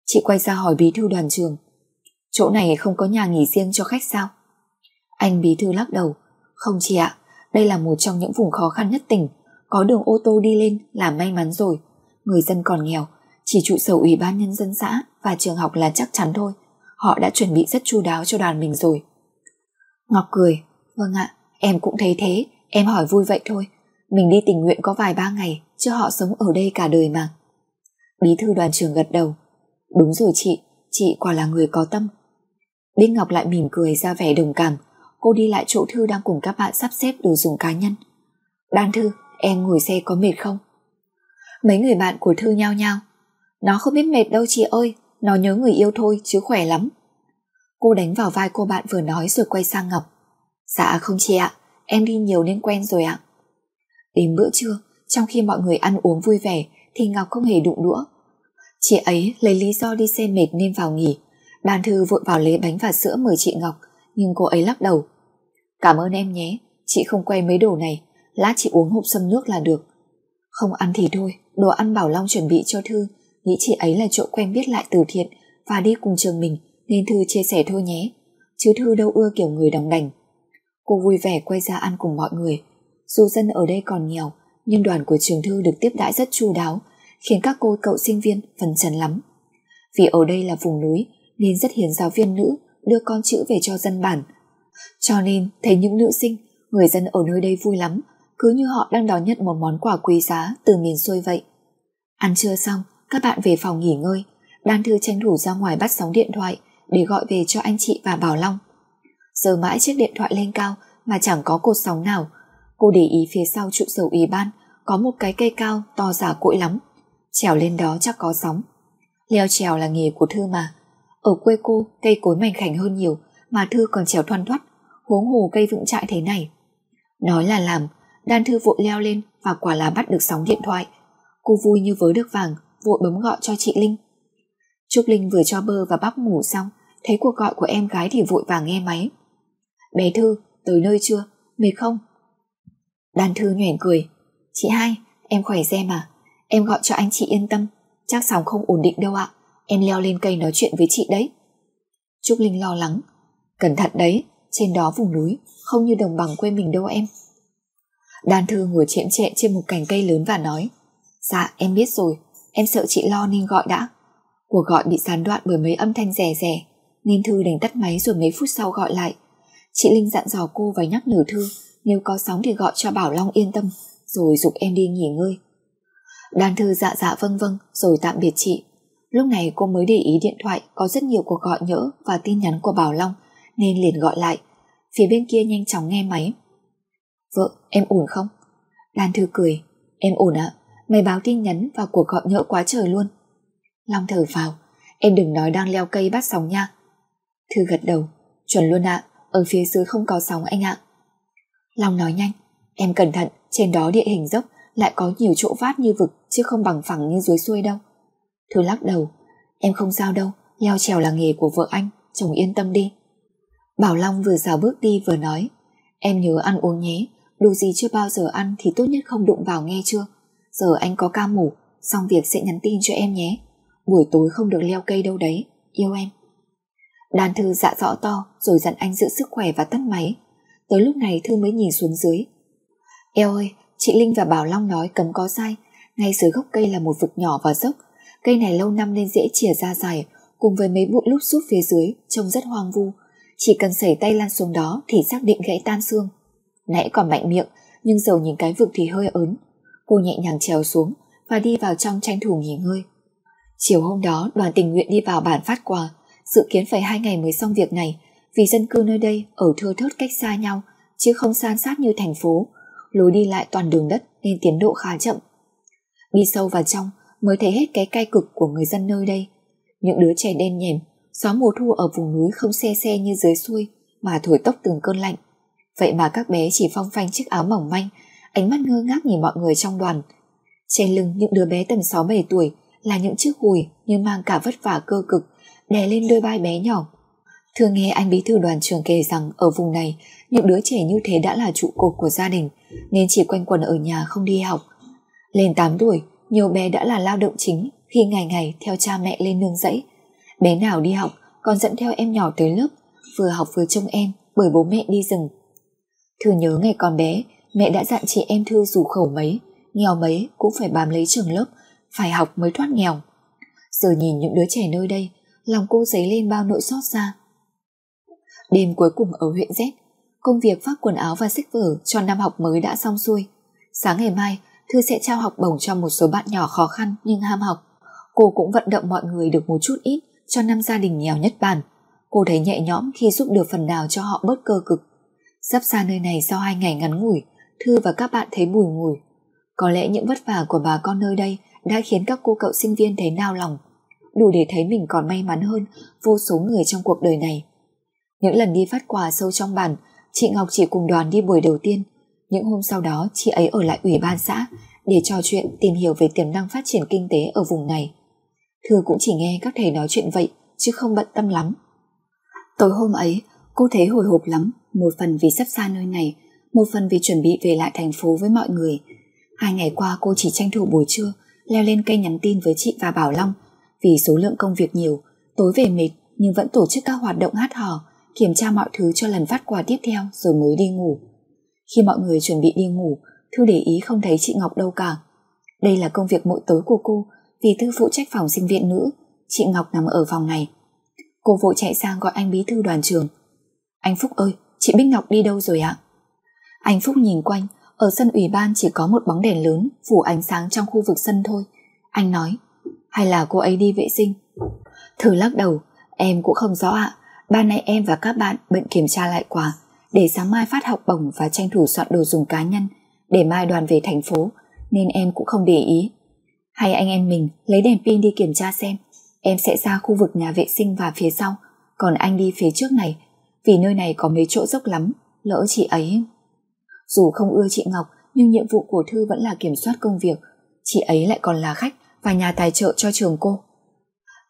Chị quay ra hỏi bí thư đoàn trường. Chỗ này không có nhà nghỉ riêng cho khách sao? Anh bí thư lắc đầu. Không chị ạ, đây là một trong những vùng khó khăn nhất tỉnh. Có đường ô tô đi lên là may mắn rồi. Người dân còn nghèo, chỉ trụ sở ủy ban nhân dân xã và trường học là chắc chắn thôi. Họ đã chuẩn bị rất chu đáo cho đoàn mình rồi. Ngọc cười, vâng ạ, em cũng thấy thế, em hỏi vui vậy thôi. Mình đi tình nguyện có vài ba ngày, chứ họ sống ở đây cả đời mà. Bí thư đoàn trường gật đầu. Đúng rồi chị, chị quả là người có tâm. Bích Ngọc lại mỉm cười ra vẻ đồng cảm. Cô đi lại chỗ Thư đang cùng các bạn sắp xếp đồ dùng cá nhân. Đan Thư, em ngồi xe có mệt không? Mấy người bạn của Thư nhao nhao. Nó không biết mệt đâu chị ơi, nó nhớ người yêu thôi chứ khỏe lắm. Cô đánh vào vai cô bạn vừa nói rồi quay sang Ngọc. Dạ không chị ạ, em đi nhiều nên quen rồi ạ. Đến bữa trưa, trong khi mọi người ăn uống vui vẻ thì Ngọc không hề đụng đũa. Chị ấy lấy lý do đi xe mệt nên vào nghỉ. Đàn Thư vội vào lấy bánh và sữa mời chị Ngọc, nhưng cô ấy lắc đầu. Cảm ơn em nhé, chị không quay mấy đồ này, lát chị uống hộp sâm nước là được. Không ăn thì thôi, đồ ăn Bảo Long chuẩn bị cho Thư, nghĩ chị ấy là chỗ quen biết lại từ thiện và đi cùng trường mình nên Thư chia sẻ thôi nhé. Chứ Thư đâu ưa kiểu người đóng đành. Cô vui vẻ quay ra ăn cùng mọi người. Dù dân ở đây còn nghèo, nhưng đoàn của trường Thư được tiếp đãi rất chu đáo, khiến các cô cậu sinh viên phần trần lắm. Vì ở đây là vùng núi nên rất hiền giáo viên nữ đưa con chữ về cho dân bản. Cho nên thấy những nữ sinh, người dân ở nơi đây vui lắm, cứ như họ đang đón nhận một món quà quý giá từ miền xuôi vậy. Ăn trưa xong, các bạn về phòng nghỉ ngơi, Đan Thư tranh thủ ra ngoài bắt sóng điện thoại để gọi về cho anh chị và Bảo Long. Giờ mãi chiếc điện thoại lên cao mà chẳng có cột sóng nào. Cô để ý phía sau trụ sở ủy ban có một cái cây cao to giả cỗi lắm. Trèo lên đó chắc có sóng. Leo trèo là nghề của Thư mà. Ở quê cô cây cối mảnh khảnh hơn nhiều mà Thư còn trèo thoăn thoắt, huống hồ cây vững trại thế này. Nói là làm, Đan Thư vội leo lên và quả là bắt được sóng điện thoại. Cô vui như với được vàng, vội bấm gọi cho chị Linh. Trúc Linh vừa cho bơ và bắp ngủ xong, thấy cuộc gọi của em gái thì vội vàng nghe máy. Bé Thư, tới nơi chưa? Mệt không? Đan Thư nhoẻn cười. Chị hai, em khỏe xem mà. Em gọi cho anh chị yên tâm. Chắc sóng không ổn định đâu ạ. Em leo lên cây nói chuyện với chị đấy. Trúc Linh lo lắng. Cẩn thận đấy, trên đó vùng núi, không như đồng bằng quê mình đâu em. Đan Thư ngồi chễm chệ trên một cành cây lớn và nói Dạ em biết rồi, em sợ chị lo nên gọi đã. Cuộc gọi bị gián đoạn bởi mấy âm thanh rè rè, nên Thư đành tắt máy rồi mấy phút sau gọi lại. Chị Linh dặn dò cô và nhắc nhở Thư nếu có sóng thì gọi cho Bảo Long yên tâm, rồi dục em đi nghỉ ngơi. Đan Thư dạ dạ vâng vâng rồi tạm biệt chị. Lúc này cô mới để ý điện thoại có rất nhiều cuộc gọi nhỡ và tin nhắn của Bảo Long nên liền gọi lại. Phía bên kia nhanh chóng nghe máy. Vợ, em ổn không? Đan Thư cười. Em ổn ạ. Mày báo tin nhắn và cuộc gọi nhỡ quá trời luôn. Long thở vào. Em đừng nói đang leo cây bắt sóng nha. Thư gật đầu. Chuẩn luôn ạ. Ở phía dưới không có sóng anh ạ. Long nói nhanh. Em cẩn thận. Trên đó địa hình dốc lại có nhiều chỗ vát như vực chứ không bằng phẳng như dưới xuôi đâu. Thư lắc đầu. Em không sao đâu. Leo trèo là nghề của vợ anh. Chồng yên tâm đi. Bảo Long vừa rào bước đi vừa nói. Em nhớ ăn uống nhé. Đồ gì chưa bao giờ ăn thì tốt nhất không đụng vào nghe chưa? Giờ anh có ca mổ, xong việc sẽ nhắn tin cho em nhé. Buổi tối không được leo cây đâu đấy, yêu em. Đàn thư dạ rõ to rồi dặn anh giữ sức khỏe và tắt máy. Tới lúc này Thư mới nhìn xuống dưới. Eo ơi, chị Linh và Bảo Long nói cấm có sai. Ngay dưới gốc cây là một vực nhỏ và dốc. Cây này lâu năm nên dễ chìa ra dài, cùng với mấy bụi lúc xúc phía dưới, trông rất hoang vu. Chỉ cần sẩy tay lan xuống đó thì xác định gãy tan xương. Nãy còn mạnh miệng, nhưng giờ nhìn cái vực thì hơi ớn. Cô nhẹ nhàng trèo xuống và đi vào trong tranh thủ nghỉ ngơi. Chiều hôm đó đoàn tình nguyện đi vào bản phát quà, dự kiến phải hai ngày mới xong việc này vì dân cư nơi đây ở thưa thớt cách xa nhau chứ không san sát như thành phố, lối đi lại toàn đường đất nên tiến độ khá chậm. Đi sâu vào trong mới thấy hết cái cay cực của người dân nơi đây. Những đứa trẻ đen nhèm, gió mùa thu ở vùng núi không xe xe như dưới xuôi mà thổi tốc từng cơn lạnh. Vậy mà các bé chỉ phong phanh chiếc áo mỏng manh, ánh mắt ngơ ngác nhìn mọi người trong đoàn. Trên lưng những đứa bé tầm 6-7 tuổi là những chiếc hùi như mang cả vất vả cơ cực, đè lên đôi vai bé nhỏ. Thường nghe anh bí thư đoàn trường kể rằng ở vùng này những đứa trẻ như thế đã là trụ cột của gia đình nên chỉ quanh quần ở nhà không đi học. Lên 8 tuổi, nhiều bé đã là lao động chính khi ngày ngày theo cha mẹ lên nương dãy. Bé nào đi học còn dẫn theo em nhỏ tới lớp, vừa học vừa trông em bởi bố mẹ đi rừng Thư nhớ ngày còn bé, mẹ đã dặn chị em Thư dù khẩu mấy, nghèo mấy cũng phải bám lấy trường lớp, phải học mới thoát nghèo. Giờ nhìn những đứa trẻ nơi đây, lòng cô dấy lên bao nỗi xót xa. Đêm cuối cùng ở huyện Z, công việc phát quần áo và sách vở cho năm học mới đã xong xuôi. Sáng ngày mai, Thư sẽ trao học bổng cho một số bạn nhỏ khó khăn nhưng ham học. Cô cũng vận động mọi người được một chút ít cho năm gia đình nghèo nhất bản. Cô thấy nhẹ nhõm khi giúp được phần nào cho họ bớt cơ cực. Sắp xa nơi này sau hai ngày ngắn ngủi, Thư và các bạn thấy bùi ngùi. Có lẽ những vất vả của bà con nơi đây đã khiến các cô cậu sinh viên thấy nao lòng, đủ để thấy mình còn may mắn hơn vô số người trong cuộc đời này. Những lần đi phát quà sâu trong bản, chị Ngọc chỉ cùng đoàn đi buổi đầu tiên, Những hôm sau đó chị ấy ở lại ủy ban xã để trò chuyện tìm hiểu về tiềm năng phát triển kinh tế ở vùng này. Thư cũng chỉ nghe các thầy nói chuyện vậy chứ không bận tâm lắm. Tối hôm ấy, cô thấy hồi hộp lắm, một phần vì sắp xa nơi này, một phần vì chuẩn bị về lại thành phố với mọi người. Hai ngày qua cô chỉ tranh thủ buổi trưa, leo lên cây nhắn tin với chị và Bảo Long vì số lượng công việc nhiều, tối về mệt nhưng vẫn tổ chức các hoạt động hát hò, kiểm tra mọi thứ cho lần phát quà tiếp theo rồi mới đi ngủ. Khi mọi người chuẩn bị đi ngủ, Thư để ý không thấy chị Ngọc đâu cả. Đây là công việc mỗi tối của cô vì Thư phụ trách phòng sinh viện nữ, chị Ngọc nằm ở phòng này. Cô vội chạy sang gọi anh bí thư đoàn trường. Anh Phúc ơi, chị Bích Ngọc đi đâu rồi ạ? Anh Phúc nhìn quanh, ở sân ủy ban chỉ có một bóng đèn lớn phủ ánh sáng trong khu vực sân thôi. Anh nói, hay là cô ấy đi vệ sinh? Thư lắc đầu, em cũng không rõ ạ. Ban nay em và các bạn bận kiểm tra lại quà để sáng mai phát học bổng và tranh thủ soạn đồ dùng cá nhân để mai đoàn về thành phố, nên em cũng không để ý. Hay anh em mình lấy đèn pin đi kiểm tra xem em sẽ ra khu vực nhà vệ sinh và phía sau còn anh đi phía trước này, vì nơi này có mấy chỗ dốc lắm, lỡ chị ấy. Dù không ưa chị Ngọc, nhưng nhiệm vụ của Thư vẫn là kiểm soát công việc chị ấy lại còn là khách và nhà tài trợ cho trường cô.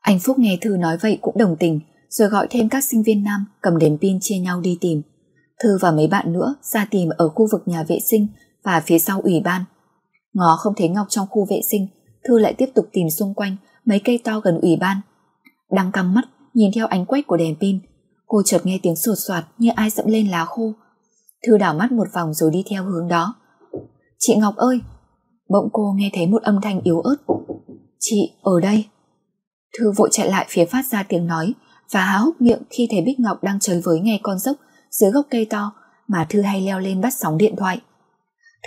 Anh Phúc nghe Thư nói vậy cũng đồng tình rồi gọi thêm các sinh viên nam cầm đèn pin chia nhau đi tìm. Thư và mấy bạn nữa ra tìm ở khu vực nhà vệ sinh và phía sau ủy ban. Ngó không thấy Ngọc trong khu vệ sinh, Thư lại tiếp tục tìm xung quanh mấy cây to gần ủy ban. Đang căng mắt nhìn theo ánh quét của đèn pin, cô chợt nghe tiếng sột soạt như ai dẫm lên lá khô. Thư đảo mắt một vòng rồi đi theo hướng đó. Chị Ngọc ơi! Bỗng cô nghe thấy một âm thanh yếu ớt. Chị, ở đây. Thư vội chạy lại phía phát ra tiếng nói và há hốc miệng khi thấy Bích Ngọc đang chơi với nghe con dốc dưới gốc cây to mà Thư hay leo lên bắt sóng điện thoại.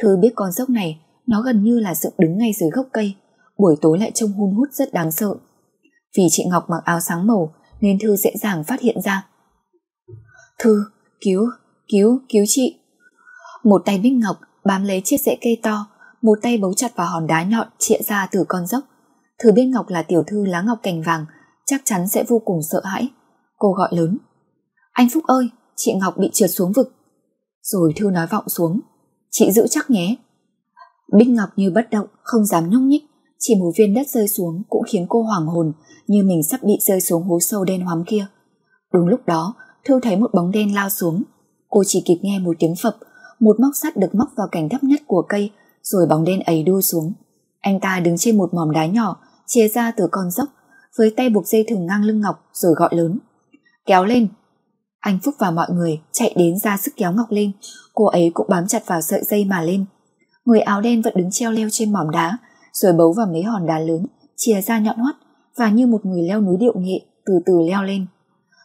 Thư biết con dốc này nó gần như là dựng đứng ngay dưới gốc cây, buổi tối lại trông hun hút rất đáng sợ. Vì chị Ngọc mặc áo sáng màu nên Thư dễ dàng phát hiện ra. Thư, cứu, cứu, cứu chị. Một tay Bích Ngọc bám lấy chiếc rễ cây to, một tay bấu chặt vào hòn đá nhọn chĩa ra từ con dốc. Thư biết Ngọc là tiểu thư lá ngọc cành vàng, chắc chắn sẽ vô cùng sợ hãi. Cô gọi lớn. Anh Phúc ơi, chị Ngọc bị trượt xuống vực. Rồi Thư nói vọng xuống. Chị giữ chắc nhé. Bích Ngọc như bất động, không dám nhúc nhích. Chỉ một viên đất rơi xuống cũng khiến cô hoảng hồn như mình sắp bị rơi xuống hố sâu đen hoắm kia. Đúng lúc đó, Thư thấy một bóng đen lao xuống. Cô chỉ kịp nghe một tiếng phập, một móc sắt được móc vào cành thấp nhất của cây, rồi bóng đen ấy đua xuống. Anh ta đứng trên một mỏm đá nhỏ, chia ra từ con dốc, với tay buộc dây thừng ngang lưng Ngọc rồi gọi lớn. Kéo lên! Anh Phúc và mọi người chạy đến ra sức kéo Ngọc lên, cô ấy cũng bám chặt vào sợi dây mà lên. Người áo đen vẫn đứng treo leo trên mỏm đá, rồi bấu vào mấy hòn đá lớn, chia ra nhọn hoắt và như một người leo núi điệu nghệ từ từ leo lên.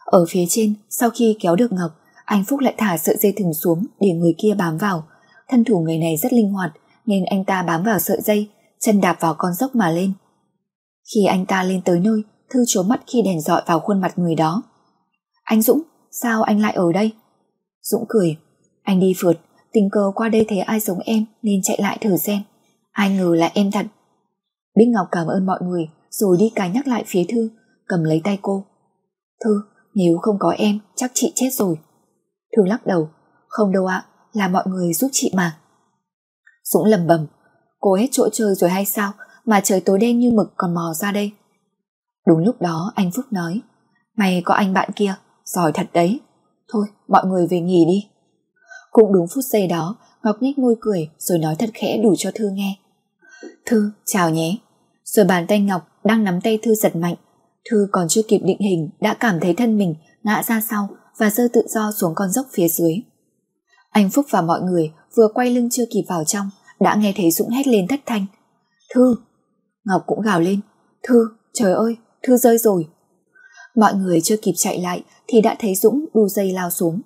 Ở phía trên, sau khi kéo được Ngọc, anh Phúc lại thả sợi dây thừng xuống để người kia bám vào. Thân thủ người này rất linh hoạt nên anh ta bám vào sợi dây, chân đạp vào con dốc mà lên. Khi anh ta lên tới nơi, Thư trố mắt khi đèn dọi vào khuôn mặt người đó. Anh Dũng, sao anh lại ở đây? Dũng cười, anh đi phượt, tình cờ qua đây thấy ai giống em nên chạy lại thử xem. Ai ngờ là em thật. Bích Ngọc cảm ơn mọi người rồi đi cài nhắc lại phía Thư, cầm lấy tay cô. Thư, nếu không có em chắc chị chết rồi. Thư lắc đầu, không đâu ạ, là mọi người giúp chị mà. Dũng lầm bầm, cô hết chỗ chơi rồi hay sao mà trời tối đen như mực còn mò ra đây. Đúng lúc đó anh Phúc nói, mày có anh bạn kia, giỏi thật đấy. Thôi, mọi người về nghỉ đi. Cũng đúng phút giây đó, Ngọc nhếch môi cười rồi nói thật khẽ đủ cho Thư nghe. Thư, chào nhé. Rồi bàn tay Ngọc đang nắm tay Thư giật mạnh. Thư còn chưa kịp định hình đã cảm thấy thân mình ngã ra sau và rơi tự do xuống con dốc phía dưới. Anh Phúc và mọi người vừa quay lưng chưa kịp vào trong đã nghe thấy Dũng hét lên thất thanh. Thư! Ngọc cũng gào lên. Thư! Trời ơi! Thư rơi rồi! Mọi người chưa kịp chạy lại thì đã thấy Dũng đu dây lao xuống.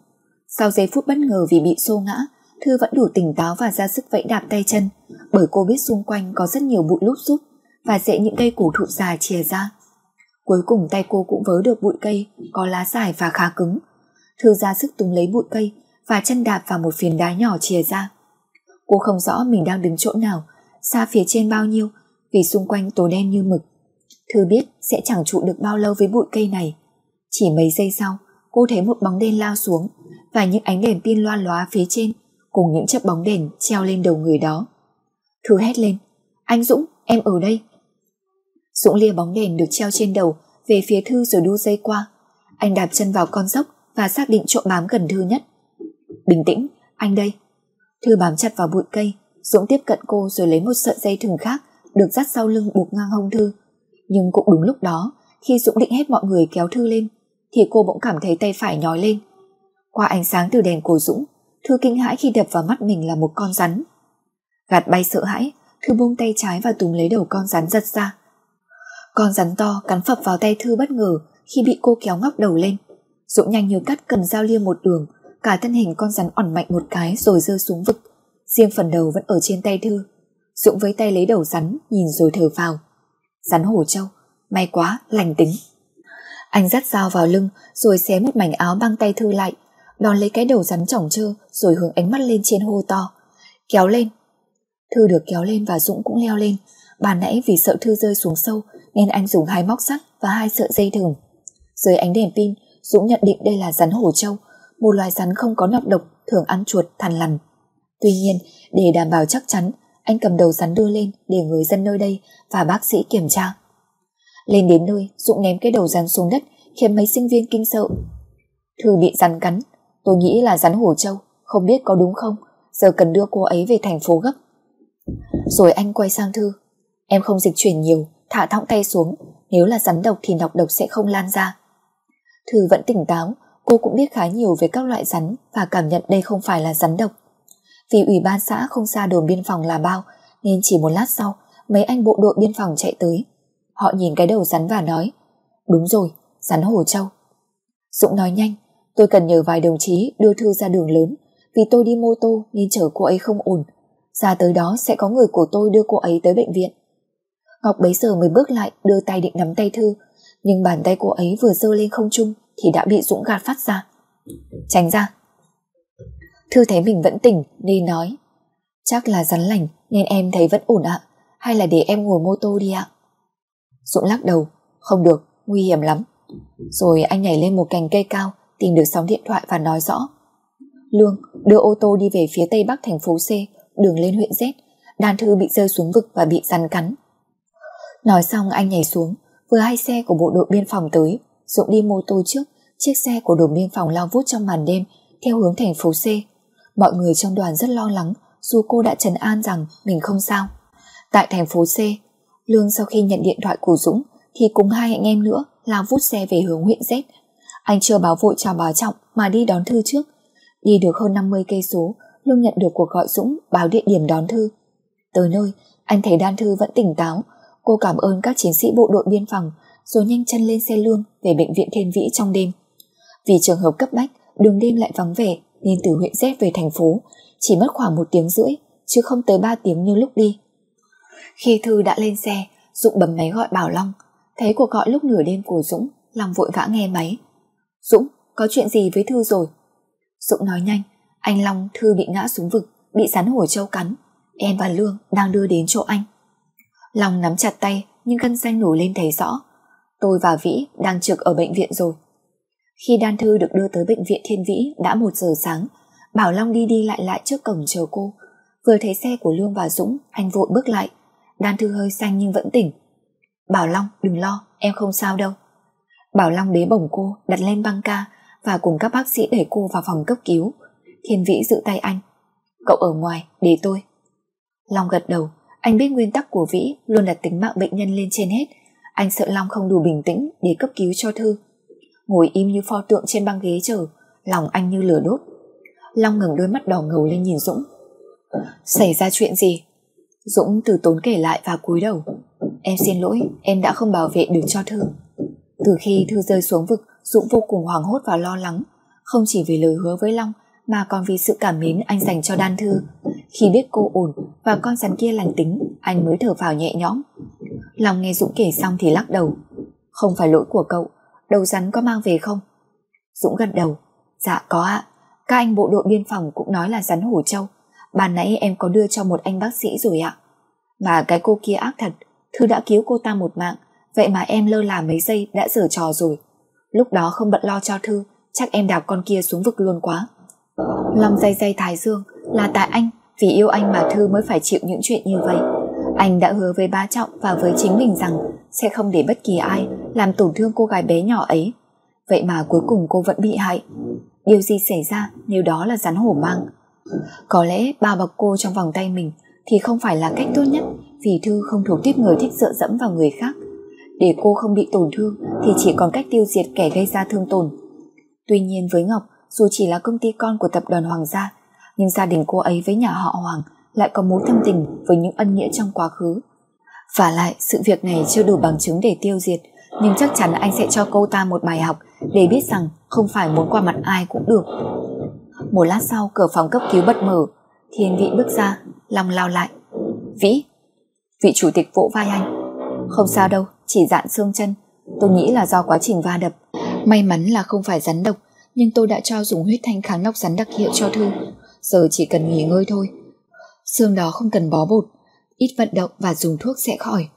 Sau giây phút bất ngờ vì bị xô ngã, Thư vẫn đủ tỉnh táo và ra sức vẫy đạp tay chân, bởi cô biết xung quanh có rất nhiều bụi lút xúc và dễ những cây cổ thụ già chìa ra. Cuối cùng tay cô cũng vớ được bụi cây có lá dài và khá cứng. Thư ra sức tung lấy bụi cây và chân đạp vào một phiến đá nhỏ chìa ra. Cô không rõ mình đang đứng chỗ nào, xa phía trên bao nhiêu vì xung quanh tối đen như mực. Thư biết sẽ chẳng trụ được bao lâu với bụi cây này. Chỉ mấy giây sau, cô thấy một bóng đen lao xuống và những ánh đèn pin loa lóa phía trên cùng những chiếc bóng đèn treo lên đầu người đó. Thư hét lên, anh Dũng, em ở đây. Dũng lia bóng đèn được treo trên đầu về phía Thư rồi đu dây qua. Anh đạp chân vào con dốc và xác định chỗ bám gần Thư nhất. Bình tĩnh, anh đây. Thư bám chặt vào bụi cây, Dũng tiếp cận cô rồi lấy một sợi dây thừng khác được dắt sau lưng buộc ngang hông Thư. Nhưng cũng đúng lúc đó, khi Dũng định hết mọi người kéo Thư lên, thì cô bỗng cảm thấy tay phải nhói lên. Qua ánh sáng từ đèn của Dũng, Thư kinh hãi khi đập vào mắt mình là một con rắn. Gạt bay sợ hãi, Thư buông tay trái và túm lấy đầu con rắn giật ra. Con rắn to cắn phập vào tay Thư bất ngờ khi bị cô kéo ngóc đầu lên. Dũng nhanh như cắt cầm dao liêm một đường, cả thân hình con rắn ỏn mạnh một cái rồi rơi xuống vực. Riêng phần đầu vẫn ở trên tay Thư. Dũng với tay lấy đầu rắn, nhìn rồi thở vào. Rắn hổ châu, may quá, lành tính. Anh dắt dao vào lưng rồi xé một mảnh áo băng tay Thư lại, đón lấy cái đầu rắn chỏng trơ rồi hướng ánh mắt lên trên hô to. Kéo lên. Thư được kéo lên và Dũng cũng leo lên. Bàn nãy vì sợ Thư rơi xuống sâu nên anh dùng hai móc sắt và hai sợi dây thừng. Dưới ánh đèn pin, Dũng nhận định đây là rắn hổ trâu một loài rắn không có nọc độc, thường ăn chuột, thằn lằn. Tuy nhiên, để đảm bảo chắc chắn, anh cầm đầu rắn đưa lên để người dân nơi đây và bác sĩ kiểm tra. Lên đến nơi, Dũng ném cái đầu rắn xuống đất khiến mấy sinh viên kinh sợ. Thư bị rắn cắn, tôi nghĩ là rắn hổ châu, không biết có đúng không, giờ cần đưa cô ấy về thành phố gấp. Rồi anh quay sang Thư, em không dịch chuyển nhiều, thả thọng tay xuống, nếu là rắn độc thì nọc độc sẽ không lan ra. Thư vẫn tỉnh táo, cô cũng biết khá nhiều về các loại rắn và cảm nhận đây không phải là rắn độc. Vì ủy ban xã không xa đồn biên phòng là bao, nên chỉ một lát sau, mấy anh bộ đội biên phòng chạy tới. Họ nhìn cái đầu rắn và nói, đúng rồi, rắn hổ châu. Dũng nói nhanh, tôi cần nhờ vài đồng chí đưa Thư ra đường lớn, vì tôi đi mô tô nên chở cô ấy không ổn. Ra tới đó sẽ có người của tôi đưa cô ấy tới bệnh viện. Ngọc bấy giờ mới bước lại đưa tay định nắm tay Thư, nhưng bàn tay cô ấy vừa dơ lên không trung thì đã bị Dũng gạt phát ra. Tránh ra. Thư thấy mình vẫn tỉnh nên nói Chắc là rắn lành nên em thấy vẫn ổn ạ. Hay là để em ngồi mô tô đi ạ? Dũng lắc đầu. Không được, nguy hiểm lắm. Rồi anh nhảy lên một cành cây cao tìm được sóng điện thoại và nói rõ. Lương đưa ô tô đi về phía tây bắc thành phố C đường lên huyện Z. đàn Thư bị rơi xuống vực và bị rắn cắn. Nói xong anh nhảy xuống vừa hai xe của bộ đội biên phòng tới Dũng đi mô tô trước chiếc xe của đồn biên phòng lao vút trong màn đêm theo hướng thành phố C Mọi người trong đoàn rất lo lắng dù cô đã trấn an rằng mình không sao. Tại thành phố C, Lương sau khi nhận điện thoại của Dũng thì cùng hai anh em nữa lao vút xe về hướng huyện Z. Anh chưa báo vội chào bà Trọng mà đi đón Thư trước. Đi được hơn 50 cây số, Lương nhận được cuộc gọi Dũng báo địa điểm đón Thư. Tới nơi, anh thấy Đan Thư vẫn tỉnh táo. Cô cảm ơn các chiến sĩ bộ đội biên phòng rồi nhanh chân lên xe Lương về bệnh viện Thiên Vĩ trong đêm. Vì trường hợp cấp bách, đường đêm lại vắng vẻ nên từ huyện Z về thành phố chỉ mất khoảng một tiếng rưỡi chứ không tới 3 tiếng như lúc đi. Khi Thư đã lên xe, Dũng bấm máy gọi Bảo Long, thấy cuộc gọi lúc nửa đêm của Dũng, Long vội vã nghe máy. Dũng, có chuyện gì với Thư rồi? Dũng nói nhanh, anh Long Thư bị ngã xuống vực, bị rắn hổ châu cắn. Em và Lương đang đưa đến chỗ anh. Long nắm chặt tay nhưng gân xanh nổi lên thấy rõ. Tôi và Vĩ đang trực ở bệnh viện rồi. Khi Đan Thư được đưa tới bệnh viện Thiên Vĩ đã một giờ sáng, Bảo Long đi đi lại lại trước cổng chờ cô. Vừa thấy xe của Lương và Dũng, anh vội bước lại. Đan Thư hơi xanh nhưng vẫn tỉnh. Bảo Long, đừng lo, em không sao đâu. Bảo Long bế bổng cô, đặt lên băng ca và cùng các bác sĩ đẩy cô vào phòng cấp cứu. Thiên Vĩ giữ tay anh. Cậu ở ngoài, để tôi. Long gật đầu, anh biết nguyên tắc của Vĩ luôn đặt tính mạng bệnh nhân lên trên hết. Anh sợ Long không đủ bình tĩnh để cấp cứu cho Thư ngồi im như pho tượng trên băng ghế chờ, lòng anh như lửa đốt. Long ngẩng đôi mắt đỏ ngầu lên nhìn Dũng. Xảy ra chuyện gì? Dũng từ tốn kể lại và cúi đầu. Em xin lỗi, em đã không bảo vệ được cho Thư. Từ khi Thư rơi xuống vực, Dũng vô cùng hoảng hốt và lo lắng, không chỉ vì lời hứa với Long mà còn vì sự cảm mến anh dành cho Đan Thư. Khi biết cô ổn và con rắn kia lành tính, anh mới thở vào nhẹ nhõm. Long nghe Dũng kể xong thì lắc đầu. Không phải lỗi của cậu, đầu rắn có mang về không? Dũng gật đầu. Dạ có ạ. Các anh bộ đội biên phòng cũng nói là rắn hổ châu. Bàn nãy em có đưa cho một anh bác sĩ rồi ạ. Mà cái cô kia ác thật. Thư đã cứu cô ta một mạng. Vậy mà em lơ là mấy giây đã dở trò rồi. Lúc đó không bận lo cho Thư. Chắc em đào con kia xuống vực luôn quá. Long dây dây thái dương là tại anh, vì yêu anh mà Thư mới phải chịu những chuyện như vậy. Anh đã hứa với ba Trọng và với chính mình rằng sẽ không để bất kỳ ai làm tổn thương cô gái bé nhỏ ấy. Vậy mà cuối cùng cô vẫn bị hại. Điều gì xảy ra nếu đó là rắn hổ mang? Có lẽ bao bọc cô trong vòng tay mình thì không phải là cách tốt nhất vì Thư không thuộc tiếp người thích dựa dẫm vào người khác. Để cô không bị tổn thương thì chỉ còn cách tiêu diệt kẻ gây ra thương tổn. Tuy nhiên với Ngọc, dù chỉ là công ty con của tập đoàn Hoàng gia, nhưng gia đình cô ấy với nhà họ Hoàng lại có mối thâm tình với những ân nghĩa trong quá khứ. Và lại, sự việc này chưa đủ bằng chứng để tiêu diệt, nhưng chắc chắn anh sẽ cho cô ta một bài học để biết rằng không phải muốn qua mặt ai cũng được. Một lát sau, cửa phòng cấp cứu bật mở, Thiên Vị bước ra, lòng lao lại. Vĩ! Vị chủ tịch vỗ vai anh. Không sao đâu, chỉ dạn xương chân. Tôi nghĩ là do quá trình va đập. May mắn là không phải rắn độc, nhưng tôi đã cho dùng huyết thanh kháng nọc rắn đặc hiệu cho Thư. Giờ chỉ cần nghỉ ngơi thôi. Xương đó không cần bó bột, ít vận động và dùng thuốc sẽ khỏi.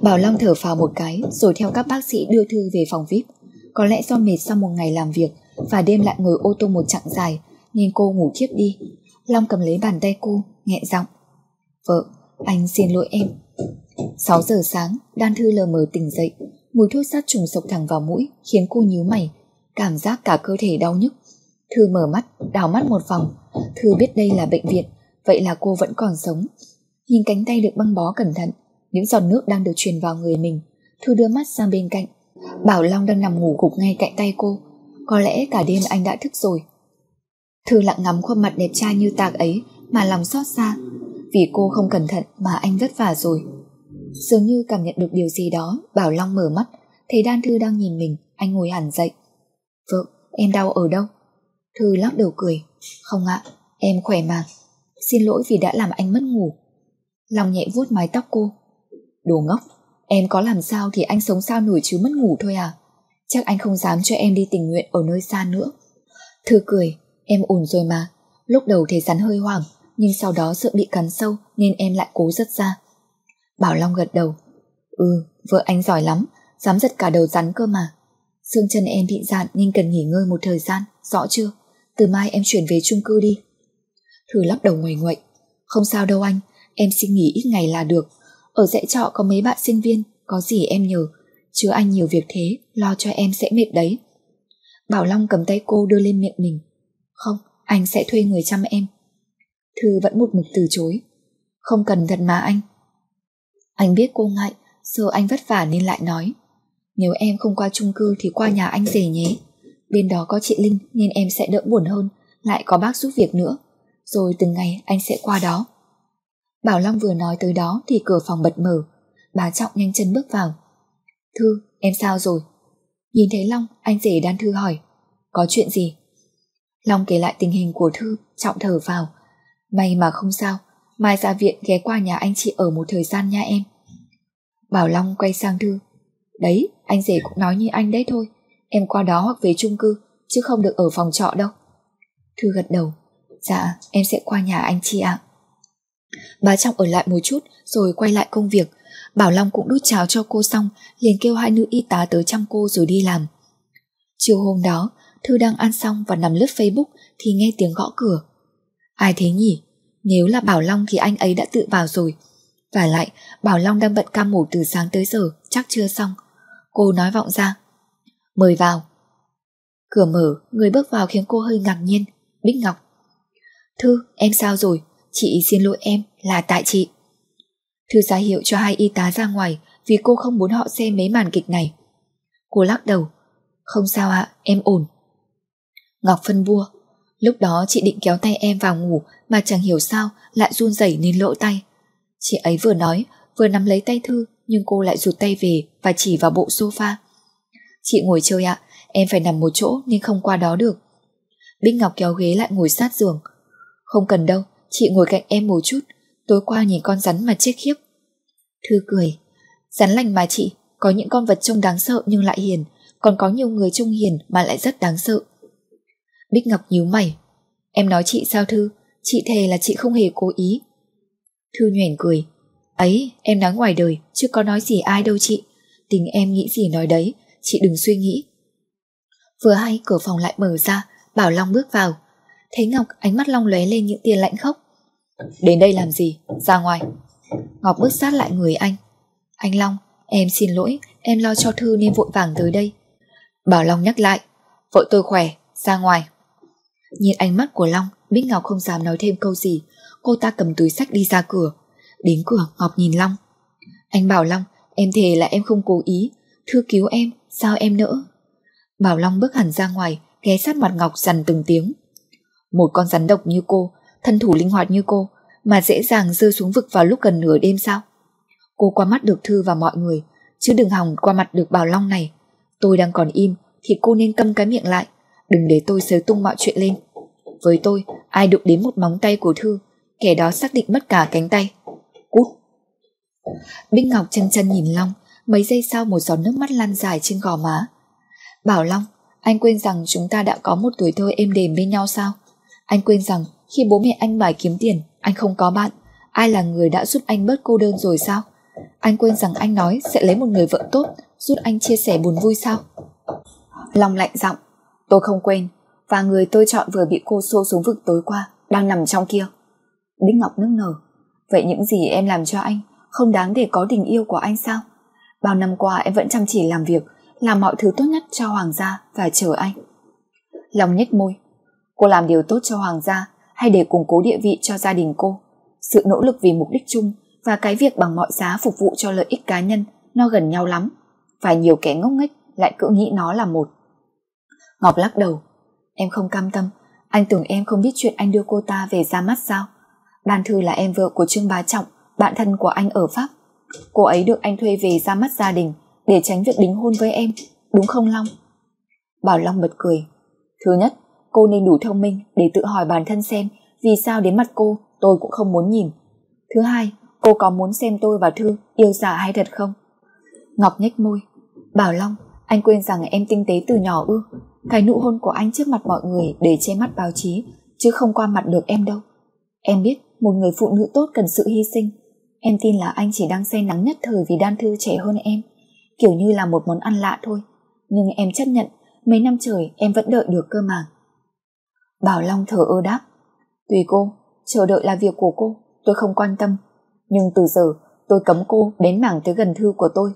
Bảo Long thở phào một cái rồi theo các bác sĩ đưa Thư về phòng VIP. Có lẽ do mệt sau một ngày làm việc và đêm lại ngồi ô tô một chặng dài nên cô ngủ thiếp đi. Long cầm lấy bàn tay cô, nhẹ giọng. Vợ, anh xin lỗi em. 6 giờ sáng, Đan Thư lờ mờ tỉnh dậy, mùi thuốc sát trùng sộc thẳng vào mũi khiến cô nhíu mày, cảm giác cả cơ thể đau nhức. Thư mở mắt, đảo mắt một vòng. Thư biết đây là bệnh viện, vậy là cô vẫn còn sống. Nhìn cánh tay được băng bó cẩn thận, những giọt nước đang được truyền vào người mình. Thư đưa mắt sang bên cạnh. Bảo Long đang nằm ngủ gục ngay cạnh tay cô. Có lẽ cả đêm anh đã thức rồi. Thư lặng ngắm khuôn mặt đẹp trai như tạc ấy mà lòng xót xa. Vì cô không cẩn thận mà anh vất vả rồi. Dường như cảm nhận được điều gì đó, Bảo Long mở mắt, thấy Đan Thư đang nhìn mình, anh ngồi hẳn dậy. Vợ, em đau ở đâu? Thư lắc đầu cười. Không ạ, em khỏe mà. Xin lỗi vì đã làm anh mất ngủ. Long nhẹ vuốt mái tóc cô. Đồ ngốc, em có làm sao thì anh sống sao nổi chứ mất ngủ thôi à? Chắc anh không dám cho em đi tình nguyện ở nơi xa nữa. Thư cười, em ổn rồi mà. Lúc đầu thấy rắn hơi hoảng, nhưng sau đó sợ bị cắn sâu nên em lại cố rất ra. Bảo Long gật đầu. Ừ, vợ anh giỏi lắm, dám giật cả đầu rắn cơ mà. Xương chân em bị dạn nhưng cần nghỉ ngơi một thời gian, rõ chưa? Từ mai em chuyển về chung cư đi. Thử lắc đầu ngoài ngoậy. Không sao đâu anh, em xin nghỉ ít ngày là được. Ở dãy trọ có mấy bạn sinh viên, có gì em nhờ. Chứ anh nhiều việc thế, lo cho em sẽ mệt đấy. Bảo Long cầm tay cô đưa lên miệng mình. Không, anh sẽ thuê người chăm em. Thư vẫn một mực từ chối. Không cần thật mà anh. Anh biết cô ngại, sợ anh vất vả nên lại nói. Nếu em không qua chung cư thì qua nhà anh rể nhé. Bên đó có chị Linh nên em sẽ đỡ buồn hơn, lại có bác giúp việc nữa. Rồi từng ngày anh sẽ qua đó. Bảo Long vừa nói tới đó thì cửa phòng bật mở. Bà Trọng nhanh chân bước vào. Thư, em sao rồi? Nhìn thấy Long, anh rể đan Thư hỏi. Có chuyện gì? Long kể lại tình hình của Thư, Trọng thở vào. May mà không sao, mai ra viện ghé qua nhà anh chị ở một thời gian nha em. Bảo Long quay sang Thư. Đấy, anh rể cũng nói như anh đấy thôi. Em qua đó hoặc về chung cư, chứ không được ở phòng trọ đâu. Thư gật đầu. Dạ, em sẽ qua nhà anh chị ạ. Bà Trọng ở lại một chút rồi quay lại công việc. Bảo Long cũng đút cháo cho cô xong, liền kêu hai nữ y tá tới chăm cô rồi đi làm. Chiều hôm đó, Thư đang ăn xong và nằm lướt Facebook thì nghe tiếng gõ cửa. Ai thế nhỉ? Nếu là Bảo Long thì anh ấy đã tự vào rồi. Và lại, Bảo Long đang bận ca mổ từ sáng tới giờ, chắc chưa xong. Cô nói vọng ra. Mời vào. Cửa mở, người bước vào khiến cô hơi ngạc nhiên. Bích Ngọc. Thư, em sao rồi? Chị xin lỗi em, là tại chị. Thư ra hiệu cho hai y tá ra ngoài vì cô không muốn họ xem mấy màn kịch này. Cô lắc đầu. Không sao ạ, em ổn. Ngọc phân bua. Lúc đó chị định kéo tay em vào ngủ mà chẳng hiểu sao lại run rẩy nên lộ tay. Chị ấy vừa nói, vừa nắm lấy tay Thư nhưng cô lại rụt tay về và chỉ vào bộ sofa. Chị ngồi chơi ạ, em phải nằm một chỗ nên không qua đó được. Bích Ngọc kéo ghế lại ngồi sát giường. Không cần đâu, chị ngồi cạnh em một chút, tối qua nhìn con rắn mà chết khiếp. Thư cười, rắn lành mà chị, có những con vật trông đáng sợ nhưng lại hiền, còn có nhiều người trông hiền mà lại rất đáng sợ. Bích Ngọc nhíu mày. Em nói chị sao Thư, chị thề là chị không hề cố ý. Thư nhoẻn cười. Ấy, em nói ngoài đời, chứ có nói gì ai đâu chị. Tình em nghĩ gì nói đấy, chị đừng suy nghĩ. Vừa hay cửa phòng lại mở ra, Bảo Long bước vào. Thấy Ngọc ánh mắt long lóe lên những tia lạnh khóc. Đến đây làm gì? Ra ngoài. Ngọc bước sát lại người anh. Anh Long, em xin lỗi, em lo cho Thư nên vội vàng tới đây. Bảo Long nhắc lại, vợ tôi khỏe, ra ngoài. Nhìn ánh mắt của Long, Bích Ngọc không dám nói thêm câu gì, cô ta cầm túi sách đi ra cửa. Đến cửa, Ngọc nhìn Long. Anh Bảo Long, em thề là em không cố ý, Thư cứu em, sao em nỡ? Bảo Long bước hẳn ra ngoài, ghé sát mặt Ngọc dằn từng tiếng. Một con rắn độc như cô, thân thủ linh hoạt như cô, mà dễ dàng rơi xuống vực vào lúc gần nửa đêm sao? Cô qua mắt được Thư và mọi người, chứ đừng hòng qua mặt được Bảo Long này. Tôi đang còn im, thì cô nên câm cái miệng lại, đừng để tôi xới tung mọi chuyện lên. Với tôi, ai đụng đến một móng tay của Thư, kẻ đó xác định mất cả cánh tay. Cút! Bích Ngọc chân chân nhìn Long, mấy giây sau một giọt nước mắt lan dài trên gò má. Bảo Long, anh quên rằng chúng ta đã có một tuổi thơ êm đềm bên nhau sao? Anh quên rằng khi bố mẹ anh bài kiếm tiền, anh không có bạn. Ai là người đã giúp anh bớt cô đơn rồi sao? Anh quên rằng anh nói sẽ lấy một người vợ tốt, giúp anh chia sẻ buồn vui sao? Long lạnh giọng, tôi không quên, và người tôi chọn vừa bị cô xô xuống vực tối qua, đang nằm trong kia. Bích Ngọc nức nở, vậy những gì em làm cho anh không đáng để có tình yêu của anh sao? Bao năm qua em vẫn chăm chỉ làm việc, làm mọi thứ tốt nhất cho Hoàng gia và chờ anh. Lòng nhếch môi, cô làm điều tốt cho Hoàng gia hay để củng cố địa vị cho gia đình cô. Sự nỗ lực vì mục đích chung và cái việc bằng mọi giá phục vụ cho lợi ích cá nhân nó gần nhau lắm. Và nhiều kẻ ngốc nghếch lại cứ nghĩ nó là một. Ngọc lắc đầu, em không cam tâm, anh tưởng em không biết chuyện anh đưa cô ta về ra mắt sao. Đan Thư là em vợ của Trương Bá Trọng, bạn thân của anh ở Pháp. Cô ấy được anh thuê về ra mắt gia đình để tránh việc đính hôn với em, đúng không Long? Bảo Long bật cười. Thứ nhất, cô nên đủ thông minh để tự hỏi bản thân xem vì sao đến mặt cô tôi cũng không muốn nhìn. Thứ hai, cô có muốn xem tôi và Thư yêu giả hay thật không? Ngọc nhếch môi. Bảo Long, anh quên rằng em tinh tế từ nhỏ ư. Cái nụ hôn của anh trước mặt mọi người để che mắt báo chí, chứ không qua mặt được em đâu. Em biết một người phụ nữ tốt cần sự hy sinh. Em tin là anh chỉ đang say nắng nhất thời vì đan thư trẻ hơn em, kiểu như là một món ăn lạ thôi. Nhưng em chấp nhận, mấy năm trời em vẫn đợi được cơ mà. Bảo Long thở ơ đáp. Tùy cô, chờ đợi là việc của cô, tôi không quan tâm. Nhưng từ giờ, tôi cấm cô đến mảng tới gần thư của tôi.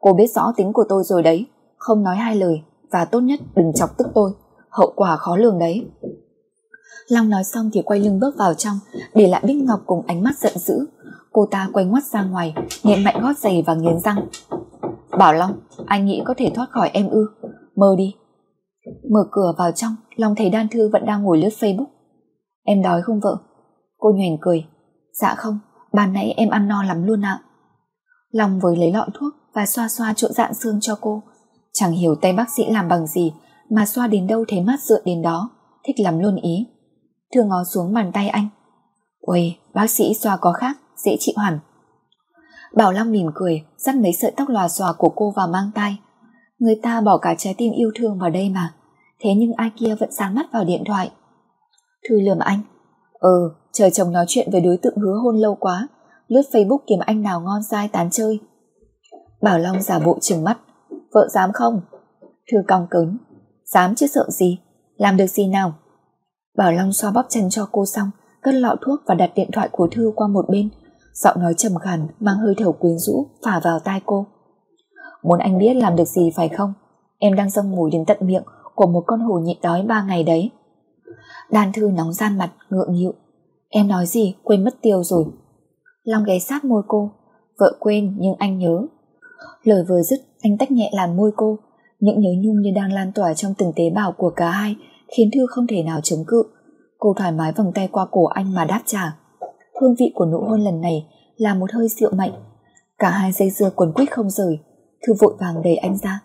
Cô biết rõ tính của tôi rồi đấy, không nói hai lời, và tốt nhất đừng chọc tức tôi, hậu quả khó lường đấy. Long nói xong thì quay lưng bước vào trong, để lại Bích Ngọc cùng ánh mắt giận dữ. Cô ta quay ngoắt ra ngoài, nhẹ mạnh gót giày và nghiến răng. Bảo Long, anh nghĩ có thể thoát khỏi em ư, mơ đi. Mở cửa vào trong, Long thấy Đan Thư vẫn đang ngồi lướt Facebook. Em đói không vợ? Cô nhoèn cười. Dạ không, ban nãy em ăn no lắm luôn ạ. Long với lấy lọ thuốc và xoa xoa chỗ dạn xương cho cô. Chẳng hiểu tay bác sĩ làm bằng gì mà xoa đến đâu thấy mát dựa đến đó. Thích lắm luôn ý. Thư ngó xuống bàn tay anh. Ôi, bác sĩ xoa có khác, dễ chịu hẳn. Bảo Long mỉm cười, dắt mấy sợi tóc lòa xòa của cô vào mang tay. Người ta bỏ cả trái tim yêu thương vào đây mà. Thế nhưng ai kia vẫn sáng mắt vào điện thoại. Thư lườm anh. Ừ, chờ chồng nói chuyện với đối tượng hứa hôn lâu quá. Lướt Facebook kiếm anh nào ngon dai tán chơi. Bảo Long giả bộ trừng mắt. Vợ dám không? Thư còng cứng Dám chứ sợ gì? Làm được gì nào? Bảo Long xoa bóp chân cho cô xong, cất lọ thuốc và đặt điện thoại của Thư qua một bên. Giọng nói trầm khàn, mang hơi thở quyến rũ, phả vào tai cô. Muốn anh biết làm được gì phải không? Em đang dâng mùi đến tận miệng của một con hổ nhịn đói ba ngày đấy. Đan Thư nóng gian mặt, ngượng nghịu. Em nói gì, quên mất tiêu rồi. Long ghé sát môi cô. Vợ quên nhưng anh nhớ. Lời vừa dứt, anh tách nhẹ làn môi cô. Những nhớ nhung như đang lan tỏa trong từng tế bào của cả hai khiến Thư không thể nào chống cự. Cô thoải mái vòng tay qua cổ anh mà đáp trả. Hương vị của nụ hôn lần này là một hơi rượu mạnh. Cả hai dây dưa quần quýt không rời. Thư vội vàng đẩy anh ra.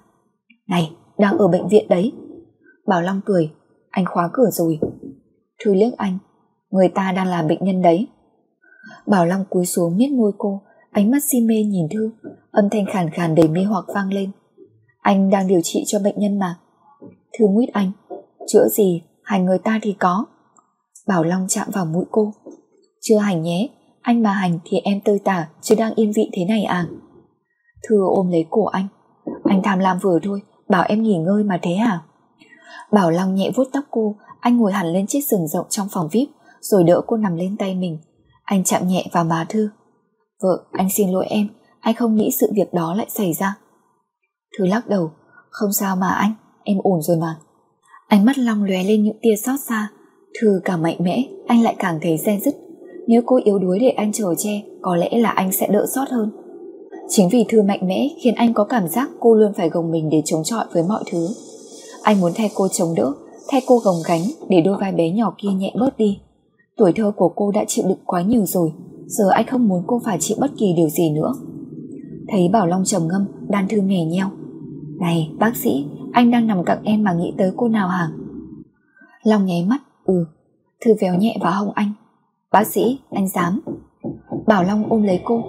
Này, đang ở bệnh viện đấy. Bảo Long cười, anh khóa cửa rồi. Thư liếc anh, người ta đang là bệnh nhân đấy. Bảo Long cúi xuống miết môi cô, ánh mắt si mê nhìn Thư, âm thanh khàn khàn đầy mê hoặc vang lên. Anh đang điều trị cho bệnh nhân mà. Thư nguyết anh, chữa gì, hành người ta thì có. Bảo Long chạm vào mũi cô. Chưa hành nhé, anh mà hành thì em tơi tả, chứ đang yên vị thế này à. Thư ôm lấy cổ anh. Anh tham lam vừa thôi, bảo em nghỉ ngơi mà thế à? Bảo Long nhẹ vuốt tóc cô, anh ngồi hẳn lên chiếc giường rộng trong phòng VIP, rồi đỡ cô nằm lên tay mình. Anh chạm nhẹ vào má Thư. Vợ, anh xin lỗi em, anh không nghĩ sự việc đó lại xảy ra. Thư lắc đầu, không sao mà anh, em ổn rồi mà. Ánh mắt Long lóe lên những tia xót xa. Thư càng mạnh mẽ, anh lại càng thấy dè dứt. Nếu cô yếu đuối để anh chờ che, có lẽ là anh sẽ đỡ xót hơn. Chính vì Thư mạnh mẽ khiến anh có cảm giác cô luôn phải gồng mình để chống chọi với mọi thứ. Anh muốn thay cô chống đỡ, thay cô gồng gánh để đôi vai bé nhỏ kia nhẹ bớt đi. Tuổi thơ của cô đã chịu đựng quá nhiều rồi, giờ anh không muốn cô phải chịu bất kỳ điều gì nữa. Thấy Bảo Long trầm ngâm, đan thư mè nheo. Này, bác sĩ, anh đang nằm cạnh em mà nghĩ tới cô nào hả? Long nháy mắt, ừ. Thư véo nhẹ vào hông anh. Bác sĩ, anh dám. Bảo Long ôm lấy cô.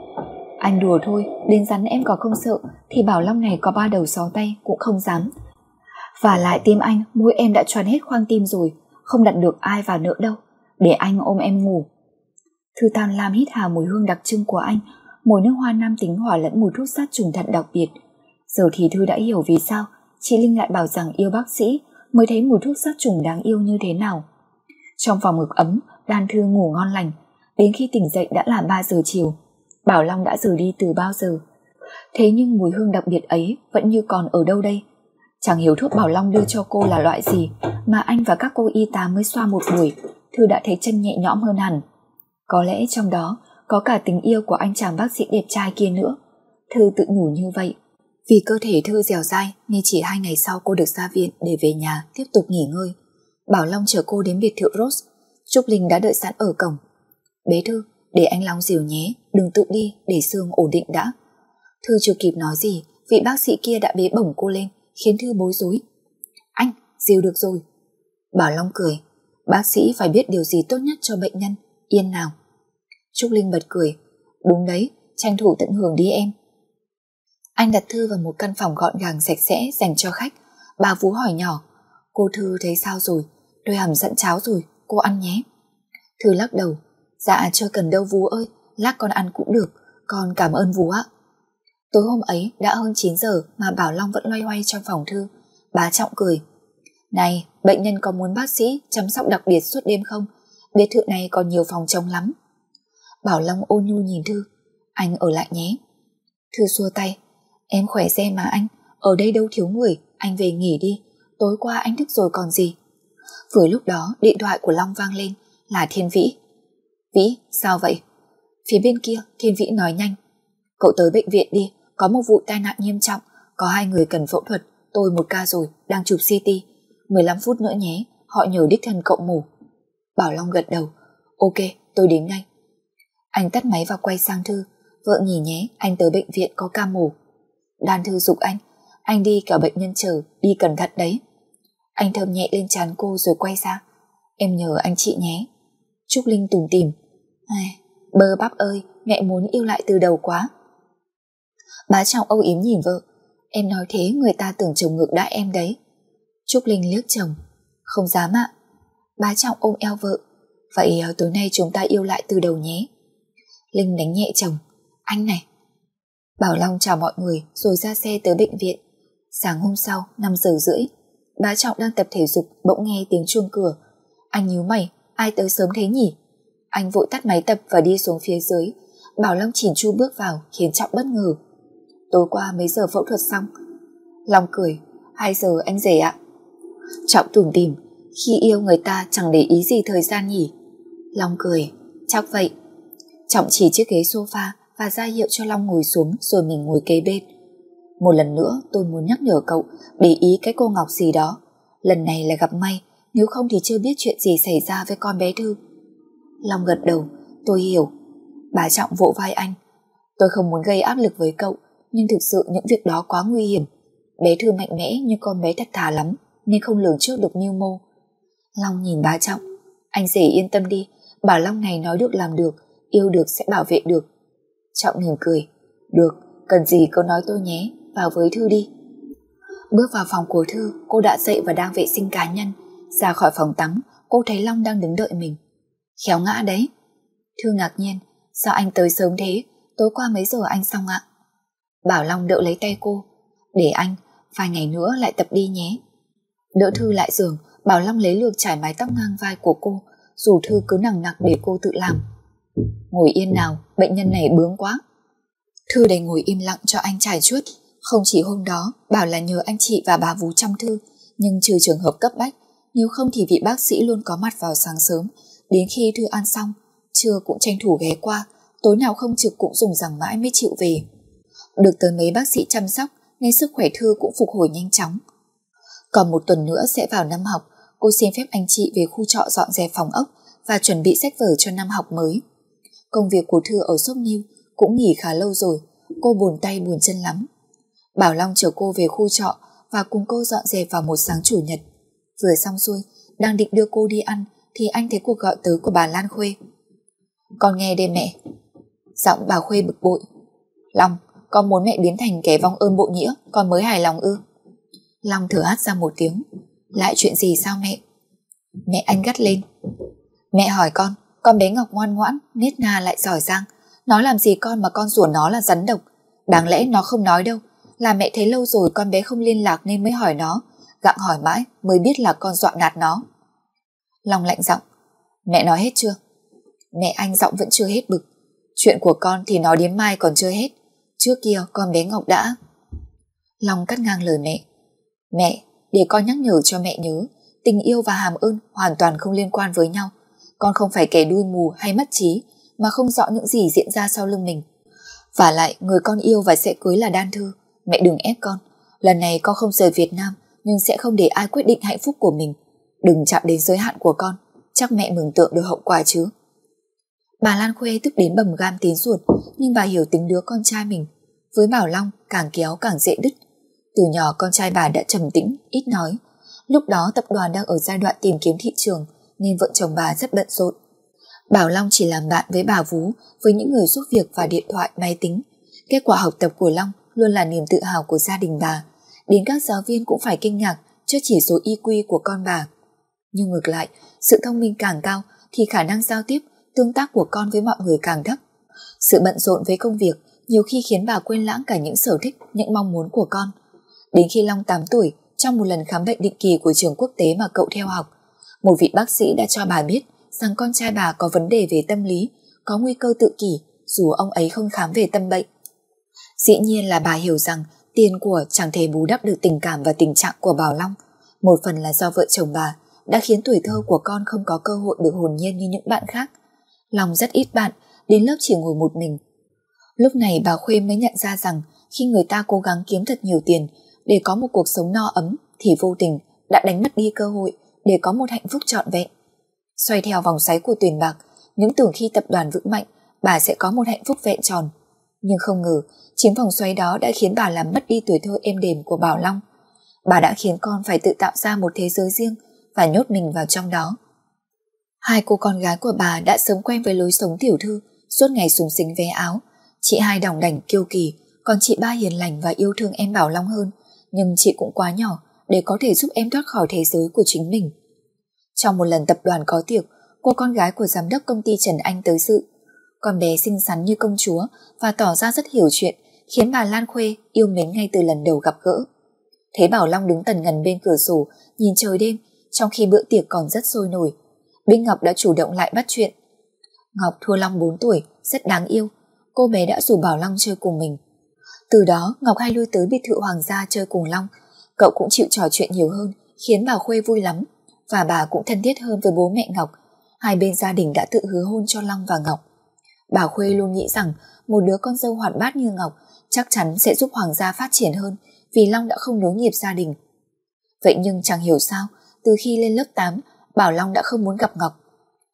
Anh đùa thôi, đến rắn em có không sợ, thì Bảo Long này có ba đầu sáu tay cũng không dám. Và lại tim anh, mũi em đã tròn hết khoang tim rồi, không đặt được ai vào nữa đâu. Để anh ôm em ngủ. Thư Tam Lam hít hà mùi hương đặc trưng của anh, mùi nước hoa nam tính hòa lẫn mùi thuốc sát trùng thật đặc biệt. Giờ thì Thư đã hiểu vì sao chị Linh lại bảo rằng yêu bác sĩ mới thấy mùi thuốc sát trùng đáng yêu như thế nào. Trong phòng ngực ấm, Đan Thư ngủ ngon lành, đến khi tỉnh dậy đã là 3 giờ chiều. Bảo Long đã rời đi từ bao giờ. Thế nhưng mùi hương đặc biệt ấy vẫn như còn ở đâu đây? Chẳng hiểu thuốc Bảo Long đưa cho cô là loại gì mà anh và các cô y tá mới xoa một buổi, Thư đã thấy chân nhẹ nhõm hơn hẳn. Có lẽ trong đó có cả tình yêu của anh chàng bác sĩ đẹp trai kia nữa. Thư tự nhủ như vậy. Vì cơ thể Thư dẻo dai nên chỉ hai ngày sau cô được ra viện để về nhà tiếp tục nghỉ ngơi. Bảo Long chở cô đến biệt thự Rose. Trúc Linh đã đợi sẵn ở cổng. Bế Thư, để anh Long dìu nhé, đừng tự đi để xương ổn định đã. Thư chưa kịp nói gì, vị bác sĩ kia đã bế bổng cô lên, khiến Thư bối rối. Anh, dìu được rồi. Bảo Long cười, bác sĩ phải biết điều gì tốt nhất cho bệnh nhân, yên nào. Trúc Linh bật cười, đúng đấy, tranh thủ tận hưởng đi em. Anh đặt Thư vào một căn phòng gọn gàng sạch sẽ dành cho khách. Bà Vú hỏi nhỏ, cô Thư thấy sao rồi? Đôi hầm dẫn cháo rồi, cô ăn nhé. Thư lắc đầu, dạ chưa cần đâu Vú ơi, lát con ăn cũng được, con cảm ơn Vú ạ. Tối hôm ấy đã hơn 9 giờ mà Bảo Long vẫn loay hoay trong phòng Thư. Bà Trọng cười. Này, bệnh nhân có muốn bác sĩ chăm sóc đặc biệt suốt đêm không? Biệt thự này còn nhiều phòng trống lắm. Bảo Long ôn nhu nhìn Thư. Anh ở lại nhé. Thư xua tay. Em khỏe xe mà anh. Ở đây đâu thiếu người. Anh về nghỉ đi. Tối qua anh thức rồi còn gì. Vừa lúc đó điện thoại của Long vang lên. Là Thiên Vĩ. Vĩ, sao vậy? Phía bên kia Thiên Vĩ nói nhanh. Cậu tới bệnh viện đi. Có một vụ tai nạn nghiêm trọng. Có hai người cần phẫu thuật. Tôi một ca rồi. Đang chụp CT. 15 phút nữa nhé. Họ nhờ đích thân cậu mổ. Bảo Long gật đầu. Ok, tôi đến ngay. Anh tắt máy và quay sang Thư. Vợ nhỉ nhé, anh tới bệnh viện có ca mổ. Đan Thư dục anh. Anh đi cả bệnh nhân chờ, đi cẩn thận đấy. Anh thơm nhẹ lên trán cô rồi quay ra. Em nhờ anh chị nhé. Trúc Linh tủm tìm. Ai, bơ bắp ơi, mẹ muốn yêu lại từ đầu quá. Bá Trọng âu yếm nhìn vợ. Em nói thế người ta tưởng chồng ngược đã em đấy. Trúc Linh liếc chồng. Không dám ạ. Bá Trọng ôm eo vợ. Vậy ờ, tối nay chúng ta yêu lại từ đầu nhé. Linh đánh nhẹ chồng. Anh này. Bảo Long chào mọi người rồi ra xe tới bệnh viện. Sáng hôm sau, 5 giờ rưỡi, bá Trọng đang tập thể dục bỗng nghe tiếng chuông cửa. Anh nhíu mày, ai tới sớm thế nhỉ? Anh vội tắt máy tập và đi xuống phía dưới. Bảo Long chỉn chu bước vào khiến Trọng bất ngờ. Tối qua mấy giờ phẫu thuật xong? Long cười, 2 giờ anh rể ạ. Trọng tủm tìm, khi yêu người ta chẳng để ý gì thời gian nhỉ? Long cười, chắc vậy. Trọng chỉ chiếc ghế sofa và ra hiệu cho Long ngồi xuống rồi mình ngồi kế bên. Một lần nữa tôi muốn nhắc nhở cậu để ý cái cô Ngọc gì đó. Lần này là gặp may, nếu không thì chưa biết chuyện gì xảy ra với con bé Thư. Long gật đầu, tôi hiểu. Bà Trọng vỗ vai anh. Tôi không muốn gây áp lực với cậu, nhưng thực sự những việc đó quá nguy hiểm. Bé Thư mạnh mẽ nhưng con bé thật thà lắm, nên không lường trước được mưu mô. Long nhìn Bá Trọng. Anh rể yên tâm đi, bảo Long này nói được làm được, yêu được sẽ bảo vệ được. Trọng mỉm cười. Được, cần gì cô nói tôi nhé, vào với Thư đi. Bước vào phòng của Thư, cô đã dậy và đang vệ sinh cá nhân. Ra khỏi phòng tắm, cô thấy Long đang đứng đợi mình. Khéo ngã đấy. Thư ngạc nhiên, sao anh tới sớm thế, tối qua mấy giờ anh xong ạ? Bảo Long đỡ lấy tay cô. Để anh, vài ngày nữa lại tập đi nhé. Đỡ Thư lại giường, Bảo Long lấy lược trải mái tóc ngang vai của cô, dù Thư cứ nặng nặc để cô tự làm. Ngồi yên nào, bệnh nhân này bướng quá. Thư đành ngồi im lặng cho anh trải chuốt. Không chỉ hôm đó, bảo là nhờ anh chị và bà Vú chăm Thư, nhưng trừ trường hợp cấp bách, nếu không thì vị bác sĩ luôn có mặt vào sáng sớm, đến khi Thư ăn xong, trưa cũng tranh thủ ghé qua, tối nào không trực cũng dùng rằng mãi mới chịu về. Được tới mấy bác sĩ chăm sóc, nên sức khỏe Thư cũng phục hồi nhanh chóng. Còn một tuần nữa sẽ vào năm học, cô xin phép anh chị về khu trọ dọn dẹp phòng ốc và chuẩn bị sách vở cho năm học mới. Công việc của Thư ở Sốp Niu cũng nghỉ khá lâu rồi, cô buồn tay buồn chân lắm. Bảo Long chở cô về khu trọ và cùng cô dọn dẹp vào một sáng chủ nhật. Vừa xong xuôi, đang định đưa cô đi ăn thì anh thấy cuộc gọi tới của bà Lan Khuê. Con nghe đây mẹ. Giọng bà Khuê bực bội. Long, con muốn mẹ biến thành kẻ vong ơn bộ nghĩa, con mới hài lòng ư. Long thở hát ra một tiếng. Lại chuyện gì sao mẹ? Mẹ anh gắt lên. Mẹ hỏi con, con bé Ngọc ngoan ngoãn, nết na lại giỏi giang. Nó làm gì con mà con rủa nó là rắn độc. Đáng lẽ nó không nói đâu. Là mẹ thấy lâu rồi con bé không liên lạc nên mới hỏi nó. Gặng hỏi mãi mới biết là con dọa nạt nó. Long lạnh giọng. Mẹ nói hết chưa? Mẹ anh giọng vẫn chưa hết bực. Chuyện của con thì nói đến mai còn chưa hết. Trước kia con bé Ngọc đã... Long cắt ngang lời mẹ. Mẹ, để con nhắc nhở cho mẹ nhớ, tình yêu và hàm ơn hoàn toàn không liên quan với nhau. Con không phải kẻ đuôi mù hay mất trí, mà không rõ những gì diễn ra sau lưng mình. Và lại, người con yêu và sẽ cưới là Đan Thư. Mẹ đừng ép con. Lần này con không rời Việt Nam, nhưng sẽ không để ai quyết định hạnh phúc của mình. Đừng chạm đến giới hạn của con. Chắc mẹ mừng tượng được hậu quả chứ. Bà Lan Khuê tức đến bầm gam tiến ruột, nhưng bà hiểu tính đứa con trai mình. Với Bảo Long, càng kéo càng dễ đứt. Từ nhỏ con trai bà đã trầm tĩnh, ít nói. Lúc đó tập đoàn đang ở giai đoạn tìm kiếm thị trường, nên vợ chồng bà rất bận rộn. Bảo Long chỉ làm bạn với bà Vú, với những người giúp việc và điện thoại, máy tính. Kết quả học tập của Long luôn là niềm tự hào của gia đình bà. Đến các giáo viên cũng phải kinh ngạc trước chỉ số IQ của con bà. Nhưng ngược lại, sự thông minh càng cao thì khả năng giao tiếp, tương tác của con với mọi người càng thấp. Sự bận rộn với công việc nhiều khi khiến bà quên lãng cả những sở thích, những mong muốn của con. Đến khi Long 8 tuổi, trong một lần khám bệnh định kỳ của trường quốc tế mà cậu theo học, một vị bác sĩ đã cho bà biết rằng con trai bà có vấn đề về tâm lý, có nguy cơ tự kỷ dù ông ấy không khám về tâm bệnh. Dĩ nhiên là bà hiểu rằng tiền của chẳng thể bù đắp được tình cảm và tình trạng của Bảo Long. Một phần là do vợ chồng bà đã khiến tuổi thơ của con không có cơ hội được hồn nhiên như những bạn khác. Long rất ít bạn, đến lớp chỉ ngồi một mình. Lúc này bà Khuê mới nhận ra rằng khi người ta cố gắng kiếm thật nhiều tiền để có một cuộc sống no ấm thì vô tình đã đánh mất đi cơ hội để có một hạnh phúc trọn vẹn. Xoay theo vòng xoáy của tiền bạc, những tưởng khi tập đoàn vững mạnh, bà sẽ có một hạnh phúc vẹn tròn. Nhưng không ngờ, chính vòng xoáy đó đã khiến bà làm mất đi tuổi thơ êm đềm của Bảo Long. Bà đã khiến con phải tự tạo ra một thế giới riêng và nhốt mình vào trong đó. Hai cô con gái của bà đã sớm quen với lối sống tiểu thư, suốt ngày sùng xính vé áo. Chị hai đồng đảnh kiêu kỳ, còn chị ba hiền lành và yêu thương em Bảo Long hơn, nhưng chị cũng quá nhỏ để có thể giúp em thoát khỏi thế giới của chính mình. Trong một lần tập đoàn có tiệc, cô con gái của giám đốc công ty Trần Anh tới sự. Con bé xinh xắn như công chúa và tỏ ra rất hiểu chuyện, khiến bà Lan Khuê yêu mến ngay từ lần đầu gặp gỡ. Thế Bảo Long đứng tần ngần bên cửa sổ, nhìn trời đêm, trong khi bữa tiệc còn rất sôi nổi. Binh Ngọc đã chủ động lại bắt chuyện. Ngọc thua Long 4 tuổi, rất đáng yêu. Cô bé đã rủ Bảo Long chơi cùng mình. Từ đó, Ngọc hay lui tới biệt thự Hoàng gia chơi cùng Long. Cậu cũng chịu trò chuyện nhiều hơn, khiến bà Khuê vui lắm và bà cũng thân thiết hơn với bố mẹ Ngọc. Hai bên gia đình đã tự hứa hôn cho Long và Ngọc. Bà Khuê luôn nghĩ rằng một đứa con dâu hoạt bát như Ngọc chắc chắn sẽ giúp Hoàng gia phát triển hơn vì Long đã không nối nghiệp gia đình. Vậy nhưng chẳng hiểu sao, từ khi lên lớp 8, Bảo Long đã không muốn gặp Ngọc.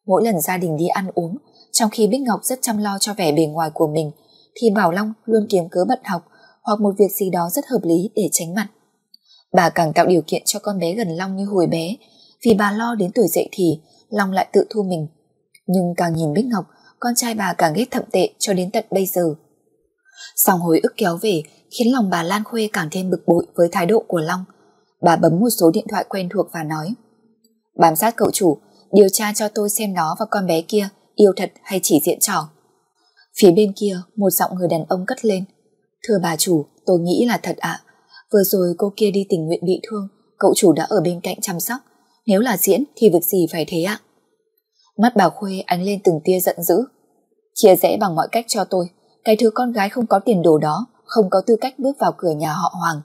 Mỗi lần gia đình đi ăn uống, trong khi biết Ngọc rất chăm lo cho vẻ bề ngoài của mình, thì Bảo Long luôn kiếm cớ bận học hoặc một việc gì đó rất hợp lý để tránh mặt. Bà càng tạo điều kiện cho con bé gần Long như hồi bé, vì bà lo đến tuổi dậy thì Long lại tự thu mình. Nhưng càng nhìn Bích Ngọc, con trai bà càng ghét thậm tệ cho đến tận bây giờ. Sòng hồi ức kéo về khiến lòng bà Lan Khuê càng thêm bực bội với thái độ của Long. Bà bấm một số điện thoại quen thuộc và nói Bám sát cậu chủ, điều tra cho tôi xem nó và con bé kia yêu thật hay chỉ diện trò. Phía bên kia, một giọng người đàn ông cất lên. Thưa bà chủ, tôi nghĩ là thật ạ. Vừa rồi cô kia đi tình nguyện bị thương, cậu chủ đã ở bên cạnh chăm sóc, nếu là diễn thì việc gì phải thế ạ? Mắt bà Khuê ánh lên từng tia giận dữ. Chia rẽ bằng mọi cách cho tôi, cái thứ con gái không có tiền đồ đó, không có tư cách bước vào cửa nhà họ Hoàng.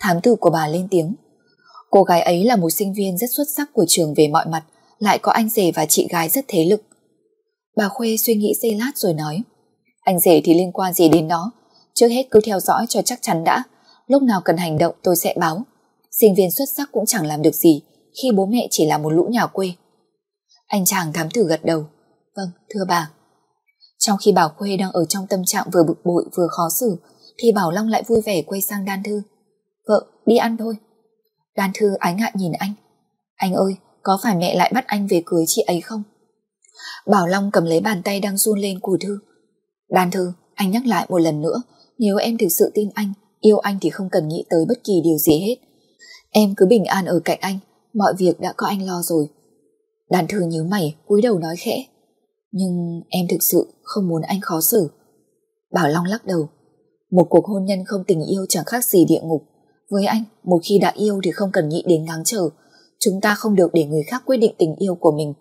Thám tử của bà lên tiếng. Cô gái ấy là một sinh viên rất xuất sắc của trường về mọi mặt, lại có anh rể và chị gái rất thế lực. Bà Khuê suy nghĩ giây lát rồi nói. Anh rể thì liên quan gì đến nó, trước hết cứ theo dõi cho chắc chắn đã, lúc nào cần hành động tôi sẽ báo. Sinh viên xuất sắc cũng chẳng làm được gì khi bố mẹ chỉ là một lũ nhà quê. Anh chàng thám tử gật đầu. Vâng, thưa bà. Trong khi Bảo Khuê đang ở trong tâm trạng vừa bực bội vừa khó xử, thì Bảo Long lại vui vẻ quay sang Đan Thư. Vợ, đi ăn thôi. Đan Thư ái ngại nhìn anh. Anh ơi, có phải mẹ lại bắt anh về cưới chị ấy không? Bảo Long cầm lấy bàn tay đang run lên của Thư. Đan Thư, anh nhắc lại một lần nữa, nếu em thực sự tin anh, yêu anh thì không cần nghĩ tới bất kỳ điều gì hết. Em cứ bình an ở cạnh anh, mọi việc đã có anh lo rồi. Đàn thư nhíu mày, cúi đầu nói khẽ. Nhưng em thực sự không muốn anh khó xử. Bảo Long lắc đầu. Một cuộc hôn nhân không tình yêu chẳng khác gì địa ngục. Với anh, một khi đã yêu thì không cần nghĩ đến ngáng trở. Chúng ta không được để người khác quyết định tình yêu của mình.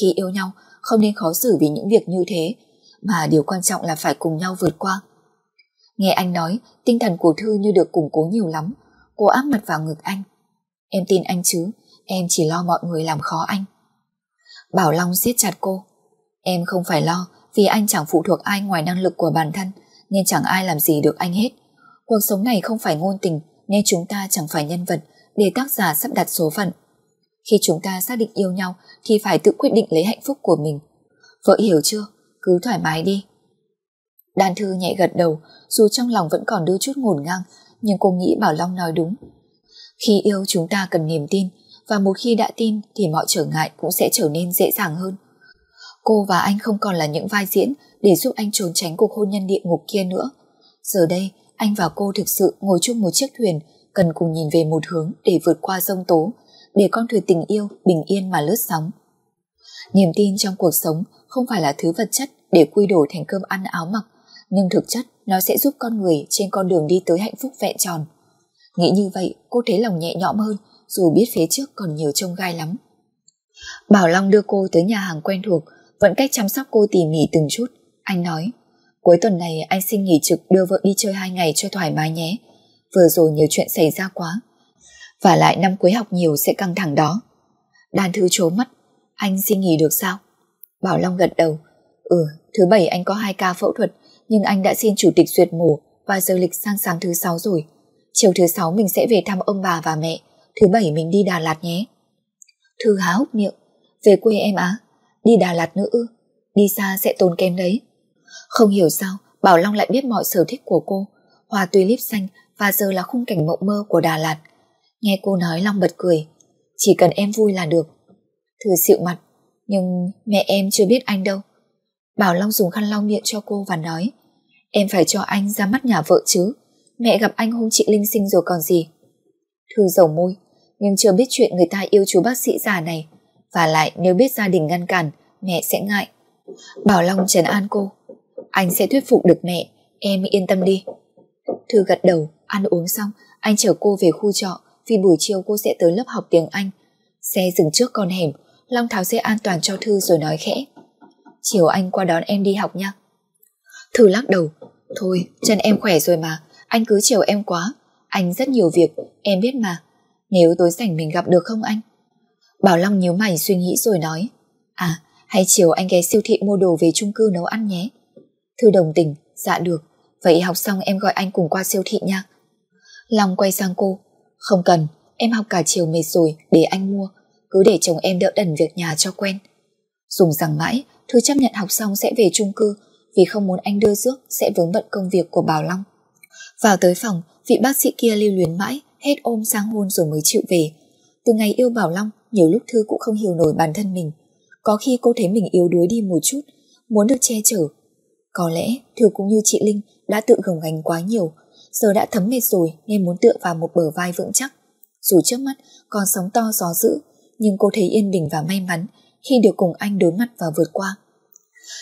Khi yêu nhau, không nên khó xử vì những việc như thế, mà điều quan trọng là phải cùng nhau vượt qua. Nghe anh nói, tinh thần của Thư như được củng cố nhiều lắm. Cô áp mặt vào ngực anh. Em tin anh chứ, em chỉ lo mọi người làm khó anh. Bảo Long siết chặt cô. Em không phải lo, vì anh chẳng phụ thuộc ai ngoài năng lực của bản thân, nên chẳng ai làm gì được anh hết. Cuộc sống này không phải ngôn tình, nên chúng ta chẳng phải nhân vật để tác giả sắp đặt số phận. Khi chúng ta xác định yêu nhau thì phải tự quyết định lấy hạnh phúc của mình. Vợ hiểu chưa? Cứ thoải mái đi. Đan Thư nhẹ gật đầu, dù trong lòng vẫn còn đôi chút ngổn ngang, nhưng cô nghĩ Bảo Long nói đúng. Khi yêu chúng ta cần niềm tin, và một khi đã tin thì mọi trở ngại cũng sẽ trở nên dễ dàng hơn. Cô và anh không còn là những vai diễn để giúp anh trốn tránh cuộc hôn nhân địa ngục kia nữa. Giờ đây, anh và cô thực sự ngồi chung một chiếc thuyền, cần cùng nhìn về một hướng để vượt qua sông tố, để con thuyền tình yêu bình yên mà lướt sóng. Niềm tin trong cuộc sống không phải là thứ vật chất để quy đổi thành cơm ăn áo mặc, nhưng thực chất nó sẽ giúp con người trên con đường đi tới hạnh phúc vẹn tròn. Nghĩ như vậy, cô thấy lòng nhẹ nhõm hơn, dù biết phía trước còn nhiều trông gai lắm. Bảo Long đưa cô tới nhà hàng quen thuộc, vẫn cách chăm sóc cô tỉ mỉ từng chút. Anh nói, cuối tuần này anh xin nghỉ trực đưa vợ đi chơi hai ngày cho thoải mái nhé. Vừa rồi nhiều chuyện xảy ra quá. Và lại năm cuối học nhiều sẽ căng thẳng đó. Đàn thư trố mắt, anh xin nghỉ được sao? Bảo Long gật đầu, ừ, thứ bảy anh có hai ca phẫu thuật, nhưng anh đã xin chủ tịch duyệt mổ và giờ lịch sang sáng thứ sáu rồi. Chiều thứ sáu mình sẽ về thăm ông bà và mẹ, thứ bảy mình đi Đà Lạt nhé. Thư há hốc miệng, về quê em á, đi Đà Lạt nữa ư, đi xa sẽ tốn kém đấy. Không hiểu sao, Bảo Long lại biết mọi sở thích của cô, hoa tulip xanh và giờ là khung cảnh mộng mơ của Đà Lạt. Nghe cô nói Long bật cười, chỉ cần em vui là được. Thư xịu mặt, nhưng mẹ em chưa biết anh đâu. Bảo Long dùng khăn lau miệng cho cô và nói, em phải cho anh ra mắt nhà vợ chứ, mẹ gặp anh hôm chị Linh sinh rồi còn gì. Thư dầu môi, nhưng chưa biết chuyện người ta yêu chú bác sĩ già này. Và lại nếu biết gia đình ngăn cản, mẹ sẽ ngại. Bảo Long trấn an cô. Anh sẽ thuyết phục được mẹ, em yên tâm đi. Thư gật đầu, ăn uống xong, anh chở cô về khu trọ vì buổi chiều cô sẽ tới lớp học tiếng Anh. Xe dừng trước con hẻm, Long tháo dây an toàn cho Thư rồi nói khẽ. Chiều anh qua đón em đi học nha. Thư lắc đầu. Thôi, chân em khỏe rồi mà, anh cứ chiều em quá. Anh rất nhiều việc, em biết mà. Nếu tối rảnh mình gặp được không anh? Bảo Long nhíu mày suy nghĩ rồi nói. À, hay chiều anh ghé siêu thị mua đồ về chung cư nấu ăn nhé. Thư đồng tình, dạ được. Vậy học xong em gọi anh cùng qua siêu thị nha. Long quay sang cô. Không cần, em học cả chiều mệt rồi, để anh mua. Cứ để chồng em đỡ đần việc nhà cho quen. Dùng rằng mãi, Thư chấp nhận học xong sẽ về chung cư vì không muốn anh đưa rước sẽ vướng bận công việc của Bảo Long. Vào tới phòng, vị bác sĩ kia lưu luyến mãi, hết ôm sang hôn rồi mới chịu về. Từ ngày yêu Bảo Long, nhiều lúc Thư cũng không hiểu nổi bản thân mình. Có khi cô thấy mình yếu đuối đi một chút, muốn được che chở. Có lẽ Thư cũng như chị Linh đã tự gồng gánh quá nhiều, giờ đã thấm mệt rồi nên muốn tựa vào một bờ vai vững chắc. Dù trước mắt còn sóng to gió dữ, nhưng cô thấy yên bình và may mắn khi được cùng anh đối mặt và vượt qua.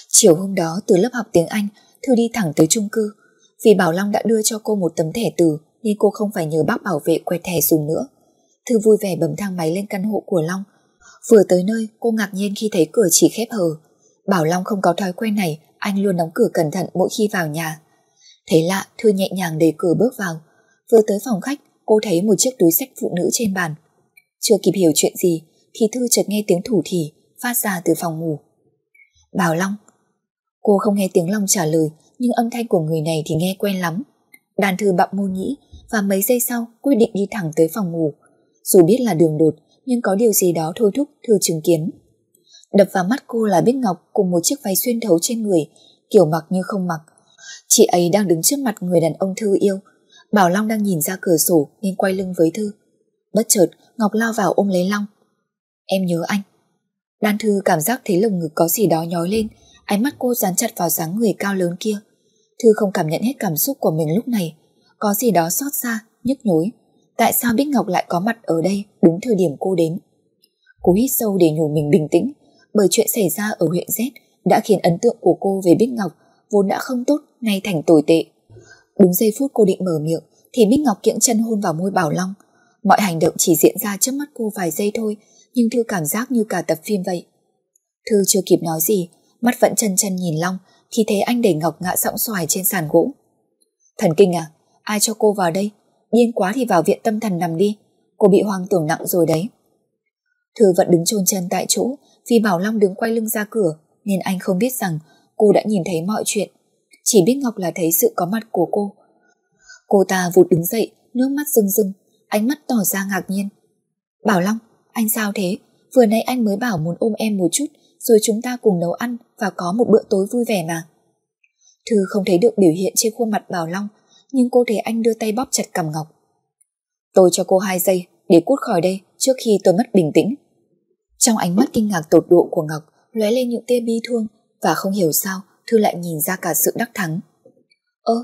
Chiều hôm đó từ lớp học tiếng Anh, Thư đi thẳng tới chung cư. Vì Bảo Long đã đưa cho cô một tấm thẻ từ nên cô không phải nhờ bác bảo vệ quẹt thẻ dùng nữa. Thư vui vẻ bấm thang máy lên căn hộ của Long. Vừa tới nơi, cô ngạc nhiên khi thấy cửa chỉ khép hờ. Bảo Long không có thói quen này, anh luôn đóng cửa cẩn thận mỗi khi vào nhà. Thấy lạ, Thư nhẹ nhàng đẩy cửa bước vào. Vừa tới phòng khách, cô thấy một chiếc túi sách phụ nữ trên bàn. Chưa kịp hiểu chuyện gì, thì Thư chợt nghe tiếng thủ thỉ phát ra từ phòng ngủ. Bảo Long. Cô không nghe tiếng Long trả lời, nhưng âm thanh của người này thì nghe quen lắm. Đàn thư bặm môi nhĩ và mấy giây sau quyết định đi thẳng tới phòng ngủ. Dù biết là đường đột, nhưng có điều gì đó thôi thúc Thư chứng kiến. Đập vào mắt cô là Bích Ngọc cùng một chiếc váy xuyên thấu trên người, kiểu mặc như không mặc. Chị ấy đang đứng trước mặt người đàn ông Thư yêu. Bảo Long đang nhìn ra cửa sổ nên quay lưng với Thư. Bất chợt, Ngọc lao vào ôm lấy Long. Em nhớ anh. Đan Thư cảm giác thấy lồng ngực có gì đó nhói lên, ánh mắt cô dán chặt vào dáng người cao lớn kia. Thư không cảm nhận hết cảm xúc của mình lúc này, có gì đó xót xa, nhức nhối. Tại sao Bích Ngọc lại có mặt ở đây đúng thời điểm cô đến? Cô hít sâu để nhủ mình bình tĩnh, bởi chuyện xảy ra ở huyện Z đã khiến ấn tượng của cô về Bích Ngọc vốn đã không tốt nay thành tồi tệ. Đúng giây phút cô định mở miệng thì Bích Ngọc kiễng chân hôn vào môi Bảo Long. Mọi hành động chỉ diễn ra trước mắt cô vài giây thôi nhưng Thư cảm giác như cả tập phim vậy. Thư chưa kịp nói gì, mắt vẫn chân chân nhìn Long thì thấy anh đẩy Ngọc ngã sõng xoài trên sàn gỗ. Thần kinh à, ai cho cô vào đây? Điên quá thì vào viện tâm thần nằm đi, cô bị hoang tưởng nặng rồi đấy. Thư vẫn đứng chôn chân tại chỗ vì Bảo Long đứng quay lưng ra cửa nên anh không biết rằng cô đã nhìn thấy mọi chuyện. Chỉ biết Ngọc là thấy sự có mặt của cô. Cô ta vụt đứng dậy, nước mắt rưng rưng, ánh mắt tỏ ra ngạc nhiên. Bảo Long, anh sao thế? Vừa nãy anh mới bảo muốn ôm em một chút rồi chúng ta cùng nấu ăn và có một bữa tối vui vẻ mà. Thư không thấy được biểu hiện trên khuôn mặt Bảo Long nhưng cô thấy anh đưa tay bóp chặt cầm Ngọc. Tôi cho cô hai giây để cút khỏi đây trước khi tôi mất bình tĩnh. Trong ánh mắt kinh ngạc tột độ của Ngọc lóe lên những tia bi thương và không hiểu sao Thư lại nhìn ra cả sự đắc thắng. Ơ,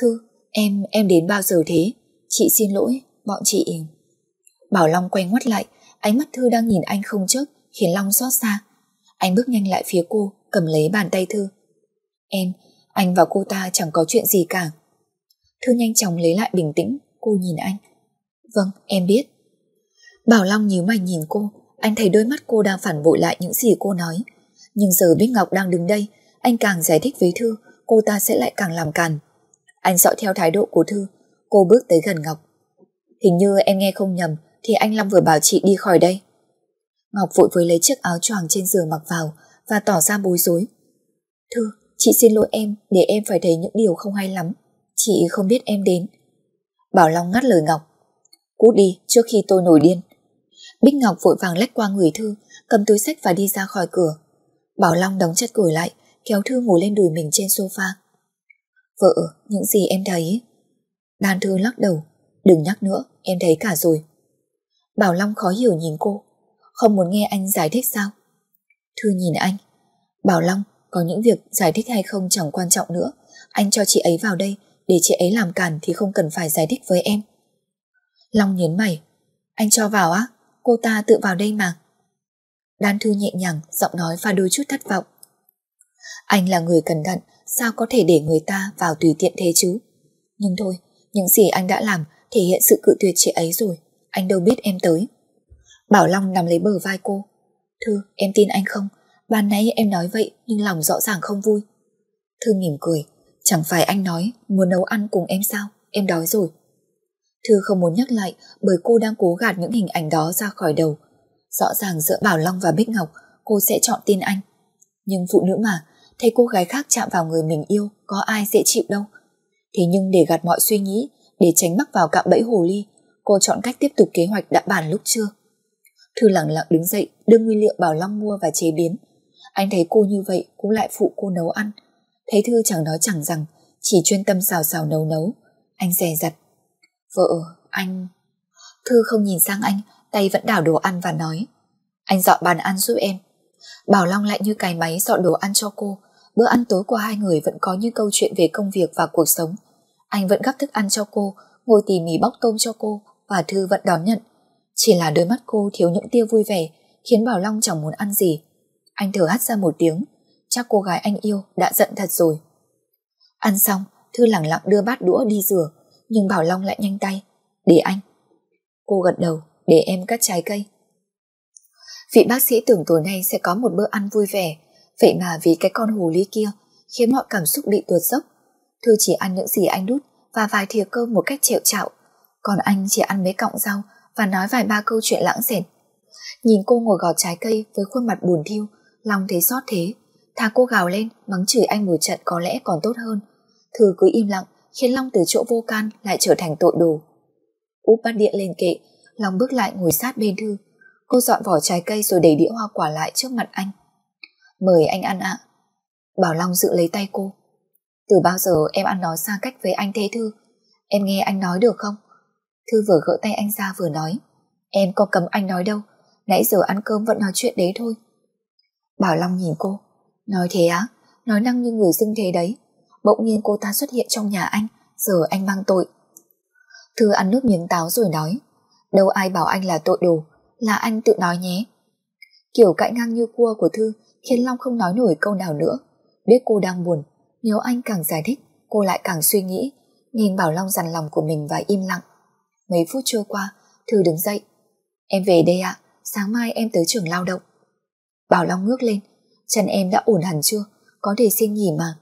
Thư, em, em đến bao giờ thế? Chị xin lỗi, bọn chị... Bảo Long quay ngoắt lại Ánh mắt Thư đang nhìn anh không chớp khiến Long xót xa. Anh bước nhanh lại phía cô, cầm lấy bàn tay Thư. Em, anh và cô ta chẳng có chuyện gì cả. Thư nhanh chóng lấy lại bình tĩnh, cô nhìn anh. Vâng, em biết. Bảo Long nhíu mày nhìn cô, anh thấy đôi mắt cô đang phản bội lại những gì cô nói. Nhưng giờ Bích Ngọc đang đứng đây, anh càng giải thích với Thư, cô ta sẽ lại càng làm càn. Anh dõi theo thái độ của Thư, cô bước tới gần Ngọc. Hình như em nghe không nhầm, thì anh Long vừa bảo chị đi khỏi đây. Ngọc vội với lấy chiếc áo choàng trên giường mặc vào và tỏ ra bối rối. Thư, chị xin lỗi em để em phải thấy những điều không hay lắm. Chị không biết em đến. Bảo Long ngắt lời Ngọc. Cút đi trước khi tôi nổi điên. Bích Ngọc vội vàng lách qua người Thư, cầm túi sách và đi ra khỏi cửa. Bảo Long đóng chặt cửa lại, kéo Thư ngồi lên đùi mình trên sofa. Vợ, những gì em thấy? Đan Thư lắc đầu. Đừng nhắc nữa, em thấy cả rồi. Bảo Long khó hiểu nhìn cô Không muốn nghe anh giải thích sao Thư nhìn anh Bảo Long có những việc giải thích hay không chẳng quan trọng nữa Anh cho chị ấy vào đây Để chị ấy làm cản thì không cần phải giải thích với em Long nhấn mày Anh cho vào á Cô ta tự vào đây mà Đan Thư nhẹ nhàng Giọng nói và đôi chút thất vọng anh là người cẩn thận Sao có thể để người ta vào tùy tiện thế chứ Nhưng thôi Những gì anh đã làm thể hiện sự cự tuyệt chị ấy rồi anh đâu biết em tới. Bảo Long nằm lấy bờ vai cô. Thư, em tin anh không? Ban nãy em nói vậy nhưng lòng rõ ràng không vui. Thư mỉm cười. Chẳng phải anh nói muốn nấu ăn cùng em sao? Em đói rồi. Thư không muốn nhắc lại bởi cô đang cố gạt những hình ảnh đó ra khỏi đầu. Rõ ràng giữa Bảo Long và Bích Ngọc cô sẽ chọn tin anh. Nhưng phụ nữ mà, thấy cô gái khác chạm vào người mình yêu có ai dễ chịu đâu. Thế nhưng để gạt mọi suy nghĩ, để tránh mắc vào cạm bẫy hồ ly, cô chọn cách tiếp tục kế hoạch đã bàn lúc trưa. Thư lặng lặng đứng dậy đưa nguyên liệu Bảo Long mua và chế biến. Anh thấy cô như vậy cũng lại phụ cô nấu ăn. Thấy Thư chẳng nói chẳng rằng, chỉ chuyên tâm xào xào nấu nấu. Anh dè dặt. Vợ, anh... Thư không nhìn sang anh, tay vẫn đảo đồ ăn và nói. Anh dọn bàn ăn giúp em. Bảo Long lại như cài máy dọn đồ ăn cho cô. Bữa ăn tối của hai người vẫn có những câu chuyện về công việc và cuộc sống. Anh vẫn gắp thức ăn cho cô, ngồi tỉ mỉ bóc tôm cho cô, và Thư vẫn đón nhận. Chỉ là đôi mắt cô thiếu những tia vui vẻ khiến Bảo Long chẳng muốn ăn gì. Anh thở hắt ra một tiếng, chắc cô gái anh yêu đã giận thật rồi. Ăn xong, Thư lặng lặng đưa bát đũa đi rửa, nhưng Bảo Long lại nhanh tay. Để anh. Cô gật đầu, để em cắt trái cây. Vị bác sĩ tưởng tối nay sẽ có một bữa ăn vui vẻ, vậy mà vì cái con hồ ly kia khiến mọi cảm xúc bị tuột dốc. Thư chỉ ăn những gì anh đút và vài thìa cơm một cách chịu chạo, còn anh chỉ ăn mấy cọng rau và nói vài ba câu chuyện lãng xẻn. Nhìn cô ngồi gọt trái cây với khuôn mặt buồn thiêu, lòng thấy xót thế. Thà cô gào lên, mắng chửi anh một trận có lẽ còn tốt hơn. Thư cứ im lặng, khiến Long từ chỗ vô can lại trở thành tội đồ. Úp bắt điện lên kệ, Long bước lại ngồi sát bên Thư. Cô dọn vỏ trái cây rồi đẩy đĩa hoa quả lại trước mặt anh. Mời anh ăn ạ. Bảo Long dự lấy tay cô. Từ bao giờ em ăn nói xa cách với anh thế Thư? Em nghe anh nói được không? Thư vừa gỡ tay anh ra vừa nói. Em có cấm anh nói đâu, nãy giờ ăn cơm vẫn nói chuyện đấy thôi. Bảo Long nhìn cô. Nói thế á? Nói năng như người dưng thế đấy. Bỗng nhiên cô ta xuất hiện trong nhà anh, giờ anh mang tội. Thư ăn nước miếng táo rồi nói. Đâu ai bảo anh là tội đồ, là anh tự nói nhé. Kiểu cãi ngang như cua của Thư khiến Long không nói nổi câu nào nữa. Biết cô đang buồn, nếu anh càng giải thích, cô lại càng suy nghĩ, nhìn Bảo Long dằn lòng của mình và im lặng. Mấy phút trôi qua, Thư đứng dậy. Em về đây ạ, sáng mai em tới trường lao động. Bảo Long ngước lên, chân em đã ổn hẳn chưa, có thể xin nghỉ mà.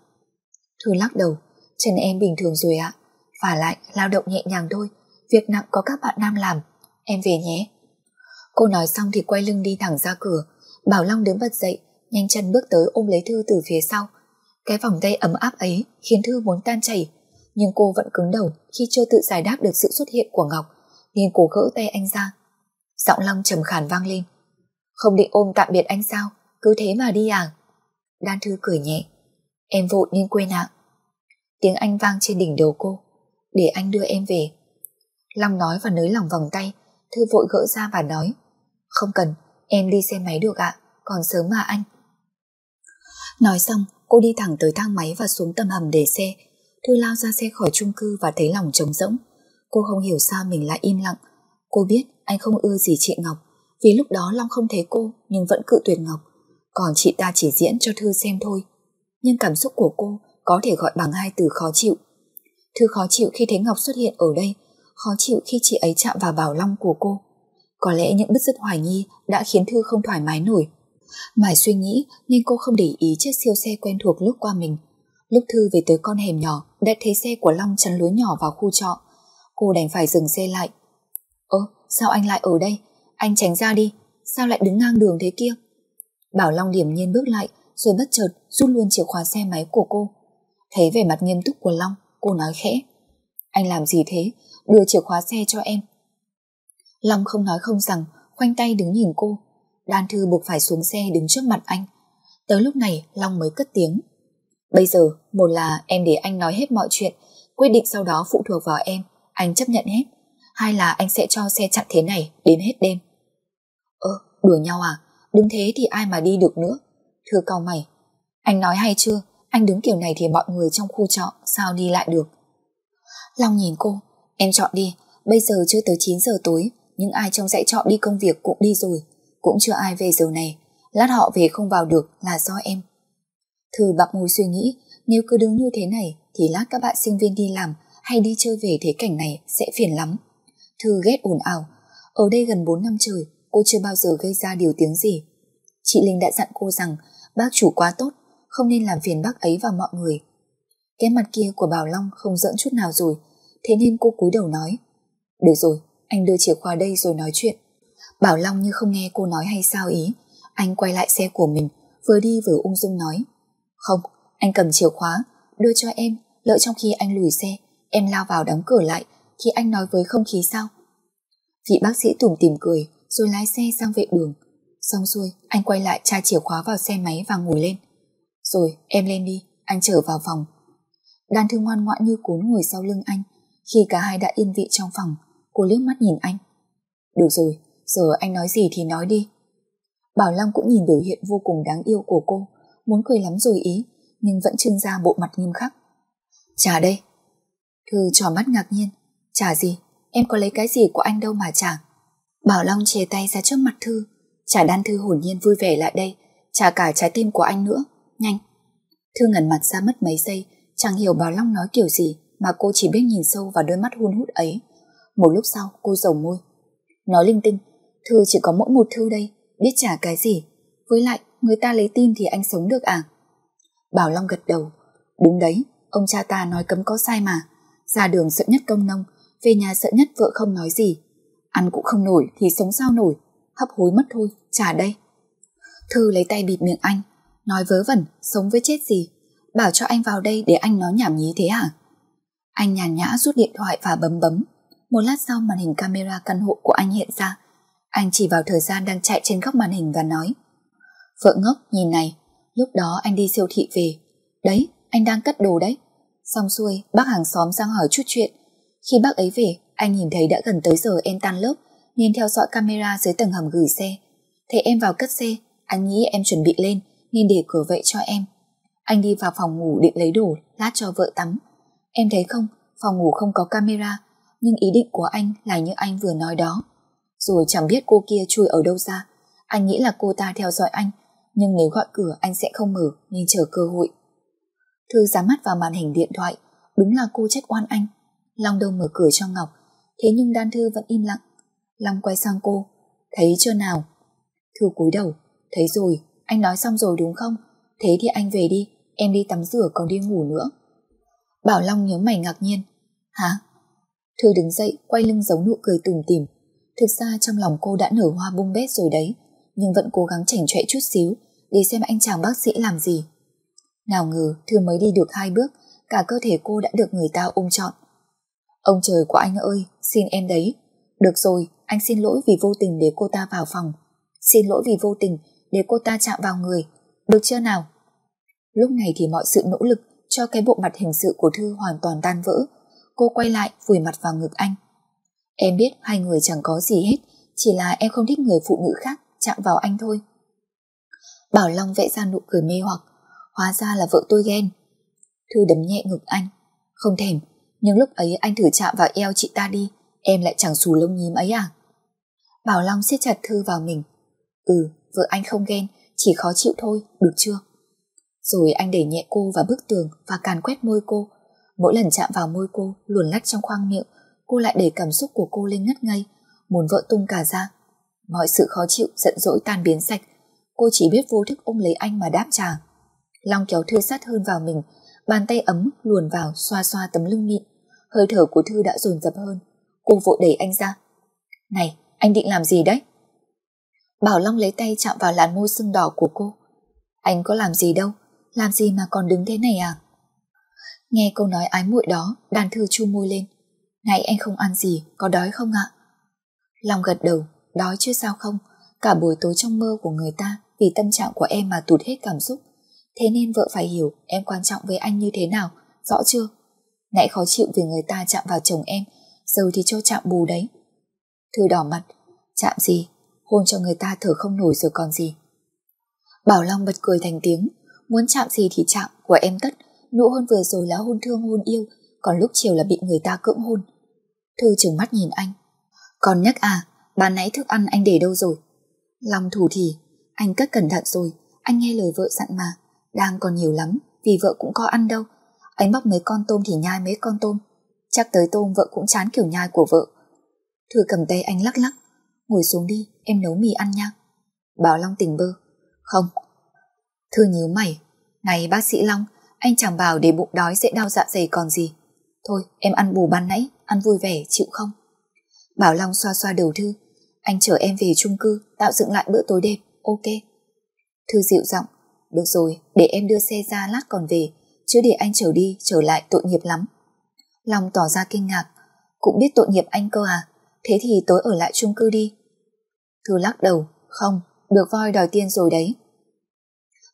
Thư lắc đầu, chân em bình thường rồi ạ, và lại lao động nhẹ nhàng thôi, việc nặng có các bạn nam làm, em về nhé. Cô nói xong thì quay lưng đi thẳng ra cửa, Bảo Long đứng bật dậy, nhanh chân bước tới ôm lấy Thư từ phía sau. Cái vòng tay ấm áp ấy khiến Thư muốn tan chảy, nhưng cô vẫn cứng đầu khi chưa tự giải đáp được sự xuất hiện của Ngọc, nên cô gỡ tay anh ra. Giọng Long trầm khàn vang lên. Không định ôm tạm biệt anh sao, cứ thế mà đi à? Đan Thư cười nhẹ. Em vội nên quên ạ. Tiếng anh vang trên đỉnh đầu cô. Để anh đưa em về. Long nói và nới lòng vòng tay, Thư vội gỡ ra và nói. Không cần, em đi xe máy được ạ, còn sớm mà anh. Nói xong, cô đi thẳng tới thang máy và xuống tầm hầm để xe. Thư lao ra xe khỏi chung cư và thấy lòng trống rỗng. Cô không hiểu sao mình lại im lặng. Cô biết anh không ưa gì chị Ngọc, vì lúc đó Long không thấy cô nhưng vẫn cự tuyệt Ngọc. Còn chị ta chỉ diễn cho Thư xem thôi. Nhưng cảm xúc của cô có thể gọi bằng hai từ khó chịu. Thư khó chịu khi thấy Ngọc xuất hiện ở đây, khó chịu khi chị ấy chạm vào bảo long của cô. Có lẽ những bứt rứt hoài nghi đã khiến Thư không thoải mái nổi. Mải suy nghĩ nên cô không để ý chiếc siêu xe quen thuộc lúc qua mình. Lúc Thư về tới con hẻm nhỏ, đã thấy xe của Long chắn lối nhỏ vào khu trọ. Cô đành phải dừng xe lại. Ơ, sao anh lại ở đây? Anh tránh ra đi, sao lại đứng ngang đường thế kia? Bảo Long điểm nhiên bước lại, rồi bất chợt rút luôn chìa khóa xe máy của cô. Thấy vẻ mặt nghiêm túc của Long, cô nói khẽ. Anh làm gì thế? Đưa chìa khóa xe cho em. Long không nói không rằng, khoanh tay đứng nhìn cô. Đan Thư buộc phải xuống xe đứng trước mặt anh. Tới lúc này Long mới cất tiếng. Bây giờ, một là em để anh nói hết mọi chuyện, quyết định sau đó phụ thuộc vào em, anh chấp nhận hết. Hai là anh sẽ cho xe chặn thế này đến hết đêm. Ơ, đùa nhau à? Đứng thế thì ai mà đi được nữa? Thưa cao mày, anh nói hay chưa? Anh đứng kiểu này thì mọi người trong khu trọ sao đi lại được? Long nhìn cô, em chọn đi, bây giờ chưa tới 9 giờ tối, nhưng ai trong dãy trọ đi công việc cũng đi rồi, cũng chưa ai về giờ này, lát họ về không vào được là do em. Thư bạc môi suy nghĩ, nếu cứ đứng như thế này thì lát các bạn sinh viên đi làm hay đi chơi về thế cảnh này sẽ phiền lắm. Thư ghét ồn ào, ở đây gần 4 năm trời, cô chưa bao giờ gây ra điều tiếng gì. Chị Linh đã dặn cô rằng bác chủ quá tốt, không nên làm phiền bác ấy và mọi người. Cái mặt kia của Bảo Long không giỡn chút nào rồi, thế nên cô cúi đầu nói. Được rồi, anh đưa chìa khóa đây rồi nói chuyện. Bảo Long như không nghe cô nói hay sao ý, anh quay lại xe của mình, vừa đi vừa ung dung nói. Không, anh cầm chìa khóa, đưa cho em, lỡ trong khi anh lùi xe, em lao vào đóng cửa lại, khi anh nói với không khí sao? Vị bác sĩ tủm tìm cười, rồi lái xe sang vệ đường. Xong xuôi, anh quay lại tra chìa khóa vào xe máy và ngồi lên. Rồi, em lên đi, anh trở vào phòng. Đan thư ngoan ngoãn như cún ngồi sau lưng anh. Khi cả hai đã yên vị trong phòng, cô liếc mắt nhìn anh. Được rồi, giờ anh nói gì thì nói đi. Bảo Long cũng nhìn biểu hiện vô cùng đáng yêu của cô, muốn cười lắm rồi ý, nhưng vẫn trưng ra bộ mặt nghiêm khắc. Trả đây. Thư trò mắt ngạc nhiên. Trả gì? Em có lấy cái gì của anh đâu mà trả. Bảo Long chè tay ra trước mặt Thư. Trả đan Thư hồn nhiên vui vẻ lại đây. Trả cả trái tim của anh nữa. Nhanh. Thư ngẩn mặt ra mất mấy giây. Chẳng hiểu Bảo Long nói kiểu gì mà cô chỉ biết nhìn sâu vào đôi mắt hun hút ấy. Một lúc sau cô rầu môi. Nói linh tinh, Thư chỉ có mỗi một Thư đây, biết trả cái gì. Với lại, người ta lấy tin thì anh sống được à? Bảo Long gật đầu. Đúng đấy, ông cha ta nói cấm có sai mà. Ra đường sợ nhất công nông, về nhà sợ nhất vợ không nói gì. Ăn cũng không nổi thì sống sao nổi, hấp hối mất thôi, trả đây. Thư lấy tay bịt miệng anh, nói vớ vẩn, sống với chết gì. Bảo cho anh vào đây để anh nói nhảm nhí thế hả? Anh nhàn nhã rút điện thoại và bấm bấm. Một lát sau màn hình camera căn hộ của anh hiện ra. Anh chỉ vào thời gian đang chạy trên góc màn hình và nói Vợ ngốc nhìn này, lúc đó anh đi siêu thị về. Đấy, anh đang cất đồ đấy. Xong xuôi, bác hàng xóm sang hỏi chút chuyện. Khi bác ấy về, anh nhìn thấy đã gần tới giờ em tan lớp, nên theo dõi camera dưới tầng hầm gửi xe. Thấy em vào cất xe, anh nghĩ em chuẩn bị lên, nên để cửa vậy cho em. Anh đi vào phòng ngủ định lấy đồ, lát cho vợ tắm. Em thấy không, phòng ngủ không có camera, nhưng ý định của anh là như anh vừa nói đó. Rồi chẳng biết cô kia chui ở đâu ra. Anh nghĩ là cô ta theo dõi anh, nhưng nếu gọi cửa anh sẽ không mở nên chờ cơ hội. Thư dám mắt vào màn hình điện thoại, đúng là cô trách oan anh. Long đâu mở cửa cho Ngọc, thế nhưng Đan Thư vẫn im lặng. Long quay sang cô, thấy chưa nào? Thư cúi đầu, thấy rồi, anh nói xong rồi đúng không? Thế thì anh về đi, em đi tắm rửa còn đi ngủ nữa. Bảo Long nhớ mày ngạc nhiên. Hả? Thư đứng dậy, quay lưng giấu nụ cười tủm tỉm. Thực ra trong lòng cô đã nở hoa bung bét rồi đấy, nhưng vẫn cố gắng chảnh chọe chút xíu để xem anh chàng bác sĩ làm gì. Nào ngờ Thư mới đi được hai bước, cả cơ thể cô đã được người ta ôm trọn. Ông trời của anh ơi, xin em đấy. Được rồi, anh xin lỗi vì vô tình để cô ta vào phòng. Xin lỗi vì vô tình để cô ta chạm vào người. Được chưa nào? Lúc này thì mọi sự nỗ lực cho cái bộ mặt hình sự của Thư hoàn toàn tan vỡ. Cô quay lại vùi mặt vào ngực anh. Em biết hai người chẳng có gì hết, chỉ là em không thích người phụ nữ khác chạm vào anh thôi. Bảo Long vẽ ra nụ cười mê hoặc, hóa ra là vợ tôi ghen. Thư đấm nhẹ ngực anh. Không thèm, nhưng lúc ấy anh thử chạm vào eo chị ta đi, em lại chẳng xù lông nhím ấy à? Bảo Long siết chặt Thư vào mình. Ừ, vợ anh không ghen, chỉ khó chịu thôi, được chưa? Rồi anh đẩy nhẹ cô vào bức tường và càn quét môi cô. Mỗi lần chạm vào môi cô, luồn lách trong khoang miệng, cô lại để cảm xúc của cô lên ngất ngây, muốn vỡ tung cả ra. Mọi sự khó chịu, giận dỗi tan biến sạch. Cô chỉ biết vô thức ôm lấy anh mà đáp trả. Long kéo Thư sát hơn vào mình, bàn tay ấm luồn vào xoa xoa tấm lưng mịn. Hơi thở của Thư đã dồn dập hơn. Cô vội đẩy anh ra. Này, anh định làm gì đấy? Bảo Long lấy tay chạm vào làn môi sưng đỏ của cô. Anh có làm gì đâu, làm gì mà còn đứng thế này à? Nghe câu nói ái muội đó, đàn thư chu môi lên. Này anh không ăn gì, có đói không ạ? Long gật đầu, đói chứ sao không? Cả buổi tối trong mơ của người ta vì tâm trạng của em mà tụt hết cảm xúc. Thế nên vợ phải hiểu em quan trọng với anh như thế nào, rõ chưa? Nãy khó chịu vì người ta chạm vào chồng em, giờ thì cho chạm bù đấy. Thư đỏ mặt, chạm gì? Hôn cho người ta thở không nổi rồi còn gì. Bảo Long bật cười thành tiếng, muốn chạm gì thì chạm, của em tất. Nụ hôn vừa rồi là hôn thương hôn yêu, còn lúc chiều là bị người ta cưỡng hôn. Thư trừng mắt nhìn anh. Còn nhắc à, ban nãy thức ăn anh để đâu rồi? Long thủ thì, anh cất cẩn thận rồi, anh nghe lời vợ dặn mà, đang còn nhiều lắm, vì vợ cũng có ăn đâu. Anh bóc mấy con tôm thì nhai mấy con tôm, chắc tới tôm vợ cũng chán kiểu nhai của vợ. Thư cầm tay anh lắc lắc, ngồi xuống đi, em nấu mì ăn nha. Bảo Long tỉnh bơ, không. Thư nhíu mày, này bác sĩ Long, anh chẳng bảo để bụng đói sẽ đau dạ dày còn gì. Thôi, em ăn bù ban nãy, ăn vui vẻ, chịu không? Bảo Long xoa xoa đầu Thư, anh chở em về chung cư, tạo dựng lại bữa tối đẹp, ok. Thư dịu giọng, được rồi, để em đưa xe ra lát còn về, chứ để anh chở đi, trở lại tội nghiệp lắm. Long tỏ ra kinh ngạc, cũng biết tội nghiệp anh cơ à, thế thì tối ở lại chung cư đi. Thư lắc đầu, không, được voi đòi tiền rồi đấy.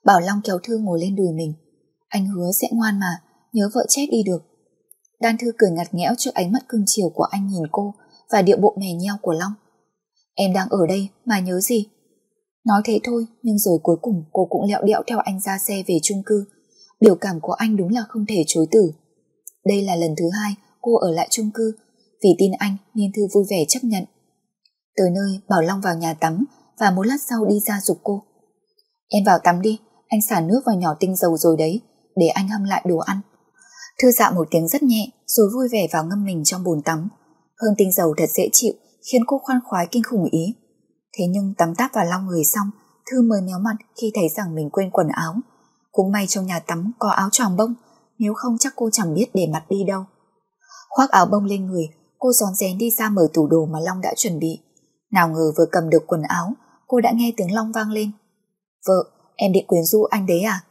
Bảo Long kéo Thư ngồi lên đùi mình, anh hứa sẽ ngoan mà, nhớ vợ chết đi được. Đan Thư cười ngặt nghẽo trước ánh mắt cưng chiều của anh nhìn cô và điệu bộ mè nheo của Long. Em đang ở đây mà nhớ gì? Nói thế thôi, nhưng rồi cuối cùng cô cũng lẹo đẹo theo anh ra xe về chung cư. Biểu cảm của anh đúng là không thể chối từ. Đây là lần thứ hai cô ở lại chung cư. Vì tin anh nên Thư vui vẻ chấp nhận. Tới nơi Bảo Long vào nhà tắm và một lát sau đi ra dục cô. Em vào tắm đi, anh xả nước vào nhỏ tinh dầu rồi đấy, để anh hâm lại đồ ăn. Thư dạo một tiếng rất nhẹ rồi vui vẻ vào ngâm mình trong bồn tắm. Hương tinh dầu thật dễ chịu khiến cô khoan khoái kinh khủng ý. Thế nhưng tắm táp vào lau người xong, Thư mới méo mặt khi thấy rằng mình quên quần áo. Cũng may trong nhà tắm có áo tròn bông, nếu không chắc cô chẳng biết để mặt đi đâu. Khoác áo bông lên người, cô gión rén đi ra mở tủ đồ mà Long đã chuẩn bị. Nào ngờ vừa cầm được quần áo, cô đã nghe tiếng Long vang lên. Vợ, em định quyến rũ anh đấy à?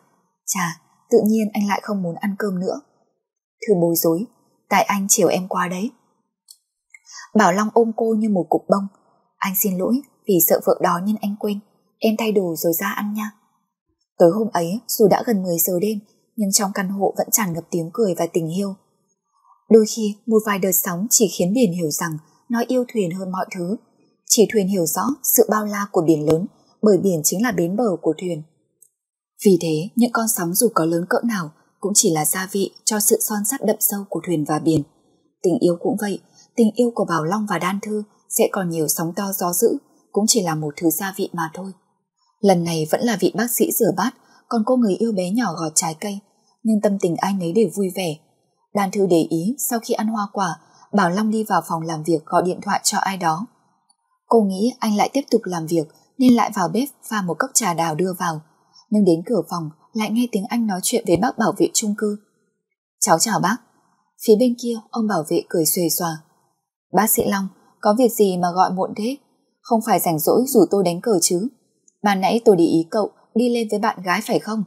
Chà, tự nhiên anh lại không muốn ăn cơm nữa. Thư bối rối, tại anh chiều em qua đấy. Bảo Long ôm cô như một cục bông. Anh xin lỗi vì sợ vợ đó nên anh quên. Em thay đồ rồi ra ăn nha. Tối hôm ấy, dù đã gần 10 giờ đêm, nhưng trong căn hộ vẫn tràn ngập tiếng cười và tình yêu. Đôi khi, một vài đợt sóng chỉ khiến biển hiểu rằng nó yêu thuyền hơn mọi thứ. Chỉ thuyền hiểu rõ sự bao la của biển lớn, bởi biển chính là bến bờ của thuyền. Vì thế, những con sóng dù có lớn cỡ nào cũng chỉ là gia vị cho sự son sắt đậm sâu của thuyền và biển. Tình yêu cũng vậy, tình yêu của Bảo Long và Đan Thư sẽ còn nhiều sóng to gió dữ, cũng chỉ là một thứ gia vị mà thôi. Lần này vẫn là vị bác sĩ rửa bát, còn cô người yêu bé nhỏ gọt trái cây, nhưng tâm tình ai nấy đều vui vẻ. Đan Thư để ý sau khi ăn hoa quả, Bảo Long đi vào phòng làm việc gọi điện thoại cho ai đó. Cô nghĩ anh lại tiếp tục làm việc nên lại vào bếp pha một cốc trà đào đưa vào. Nhưng đến cửa phòng lại nghe tiếng anh nói chuyện với bác bảo vệ chung cư. Cháu chào bác. Phía bên kia ông bảo vệ cười xuề xòa. Bác sĩ Long, có việc gì mà gọi muộn thế? Không phải rảnh rỗi dù tôi đánh cờ chứ? mà nãy tôi để ý cậu đi lên với bạn gái phải không?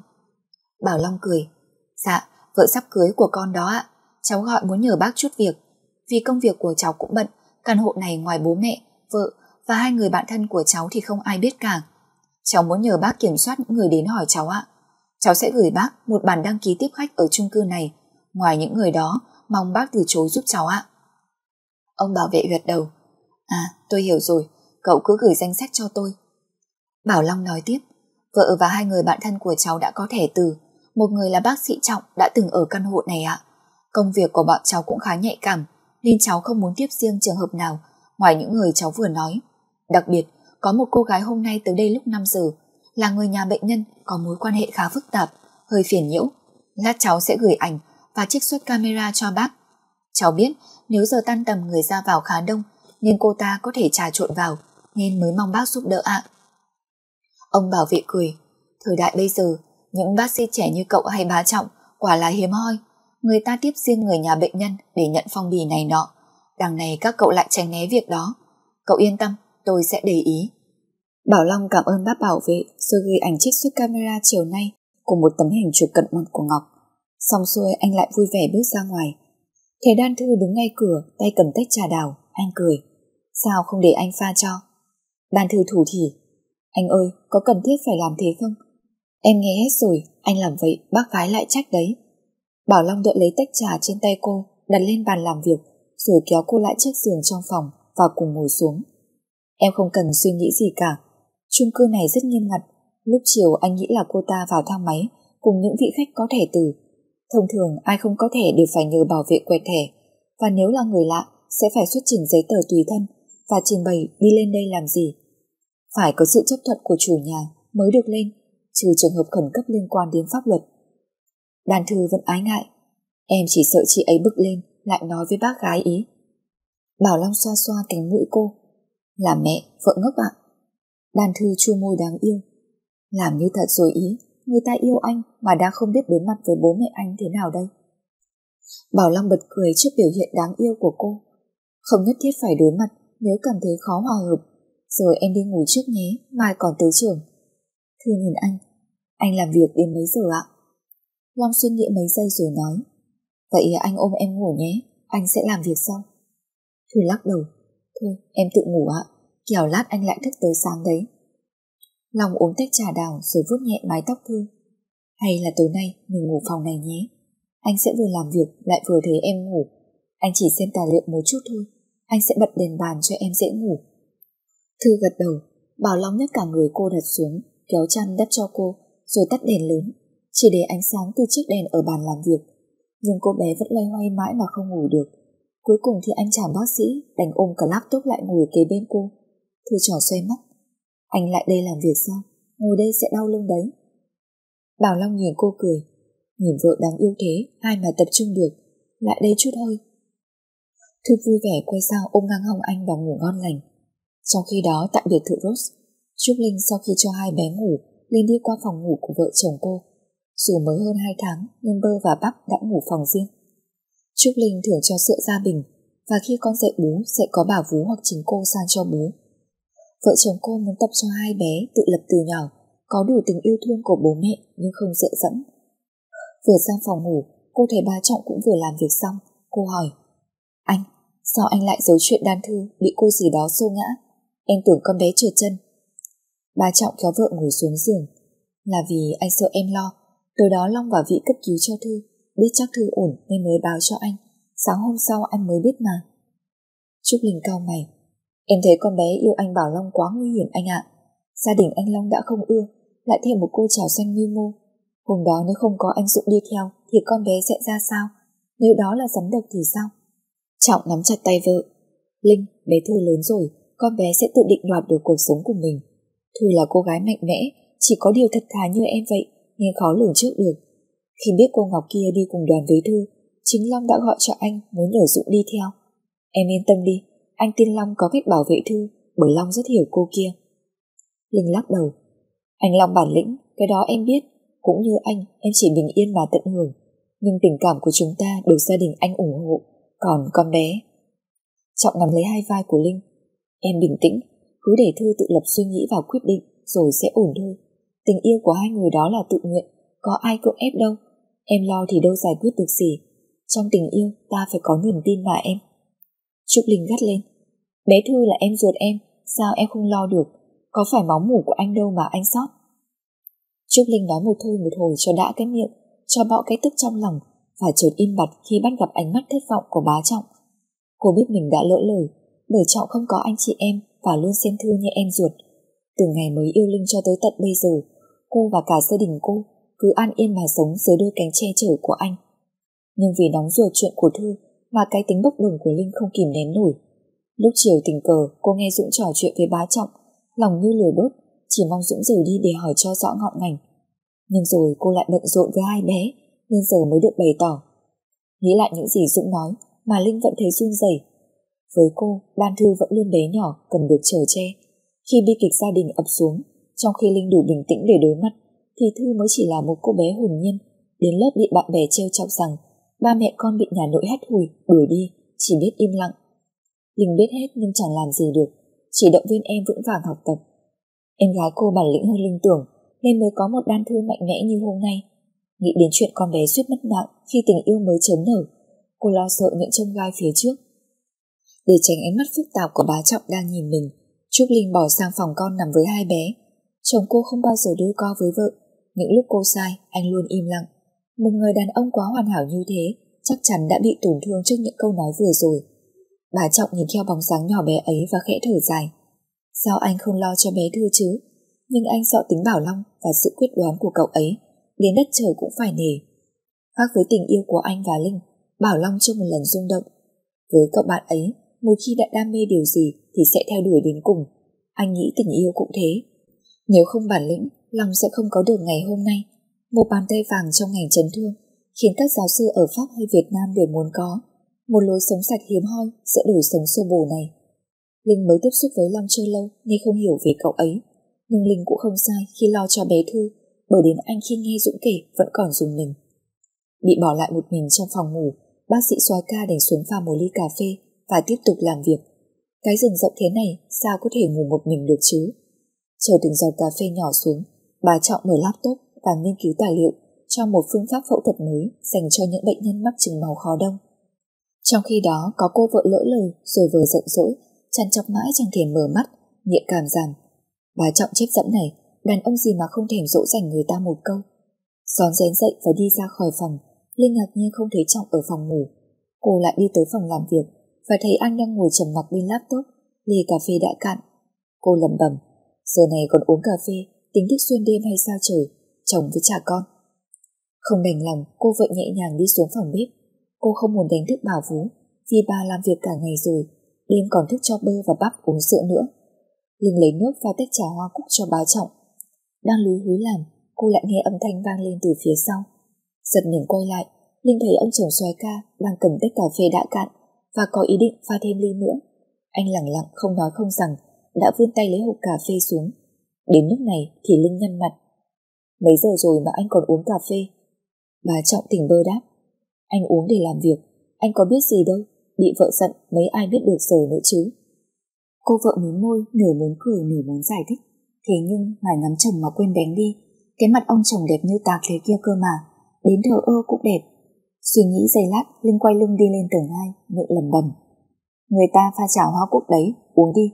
Bảo Long cười. Dạ, vợ sắp cưới của con đó ạ. Cháu gọi muốn nhờ bác chút việc. Vì công việc của cháu cũng bận, căn hộ này ngoài bố mẹ, vợ và hai người bạn thân của cháu thì không ai biết cả. Cháu muốn nhờ bác kiểm soát những người đến hỏi cháu ạ. Cháu sẽ gửi bác một bản đăng ký tiếp khách ở chung cư này. Ngoài những người đó, mong bác từ chối giúp cháu ạ. Ông bảo vệ gật đầu. À, tôi hiểu rồi, cậu cứ gửi danh sách cho tôi. Bảo Long nói tiếp, vợ và hai người bạn thân của cháu đã có thẻ từ. Một người là bác sĩ Trọng đã từng ở căn hộ này ạ. Công việc của bọn cháu cũng khá nhạy cảm, nên cháu không muốn tiếp riêng trường hợp nào ngoài những người cháu vừa nói. Đặc biệt, có một cô gái hôm nay tới đây lúc 5 giờ, là người nhà bệnh nhân có mối quan hệ khá phức tạp, hơi phiền nhiễu. Lát cháu sẽ gửi ảnh và trích xuất camera cho bác. Cháu biết nếu giờ tan tầm người ra vào khá đông nên cô ta có thể trà trộn vào nên mới mong bác giúp đỡ ạ. Ông bảo vệ cười, thời đại bây giờ những bác sĩ trẻ như cậu hay bá trọng quả là hiếm hoi. Người ta tiếp riêng người nhà bệnh nhân để nhận phong bì này nọ. Đằng này các cậu lại tránh né việc đó. Cậu yên tâm, tôi sẽ để ý. Bảo Long cảm ơn bác bảo vệ rồi gửi ảnh trích xuất camera chiều nay của một tấm hình chụp cận mặt của Ngọc. Xong xuôi anh lại vui vẻ bước ra ngoài. Thầy Đan Thư đứng ngay cửa, tay cầm tách trà đào, anh cười. Sao không để anh pha cho? Đan Thư thủ thỉ. Anh ơi, có cần thiết phải làm thế không? Em nghe hết rồi, anh làm vậy bác gái lại trách đấy. Bảo Long đợi lấy tách trà trên tay cô, đặt lên bàn làm việc, rồi kéo cô lại chiếc giường trong phòng và cùng ngồi xuống. Em không cần suy nghĩ gì cả. Chung cư này rất nghiêm ngặt. Lúc chiều anh nghĩ là cô ta vào thang máy cùng những vị khách có thẻ từ. Thông thường ai không có thẻ đều phải nhờ bảo vệ quẹt thẻ. Và nếu là người lạ sẽ phải xuất trình giấy tờ tùy thân và trình bày đi lên đây làm gì. Phải có sự chấp thuận của chủ nhà mới được lên, trừ trường hợp khẩn cấp liên quan đến pháp luật. Đàn thư vẫn ái ngại. Em chỉ sợ chị ấy bực lên lại nói với bác gái ý. Bảo Long xoa xoa cánh mũi cô. Là mẹ, vợ ngốc ạ. Đàn thư chua môi đáng yêu. Làm như thật rồi ý, người ta yêu anh mà đang không biết đối mặt với bố mẹ anh thế nào đây. Bảo Long bật cười trước biểu hiện đáng yêu của cô. Không nhất thiết phải đối mặt nếu cảm thấy khó hòa hợp. Rồi em đi ngủ trước nhé, mai còn tới trường. Thư nhìn anh, anh làm việc đến mấy giờ ạ? Long suy nghĩ mấy giây rồi nói. Vậy anh ôm em ngủ nhé, anh sẽ làm việc sau. Thư lắc đầu. Thôi, em tự ngủ ạ, kẻo lát anh lại thức tới sáng đấy. Long uống tách trà đào rồi vuốt nhẹ mái tóc Thư. Hay là tối nay mình ngủ phòng này nhé. Anh sẽ vừa làm việc lại vừa thấy em ngủ. Anh chỉ xem tài liệu một chút thôi. Anh sẽ bật đèn bàn cho em dễ ngủ. Thư gật đầu, Bảo Long nhấc cả người cô đặt xuống, kéo chăn đắp cho cô, rồi tắt đèn lớn, chỉ để ánh sáng từ chiếc đèn ở bàn làm việc. Nhưng cô bé vẫn loay hoay mãi mà không ngủ được. Cuối cùng thì anh chàng bác sĩ đành ôm cả laptop lại ngồi kế bên cô. Thư trò xoay mắt. Anh lại đây làm việc sao? Ngồi đây sẽ đau lưng đấy. Bảo Long nhìn cô cười. Nhìn vợ đáng yêu thế, ai mà tập trung được. Lại đây chút hơi. Thư vui vẻ quay sang ôm ngang hông anh và ngủ ngon lành. Trong khi đó tạm biệt thự Rose, Trúc Linh sau khi cho hai bé ngủ lên đi qua phòng ngủ của vợ chồng cô. Dù mới hơn hai tháng nhưng Bơ và Bắp đã ngủ phòng riêng. Trúc Linh thường cho sữa ra bình và khi con dậy bú sẽ có bà vú hoặc chính cô sang cho bú. Vợ chồng cô muốn tập cho hai bé tự lập từ nhỏ, có đủ tình yêu thương của bố mẹ nhưng không dựa dẫm. Vừa sang phòng ngủ, cô thấy bà Trọng cũng vừa làm việc xong. Cô hỏi, anh, sao anh lại giấu chuyện đan thư bị cô gì đó xô ngã? Em tưởng con bé trượt chân. Bà Trọng kéo vợ ngồi xuống giường. Là vì anh sợ em lo, từ đó Long và Vĩ cấp cứu cho Thư, biết chắc Thư ổn nên mới báo cho anh. Sáng hôm sau anh mới biết mà. Trúc Linh cao mày. Em thấy con bé yêu anh Bảo Long quá nguy hiểm anh ạ. Gia đình anh Long đã không ưa, lại thêm một cô trào xanh mưu mô. Hôm đó nếu không có anh Dũng đi theo thì con bé sẽ ra sao? Nếu đó là rắn độc thì sao? Trọng nắm chặt tay vợ. Linh, bé Thư lớn rồi, con bé sẽ tự định đoạt được cuộc sống của mình. Thư là cô gái mạnh mẽ, chỉ có điều thật thà như em vậy, nên khó lường trước được. Khi biết cô Ngọc kia đi cùng đoàn với Thư, chính Long đã gọi cho anh muốn nhờ Dũng đi theo. Em yên tâm đi, anh tin Long có cách bảo vệ Thư, bởi Long rất hiểu cô kia. Linh lắc đầu. Anh Long bản lĩnh, cái đó em biết, cũng như anh, em chỉ bình yên mà tận hưởng. Nhưng tình cảm của chúng ta được gia đình anh ủng hộ, còn con bé. Trọng nắm lấy hai vai của Linh. Em bình tĩnh, cứ để Thư tự lập suy nghĩ và quyết định, rồi sẽ ổn thôi. Tình yêu của hai người đó là tự nguyện, có ai cưỡng ép đâu. Em lo thì đâu giải quyết được gì. Trong tình yêu ta phải có niềm tin mà em. Trúc Linh gắt lên. Bé Thư là em ruột em, sao em không lo được? Có phải máu mủ của anh đâu mà anh sót. Trúc Linh nói một thôi một hồi cho đã cái miệng, cho bọ cái tức trong lòng và chợt im bặt khi bắt gặp ánh mắt thất vọng của bá Trọng. Cô biết mình đã lỡ lời, bởi Trọng không có anh chị em và luôn xem Thư như em ruột. Từ ngày mới yêu Linh cho tới tận bây giờ, cô và cả gia đình cô cứ an yên mà sống dưới đôi cánh che chở của anh. Nhưng vì nóng ruột chuyện của Thư mà cái tính bốc đồng của Linh không kìm nén nổi. Lúc chiều tình cờ cô nghe Dũng trò chuyện với bá Trọng, lòng như lửa đốt, chỉ mong Dũng rời đi để hỏi cho rõ ngọn ngành. Nhưng rồi cô lại bận rộn với hai bé, nên giờ mới được bày tỏ. Nghĩ lại những gì Dũng nói mà Linh vẫn thấy run rẩy. Với cô, Đan Thư vẫn luôn bé nhỏ cần được chờ che. Khi bi kịch gia đình ập xuống, trong khi Linh đủ bình tĩnh để đối mặt, thì Thư mới chỉ là một cô bé hồn nhiên, đến lớp bị bạn bè trêu chọc rằng ba mẹ con bị nhà nội hét hùi, đuổi đi, chỉ biết im lặng. Linh biết hết nhưng chẳng làm gì được, chỉ động viên em vững vàng học tập. Em gái cô bản lĩnh hơn Linh tưởng, nên mới có một đan thư mạnh mẽ như hôm nay. Nghĩ đến chuyện con bé suýt mất mạng khi tình yêu mới chớm nở, cô lo sợ những trông gai phía trước. Để tránh ánh mắt phức tạp của bá Trọng đang nhìn mình, Trúc Linh bỏ sang phòng con nằm với hai bé. Chồng cô không bao giờ đưa co với vợ, những lúc cô sai, anh luôn im lặng. Một người đàn ông quá hoàn hảo như thế, chắc chắn đã bị tổn thương trước những câu nói vừa rồi. Bà Trọng nhìn theo bóng dáng nhỏ bé ấy và khẽ thở dài. Sao anh không lo cho bé Thư chứ? Nhưng anh sợ tính Bảo Long và sự quyết đoán của cậu ấy, đến đất trời cũng phải nề. Khác với tình yêu của anh và Linh, Bảo Long chưa một lần rung động. Với cậu bạn ấy, một khi đã đam mê điều gì thì sẽ theo đuổi đến cùng. Anh nghĩ tình yêu cũng thế. Nếu không bản lĩnh, Long sẽ không có được ngày hôm nay. Một bàn tay vàng trong ngành chấn thương khiến các giáo sư ở Pháp hay Việt Nam đều muốn có. Một lối sống sạch hiếm hoi sẽ đổi sống xô bồ này. Linh mới tiếp xúc với Long chưa lâu nên không hiểu về cậu ấy. Nhưng Linh cũng không sai khi lo cho bé Thư bởi đến anh khi nghe Dũng kể vẫn còn dùng mình. Bị bỏ lại một mình trong phòng ngủ, bác sĩ xoái ca để xuống pha một ly cà phê và tiếp tục làm việc. Cái rừng rộng thế này sao có thể ngủ một mình được chứ? Chờ từng giọt cà phê nhỏ xuống, bà Trọng mở laptop và nghiên cứu tài liệu cho một phương pháp phẫu thuật mới dành cho những bệnh nhân mắc chứng máu khó đông. Trong khi đó có cô vợ lỡ lời rồi vừa giận dỗi, chăn chọc mãi chẳng thể mở mắt, nhịn cảm rằng Bà Trọng chết dẫn này, đàn ông gì mà không thèm dỗ dành người ta một câu. Gión rén dậy và đi ra khỏi phòng, Linh ngạc nhiên không thấy Trọng ở phòng ngủ. Cô lại đi tới phòng làm việc và thấy anh đang ngồi trầm mặc bên laptop, ly cà phê đã cạn. Cô lẩm bẩm, giờ này còn uống cà phê, tính thức xuyên đêm hay sao trời, chồng với trả con. Không đành lòng, cô vợ nhẹ nhàng đi xuống phòng bếp. Cô không muốn đánh thức bảo vú, vì bà làm việc cả ngày rồi, đêm còn thức cho bơ và bắp uống sữa nữa. Linh lấy nước pha tách trà hoa cúc cho bá trọng. Đang lúi húi làm, cô lại nghe âm thanh vang lên từ phía sau. Giật mình quay lại, Linh thấy ông chồng xoài ca đang cầm tách cà phê đã cạn, và có ý định pha thêm ly nữa. Anh lặng lặng không nói không rằng, đã vươn tay lấy hộp cà phê xuống. Đến lúc này thì Linh nhăn mặt. Mấy giờ rồi mà anh còn uống cà phê? Bà Trọng tỉnh bơ đáp. Anh uống để làm việc, anh có biết gì đâu, bị vợ giận mấy ai biết được rồi nữa chứ. Cô vợ mím môi, nửa muốn cười nửa muốn giải thích. Thế nhưng ngài ngắm chồng mà quên bén đi, cái mặt ông chồng đẹp như tạc thế kia cơ mà, đến thờ ơ cũng đẹp. Suy nghĩ giây lát, Linh quay lưng đi lên tầng hai miệng lầm bầm. Người ta pha trà hoa cúc đấy, uống đi,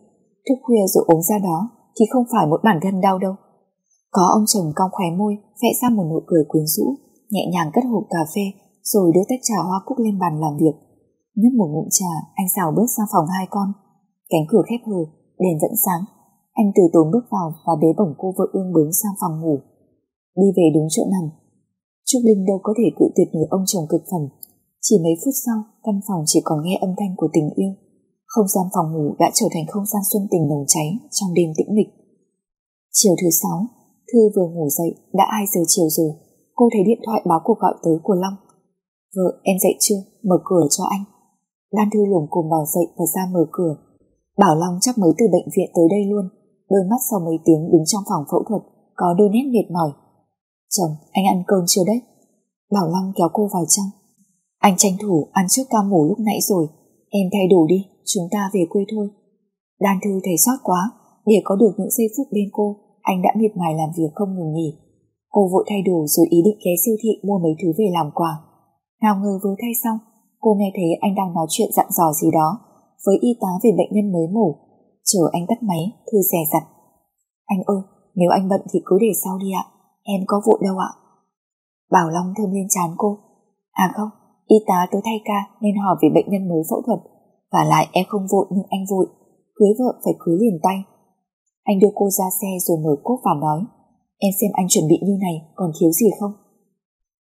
thức khuya rồi uống ra đó, thì không phải một bản thân đau đâu. Có ông chồng cong khóe môi, vẽ ra một nụ cười quyến rũ, nhẹ nhàng cất hộp cà phê, rồi đưa tách trà hoa cúc lên bàn làm việc. Nhấp một ngụm trà, anh xào bước sang phòng hai con. Cánh cửa khép hờ, đèn vẫn sáng. Anh từ tốn bước vào và bế bổng cô vợ ương bướng sang phòng ngủ. Đi về đúng chỗ nằm. Trúc Linh đâu có thể cự tuyệt người ông chồng cực phẩm. Chỉ mấy phút sau, căn phòng chỉ còn nghe âm thanh của tình yêu. Không gian phòng ngủ đã trở thành không gian xuân tình nồng cháy trong đêm tĩnh mịch. Chiều thứ sáu, Thư vừa ngủ dậy, đã 2 giờ chiều rồi. Cô thấy điện thoại báo cuộc gọi tới của Long. Vợ, em dậy chưa? Mở cửa cho anh. Lan Thư lủng cùng bảo dậy và ra mở cửa. Bảo Long chắc mới từ bệnh viện tới đây luôn. Đôi mắt sau mấy tiếng đứng trong phòng phẫu thuật, có đôi nét mệt mỏi. Chồng, anh ăn cơm chưa đấy? Bảo Long kéo cô vào trong. Anh tranh thủ ăn trước ca mổ lúc nãy rồi. Em thay đồ đi, chúng ta về quê thôi. lan Thư thấy sót quá, để có được những giây phút bên cô, anh đã miệt mài làm việc không ngừng nghỉ. Cô vội thay đồ rồi ý định ghé siêu thị mua mấy thứ về làm quà. Nào ngờ vừa thay xong, cô nghe thấy anh đang nói chuyện dặn dò gì đó với y tá về bệnh nhân mới mổ. Chờ anh tắt máy, Thư rè dặt. Anh ơi, nếu anh bận thì cứ để sau đi ạ, em có vội đâu ạ. Bảo Long thơm lên chán cô. À không, y tá tới thay ca nên hỏi về bệnh nhân mới phẫu thuật. Và lại em không vội nhưng anh vội, cưới vợ phải cưới liền tay. Anh đưa cô ra xe rồi mở cốp và nói Em xem anh chuẩn bị như này còn thiếu gì không?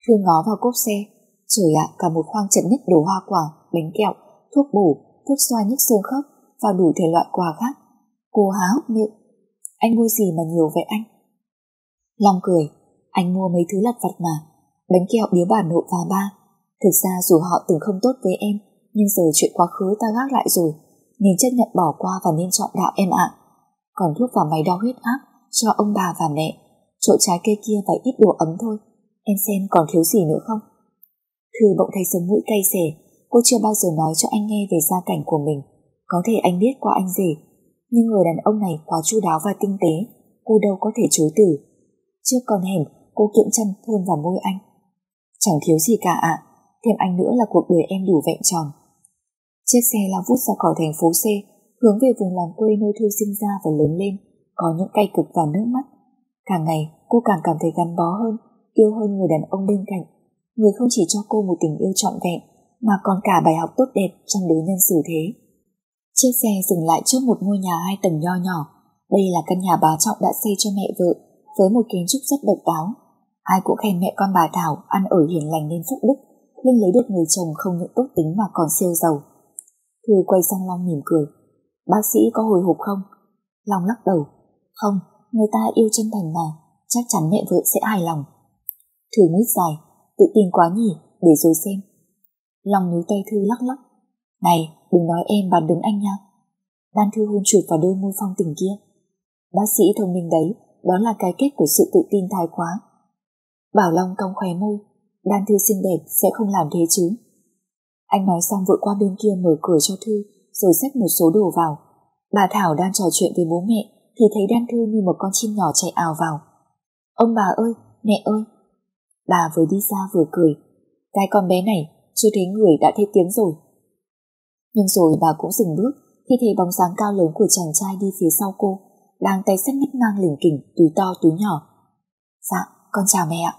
Thư ngó vào cốp xe Trời ạ, cả một khoang trận nhất đồ hoa quả, bánh kẹo, thuốc bổ, thuốc xoa nhức xương khớp và đủ thể loại quà khác. Cô há hốc miệng. Anh mua gì mà nhiều vậy anh? Long cười, anh mua mấy thứ lặt vặt mà. Bánh kẹo biếu bà nội và ba. Thực ra dù họ từng không tốt với em, nhưng giờ chuyện quá khứ ta gác lại rồi, nên chấp nhận bỏ qua và nên chọn đạo em ạ. Còn thuốc và máy đo huyết áp cho ông bà và mẹ, chỗ trái cây kia và ít đồ ấm thôi. Em xem còn thiếu gì nữa không? Thư bỗng thấy sống mũi cay xể, cô chưa bao giờ nói cho anh nghe về gia cảnh của mình. Có thể anh biết qua anh rể, nhưng người đàn ông này quá chu đáo và tinh tế, cô đâu có thể chối từ. Trước con hẻm, cô kiệm chân thơm vào môi anh. Chẳng thiếu gì cả ạ, thêm anh nữa là cuộc đời em đủ vẹn tròn. Chiếc xe lao vút ra khỏi thành phố C, hướng về vùng làng quê nơi Thư sinh ra và lớn lên, có những cay cực và nước mắt. Càng ngày, cô càng cảm thấy gắn bó hơn, yêu hơn người đàn ông bên cạnh. Người không chỉ cho cô một tình yêu trọn vẹn, mà còn cả bài học tốt đẹp trong đối nhân xử thế. Chiếc xe dừng lại trước một ngôi nhà hai tầng nho nhỏ. Đây là căn nhà bà Trọng đã xây cho mẹ vợ, với một kiến trúc rất độc đáo. Ai cũng khen mẹ con bà Thảo ăn ở hiền lành nên phúc đức, Linh lấy được người chồng không những tốt tính mà còn siêu giàu. Thư quay sang Long mỉm cười. Bác sĩ có hồi hộp không? Long lắc đầu. Không, người ta yêu chân thành mà, chắc chắn mẹ vợ sẽ hài lòng. Thư mít dài, tự tin quá nhỉ, để rồi xem. Long níu tay Thư lắc lắc. Này, đừng nói em bàn đứng anh nha. Đan Thư hôn chuột vào đôi môi phong tình kia. Bác sĩ thông minh đấy, đó là cái kết của sự tự tin thái quá. Bảo Long cong khóe môi, Đan Thư xinh đẹp sẽ không làm thế chứ. Anh nói xong vội qua bên kia mở cửa cho Thư, rồi xách một số đồ vào. Bà Thảo đang trò chuyện với bố mẹ thì thấy Đan Thư như một con chim nhỏ chạy ào vào. Ông bà ơi, mẹ ơi. Bà vừa đi ra vừa cười. Cái con bé này chưa thấy người đã thấy tiếng rồi. Nhưng rồi bà cũng dừng bước khi thấy bóng dáng cao lớn của chàng trai đi phía sau cô, đang tay sắt nít ngang lỉnh kỉnh, túi to túi nhỏ. Dạ, con chào mẹ ạ.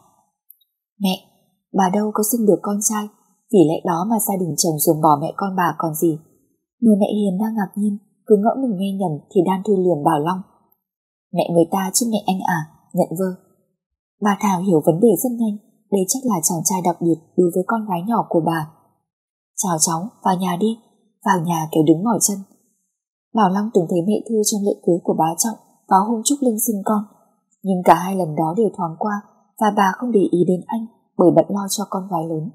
Mẹ, bà đâu có sinh được con trai, vì lẽ đó mà gia đình chồng dùng bỏ mẹ con bà còn gì. Người mẹ hiền đang ngạc nhiên, cứ ngỡ mình nghe nhầm thì đan thư liền bảo Long. Mẹ người ta chứ mẹ anh à, nhận vơ. Bà Thảo hiểu vấn đề rất nhanh, đây chắc là chàng trai đặc biệt đối với con gái nhỏ của bà. Chào cháu, vào nhà đi, vào nhà kéo đứng mỏi chân. Bảo Long từng thấy mẹ Thư trong lễ cưới của bá Trọng có hôm chúc Linh sinh con, nhưng cả hai lần đó đều thoáng qua và bà không để ý đến anh bởi bận lo cho con gái lớn.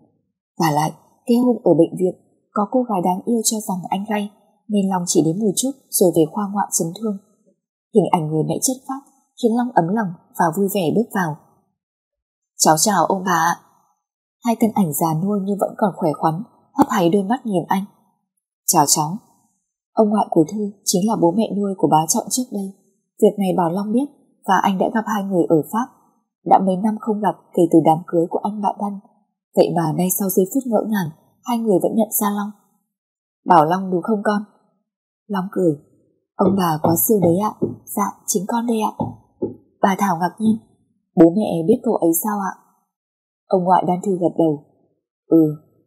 Và lại, cái hôm ở bệnh viện, có cô gái đáng yêu cho rằng anh gay, nên Long chỉ đến một chút rồi về khoa ngoại chấn thương. Hình ảnh người mẹ chất phát khiến Long ấm lòng và vui vẻ bước vào. Cháu chào ông bà Hai thân ảnh già nuôi nhưng vẫn còn khỏe khoắn, hấp háy đôi mắt nhìn anh. Chào cháu. Ông ngoại của Thư chính là bố mẹ nuôi của bá Trọng trước đây. Việc này Bảo Long biết và anh đã gặp hai người ở Pháp. Đã mấy năm không gặp kể từ đám cưới của anh bạn Đăng. Vậy mà nay sau giây phút ngỡ ngàng, hai người vẫn nhận ra Long. Bảo Long đúng không con? Long cười. Ông bà quá siêu đấy ạ. Dạ, chính con đây ạ. Bà Thảo ngạc nhiên. Bố mẹ biết cậu ấy sao ạ? Ông ngoại đan thư gật đầu. Ừ,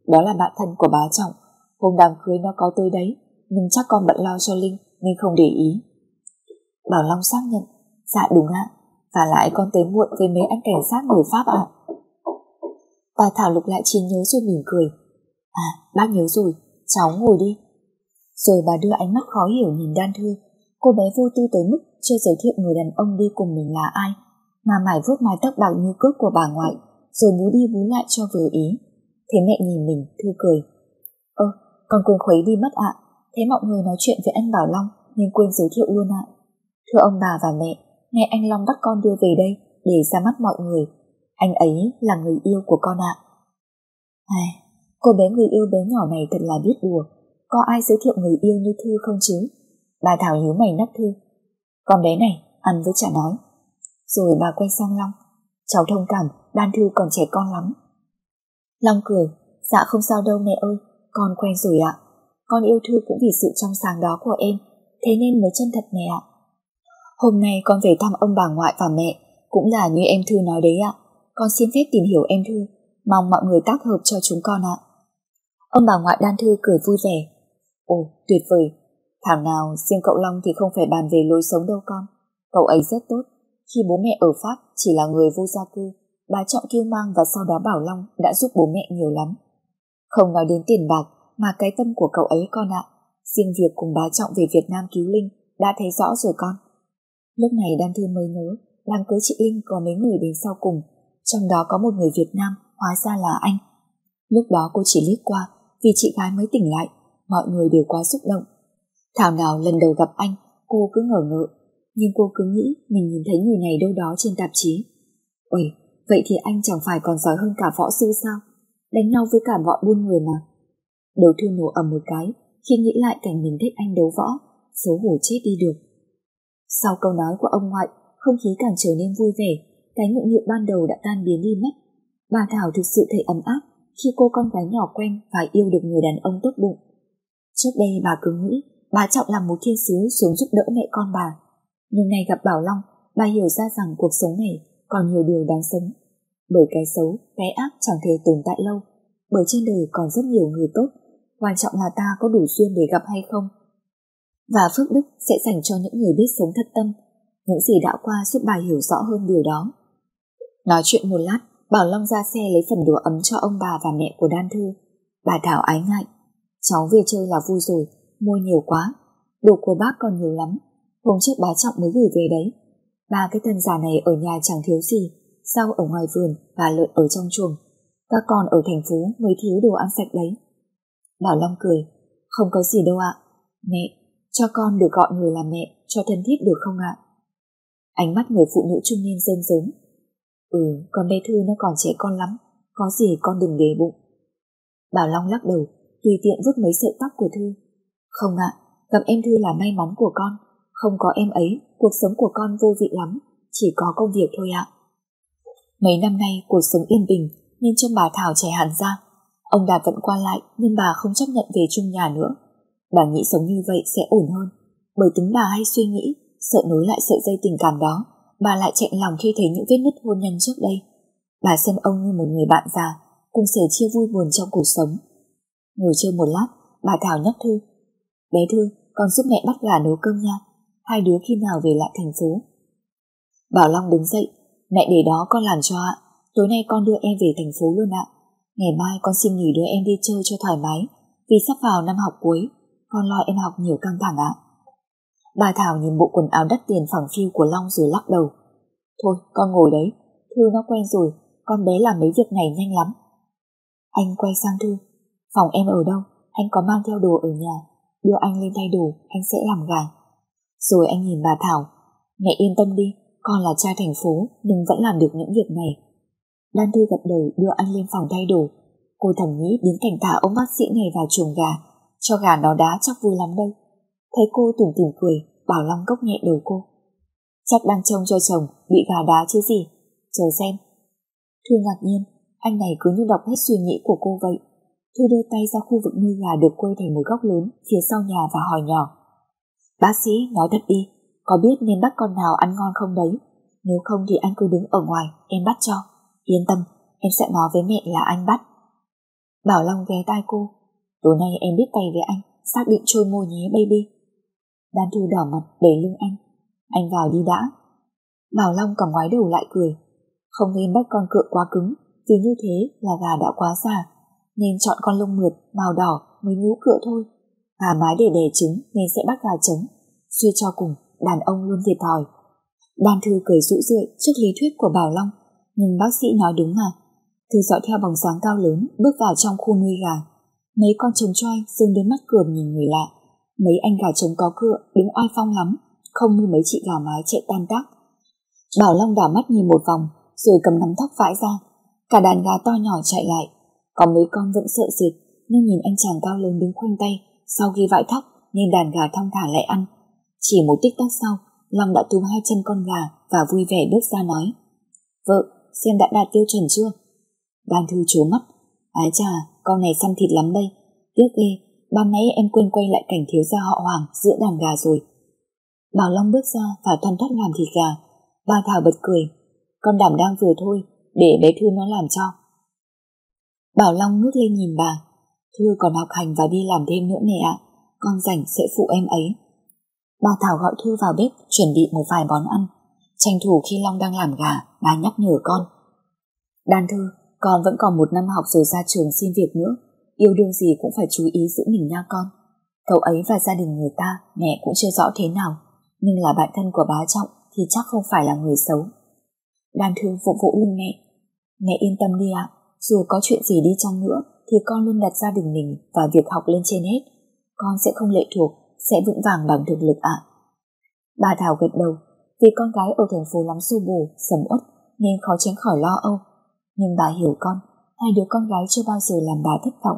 đó là bạn thân của bá Trọng. Hôm đám cưới nó có tới đấy, nhưng chắc con bận lo cho Linh nên không để ý. Bảo Long xác nhận. Dạ đúng ạ. Và lại con tới muộn với mấy anh cảnh sát người Pháp ạ. Bà Thảo lục lại trí nhớ rồi mỉm cười. À, bác nhớ rồi, cháu ngồi đi. Rồi bà đưa ánh mắt khó hiểu nhìn Đan Thư. Cô bé vô tư tới mức chưa giới thiệu người đàn ông đi cùng mình là ai, mà mải vuốt mái tóc bạc như cước của bà ngoại, rồi bú đi bú lại cho vừa ý. Thế mẹ nhìn mình, Thư cười. Ơ, con quên khuấy đi mất ạ. Thế mọi người nói chuyện với anh Bảo Long nên quên giới thiệu luôn ạ. Thưa ông bà và mẹ, nghe anh Long bắt con đưa về đây để ra mắt mọi người. Anh ấy là người yêu của con ạ. À, cô bé người yêu bé nhỏ này thật là biết đùa. Có ai giới thiệu người yêu như Thư không chứ? Bà Thảo nhíu mày nắp Thư. Con bé này, ăn với chả nói. Rồi bà quay sang Long. Cháu thông cảm, Đan Thư còn trẻ con lắm. Long cười, dạ không sao đâu mẹ ơi, con quen rồi ạ. Con yêu Thư cũng vì sự trong sáng đó của em, thế nên mới chân thật mẹ ạ. Hôm nay con về thăm ông bà ngoại và mẹ, cũng là như em Thư nói đấy ạ. Con xin phép tìm hiểu em Thư, mong mọi người tác hợp cho chúng con ạ. Ông bà ngoại Đan Thư cười vui vẻ. Ồ, tuyệt vời. Thảo nào riêng cậu Long thì không phải bàn về lối sống đâu con. Cậu ấy rất tốt. Khi bố mẹ ở Pháp chỉ là người vô gia cư, bà Trọng Kiêu Mang và sau đó Bảo Long đã giúp bố mẹ nhiều lắm. Không nói đến tiền bạc mà cái tâm của cậu ấy con ạ. Riêng việc cùng bà Trọng về Việt Nam cứu Linh đã thấy rõ rồi con. Lúc này Đan Thư mới nhớ, làm cưới chị Linh có mấy người đến sau cùng, trong đó có một người Việt Nam, hóa ra là anh. Lúc đó cô chỉ liếc qua, vì chị gái mới tỉnh lại, mọi người đều quá xúc động. Thảo nào lần đầu gặp anh, cô cứ ngờ ngợ, nhưng cô cứ nghĩ mình nhìn thấy người này đâu đó trên tạp chí. Ôi, vậy thì anh chẳng phải còn giỏi hơn cả võ sư sao? Đánh nhau với cả bọn buôn người mà. Đầu thư nổ ầm một cái, khi nghĩ lại cảnh mình thích anh đấu võ, xấu hổ chết đi được. Sau câu nói của ông ngoại, không khí càng trở nên vui vẻ, cái ngượng nghịu ban đầu đã tan biến đi mất. Bà Thảo thực sự thấy ấm áp khi cô con gái nhỏ quen và yêu được người đàn ông tốt bụng. Trước đây bà cứ nghĩ bà Trọng làm một thiên sứ xuống giúp đỡ mẹ con bà. Nhưng nay gặp Bảo Long, bà hiểu ra rằng cuộc sống này còn nhiều điều đáng sống. Bởi cái xấu, cái ác chẳng thể tồn tại lâu. Bởi trên đời còn rất nhiều người tốt. Quan trọng là ta có đủ duyên để gặp hay không. Và phước đức sẽ dành cho những người biết sống thật tâm. Những gì đã qua giúp bà hiểu rõ hơn điều đó. Nói chuyện một lát, Bảo Long ra xe lấy phần đồ ấm cho ông bà và mẹ của Đan Thư. Bà Thảo ái ngại. Cháu về chơi là vui rồi, mua nhiều quá. Đồ của bác còn nhiều lắm. Hôm trước bá Trọng mới gửi về đấy. Ba cái thân giả này ở nhà chẳng thiếu gì, rau ở ngoài vườn và lợn ở trong chuồng. Các con ở thành phố mới thiếu đồ ăn sạch đấy. Bảo Long cười, không có gì đâu ạ. Mẹ, cho con được gọi người là mẹ cho thân thiết được không ạ? Ánh mắt người phụ nữ trung niên rơm rớm. Ừ, con bé Thư nó còn trẻ con lắm, có gì con đừng để bụng. Bảo Long lắc đầu, tùy tiện vứt mấy sợi tóc của Thư. Không ạ, gặp em Thư là may mắn của con, không có em ấy, cuộc sống của con vô vị lắm, chỉ có công việc thôi ạ. Mấy năm nay cuộc sống yên bình nên trong bà Thảo trẻ hẳn ra. Ông Đạt vẫn qua lại nhưng bà không chấp nhận về chung nhà nữa. Bà nghĩ sống như vậy sẽ ổn hơn. Bởi tính bà hay suy nghĩ, sợ nối lại sợi dây tình cảm đó, bà lại chạy lòng khi thấy những vết nứt hôn nhân trước đây. Bà xem ông như một người bạn già, cùng sẻ chia vui buồn trong cuộc sống. Ngồi chơi một lát, bà Thảo nhắc Thư. Bé Thư, con giúp mẹ bắt gà nấu cơm nha. Hai đứa khi nào về lại thành phố? Bảo Long đứng dậy. Mẹ để đó con làm cho ạ. Tối nay con đưa em về thành phố luôn ạ. Ngày mai con xin nghỉ đưa em đi chơi cho thoải mái. Vì sắp vào năm học cuối, con lo em học nhiều căng thẳng ạ. Bà Thảo nhìn bộ quần áo đắt tiền phẳng phiu của Long rồi lắc đầu. Thôi, con ngồi đấy. Thư nó quen rồi, con bé làm mấy việc này nhanh lắm. Anh quay sang Thư. Phòng em ở đâu? anh có mang theo đồ ở nhà, đưa anh lên thay đồ, anh sẽ làm gà. Rồi anh nhìn bà Thảo, mẹ yên tâm đi, con là trai thành phố nhưng vẫn làm được những việc này. Lan Thư gật đầu đưa anh lên phòng thay đồ. Cô thầm nghĩ đến cảnh thả ông bác sĩ này vào chuồng gà, cho gà nó đá chắc vui lắm đây. Thấy cô tủm tỉm cười, Bảo Long gốc nhẹ đầu cô. Chắc đang trông cho chồng bị gà đá chứ gì, chờ xem. Thư ngạc nhiên, anh này cứ như đọc hết suy nghĩ của cô vậy. Thư đưa tay ra khu vực nuôi gà được quây thành một góc lớn phía sau nhà và hỏi nhỏ. Bác sĩ nói thật đi, có biết nên bắt con nào ăn ngon không đấy? Nếu không thì anh cứ đứng ở ngoài, em bắt cho. Yên tâm, em sẽ nói với mẹ là anh bắt. Bảo Long ghé tai cô. Tối nay em biết tay với anh, xác định trôi môi nhé baby. Đan Thư đỏ mặt để lưng anh. Anh vào đi đã. Bảo Long cầm ngoái đầu lại cười. Không nên bắt con cựa quá cứng, vì như thế là gà đã quá già. Nên chọn con lông mượt, màu đỏ mới nhú cựa thôi. Gà mái để đẻ trứng nên sẽ bắt gà trống. Suy cho cùng, đàn ông luôn thiệt thòi. Đan Thư cười rũ rượi trước lý thuyết của Bảo Long, nhưng bác sĩ nói đúng mà. Thư dõi theo bóng dáng cao lớn bước vào trong khu nuôi gà. Mấy con trống choi dương đến mắt cường nhìn người lạ. Mấy anh gà trống có cựa đứng oai phong lắm, không như mấy chị gà mái chạy tan tác. Bảo Long đảo mắt nhìn một vòng, rồi cầm nắm tóc vãi ra. Cả đàn gà to nhỏ chạy lại. Có mấy con vẫn sợ sệt, nhưng nhìn anh chàng cao lớn đứng khoanh tay, sau khi vải thóc nên đàn gà thong thả lại ăn. Chỉ một tích tắc sau, Long đã túm hai chân con gà và vui vẻ bước ra nói. Vợ, xem đã đạt tiêu chuẩn chưa? đàn Thư chố mắt. Ái chà, con này săn thịt lắm đây. Tiếc ghê, ban nãy em quên quay lại cảnh thiếu gia họ Hoàng giữa đàn gà rồi. Bảo Long bước ra và thoăn thoát làm thịt gà. Bà Thảo bật cười. Con đảm đang vừa thôi, để bé Thư nó làm cho. Bảo Long ngước lên nhìn bà. Thư còn học hành và đi làm thêm nữa mẹ ạ. Con rảnh sẽ phụ em ấy. Bà Thảo gọi Thư vào bếp chuẩn bị một vài món ăn. Tranh thủ khi Long đang làm gà, bà nhắc nhở con. Đan Thư, con vẫn còn một năm học rồi ra trường xin việc nữa. Yêu đương gì cũng phải chú ý giữ mình nha con. Cậu ấy và gia đình người ta, mẹ cũng chưa rõ thế nào. Nhưng là bạn thân của bá Trọng thì chắc không phải là người xấu. Đan Thư vỗ vỗ lưng mẹ. Mẹ yên tâm đi ạ, dù có chuyện gì đi chăng nữa thì con luôn đặt gia đình mình và việc học lên trên hết. Con sẽ không lệ thuộc sẽ vững vàng bằng thực lực ạ. Bà Thảo gật đầu, vì con gái ở thành phố lắm xô bồ, sầm uất nên khó tránh khỏi lo âu. Nhưng bà hiểu con, hai đứa con gái chưa bao giờ làm bà thất vọng.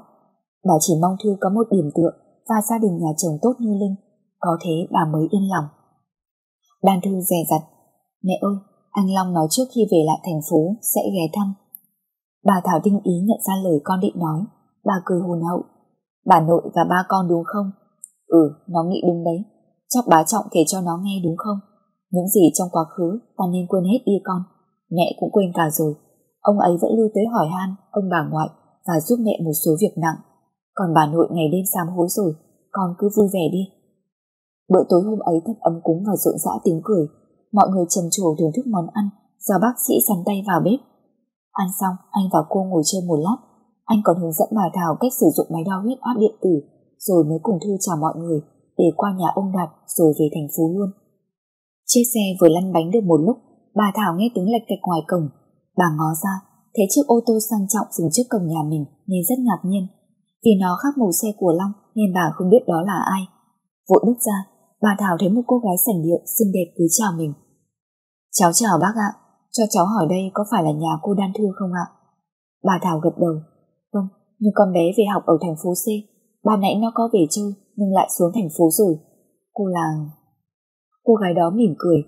Bà chỉ mong Thư có một điểm tựa và gia đình nhà chồng tốt như Linh, có thế bà mới yên lòng. đàn Thư dè dặt, mẹ ơi, anh Long nói trước khi về lại thành phố sẽ ghé thăm. Bà Thảo tinh ý nhận ra lời con định nói, bà cười hồn hậu. Bà nội và ba con đúng không? Ừ, nó nghĩ đúng đấy. Chắc bá trọng kể cho nó nghe đúng không? Những gì trong quá khứ ta nên quên hết đi con. Mẹ cũng quên cả rồi. Ông ấy vẫn lưu tới hỏi han ông bà ngoại và giúp mẹ một số việc nặng. Còn bà nội ngày đêm sám hối rồi, con cứ vui vẻ đi. Bữa tối hôm ấy thật ấm cúng và rộn rã tiếng cười. Mọi người trầm trồ thưởng thức món ăn do bác sĩ sắn tay vào bếp. Ăn xong, anh và cô ngồi chơi một lát. Anh còn hướng dẫn bà Thảo cách sử dụng máy đo huyết áp điện tử rồi mới cùng Thư chào mọi người để qua nhà ông Đạt rồi về thành phố luôn. Chiếc xe vừa lăn bánh được một lúc, bà Thảo nghe tiếng lệch cạch ngoài cổng. Bà ngó ra, thấy chiếc ô tô sang trọng dừng trước cổng nhà mình nên rất ngạc nhiên. Vì nó khác màu xe của Long nên bà không biết đó là ai. Vội bước ra, bà Thảo thấy một cô gái sảnh điệu xinh đẹp cúi chào mình. Cháu chào bác ạ, cho cháu hỏi đây có phải là nhà cô Đan Thư không ạ? Bà Thảo gật đầu. Vâng, nhưng con bé về học ở thành phố C Bà nãy nó có về chơi nhưng lại xuống thành phố rồi. Cô là... Cô gái đó mỉm cười.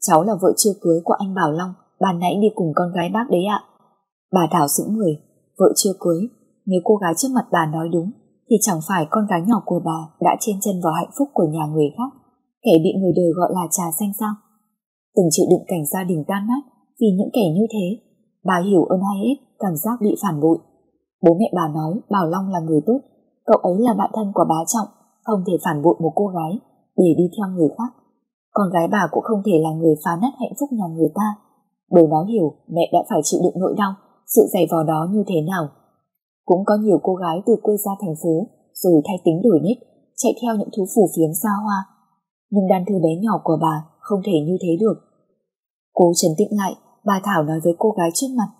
Cháu là vợ chưa cưới của anh Bảo Long, bà nãy đi cùng con gái bác đấy ạ. Bà Thảo sững người, vợ chưa cưới. Nếu cô gái trước mặt bà nói đúng, thì chẳng phải con gái nhỏ của bà đã trên chân vào hạnh phúc của nhà người khác, kẻ bị người đời gọi là trà xanh sao? Từng chịu đựng cảnh gia đình tan nát vì những kẻ như thế, bà hiểu ơn hay hết cảm giác bị phản bội. Bố mẹ bà nói Bảo Long là người tốt, Cậu ấy là bạn thân của bá Trọng, không thể phản bội một cô gái để đi theo người khác. Con gái bà cũng không thể là người phá nát hạnh phúc nhà người ta. Bởi nó hiểu mẹ đã phải chịu đựng nỗi đau, sự dày vò đó như thế nào. Cũng có nhiều cô gái từ quê ra thành phố rồi thay tính đổi nết, chạy theo những thú phù phiếm xa hoa. Nhưng đàn thư bé nhỏ của bà không thể như thế được. Cô trấn tĩnh lại, bà Thảo nói với cô gái trước mặt.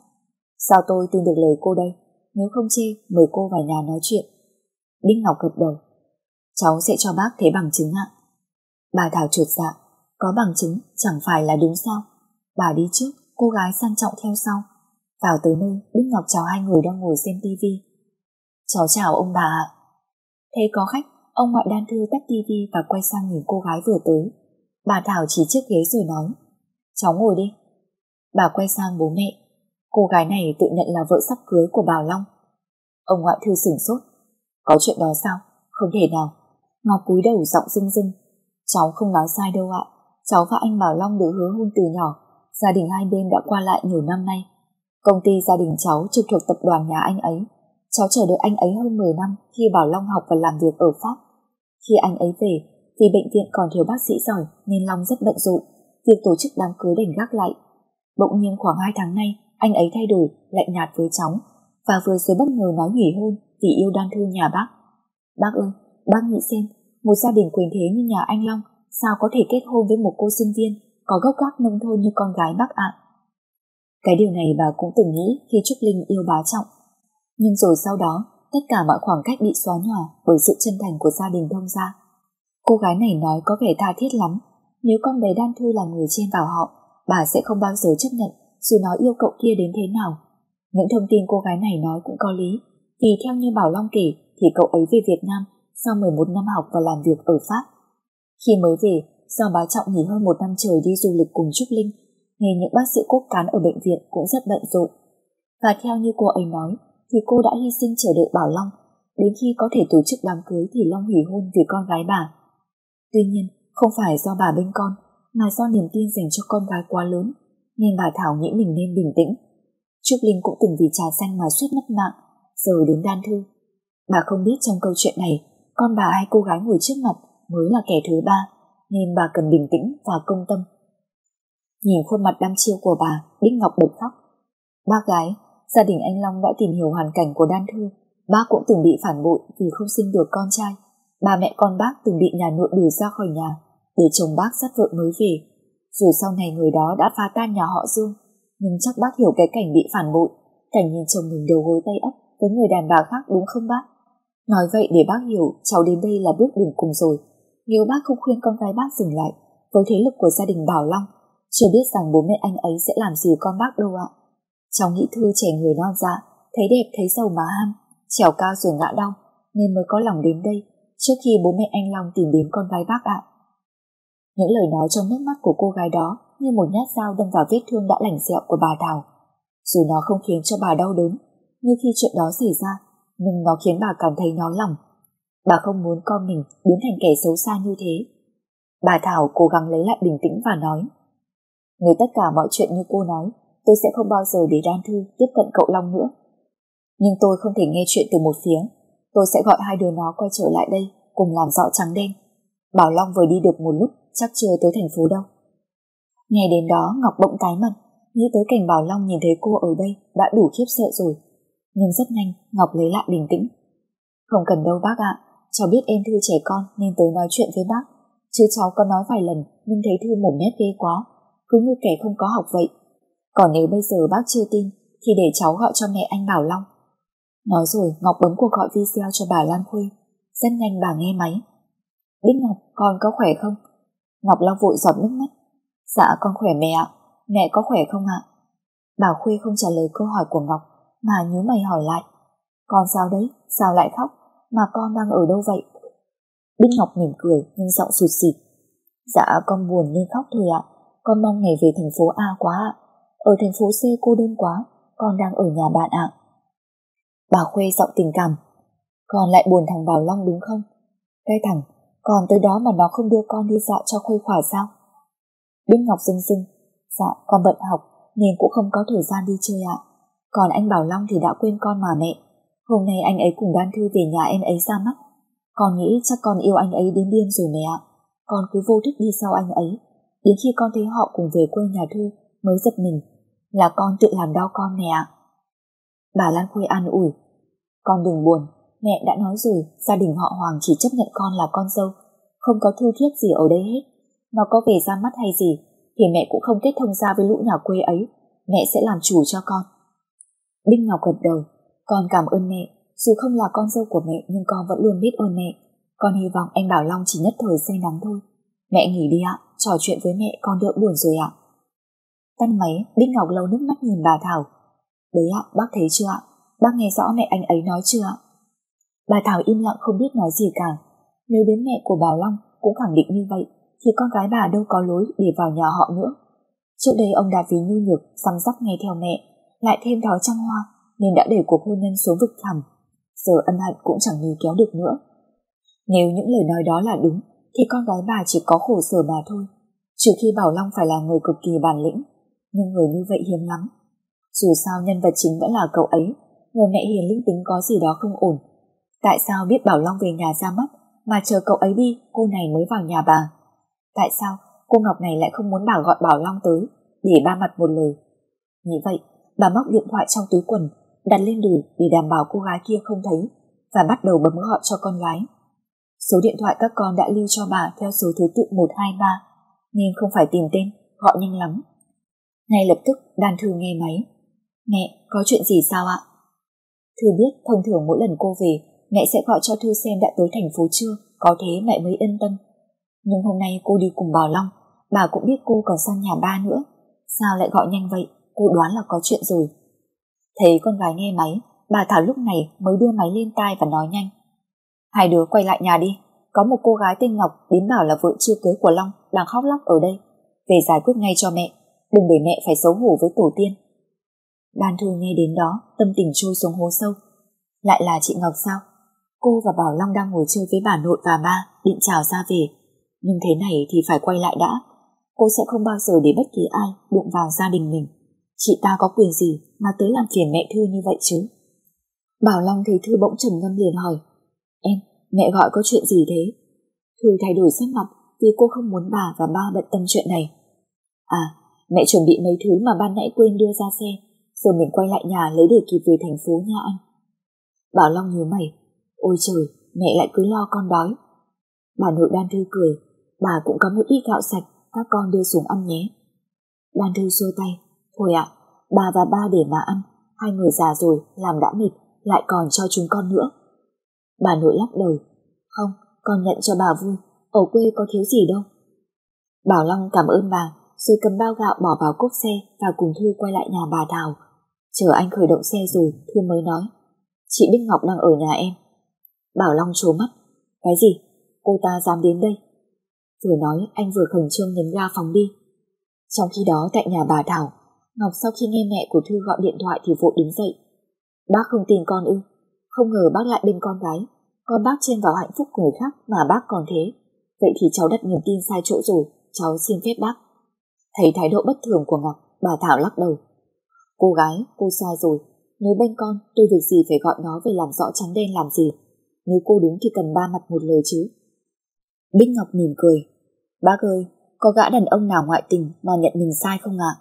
Sao tôi tin được lời cô đây? Nếu không chê, mời cô vào nhà nói chuyện. Đinh Ngọc gật đầu. Cháu sẽ cho bác thấy bằng chứng ạ. Bà Thảo trượt dạ, có bằng chứng chẳng phải là đúng sao. Bà đi trước, cô gái sang trọng theo sau. Vào tới nơi, Đinh Ngọc chào hai người đang ngồi xem tivi. Cháu chào ông bà ạ. Thế có khách, ông ngoại đan thư tắt tivi và quay sang nhìn cô gái vừa tới. Bà Thảo chỉ chiếc ghế rồi nói, cháu ngồi đi. Bà quay sang bố mẹ. Cô gái này tự nhận là vợ sắp cưới của Bảo Long. Ông ngoại thư sửng sốt. Có chuyện đó sao? Không thể nào. Ngọc cúi đầu giọng rưng rưng. Cháu không nói sai đâu ạ. Cháu và anh Bảo Long được hứa hôn từ nhỏ. Gia đình hai bên đã qua lại nhiều năm nay. Công ty gia đình cháu trực thuộc tập đoàn nhà anh ấy. Cháu chờ đợi anh ấy hơn 10 năm khi Bảo Long học và làm việc ở Pháp. Khi anh ấy về, vì bệnh viện còn thiếu bác sĩ giỏi nên Long rất bận rộn. Việc tổ chức đám cưới đành gác lại. Bỗng nhiên khoảng 2 tháng nay, anh ấy thay đổi, lạnh nhạt với cháu và vừa rồi bất ngờ nói nghỉ hôn vì yêu đan thư nhà bác. Bác ơi, bác nghĩ xem, một gia đình quyền thế như nhà anh Long sao có thể kết hôn với một cô sinh viên có gốc gác nông thôn như con gái bác ạ? Cái điều này bà cũng từng nghĩ khi Trúc Linh yêu bá trọng. Nhưng rồi sau đó, tất cả mọi khoảng cách bị xóa nhòa bởi sự chân thành của gia đình thông gia. Cô gái này nói có vẻ tha thiết lắm, nếu con bé Đan Thư là người trên vào họ, bà sẽ không bao giờ chấp nhận dù nó yêu cậu kia đến thế nào. Những thông tin cô gái này nói cũng có lý, vì theo như Bảo Long kể thì cậu ấy về Việt Nam sau 11 năm học và làm việc ở Pháp. Khi mới về, do bá Trọng nghỉ hơn một năm trời đi du lịch cùng Trúc Linh, nên những bác sĩ cốt cán ở bệnh viện cũng rất bận rộn. Và theo như cô ấy nói, thì cô đã hy sinh chờ đợi Bảo Long, đến khi có thể tổ chức đám cưới thì Long hủy hôn vì con gái bà. Tuy nhiên, không phải do bà bên con, mà do niềm tin dành cho con gái quá lớn, nên bà Thảo nghĩ mình nên bình tĩnh. Trúc Linh cũng từng vì trà xanh mà suýt mất mạng, giờ đến đan thư. Bà không biết trong câu chuyện này, con bà hay cô gái ngồi trước mặt mới là kẻ thứ ba, nên bà cần bình tĩnh và công tâm. Nhìn khuôn mặt đăm chiêu của bà, Đinh Ngọc bật khóc. Bác gái, gia đình anh Long đã tìm hiểu hoàn cảnh của đan thư. Bác cũng từng bị phản bội vì không sinh được con trai. Ba mẹ con bác từng bị nhà nội đuổi ra khỏi nhà để chồng bác sát vợ mới về. Dù sau này người đó đã phá tan nhà họ Dương, nhưng chắc bác hiểu cái cảnh bị phản bội, cảnh nhìn chồng mình đầu gối tay ấp với người đàn bà khác đúng không bác? Nói vậy để bác hiểu cháu đến đây là bước đường cùng rồi. Nếu bác không khuyên con gái bác dừng lại với thế lực của gia đình Bảo Long, chưa biết rằng bố mẹ anh ấy sẽ làm gì con bác đâu ạ. Cháu nghĩ Thư trẻ người non dạ, thấy đẹp thấy giàu mà ham, trèo cao rồi ngã đau, nên mới có lòng đến đây, trước khi bố mẹ anh Long tìm đến con gái bác ạ. Những lời nói trong nước mắt của cô gái đó như một nhát dao đâm vào vết thương đã lành dẹo của bà Thảo. Dù nó không khiến cho bà đau đớn, như khi chuyện đó xảy ra, nhưng nó khiến bà cảm thấy nhói lòng. Bà không muốn con mình biến thành kẻ xấu xa như thế. Bà Thảo cố gắng lấy lại bình tĩnh và nói Nếu tất cả mọi chuyện như cô nói, tôi sẽ không bao giờ để Đan Thư tiếp cận cậu Long nữa. Nhưng tôi không thể nghe chuyện từ một phía. Tôi sẽ gọi hai đứa nó quay trở lại đây cùng làm rõ trắng đen. Bảo Long vừa đi được một lúc chắc chưa tới thành phố đâu. Nghe đến đó Ngọc bỗng tái mặt, nghĩ tới cảnh Bảo Long nhìn thấy cô ở đây đã đủ khiếp sợ rồi. Nhưng rất nhanh Ngọc lấy lại bình tĩnh. Không cần đâu bác ạ, cháu biết em Thư trẻ con nên tới nói chuyện với bác. Chứ cháu có nói vài lần nhưng thấy Thư một mét ghê quá, cứ như kẻ không có học vậy. Còn nếu bây giờ bác chưa tin thì để cháu gọi cho mẹ anh Bảo Long. Nói rồi Ngọc bấm cuộc gọi video cho bà Lan Khuê. Rất nhanh bà nghe máy. Bích Ngọc, con có khỏe không? Ngọc Long vội giọt nước mắt. Dạ con khỏe mẹ ạ, mẹ có khỏe không ạ? Bảo Khuê không trả lời câu hỏi của Ngọc mà nhớ mày hỏi lại. Con sao đấy, sao lại khóc, mà con đang ở đâu vậy? Bích Ngọc mỉm cười nhưng giọng sụt xịt. Dạ con buồn nên khóc thôi ạ, con mong ngày về thành phố A quá ạ. Ở thành phố C cô đơn quá, con đang ở nhà bạn ạ. Bà Khuê giọng tình cảm. Con lại buồn thằng Bảo Long đúng không? Cái thằng, còn tới đó mà nó không đưa con đi dạo cho khuây khỏa sao? Bích Ngọc dưng dưng. Dạ, con bận học nên cũng không có thời gian đi chơi ạ. Còn anh Bảo Long thì đã quên con mà mẹ. Hôm nay anh ấy cùng Đan Thư về nhà em ấy ra mắt. Con nghĩ chắc con yêu anh ấy đến điên rồi mẹ ạ. Con cứ vô thức đi sau anh ấy. Đến khi con thấy họ cùng về quê nhà Thư mới giật mình. Là con tự làm đau con mẹ ạ. Bà Lan Khuê an ủi. Con đừng buồn, mẹ đã nói rồi gia đình họ Hoàng chỉ chấp nhận con là con dâu. Không có thư thiết gì ở đây hết. Nó có về ra mắt hay gì thì mẹ cũng không kết thông ra với lũ nhà quê ấy. Mẹ sẽ làm chủ cho con. Đinh Ngọc gật đầu. Con cảm ơn mẹ. dù không là con dâu của mẹ nhưng con vẫn luôn biết ơn mẹ. Con hy vọng anh Bảo Long chỉ nhất thời say nắng thôi. Mẹ nghỉ đi ạ, trò chuyện với mẹ con đỡ buồn rồi ạ. Tắt máy, Đinh Ngọc lâu nước mắt nhìn bà Thảo. Đấy ạ, bác thấy chưa ạ? Bác nghe rõ mẹ anh ấy nói chưa ạ? Bà Thảo im lặng không biết nói gì cả. Nếu đến mẹ của Bảo Long cũng khẳng định như vậy, thì con gái bà đâu có lối để vào nhà họ nữa. Trước đây ông đã vì nhu nhược, xăm sắp nghe theo mẹ, lại thêm thói trăng hoa, nên đã để cuộc hôn nhân xuống vực thẳm. Giờ ân hận cũng chẳng níu kéo được nữa. Nếu những lời nói đó là đúng, thì con gái bà chỉ có khổ sở bà thôi. Trừ khi Bảo Long phải là người cực kỳ bản lĩnh, nhưng người như vậy hiếm lắm. Dù sao nhân vật chính vẫn là cậu ấy, người mẹ hiền linh tính có gì đó không ổn. Tại sao biết Bảo Long về nhà ra mắt, mà chờ cậu ấy đi, cô này mới vào nhà bà? Tại sao cô Ngọc này lại không muốn bảo gọi Bảo Long tới, để ba mặt một lời? Như vậy, bà móc điện thoại trong túi quần, đặt lên đùi để đảm bảo cô gái kia không thấy, và bắt đầu bấm gọi cho con gái. Số điện thoại các con đã lưu cho bà theo số thứ tự 123, nên không phải tìm tên, gọi nhanh lắm. Ngay lập tức đàn thư nghe máy. Mẹ, có chuyện gì sao ạ? Thư biết thông thường mỗi lần cô về, mẹ sẽ gọi cho Thư xem đã tới thành phố chưa, có thế mẹ mới yên tâm. Nhưng hôm nay cô đi cùng Bảo Long, bà cũng biết cô còn sang nhà ba nữa. Sao lại gọi nhanh vậy, cô đoán là có chuyện rồi. Thấy con gái nghe máy, bà Thảo lúc này mới đưa máy lên tai và nói nhanh. Hai đứa quay lại nhà đi, có một cô gái tên Ngọc đến bảo là vợ chưa cưới của Long đang khóc lóc ở đây. Về giải quyết ngay cho mẹ, đừng để mẹ phải xấu hổ với tổ tiên. Đan Thư nghe đến đó, tâm tình trôi xuống hố sâu. Lại là chị Ngọc sao? Cô và Bảo Long đang ngồi chơi với bà nội và ba, định chào ra về. Nhưng thế này thì phải quay lại đã. Cô sẽ không bao giờ để bất kỳ ai đụng vào gia đình mình. Chị ta có quyền gì mà tới làm phiền mẹ Thư như vậy chứ? Bảo Long thấy Thư bỗng trầm ngâm liền hỏi. Em, mẹ gọi có chuyện gì thế? Thư thay đổi sắc mặt vì cô không muốn bà và ba bận tâm chuyện này. À, mẹ chuẩn bị mấy thứ mà ban nãy quên đưa ra xe, rồi mình quay lại nhà lấy để kịp về thành phố nha anh. Bảo Long nhớ mày, ôi trời, mẹ lại cứ lo con đói. Bà nội Đan Thư cười, bà cũng có một ít gạo sạch, các con đưa xuống ăn nhé. Đan Thư xua tay, thôi ạ, bà và ba để mà ăn, hai người già rồi, làm đã mệt, lại còn cho chúng con nữa. Bà nội lắc đầu, không, con nhận cho bà vui, ở quê có thiếu gì đâu. Bảo Long cảm ơn bà, rồi cầm bao gạo bỏ vào cốp xe và cùng Thư quay lại nhà bà Thảo. Chờ anh khởi động xe rồi, Thư mới nói, chị Bích Ngọc đang ở nhà em. Bảo Long trố mắt, cái gì? Cô ta dám đến đây? Vừa nói anh vừa khẩn trương nhấn ga phóng đi. Trong khi đó tại nhà bà Thảo, Ngọc sau khi nghe mẹ của Thư gọi điện thoại thì vội đứng dậy. Bác không tin con ư? Không ngờ bác lại bên con gái. Con bác chen vào hạnh phúc người khác mà bác còn thế. Vậy thì cháu đặt niềm tin sai chỗ rồi, cháu xin phép bác. Thấy thái độ bất thường của Ngọc, bà Thảo lắc đầu. Cô gái, cô sai rồi. Nếu bên con, tôi việc gì phải gọi nó về làm rõ trắng đen làm gì. Nếu cô đúng thì cần ba mặt một lời chứ. Bích Ngọc mỉm cười. Bác ơi, có gã đàn ông nào ngoại tình mà nhận mình sai không ạ?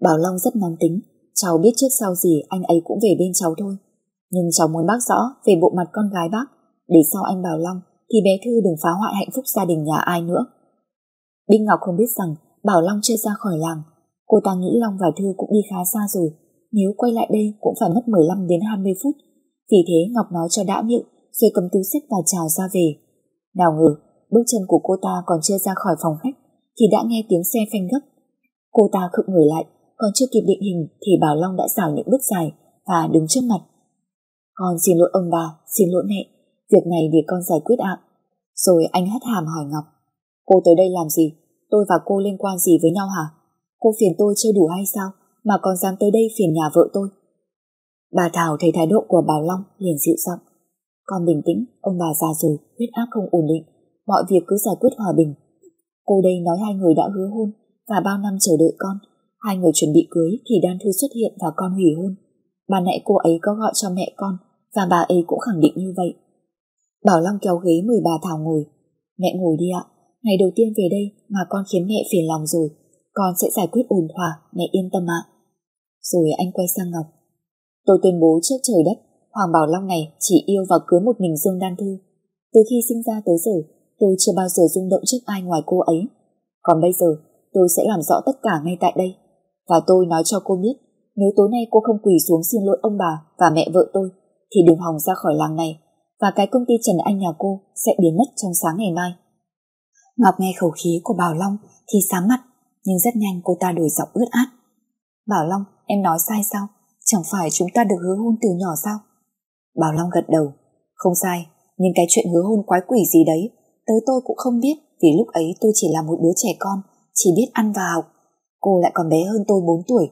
Bảo Long rất nóng tính, cháu biết trước sau gì anh ấy cũng về bên cháu thôi. Nhưng cháu muốn bác rõ về bộ mặt con gái bác, để sau anh Bảo Long thì bé Thư đừng phá hoại hạnh phúc gia đình nhà ai nữa. Bích Ngọc không biết rằng Bảo Long chưa ra khỏi làng, cô ta nghĩ Long và Thư cũng đi khá xa rồi, nếu quay lại đây cũng phải mất 15 đến 20 phút. Vì thế Ngọc nói cho đã miệng, rồi cầm túi sách và chào ra về. Nào ngờ, bước chân của cô ta còn chưa ra khỏi phòng khách, thì đã nghe tiếng xe phanh gấp. Cô ta khựng người lại, còn chưa kịp định hình thì Bảo Long đã xảo những bước dài và đứng trước mặt. Con xin lỗi ông bà, xin lỗi mẹ, việc này để con giải quyết ạ. Rồi anh hất hàm hỏi Ngọc, cô tới đây làm gì? Tôi và cô liên quan gì với nhau hả? Cô phiền tôi chưa đủ hay sao mà còn dám tới đây phiền nhà vợ tôi? Bà Thảo thấy thái độ của Bảo Long liền dịu giọng. Con bình tĩnh, ông bà già rồi, huyết áp không ổn định, mọi việc cứ giải quyết hòa bình. Cô đây nói hai người đã hứa hôn và bao năm chờ đợi con, hai người chuẩn bị cưới thì Đan Thư xuất hiện và con hủy hôn. Bà nãy cô ấy có gọi cho mẹ con và bà ấy cũng khẳng định như vậy. Bảo Long kéo ghế mời bà Thảo ngồi. Mẹ ngồi đi ạ, ngày đầu tiên về đây mà con khiến mẹ phiền lòng rồi. Con sẽ giải quyết ổn thỏa, mẹ yên tâm ạ. Rồi anh quay sang Ngọc. Tôi tuyên bố trước trời đất, Hoàng Bảo Long này chỉ yêu và cưới một mình Dương Đan Thư. Từ khi sinh ra tới giờ, tôi chưa bao giờ rung động trước ai ngoài cô ấy. Còn bây giờ, tôi sẽ làm rõ tất cả ngay tại đây. Và tôi nói cho cô biết, nếu tối nay cô không quỳ xuống xin lỗi ông bà và mẹ vợ tôi, thì đừng hòng ra khỏi làng này và cái công ty Trần Anh nhà cô sẽ biến mất trong sáng ngày mai. Ngọc nghe khẩu khí của Bảo Long thì sám mặt, nhưng rất nhanh cô ta đổi giọng ướt át. Bảo Long, em nói sai sao? Chẳng phải chúng ta được hứa hôn từ nhỏ sao? Bảo Long gật đầu. Không sai, nhưng cái chuyện hứa hôn quái quỷ gì đấy, tới tôi cũng không biết vì lúc ấy tôi chỉ là một đứa trẻ con, chỉ biết ăn và học. Cô lại còn bé hơn tôi 4 tuổi.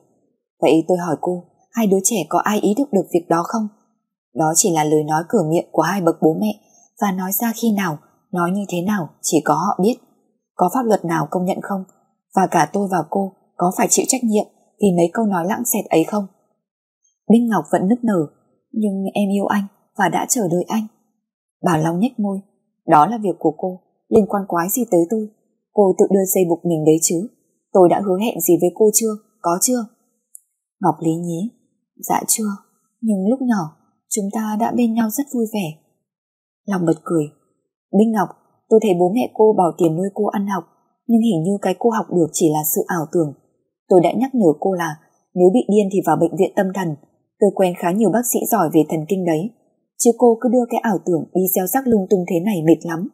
Vậy tôi hỏi cô, hai đứa trẻ có ai ý thức được việc đó không? Đó chỉ là lời nói cửa miệng của hai bậc bố mẹ và nói ra khi nào, nói như thế nào chỉ có họ biết. Có pháp luật nào công nhận không? Và cả tôi và cô có phải chịu trách nhiệm vì mấy câu nói lãng xẹt ấy không? Đinh Ngọc vẫn nức nở, nhưng em yêu anh và đã chờ đợi anh. Bảo Long nhếch môi, đó là việc của cô, liên quan quái gì tới tôi. Cô tự đưa dây buộc mình đấy chứ. Tôi đã hứa hẹn gì với cô chưa, có chưa? Ngọc Lý nhí, dạ chưa, nhưng lúc nhỏ chúng ta đã bên nhau rất vui vẻ. Long bật cười, Đinh Ngọc, tôi thấy bố mẹ cô bỏ tiền nuôi cô ăn học, nhưng hình như cái cô học được chỉ là sự ảo tưởng. Tôi đã nhắc nhở cô là nếu bị điên thì vào bệnh viện tâm thần. Tôi quen khá nhiều bác sĩ giỏi về thần kinh đấy. Chứ cô cứ đưa cái ảo tưởng đi gieo rắc lung tung thế này mệt lắm.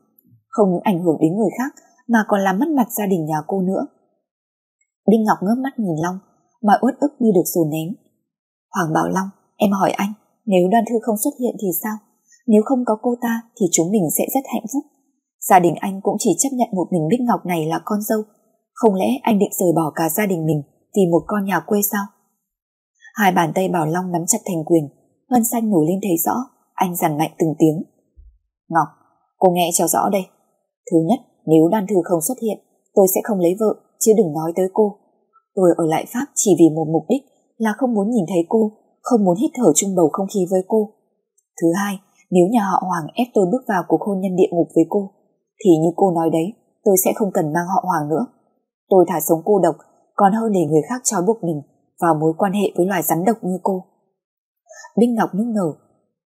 Không những ảnh hưởng đến người khác mà còn làm mất mặt gia đình nhà cô nữa. Đinh Ngọc ngước mắt nhìn Long, mọi uất ức như được dồn nén. Hoàng Bảo Long, em hỏi anh, nếu đoàn thư không xuất hiện thì sao? Nếu không có cô ta thì chúng mình sẽ rất hạnh phúc. Gia đình anh cũng chỉ chấp nhận một mình Bích Ngọc này là con dâu. Không lẽ anh định rời bỏ cả gia đình mình vì một con nhà quê sao? Hai bàn tay Bảo Long nắm chặt thành quyền, ngân xanh nổi lên thấy rõ, anh dằn mạnh từng tiếng. Ngọc, cô nghe cho rõ đây. Thứ nhất, nếu đan thư không xuất hiện, tôi sẽ không lấy vợ, chứ đừng nói tới cô. Tôi ở lại Pháp chỉ vì một mục đích là không muốn nhìn thấy cô, không muốn hít thở chung bầu không khí với cô. Thứ hai, nếu nhà họ Hoàng ép tôi bước vào cuộc hôn nhân địa ngục với cô, thì như cô nói đấy, tôi sẽ không cần mang họ Hoàng nữa. Tôi thả sống cô độc, còn hơn để người khác trói buộc mình vào mối quan hệ với loài rắn độc như cô. Binh Ngọc nức nở.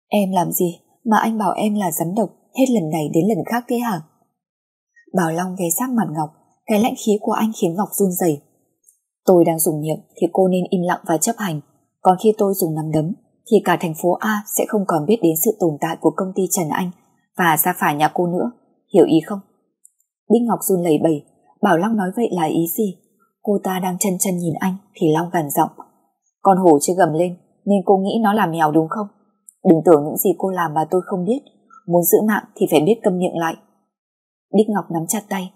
Em làm gì mà anh bảo em là rắn độc hết lần này đến lần khác thế hả? Bảo Long ghé sát mặt Ngọc, cái lạnh khí của anh khiến Ngọc run rẩy. Tôi đang dùng miệng thì cô nên im lặng và chấp hành, còn khi tôi dùng nắm đấm thì cả thành phố A sẽ không còn biết đến sự tồn tại của công ty Trần Anh và ra phải nhà cô nữa, hiểu ý không? Bích Ngọc run lẩy bẩy, Bảo Long nói vậy là ý gì? Cô ta đang chân chân nhìn anh thì Long gần giọng. Con hổ chưa gầm lên nên cô nghĩ nó là mèo đúng không? Đừng tưởng những gì cô làm mà tôi không biết. Muốn giữ mạng thì phải biết câm miệng lại. Đích Ngọc nắm chặt tay.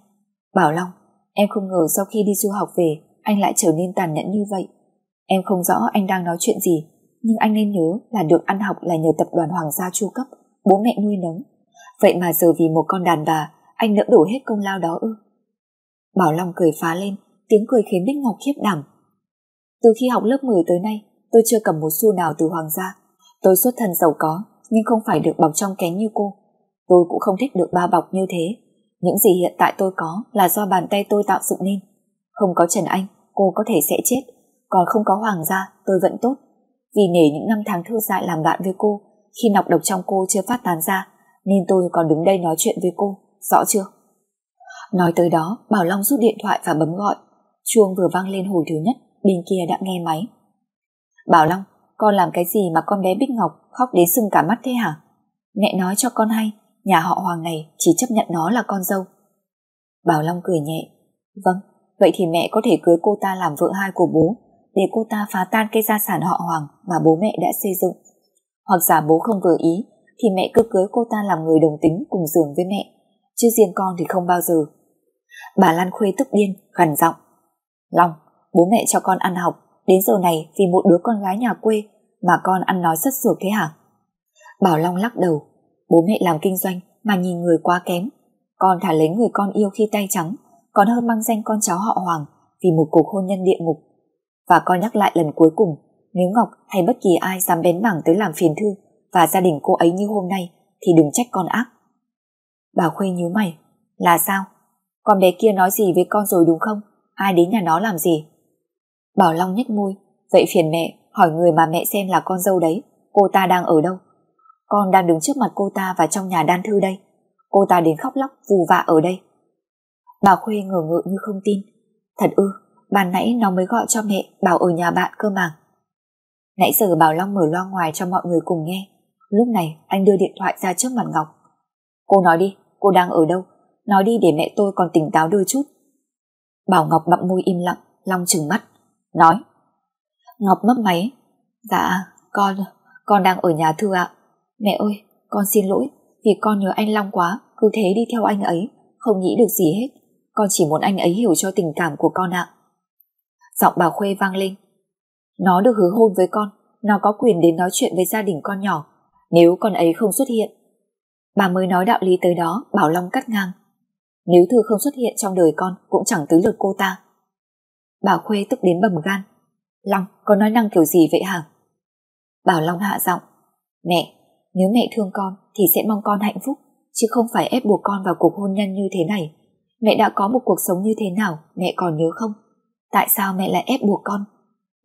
Bảo Long, em không ngờ sau khi đi du học về anh lại trở nên tàn nhẫn như vậy. Em không rõ anh đang nói chuyện gì nhưng anh nên nhớ là được ăn học là nhờ tập đoàn Hoàng gia chu cấp, bố mẹ nuôi nấng. Vậy mà giờ vì một con đàn bà, anh nỡ đổ hết công lao đó ư. Bảo Long cười phá lên, tiếng cười khiến Bích Ngọc khiếp đảm. Từ khi học lớp 10 tới nay, tôi chưa cầm một xu nào từ Hoàng gia. Tôi xuất thân giàu có, nhưng không phải được bọc trong kén như cô. Tôi cũng không thích được ba bọc như thế. Những gì hiện tại tôi có là do bàn tay tôi tạo dựng nên. Không có Trần Anh, cô có thể sẽ chết. Còn không có Hoàng gia, tôi vẫn tốt. Vì nể những năm tháng thư dại làm bạn với cô, khi nọc độc trong cô chưa phát tán ra, nên tôi còn đứng đây nói chuyện với cô, rõ chưa? Nói tới đó, Bảo Long rút điện thoại và bấm gọi. Chuông vừa vang lên hồi thứ nhất, bên kia đã nghe máy. Bảo Long, con làm cái gì mà con bé Bích Ngọc khóc đến sưng cả mắt thế hả? Mẹ nói cho con hay, nhà họ Hoàng này chỉ chấp nhận nó là con dâu. Bảo Long cười nhẹ. Vâng, vậy thì mẹ có thể cưới cô ta làm vợ hai của bố để cô ta phá tan cái gia sản họ Hoàng mà bố mẹ đã xây dựng. Hoặc giả bố không vừa ý thì mẹ cứ cưới cô ta làm người đồng tính cùng giường với mẹ, chứ riêng con thì không bao giờ. Bà Lan Khuê tức điên, gần giọng. Long, bố mẹ cho con ăn học, đến giờ này vì một đứa con gái nhà quê mà con ăn nói rất sược thế hả? Bảo Long lắc đầu, bố mẹ làm kinh doanh mà nhìn người quá kém. Con thả lấy người con yêu khi tay trắng, còn hơn mang danh con cháu họ Hoàng vì một cuộc hôn nhân địa ngục. Và con nhắc lại lần cuối cùng, nếu Ngọc hay bất kỳ ai dám bén mảng tới làm phiền Thư và gia đình cô ấy như hôm nay thì đừng trách con ác. Bà Khuê nhíu mày, là sao? Con bé kia nói gì với con rồi đúng không? Ai đến nhà nó làm gì? Bảo Long nhếch môi, vậy phiền mẹ, hỏi người mà mẹ xem là con dâu đấy, cô ta đang ở đâu? Con đang đứng trước mặt cô ta và trong nhà đan thư đây. Cô ta đến khóc lóc, vù vạ ở đây. Bà Khuê ngờ ngự như không tin. Thật ư, ban nãy nó mới gọi cho mẹ bảo ở nhà bạn cơ mà. Nãy giờ Bảo Long mở loa ngoài cho mọi người cùng nghe. Lúc này anh đưa điện thoại ra trước mặt Ngọc. Cô nói đi, cô đang ở đâu? Nói đi để mẹ tôi còn tỉnh táo đôi chút. Bảo Ngọc bặm môi im lặng, Long trừng mắt. Nói. Ngọc mấp máy. Dạ, con, con đang ở nhà Thư ạ. Mẹ ơi, con xin lỗi, vì con nhớ anh Long quá, cứ thế đi theo anh ấy, không nghĩ được gì hết. Con chỉ muốn anh ấy hiểu cho tình cảm của con ạ. Giọng bà Khuê vang lên. Nó được hứa hôn với con, nó có quyền đến nói chuyện với gia đình con nhỏ, nếu con ấy không xuất hiện. Bà mới nói đạo lý tới đó, Bảo Long cắt ngang. Nếu Thư không xuất hiện trong đời con, cũng chẳng tới lượt cô ta. Bà Khuê tức đến bầm gan. Long, con nói năng kiểu gì vậy hả? Bảo Long hạ giọng. Mẹ, nếu mẹ thương con thì sẽ mong con hạnh phúc, chứ không phải ép buộc con vào cuộc hôn nhân như thế này. Mẹ đã có một cuộc sống như thế nào, mẹ còn nhớ không? Tại sao mẹ lại ép buộc con?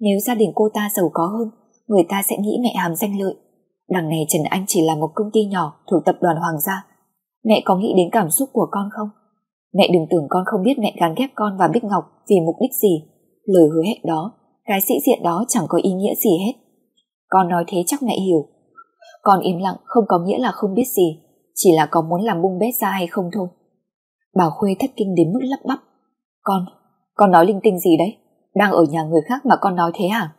Nếu gia đình cô ta giàu có hơn, người ta sẽ nghĩ mẹ hàm danh lợi. Đằng này Trần Anh chỉ là một công ty nhỏ thuộc tập đoàn Hoàng gia. Mẹ có nghĩ đến cảm xúc của con không? Mẹ đừng tưởng con không biết mẹ gắn ghép con và Bích Ngọc vì mục đích gì. Lời hứa hẹn đó, cái sĩ diện đó chẳng có ý nghĩa gì hết. Con nói thế chắc mẹ hiểu. Con im lặng không có nghĩa là không biết gì, chỉ là có muốn làm bung bét ra hay không thôi. Bà Khuê thất kinh đến mức lắp bắp. Con, con nói linh tinh gì đấy? Đang ở nhà người khác mà con nói thế hả?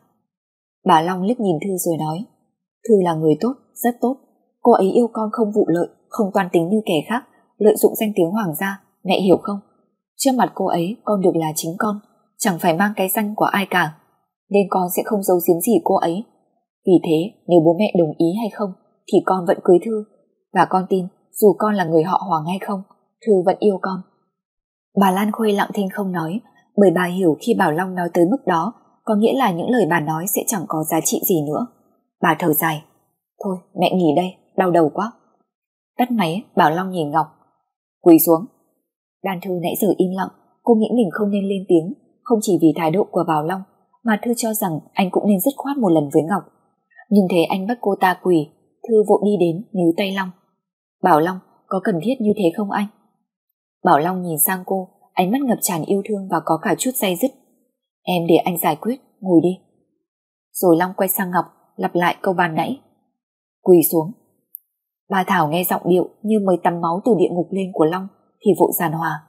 Bà Long liếc nhìn Thư rồi nói. Thư là người tốt, rất tốt. Cô ấy yêu con không vụ lợi, không toàn tính như kẻ khác, lợi dụng danh tiếng hoàng gia, mẹ hiểu không? Trước mặt cô ấy, con được là chính con, chẳng phải mang cái danh của ai cả. Nên con sẽ không giấu giếm gì cô ấy. Vì thế, nếu bố mẹ đồng ý hay không, thì con vẫn cưới Thư. Và con tin, dù con là người họ Hoàng hay không, Thư vẫn yêu con. Bà Lan Khuê lặng thinh không nói, bởi bà hiểu khi Bảo Long nói tới mức đó, có nghĩa là những lời bà nói sẽ chẳng có giá trị gì nữa. Bà thở dài. Thôi, mẹ nghỉ đây, đau đầu quá. Tắt máy, Bảo Long nhìn Ngọc. Quỳ xuống. Đan Thư nãy giờ im lặng, cô nghĩ mình không nên lên tiếng, không chỉ vì thái độ của Bảo Long, mà Thư cho rằng anh cũng nên dứt khoát một lần với Ngọc. Nhưng thế anh bắt cô ta quỳ, Thư vội đi đến, níu tay Long. Bảo Long, có cần thiết như thế không anh? Bảo Long nhìn sang cô, ánh mắt ngập tràn yêu thương và có cả chút say dứt. Em để anh giải quyết, ngồi đi. Rồi Long quay sang Ngọc, lặp lại câu bàn nãy. Quỳ xuống. Bà Thảo nghe giọng điệu như mới tắm máu từ địa ngục lên của Long thì vụ giàn hòa.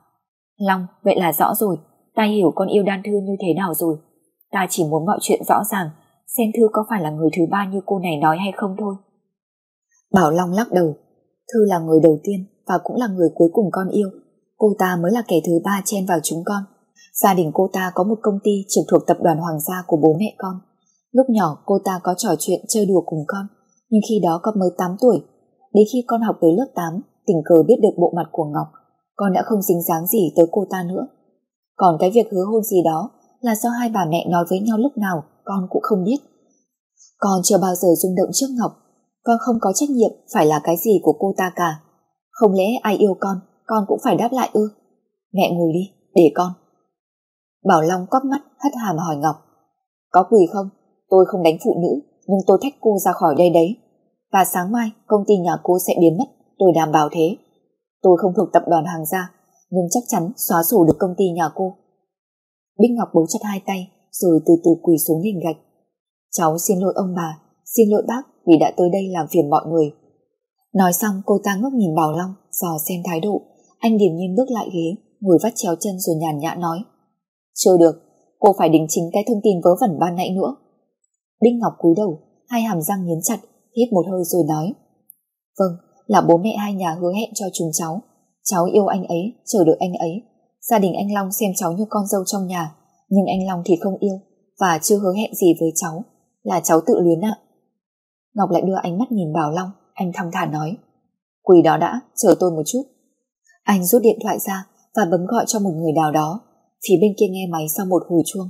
Long, vậy là rõ rồi, ta hiểu con yêu đan thư như thế nào rồi. Ta chỉ muốn mọi chuyện rõ ràng, xem thư có phải là người thứ ba như cô này nói hay không thôi. Bảo Long lắc đầu, Thư là người đầu tiên và cũng là người cuối cùng con yêu. Cô ta mới là kẻ thứ ba chen vào chúng con. Gia đình cô ta có một công ty trực thuộc tập đoàn Hoàng gia của bố mẹ con. Lúc nhỏ cô ta có trò chuyện chơi đùa cùng con, nhưng khi đó con mới 8 tuổi. Đến khi con học tới lớp 8, tình cờ biết được bộ mặt của Ngọc, con đã không dính dáng gì tới cô ta nữa. Còn cái việc hứa hôn gì đó là do hai bà mẹ nói với nhau lúc nào con cũng không biết. Con chưa bao giờ rung động trước Ngọc, con không có trách nhiệm phải là cái gì của cô ta cả. Không lẽ ai yêu con, con cũng phải đáp lại ư? Mẹ ngồi đi, để con. Bảo Long quắp mắt hất hàm hỏi Ngọc. Có quỳ không? Tôi không đánh phụ nữ, nhưng tôi thách cô ra khỏi đây đấy. Và sáng mai công ty nhà cô sẽ biến mất, tôi đảm bảo thế. Tôi không thuộc tập đoàn hàng gia, nhưng chắc chắn xóa sổ được công ty nhà cô. Bích Ngọc bấu chặt hai tay, rồi từ từ quỳ xuống nền gạch. Cháu xin lỗi ông bà, xin lỗi bác vì đã tới đây làm phiền mọi người. Nói xong cô ta ngước nhìn Bảo Long, dò xem thái độ. Anh điềm nhiên bước lại ghế, ngồi vắt chéo chân rồi nhàn nhã nói. Chưa được, cô phải đính chính cái thông tin vớ vẩn ban nãy nữa. Đinh Ngọc cúi đầu, hai hàm răng nghiến chặt, hít một hơi rồi nói. Vâng, là bố mẹ hai nhà hứa hẹn cho chúng cháu. Cháu yêu anh ấy, chờ được anh ấy. Gia đình anh Long xem cháu như con dâu trong nhà, nhưng anh Long thì không yêu và chưa hứa hẹn gì với cháu, là cháu tự luyến ạ. Ngọc lại đưa ánh mắt nhìn Bảo Long, anh thong thả nói. Quỳ đó đã, chờ tôi một chút. Anh rút điện thoại ra và bấm gọi cho một người nào đó. Phía bên kia nghe máy sau một hồi chuông.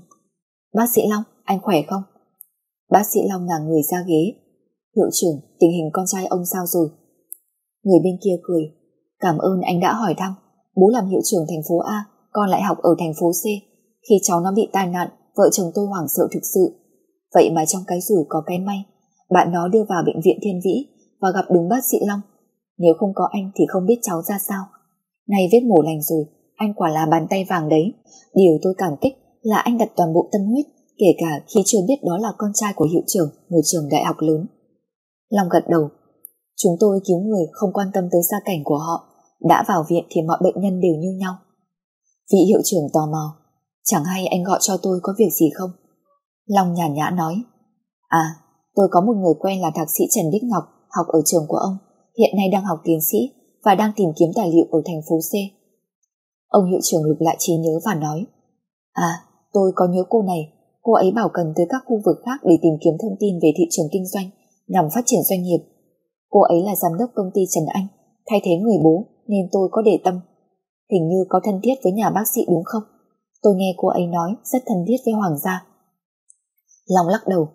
Bác sĩ Long, anh khỏe không? Bác sĩ Long là người ra ghế. Hiệu trưởng, tình hình con trai ông sao rồi? Người bên kia cười. Cảm ơn anh đã hỏi thăm. Bố làm hiệu trưởng thành phố A, con lại học ở thành phố C. Khi cháu nó bị tai nạn, vợ chồng tôi hoảng sợ thực sự. Vậy mà trong cái rủi có cái may, bạn nó đưa vào bệnh viện Thiên Vĩ và gặp đúng bác sĩ Long. Nếu không có anh thì không biết cháu ra sao. Này vết mổ lành rồi, anh quả là bàn tay vàng đấy. Điều tôi cảm kích là anh đặt toàn bộ tâm huyết, kể cả khi chưa biết đó là con trai của hiệu trưởng một trường đại học lớn. Long gật đầu. Chúng tôi cứu người không quan tâm tới gia cảnh của họ, đã vào viện thì mọi bệnh nhân đều như nhau. Vị hiệu trưởng tò mò, chẳng hay anh gọi cho tôi có việc gì không? Long nhàn nhã nói, à, tôi có một người quen là thạc sĩ Trần Bích Ngọc, học ở trường của ông, hiện nay đang học tiến sĩ và đang tìm kiếm tài liệu ở thành phố C. Ông hiệu trưởng lục lại trí nhớ và nói, à, tôi có nhớ cô này, cô ấy bảo cần tới các khu vực khác để tìm kiếm thông tin về thị trường kinh doanh nhằm phát triển doanh nghiệp. Cô ấy là giám đốc công ty Trần Anh, thay thế người bố nên tôi có để tâm. Hình như có thân thiết với nhà bác sĩ đúng không? Tôi nghe cô ấy nói rất thân thiết với Hoàng gia. Long lắc đầu.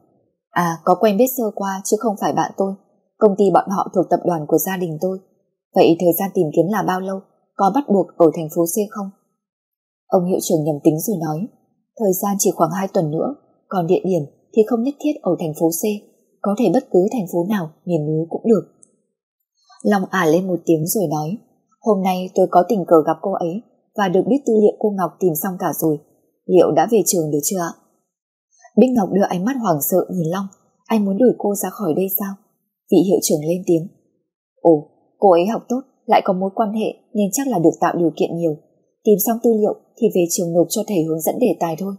À, có quen biết sơ qua chứ không phải bạn tôi. Công ty bọn họ thuộc tập đoàn của gia đình tôi. Vậy thời gian tìm kiếm là bao lâu? Có bắt buộc ở thành phố C không? Ông hiệu trưởng nhầm tính rồi nói. Thời gian chỉ khoảng 2 tuần nữa, còn địa điểm thì không nhất thiết ở thành phố C, có thể bất cứ thành phố nào, miền núi cũng được. Long ả lên một tiếng rồi nói, hôm nay tôi có tình cờ gặp cô ấy và được biết tư liệu cô Ngọc tìm xong cả rồi, liệu đã về trường được chưa ạ? Bích Ngọc đưa ánh mắt hoảng sợ nhìn Long, anh muốn đuổi cô ra khỏi đây sao? Vị hiệu trưởng lên tiếng. Ồ, cô ấy học tốt, lại có mối quan hệ nên chắc là được tạo điều kiện nhiều. Tìm xong tư liệu thì về trường nộp cho thầy hướng dẫn đề tài thôi.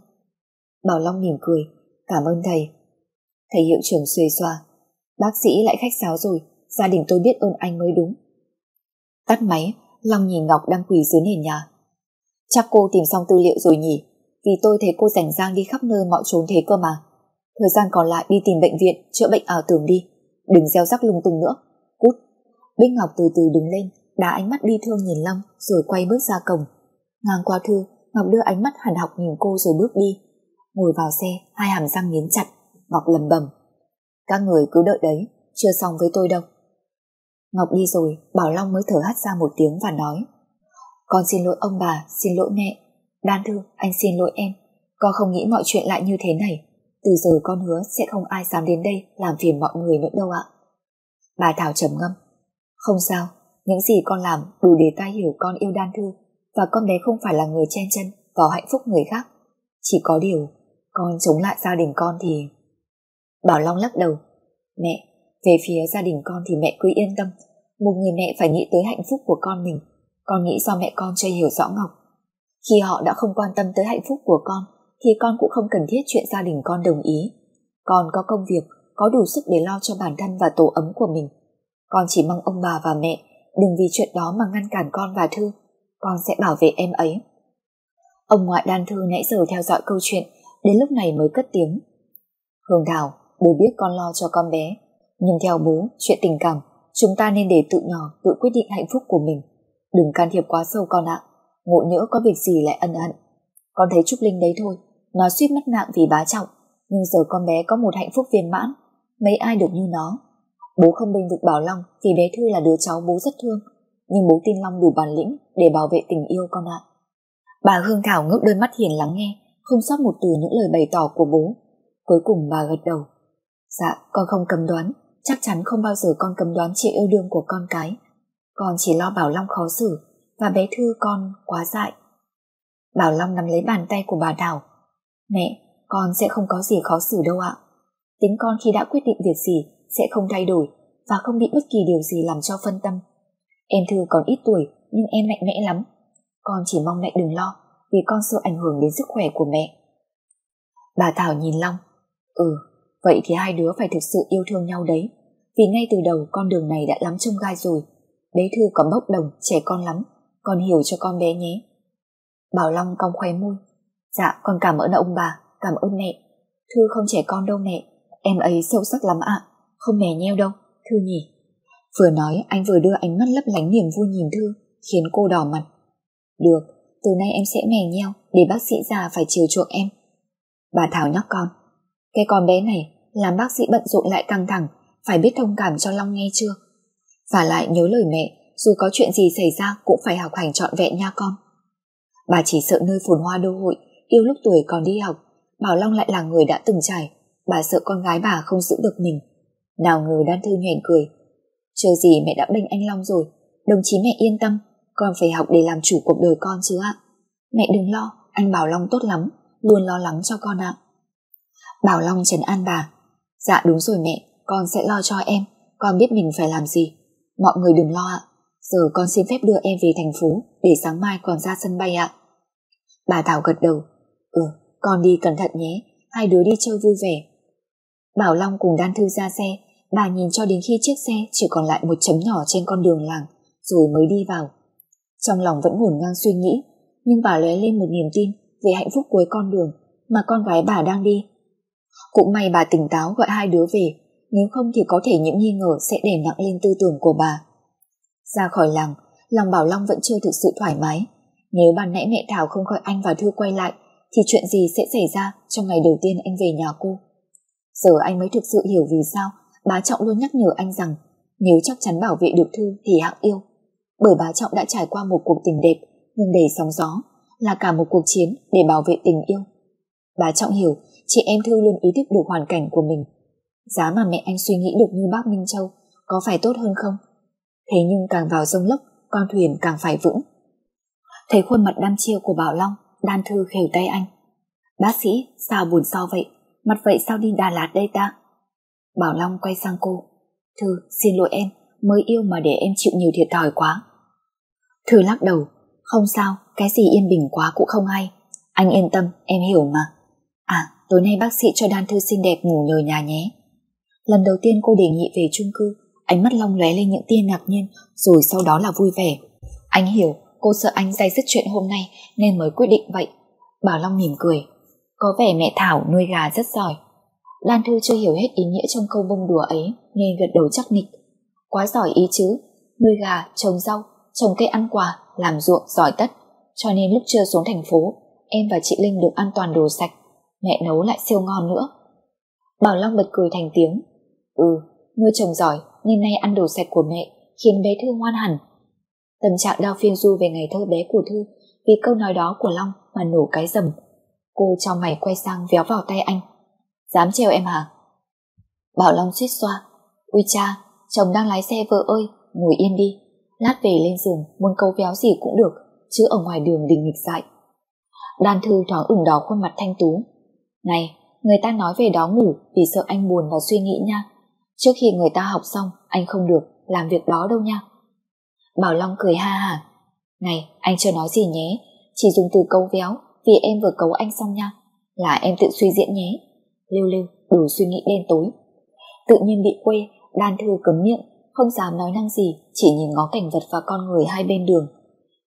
Bảo Long mỉm cười, cảm ơn thầy. Thầy hiệu trưởng xuề xoa, bác sĩ lại khách sáo rồi, gia đình tôi biết ơn anh mới đúng. Tắt máy, Long nhìn Ngọc đang quỳ dưới nền nhà. Chắc cô tìm xong tư liệu rồi nhỉ, vì tôi thấy cô rảnh rang đi khắp nơi mọi chốn thế cơ mà. Thời gian còn lại đi tìm bệnh viện, chữa bệnh ảo tưởng đi. Đừng gieo rắc lung tung nữa. Cút. Bích Ngọc từ từ đứng lên, đá ánh mắt đi thương nhìn Long rồi quay bước ra cổng. Ngang qua thư, Ngọc đưa ánh mắt hẳn học nhìn cô rồi bước đi. Ngồi vào xe, hai hàm răng nghiến chặt, Ngọc lầm bầm. Các người cứ đợi đấy, chưa xong với tôi đâu. Ngọc đi rồi, Bảo Long mới thở hắt ra một tiếng và nói. Con xin lỗi ông bà, xin lỗi mẹ. Đan thư, anh xin lỗi em. Con không nghĩ mọi chuyện lại như thế này. Từ giờ con hứa sẽ không ai dám đến đây làm phiền mọi người nữa đâu ạ. Bà Thảo trầm ngâm. Không sao, những gì con làm đủ để ta hiểu con yêu Đan Thư và con bé không phải là người chen chân vào hạnh phúc người khác. Chỉ có điều, con chống lại gia đình con thì... Bảo Long lắc đầu. Mẹ, về phía gia đình con thì mẹ cứ yên tâm. Một người mẹ phải nghĩ tới hạnh phúc của con mình. Con nghĩ do mẹ con chưa hiểu rõ Ngọc. Khi họ đã không quan tâm tới hạnh phúc của con, thì con cũng không cần thiết chuyện gia đình con đồng ý. Con có công việc, có đủ sức để lo cho bản thân và tổ ấm của mình. Con chỉ mong ông bà và mẹ đừng vì chuyện đó mà ngăn cản con và Thư con sẽ bảo vệ em ấy. Ông ngoại đan thư nãy giờ theo dõi câu chuyện, đến lúc này mới cất tiếng. Hương đào bố biết con lo cho con bé, nhưng theo bố, chuyện tình cảm, chúng ta nên để tự nhỏ tự quyết định hạnh phúc của mình. Đừng can thiệp quá sâu con ạ, ngộ nhỡ có việc gì lại ân hận. Con thấy Trúc Linh đấy thôi, nó suýt mất mạng vì bá trọng, nhưng giờ con bé có một hạnh phúc viên mãn, mấy ai được như nó. Bố không bênh vực Bảo Long vì bé Thư là đứa cháu bố rất thương, nhưng bố tin Long đủ bản lĩnh để bảo vệ tình yêu con ạ. Bà Hương Thảo ngước đôi mắt hiền lắng nghe, không sót một từ những lời bày tỏ của bố. Cuối cùng bà gật đầu. Dạ, con không cầm đoán, chắc chắn không bao giờ con cầm đoán chuyện yêu đương của con cái. Con chỉ lo Bảo Long khó xử, và bé Thư con quá dại. Bảo Long nắm lấy bàn tay của bà Thảo. Mẹ, con sẽ không có gì khó xử đâu ạ. Tính con khi đã quyết định việc gì sẽ không thay đổi và không bị bất kỳ điều gì làm cho phân tâm. Em Thư còn ít tuổi nhưng em mạnh mẽ lắm. Con chỉ mong mẹ đừng lo vì con sợ ảnh hưởng đến sức khỏe của mẹ. Bà Thảo nhìn Long. Ừ, vậy thì hai đứa phải thực sự yêu thương nhau đấy. Vì ngay từ đầu con đường này đã lắm trông gai rồi. Bé Thư còn bốc đồng, trẻ con lắm. Con hiểu cho con bé nhé. Bảo Long cong khoe môi. Dạ, con cảm ơn ông bà, cảm ơn mẹ. Thư không trẻ con đâu mẹ. Em ấy sâu sắc lắm ạ. Không mè nheo đâu, Thư nhỉ. Vừa nói anh vừa đưa ánh mắt lấp lánh niềm vui nhìn Thư, khiến cô đỏ mặt. Được, từ nay em sẽ mè nheo để bác sĩ già phải chiều chuộng em. Bà Thảo nhắc con. Cái con bé này làm bác sĩ bận rộn lại căng thẳng, phải biết thông cảm cho Long nghe chưa? Và lại nhớ lời mẹ, dù có chuyện gì xảy ra cũng phải học hành trọn vẹn nha con. Bà chỉ sợ nơi phồn hoa đô hội, yêu lúc tuổi còn đi học, Bảo Long lại là người đã từng trải, bà sợ con gái bà không giữ được mình. Nào ngờ đan thư nhoẻn cười, Chờ gì mẹ đã bênh anh Long rồi Đồng chí mẹ yên tâm Con phải học để làm chủ cuộc đời con chứ ạ Mẹ đừng lo, anh Bảo Long tốt lắm Luôn lo lắng cho con ạ Bảo Long trấn an bà Dạ đúng rồi mẹ, con sẽ lo cho em Con biết mình phải làm gì. Mọi người đừng lo ạ. Giờ con xin phép đưa em về thành phố để sáng mai còn ra sân bay ạ. Bà Thảo gật đầu. Ừ, con đi cẩn thận nhé. Hai đứa đi chơi vui vẻ. Bảo Long cùng Đan Thư ra xe. Bà nhìn cho đến khi chiếc xe chỉ còn lại một chấm nhỏ trên con đường làng rồi mới đi vào. Trong lòng vẫn ngổn ngang suy nghĩ nhưng bà lóe lên một niềm tin về hạnh phúc cuối con đường mà con gái bà đang đi. Cũng may bà tỉnh táo gọi hai đứa về nếu không thì có thể những nghi ngờ sẽ đè nặng lên tư tưởng của bà. Ra khỏi làng, lòng Bảo Long vẫn chưa thực sự thoải mái. Nếu ban nãy mẹ Thảo không gọi anh và Thư quay lại, thì chuyện gì sẽ xảy ra trong ngày đầu tiên anh về nhà cô? Giờ anh mới thực sự hiểu vì sao bà Trọng luôn nhắc nhở anh rằng nếu chắc chắn bảo vệ được Thư thì hạng yêu. Bởi bà Trọng đã trải qua một cuộc tình đẹp nhưng đầy sóng gió, là cả một cuộc chiến để bảo vệ tình yêu. bà Trọng hiểu chị em Thư luôn ý thức được hoàn cảnh của mình Giá mà mẹ anh suy nghĩ được như bác Minh Châu có phải tốt hơn không? Thế nhưng càng vào sông lốc, con thuyền càng phải vững. Thấy khuôn mặt đăm chiêu của Bảo Long, đan thư khều tay anh. Bác sĩ, sao buồn so vậy? Mặt vậy sao đi Đà Lạt đây ta? Bảo Long quay sang cô. Thư, xin lỗi em, mới yêu mà để em chịu nhiều thiệt thòi quá. Thư lắc đầu, không sao, cái gì yên bình quá cũng không hay. Anh yên tâm, em hiểu mà. À, tối nay bác sĩ cho đan thư xinh đẹp ngủ nhờ nhà nhé. Lần đầu tiên cô đề nghị về chung cư, ánh mắt long lóe lên những tia ngạc nhiên, rồi sau đó là vui vẻ. Anh hiểu, cô sợ anh dây dứt chuyện hôm nay nên mới quyết định vậy. Bảo Long mỉm cười. Có vẻ mẹ Thảo nuôi gà rất giỏi. Lan Thư chưa hiểu hết ý nghĩa trong câu bông đùa ấy nên gật đầu chắc nịch. Quá giỏi ý chứ, nuôi gà, trồng rau, trồng cây ăn quả, làm ruộng giỏi tất. Cho nên lúc chưa xuống thành phố, em và chị Linh được an toàn đồ sạch. Mẹ nấu lại siêu ngon nữa. Bảo Long bật cười thành tiếng Ừ, nuôi chồng giỏi nên nay ăn đồ sạch của mẹ khiến bé Thư ngoan hẳn. Tâm trạng đau phiên du về ngày thơ bé của Thư vì câu nói đó của Long mà nổ cái rầm. Cô cho mày quay sang véo vào tay anh. Dám treo em hả? Bảo Long suýt xoa. Ui cha, chồng đang lái xe vợ ơi, ngồi yên đi. Lát về lên giường, muốn câu véo gì cũng được, chứ ở ngoài đường đình nghịch dại. Đan Thư thoáng ửng đỏ khuôn mặt thanh tú. Này, người ta nói về đó ngủ vì sợ anh buồn và suy nghĩ nha. Trước khi người ta học xong, anh không được làm việc đó đâu nha. Bảo Long cười ha hả. Này, anh chưa nói gì nhé, chỉ dùng từ câu véo vì em vừa cấu anh xong nha. Là em tự suy diễn nhé. Lưu lưu, đủ suy nghĩ đen tối. Tự nhiên bị quê, đan thư cấm miệng, không dám nói năng gì, chỉ nhìn ngó cảnh vật và con người hai bên đường.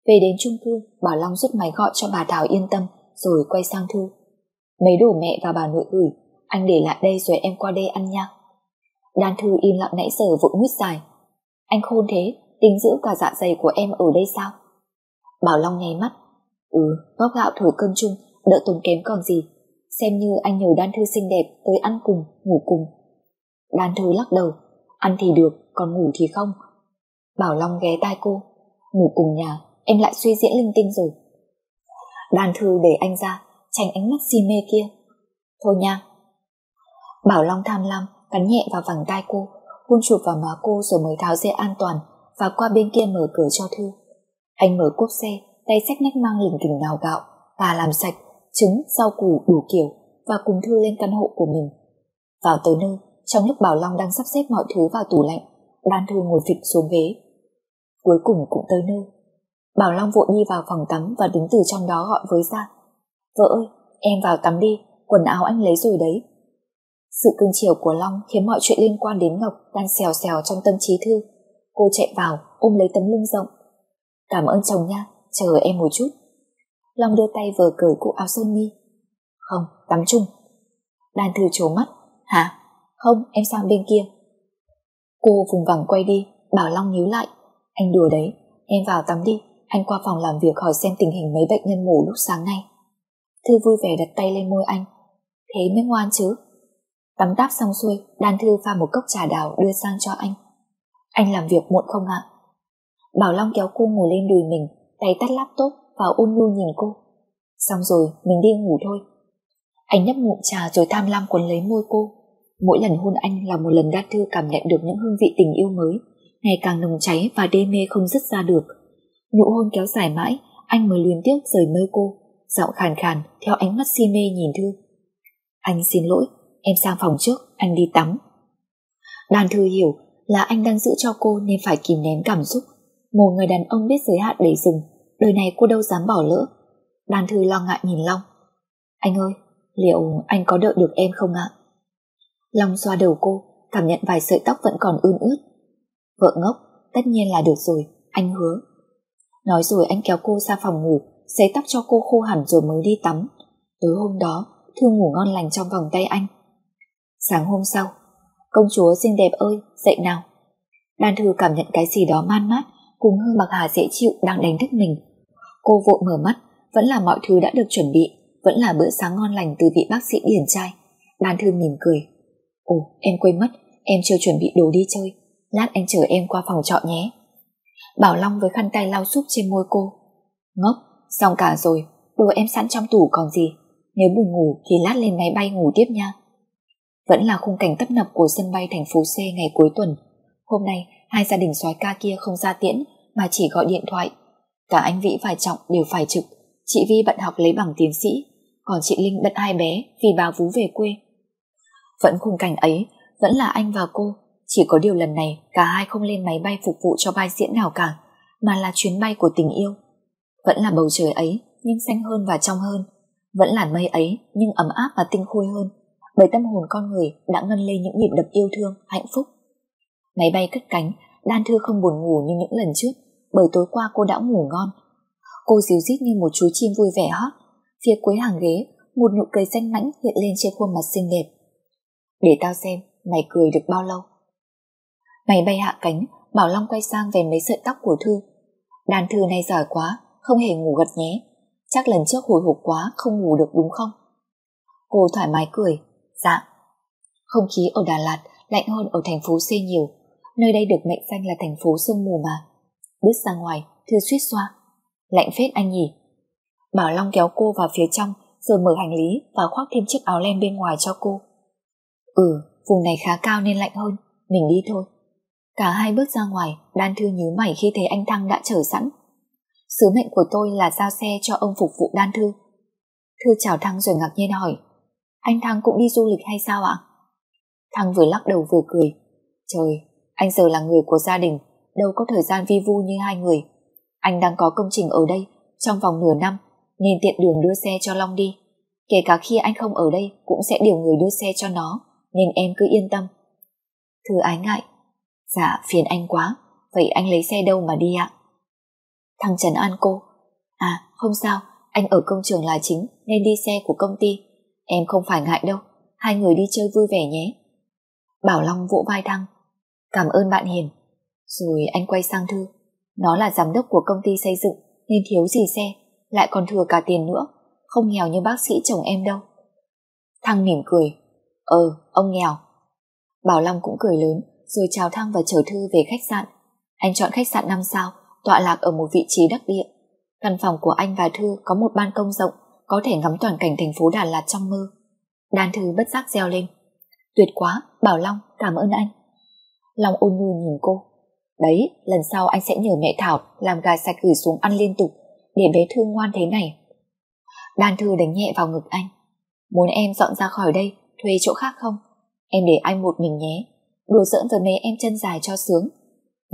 Về đến chung cư, Bảo Long rút máy gọi cho bà Thảo yên tâm, rồi quay sang Thư. Mấy đồ mẹ và bà nội gửi, anh để lại đây rồi em qua đây ăn nha. Đan Thư im lặng nãy giờ vội nguyết dài. Anh khôn thế, tính giữ cả dạ dày của em ở đây sao? Bảo Long nháy mắt. Ừ, góp gạo thổi cơm chung, đỡ tốn kém còn gì. Xem như anh nhờ Đan Thư xinh đẹp tới ăn cùng, ngủ cùng. Đan Thư lắc đầu. Ăn thì được, còn ngủ thì không. Bảo Long ghé tai cô. Ngủ cùng nhà, em lại suy diễn linh tinh rồi. Đan Thư để anh ra, tránh ánh mắt si mê kia. Thôi nha. Bảo Long tham lam, cắn nhẹ vào vành tai cô, hôn chụp vào má cô rồi mới tháo dây an toàn và qua bên kia mở cửa cho Thư. Anh mở cốp xe, tay xách nách mang lỉnh kỉnh đào gạo, và làm sạch, trứng, rau củ đủ kiểu và cùng Thư lên căn hộ của mình. Vào tới nơi, trong lúc Bảo Long đang sắp xếp mọi thứ vào tủ lạnh, Đan Thư ngồi phịch xuống ghế. Cuối cùng cũng tới nơi. Bảo Long vội đi vào phòng tắm và đứng từ trong đó gọi với ra. Vợ ơi, em vào tắm đi, quần áo anh lấy rồi đấy, sự cưng chiều của Long khiến mọi chuyện liên quan đến Ngọc đang xèo xèo trong tâm trí Thư. Cô chạy vào, ôm lấy tấm lưng rộng. Cảm ơn chồng nha, chờ em một chút. Long đưa tay vừa cởi cụ áo sơ mi. Không, tắm chung. đàn Thư trố mắt. Hả? Không, em sang bên kia. Cô vùng vằng quay đi, bảo Long nhíu lại. Anh đùa đấy, em vào tắm đi, anh qua phòng làm việc hỏi xem tình hình mấy bệnh nhân mổ lúc sáng nay. Thư vui vẻ đặt tay lên môi anh. Thế mới ngoan chứ. Tắm táp xong xuôi, Đan Thư pha một cốc trà đào đưa sang cho anh. Anh làm việc muộn không ạ? Bảo Long kéo cô ngồi lên đùi mình, tay tắt laptop và ôn nhu nhìn cô. Xong rồi, mình đi ngủ thôi. Anh nhấp ngụm trà rồi tham lam quấn lấy môi cô. Mỗi lần hôn anh là một lần Đan Thư cảm nhận được những hương vị tình yêu mới, ngày càng nồng cháy và đê mê không dứt ra được. Nụ hôn kéo dài mãi, anh mới luyến tiếc rời nơi cô, giọng khàn khàn theo ánh mắt si mê nhìn Thư. Anh xin lỗi, Em sang phòng trước, anh đi tắm. đàn Thư hiểu, là anh đang giữ cho cô nên phải kìm nén cảm xúc. Một người đàn ông biết giới hạn để dừng, đời này cô đâu dám bỏ lỡ. đàn Thư lo ngại nhìn Long. Anh ơi, liệu anh có đợi được em không ạ? Long xoa đầu cô, cảm nhận vài sợi tóc vẫn còn ươn ướt. Vợ ngốc, tất nhiên là được rồi, anh hứa. Nói rồi anh kéo cô ra phòng ngủ, sấy tóc cho cô khô hẳn rồi mới đi tắm. Tối hôm đó, Thư ngủ ngon lành trong vòng tay anh. Sáng hôm sau, công chúa xinh đẹp ơi, dậy nào. Đan Thư cảm nhận cái gì đó man mát, cùng hương bạc hà dễ chịu đang đánh thức mình. Cô vội mở mắt, vẫn là mọi thứ đã được chuẩn bị, vẫn là bữa sáng ngon lành từ vị bác sĩ điển trai. Đan Thư mỉm cười. Ồ, em quên mất, em chưa chuẩn bị đồ đi chơi. Lát anh chở em qua phòng trọ nhé. Bảo Long với khăn tay lau súp trên môi cô. Ngốc, xong cả rồi, đồ em sẵn trong tủ còn gì. Nếu buồn ngủ thì lát lên máy bay ngủ tiếp nha. Vẫn là khung cảnh tấp nập của sân bay thành phố C ngày cuối tuần. Hôm nay, hai gia đình soái ca kia không ra tiễn mà chỉ gọi điện thoại. Cả anh Vĩ và Trọng đều phải trực. Chị Vi bận học lấy bằng tiến sĩ, còn chị Linh bận hai bé vì bà vú về quê. Vẫn khung cảnh ấy, vẫn là anh và cô. Chỉ có điều lần này cả hai không lên máy bay phục vụ cho vai diễn nào cả, mà là chuyến bay của tình yêu. Vẫn là bầu trời ấy, nhưng xanh hơn và trong hơn. Vẫn là mây ấy, nhưng ấm áp và tinh khôi hơn. Bởi tâm hồn con người đã ngân lên những nhịp đập yêu thương, hạnh phúc. Máy bay cất cánh, Đan Thư không buồn ngủ như những lần trước, bởi tối qua cô đã ngủ ngon. Cô díu rít như một chú chim vui vẻ hót. Phía cuối hàng ghế, một nụ cười xanh mãnh hiện lên trên khuôn mặt xinh đẹp. Để tao xem, mày cười được bao lâu? Máy bay hạ cánh, Bảo Long quay sang về mấy sợi tóc của Thư. Đàn Thư này giỏi quá, không hề ngủ gật nhé. Chắc lần trước hồi hộp quá, không ngủ được đúng không? Cô thoải mái cười. Dạ. Không khí ở Đà Lạt lạnh hơn ở thành phố C nhiều. Nơi đây được mệnh danh là thành phố sương mù mà. Bước ra ngoài, Thư suýt xoa. Lạnh phết anh nhỉ? Bảo Long kéo cô vào phía trong rồi mở hành lý và khoác thêm chiếc áo len bên ngoài cho cô. Ừ, vùng này khá cao nên lạnh hơn, mình đi thôi. Cả hai bước ra ngoài, Đan Thư nhíu mày khi thấy anh Thăng đã chờ sẵn. Sứ mệnh của tôi là giao xe cho ông phục vụ Đan Thư. Thư chào Thăng rồi ngạc nhiên hỏi, anh Thăng cũng đi du lịch hay sao ạ? Thăng vừa lắc đầu vừa cười. Trời, anh giờ là người của gia đình, đâu có thời gian vi vu như hai người. Anh đang có công trình ở đây, trong vòng nửa năm, nên tiện đường đưa xe cho Long đi. Kể cả khi anh không ở đây cũng sẽ điều người đưa xe cho nó, nên em cứ yên tâm. Thư ái ngại, Dạ phiền anh quá Vậy anh lấy xe đâu mà đi ạ Thằng Trần an cô. À không sao Anh ở công trường là chính Nên đi xe của công ty. Em không phải ngại đâu Hai người đi chơi vui vẻ nhé. Bảo Long vỗ vai Thăng. Cảm ơn bạn Hiền. Rồi anh quay sang Thư. Nó là giám đốc của công ty xây dựng Nên thiếu gì xe Lại còn thừa cả tiền nữa. Không nghèo như bác sĩ chồng em đâu. Thăng mỉm cười. Ờ ông nghèo. Bảo Long cũng cười lớn rồi chào Thăng và chở Thư về khách sạn. Anh chọn khách sạn 5 sao, tọa lạc ở một vị trí đắc địa. Căn phòng của anh và Thư có một ban công rộng, có thể ngắm toàn cảnh thành phố Đà Lạt trong mơ. Đan Thư bất giác reo lên. Tuyệt quá, Bảo Long, cảm ơn anh. Long ôn nhu nhìn cô. Đấy, lần sau anh sẽ nhờ mẹ Thảo làm gà sạch gửi xuống ăn liên tục, để bé Thư ngoan thế này. Đan Thư đánh nhẹ vào ngực anh. Muốn em dọn ra khỏi đây, thuê chỗ khác không? Em để anh một mình nhé, đùa giỡn với mấy em chân dài cho sướng.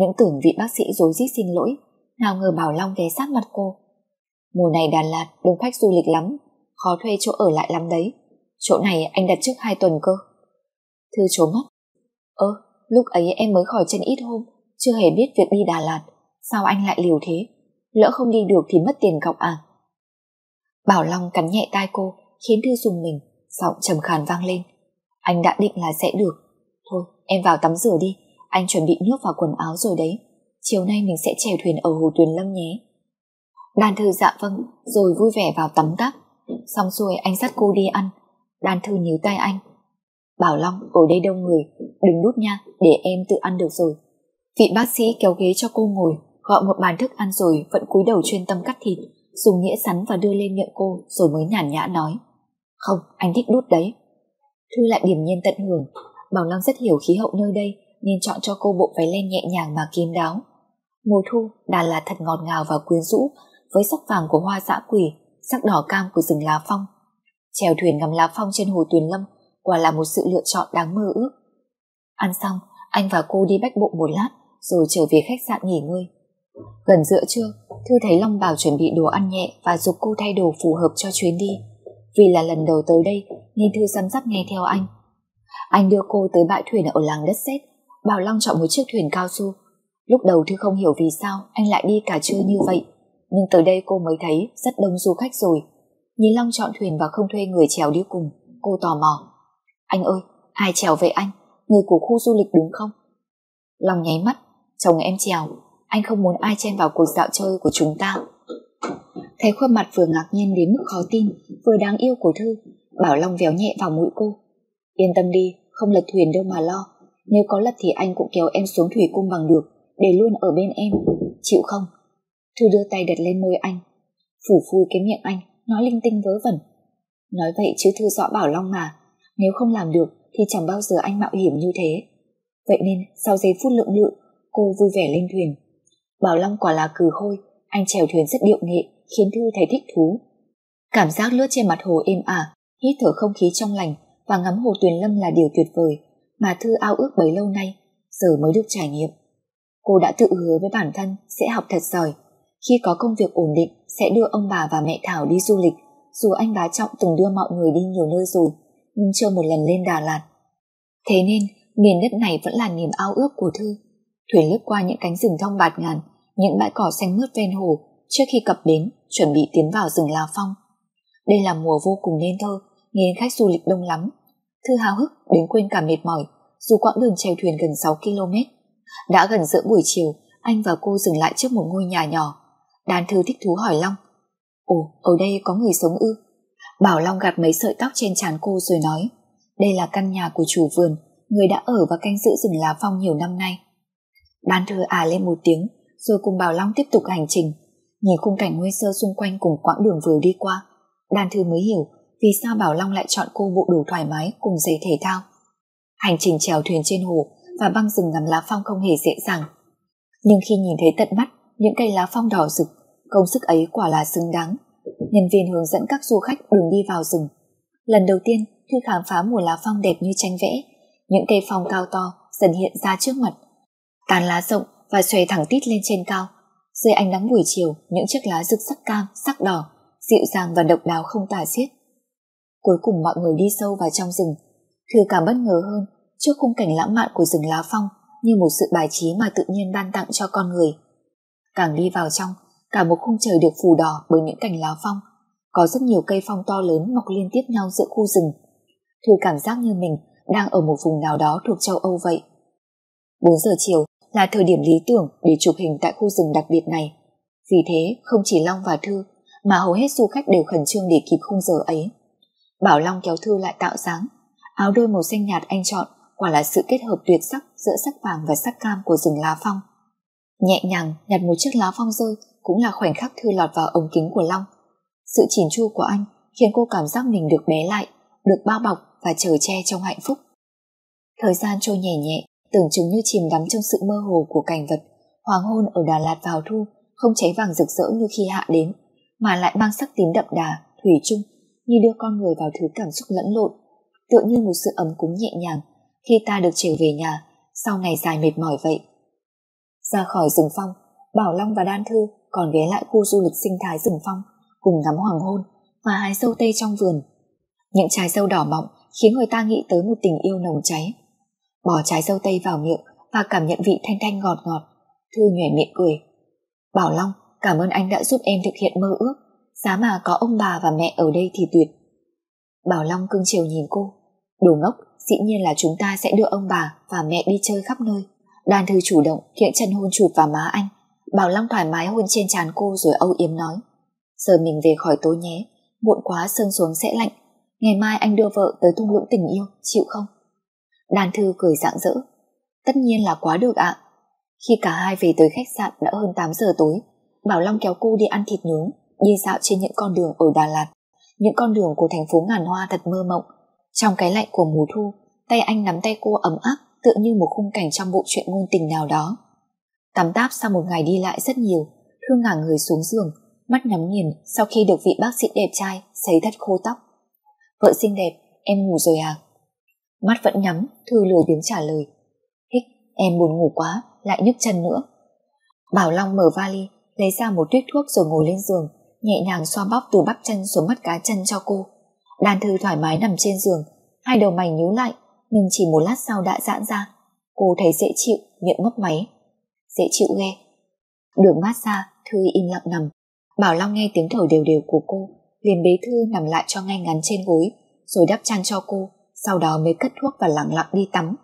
Những tưởng vị bác sĩ dối rít xin lỗi, nào ngờ Bảo Long ghé sát mặt cô. Mùa này Đà Lạt đông khách du lịch lắm, khó thuê chỗ ở lại lắm đấy. Chỗ này anh đặt trước hai tuần cơ. Thư trố mắt. Ơ, lúc ấy em mới khỏi chân ít hôm, chưa hề biết việc đi Đà Lạt. Sao anh lại liều thế? Lỡ không đi được thì mất tiền cọc à? Bảo Long cắn nhẹ tai cô, khiến Thư dùng mình, giọng trầm khàn vang lên. Anh đã định là sẽ được, Thôi, em vào tắm rửa đi, anh chuẩn bị nước và quần áo rồi đấy. Chiều nay mình sẽ chèo thuyền ở Hồ Tuyền Lâm nhé. đàn Thư dạ vâng, rồi vui vẻ vào tắm táp. Xong xuôi anh dắt cô đi ăn. đàn Thư níu tay anh. Bảo Long, ở đây đông người, đừng đút nha, để em tự ăn được rồi. Vị bác sĩ kéo ghế cho cô ngồi, gọi một bàn thức ăn rồi vẫn cúi đầu chuyên tâm cắt thịt, dùng nghĩa sắn và đưa lên miệng cô rồi mới nhàn nhã nói. Không, anh thích đút đấy. Thư lại điềm nhiên tận hưởng, Bảo Long rất hiểu khí hậu nơi đây nên chọn cho cô bộ váy len nhẹ nhàng mà kín đáo. Mùa thu, Đà Lạt thật ngọt ngào và quyến rũ với sắc vàng của hoa dã quỷ, sắc đỏ cam của rừng lá phong. Chèo thuyền ngắm lá phong trên hồ Tuyền Lâm quả là một sự lựa chọn đáng mơ ước. Ăn xong, Anh và cô đi bách bộ một lát rồi trở về khách sạn nghỉ ngơi. Gần giữa trưa, Thư thấy Long bảo chuẩn bị đồ ăn nhẹ và dục cô thay đồ phù hợp cho chuyến đi. Vì là lần đầu tới đây nên Thư sắm sắp nghe theo anh. Anh đưa cô tới bãi thuyền ở làng đất sét, bảo Long chọn một chiếc thuyền cao su. Lúc đầu Thư không hiểu vì sao anh lại đi cả trưa như vậy, nhưng từ đây cô mới thấy rất đông du khách rồi. Nhìn Long chọn thuyền và không thuê người chèo đi cùng, cô tò mò. Anh ơi, ai chèo về anh? Người của khu du lịch đúng không? Long nháy mắt, chồng em chèo, anh không muốn ai chen vào cuộc dạo chơi của chúng ta. Thấy khuôn mặt vừa ngạc nhiên đến mức khó tin, vừa đáng yêu của Thư, Bảo Long véo nhẹ vào mũi cô. Yên tâm đi, không lật thuyền đâu mà lo. Nếu có lật thì anh cũng kéo em xuống thủy cung bằng được, để luôn ở bên em. Chịu không? Thư đưa tay đặt lên môi anh. Phủ phui cái miệng anh, nói linh tinh vớ vẩn. Nói vậy chứ Thư rõ Bảo Long mà, nếu không làm được thì chẳng bao giờ anh mạo hiểm như thế. Vậy nên sau giây phút lượng lự, cô vui vẻ lên thuyền. Bảo Long quả là cừ khôi, anh chèo thuyền rất điệu nghệ, khiến Thư thấy thích thú. Cảm giác lướt trên mặt hồ êm ả, hít thở không khí trong lành và ngắm hồ Tuyền Lâm là điều tuyệt vời mà Thư ao ước bấy lâu nay, giờ mới được trải nghiệm. Cô đã tự hứa với bản thân sẽ học thật giỏi. Khi có công việc ổn định sẽ đưa ông bà và mẹ Thảo đi du lịch, dù anh bá Trọng từng đưa mọi người đi nhiều nơi rồi, nhưng chưa một lần lên Đà Lạt. Thế nên, miền đất này vẫn là niềm ao ước của Thư. Thuyền lướt qua những cánh rừng thông bạt ngàn, những bãi cỏ xanh mướt ven hồ trước khi cập bến, chuẩn bị tiến vào rừng La Phong. Đây là mùa vô cùng nên thơ, nên khách du lịch đông lắm. Thư háo hức đến quên cả mệt mỏi, dù quãng đường chèo thuyền gần 6 km. Đã gần giữa buổi chiều, anh và cô dừng lại trước một ngôi nhà nhỏ. Đàn thư thích thú hỏi Long. Ồ, ở đây có người sống ư? Bảo Long gạt mấy sợi tóc trên trán cô rồi nói. Đây là căn nhà của chủ vườn, người đã ở và canh giữ rừng lá phong nhiều năm nay. Đan thư à lên một tiếng, rồi cùng Bảo Long tiếp tục hành trình. Nhìn khung cảnh nguyên sơ xung quanh cùng quãng đường vừa đi qua, Đan thư mới hiểu vì sao Bảo Long lại chọn cô bộ đồ thoải mái cùng giày thể thao. Hành trình chèo thuyền trên hồ và băng rừng ngắm lá phong không hề dễ dàng. Nhưng khi nhìn thấy tận mắt những cây lá phong đỏ rực, công sức ấy quả là xứng đáng. Nhân viên hướng dẫn các du khách đường đi vào rừng. Lần đầu tiên, Thư khám phá mùa lá phong đẹp như tranh vẽ. Những cây phong cao to dần hiện ra trước mặt. Tàn lá rộng và xòe thẳng tít lên trên cao. Dưới ánh nắng buổi chiều, những chiếc lá rực sắc cam, sắc đỏ, dịu dàng và độc đáo không tả xiết. Cuối cùng mọi người đi sâu vào trong rừng. Thư càng bất ngờ hơn trước khung cảnh lãng mạn của rừng lá phong như một sự bài trí mà tự nhiên ban tặng cho con người. Càng đi vào trong, cả một khung trời được phủ đỏ bởi những cành lá phong. Có rất nhiều cây phong to lớn mọc liên tiếp nhau giữa khu rừng. Thư cảm giác như mình đang ở một vùng nào đó thuộc châu Âu vậy. 4 giờ chiều là thời điểm lý tưởng để chụp hình tại khu rừng đặc biệt này. Vì thế, không chỉ Long và Thư, mà hầu hết du khách đều khẩn trương để kịp khung giờ ấy. Bảo Long kéo Thư lại tạo dáng. Áo đôi màu xanh nhạt anh chọn quả là sự kết hợp tuyệt sắc giữa sắc vàng và sắc cam của rừng lá phong. Nhẹ nhàng nhặt một chiếc lá phong rơi cũng là khoảnh khắc Thư lọt vào ống kính của Long. Sự chỉn chu của anh khiến cô cảm giác mình được bé lại, được bao bọc và chở che trong hạnh phúc. Thời gian trôi nhẹ nhẹ, tưởng chừng như chìm đắm trong sự mơ hồ của cảnh vật. Hoàng hôn ở Đà Lạt vào thu không cháy vàng rực rỡ như khi hạ đến, mà lại mang sắc tím đậm đà, thủy chung, như đưa con người vào thứ cảm xúc lẫn lộn, tựa như một sự ấm cúng nhẹ nhàng khi ta được trở về nhà sau ngày dài mệt mỏi vậy. Ra khỏi rừng phong, Bảo Long và Đan Thư còn ghé lại khu du lịch sinh thái rừng phong cùng ngắm hoàng hôn và hái dâu tây trong vườn. Những trái dâu đỏ mọng khiến người ta nghĩ tới một tình yêu nồng cháy. Bỏ trái dâu tây vào miệng và cảm nhận vị thanh thanh ngọt ngọt, Thư nhòe miệng cười. Bảo Long, cảm ơn anh đã giúp em thực hiện mơ ước, giá mà có ông bà và mẹ ở đây thì tuyệt. Bảo Long cưng chiều nhìn cô. Đồ ngốc, dĩ nhiên là chúng ta sẽ đưa ông bà và mẹ đi chơi khắp nơi. Đan Thư chủ động kiện chân hôn chụp vào má anh. Bảo Long thoải mái hôn trên trán cô rồi âu yếm nói. Giờ mình về khỏi tối nhé, muộn quá sơn xuống sẽ lạnh. Ngày mai anh đưa vợ tới thung lũng tình yêu, chịu không? Đan Thư cười rạng rỡ. Tất nhiên là quá được ạ. Khi cả hai về tới khách sạn đã hơn 8 giờ tối, Bảo Long kéo cô đi ăn thịt nướng, đi dạo trên những con đường ở Đà Lạt. Những con đường của thành phố ngàn hoa thật mơ mộng. Trong cái lạnh của mùa thu, tay anh nắm tay cô ấm áp tựa như một khung cảnh trong bộ truyện ngôn tình nào đó. Tắm táp sau một ngày đi lại rất nhiều, Thương ngả người xuống giường, mắt nhắm nghiền sau khi được vị bác sĩ đẹp trai sấy thật khô tóc. Vợ xinh đẹp, em ngủ rồi à? Mắt vẫn nhắm, Thư lười biếng trả lời. Hích, Em buồn ngủ quá, lại nhức chân nữa. Bảo Long mở vali, lấy ra một tuyết thuốc rồi ngồi lên giường, nhẹ nhàng xoa bóp từ bắp chân xuống mắt cá chân cho cô. Đan Thư thoải mái nằm trên giường, hai đầu mày nhíu lại, nhưng chỉ một lát sau đã giãn ra. Cô thấy dễ chịu, miệng mấp máy. Dễ chịu ghê. Được mát xa, Thư im lặng nằm. Bảo Long nghe tiếng thở đều đều của cô, liền bế Thư nằm lại cho ngay ngắn trên gối, rồi đắp chăn cho cô, sau đó mới cất thuốc và lặng lặng đi tắm.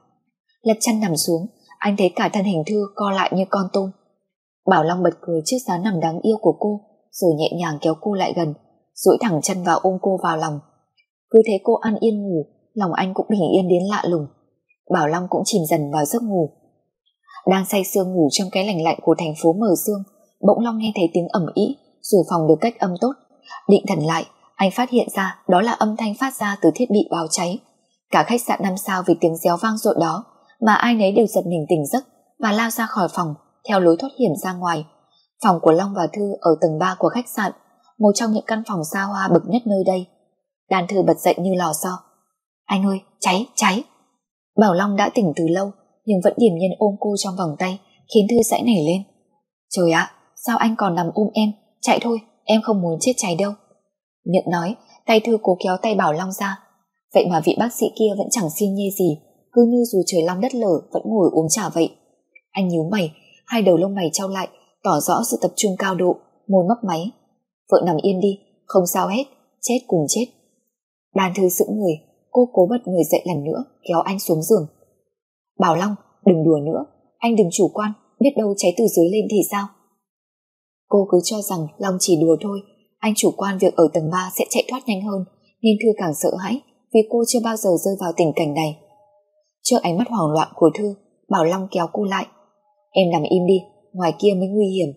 Lật chăn nằm xuống, anh thấy cả thân hình Thư co lại như con tôm. Bảo Long bật cười trước giá nằm đáng yêu của cô, rồi nhẹ nhàng kéo cô lại gần, duỗi thẳng chân vào ôm cô vào lòng. Cứ thế cô ăn yên ngủ, lòng anh cũng bình yên đến lạ lùng. Bảo Long cũng chìm dần vào giấc ngủ. Đang say sương ngủ trong cái lành lạnh của thành phố mờ sương, bỗng Long nghe thấy tiếng ẩm ĩ, dù phòng được cách âm tốt. Định thần lại, anh phát hiện ra đó là âm thanh phát ra từ thiết bị báo cháy. Cả khách sạn năm sao vì tiếng réo vang dội đó, mà ai nấy đều giật mình tỉnh giấc và lao ra khỏi phòng theo lối thoát hiểm ra ngoài. Phòng của Long và Thư ở tầng 3 của khách sạn, một trong những căn phòng xa hoa bậc nhất nơi đây. Đàn Thư bật dậy như lò xo. Anh ơi, cháy, cháy. Bảo Long đã tỉnh từ lâu, nhưng vẫn điềm nhiên ôm cô trong vòng tay, khiến Thư sẽ nảy lên. Trời ạ, sao anh còn nằm ôm em, chạy thôi, em không muốn chết cháy đâu. Miệng nói, tay Thư cố kéo tay Bảo Long ra. Vậy mà vị bác sĩ kia vẫn chẳng xin nhê gì, cứ như dù trời long đất lở vẫn ngồi uống trà vậy. Anh nhíu mày, hai đầu lông mày trao lại, tỏ rõ sự tập trung cao độ, môi mấp máy. Vợ nằm yên đi, không sao hết, chết cùng chết. Đàn thư sững người, cô cố bật người dậy lần nữa, kéo anh xuống giường. Bảo Long, đừng đùa nữa, anh đừng chủ quan, biết đâu cháy từ dưới lên thì sao? Cô cứ cho rằng Long chỉ đùa thôi, anh chủ quan việc ở tầng 3 sẽ chạy thoát nhanh hơn, nên Thư càng sợ hãi vì cô chưa bao giờ rơi vào tình cảnh này. Trước ánh mắt hoảng loạn của Thư, Bảo Long kéo cô lại. Em nằm im đi, ngoài kia mới nguy hiểm.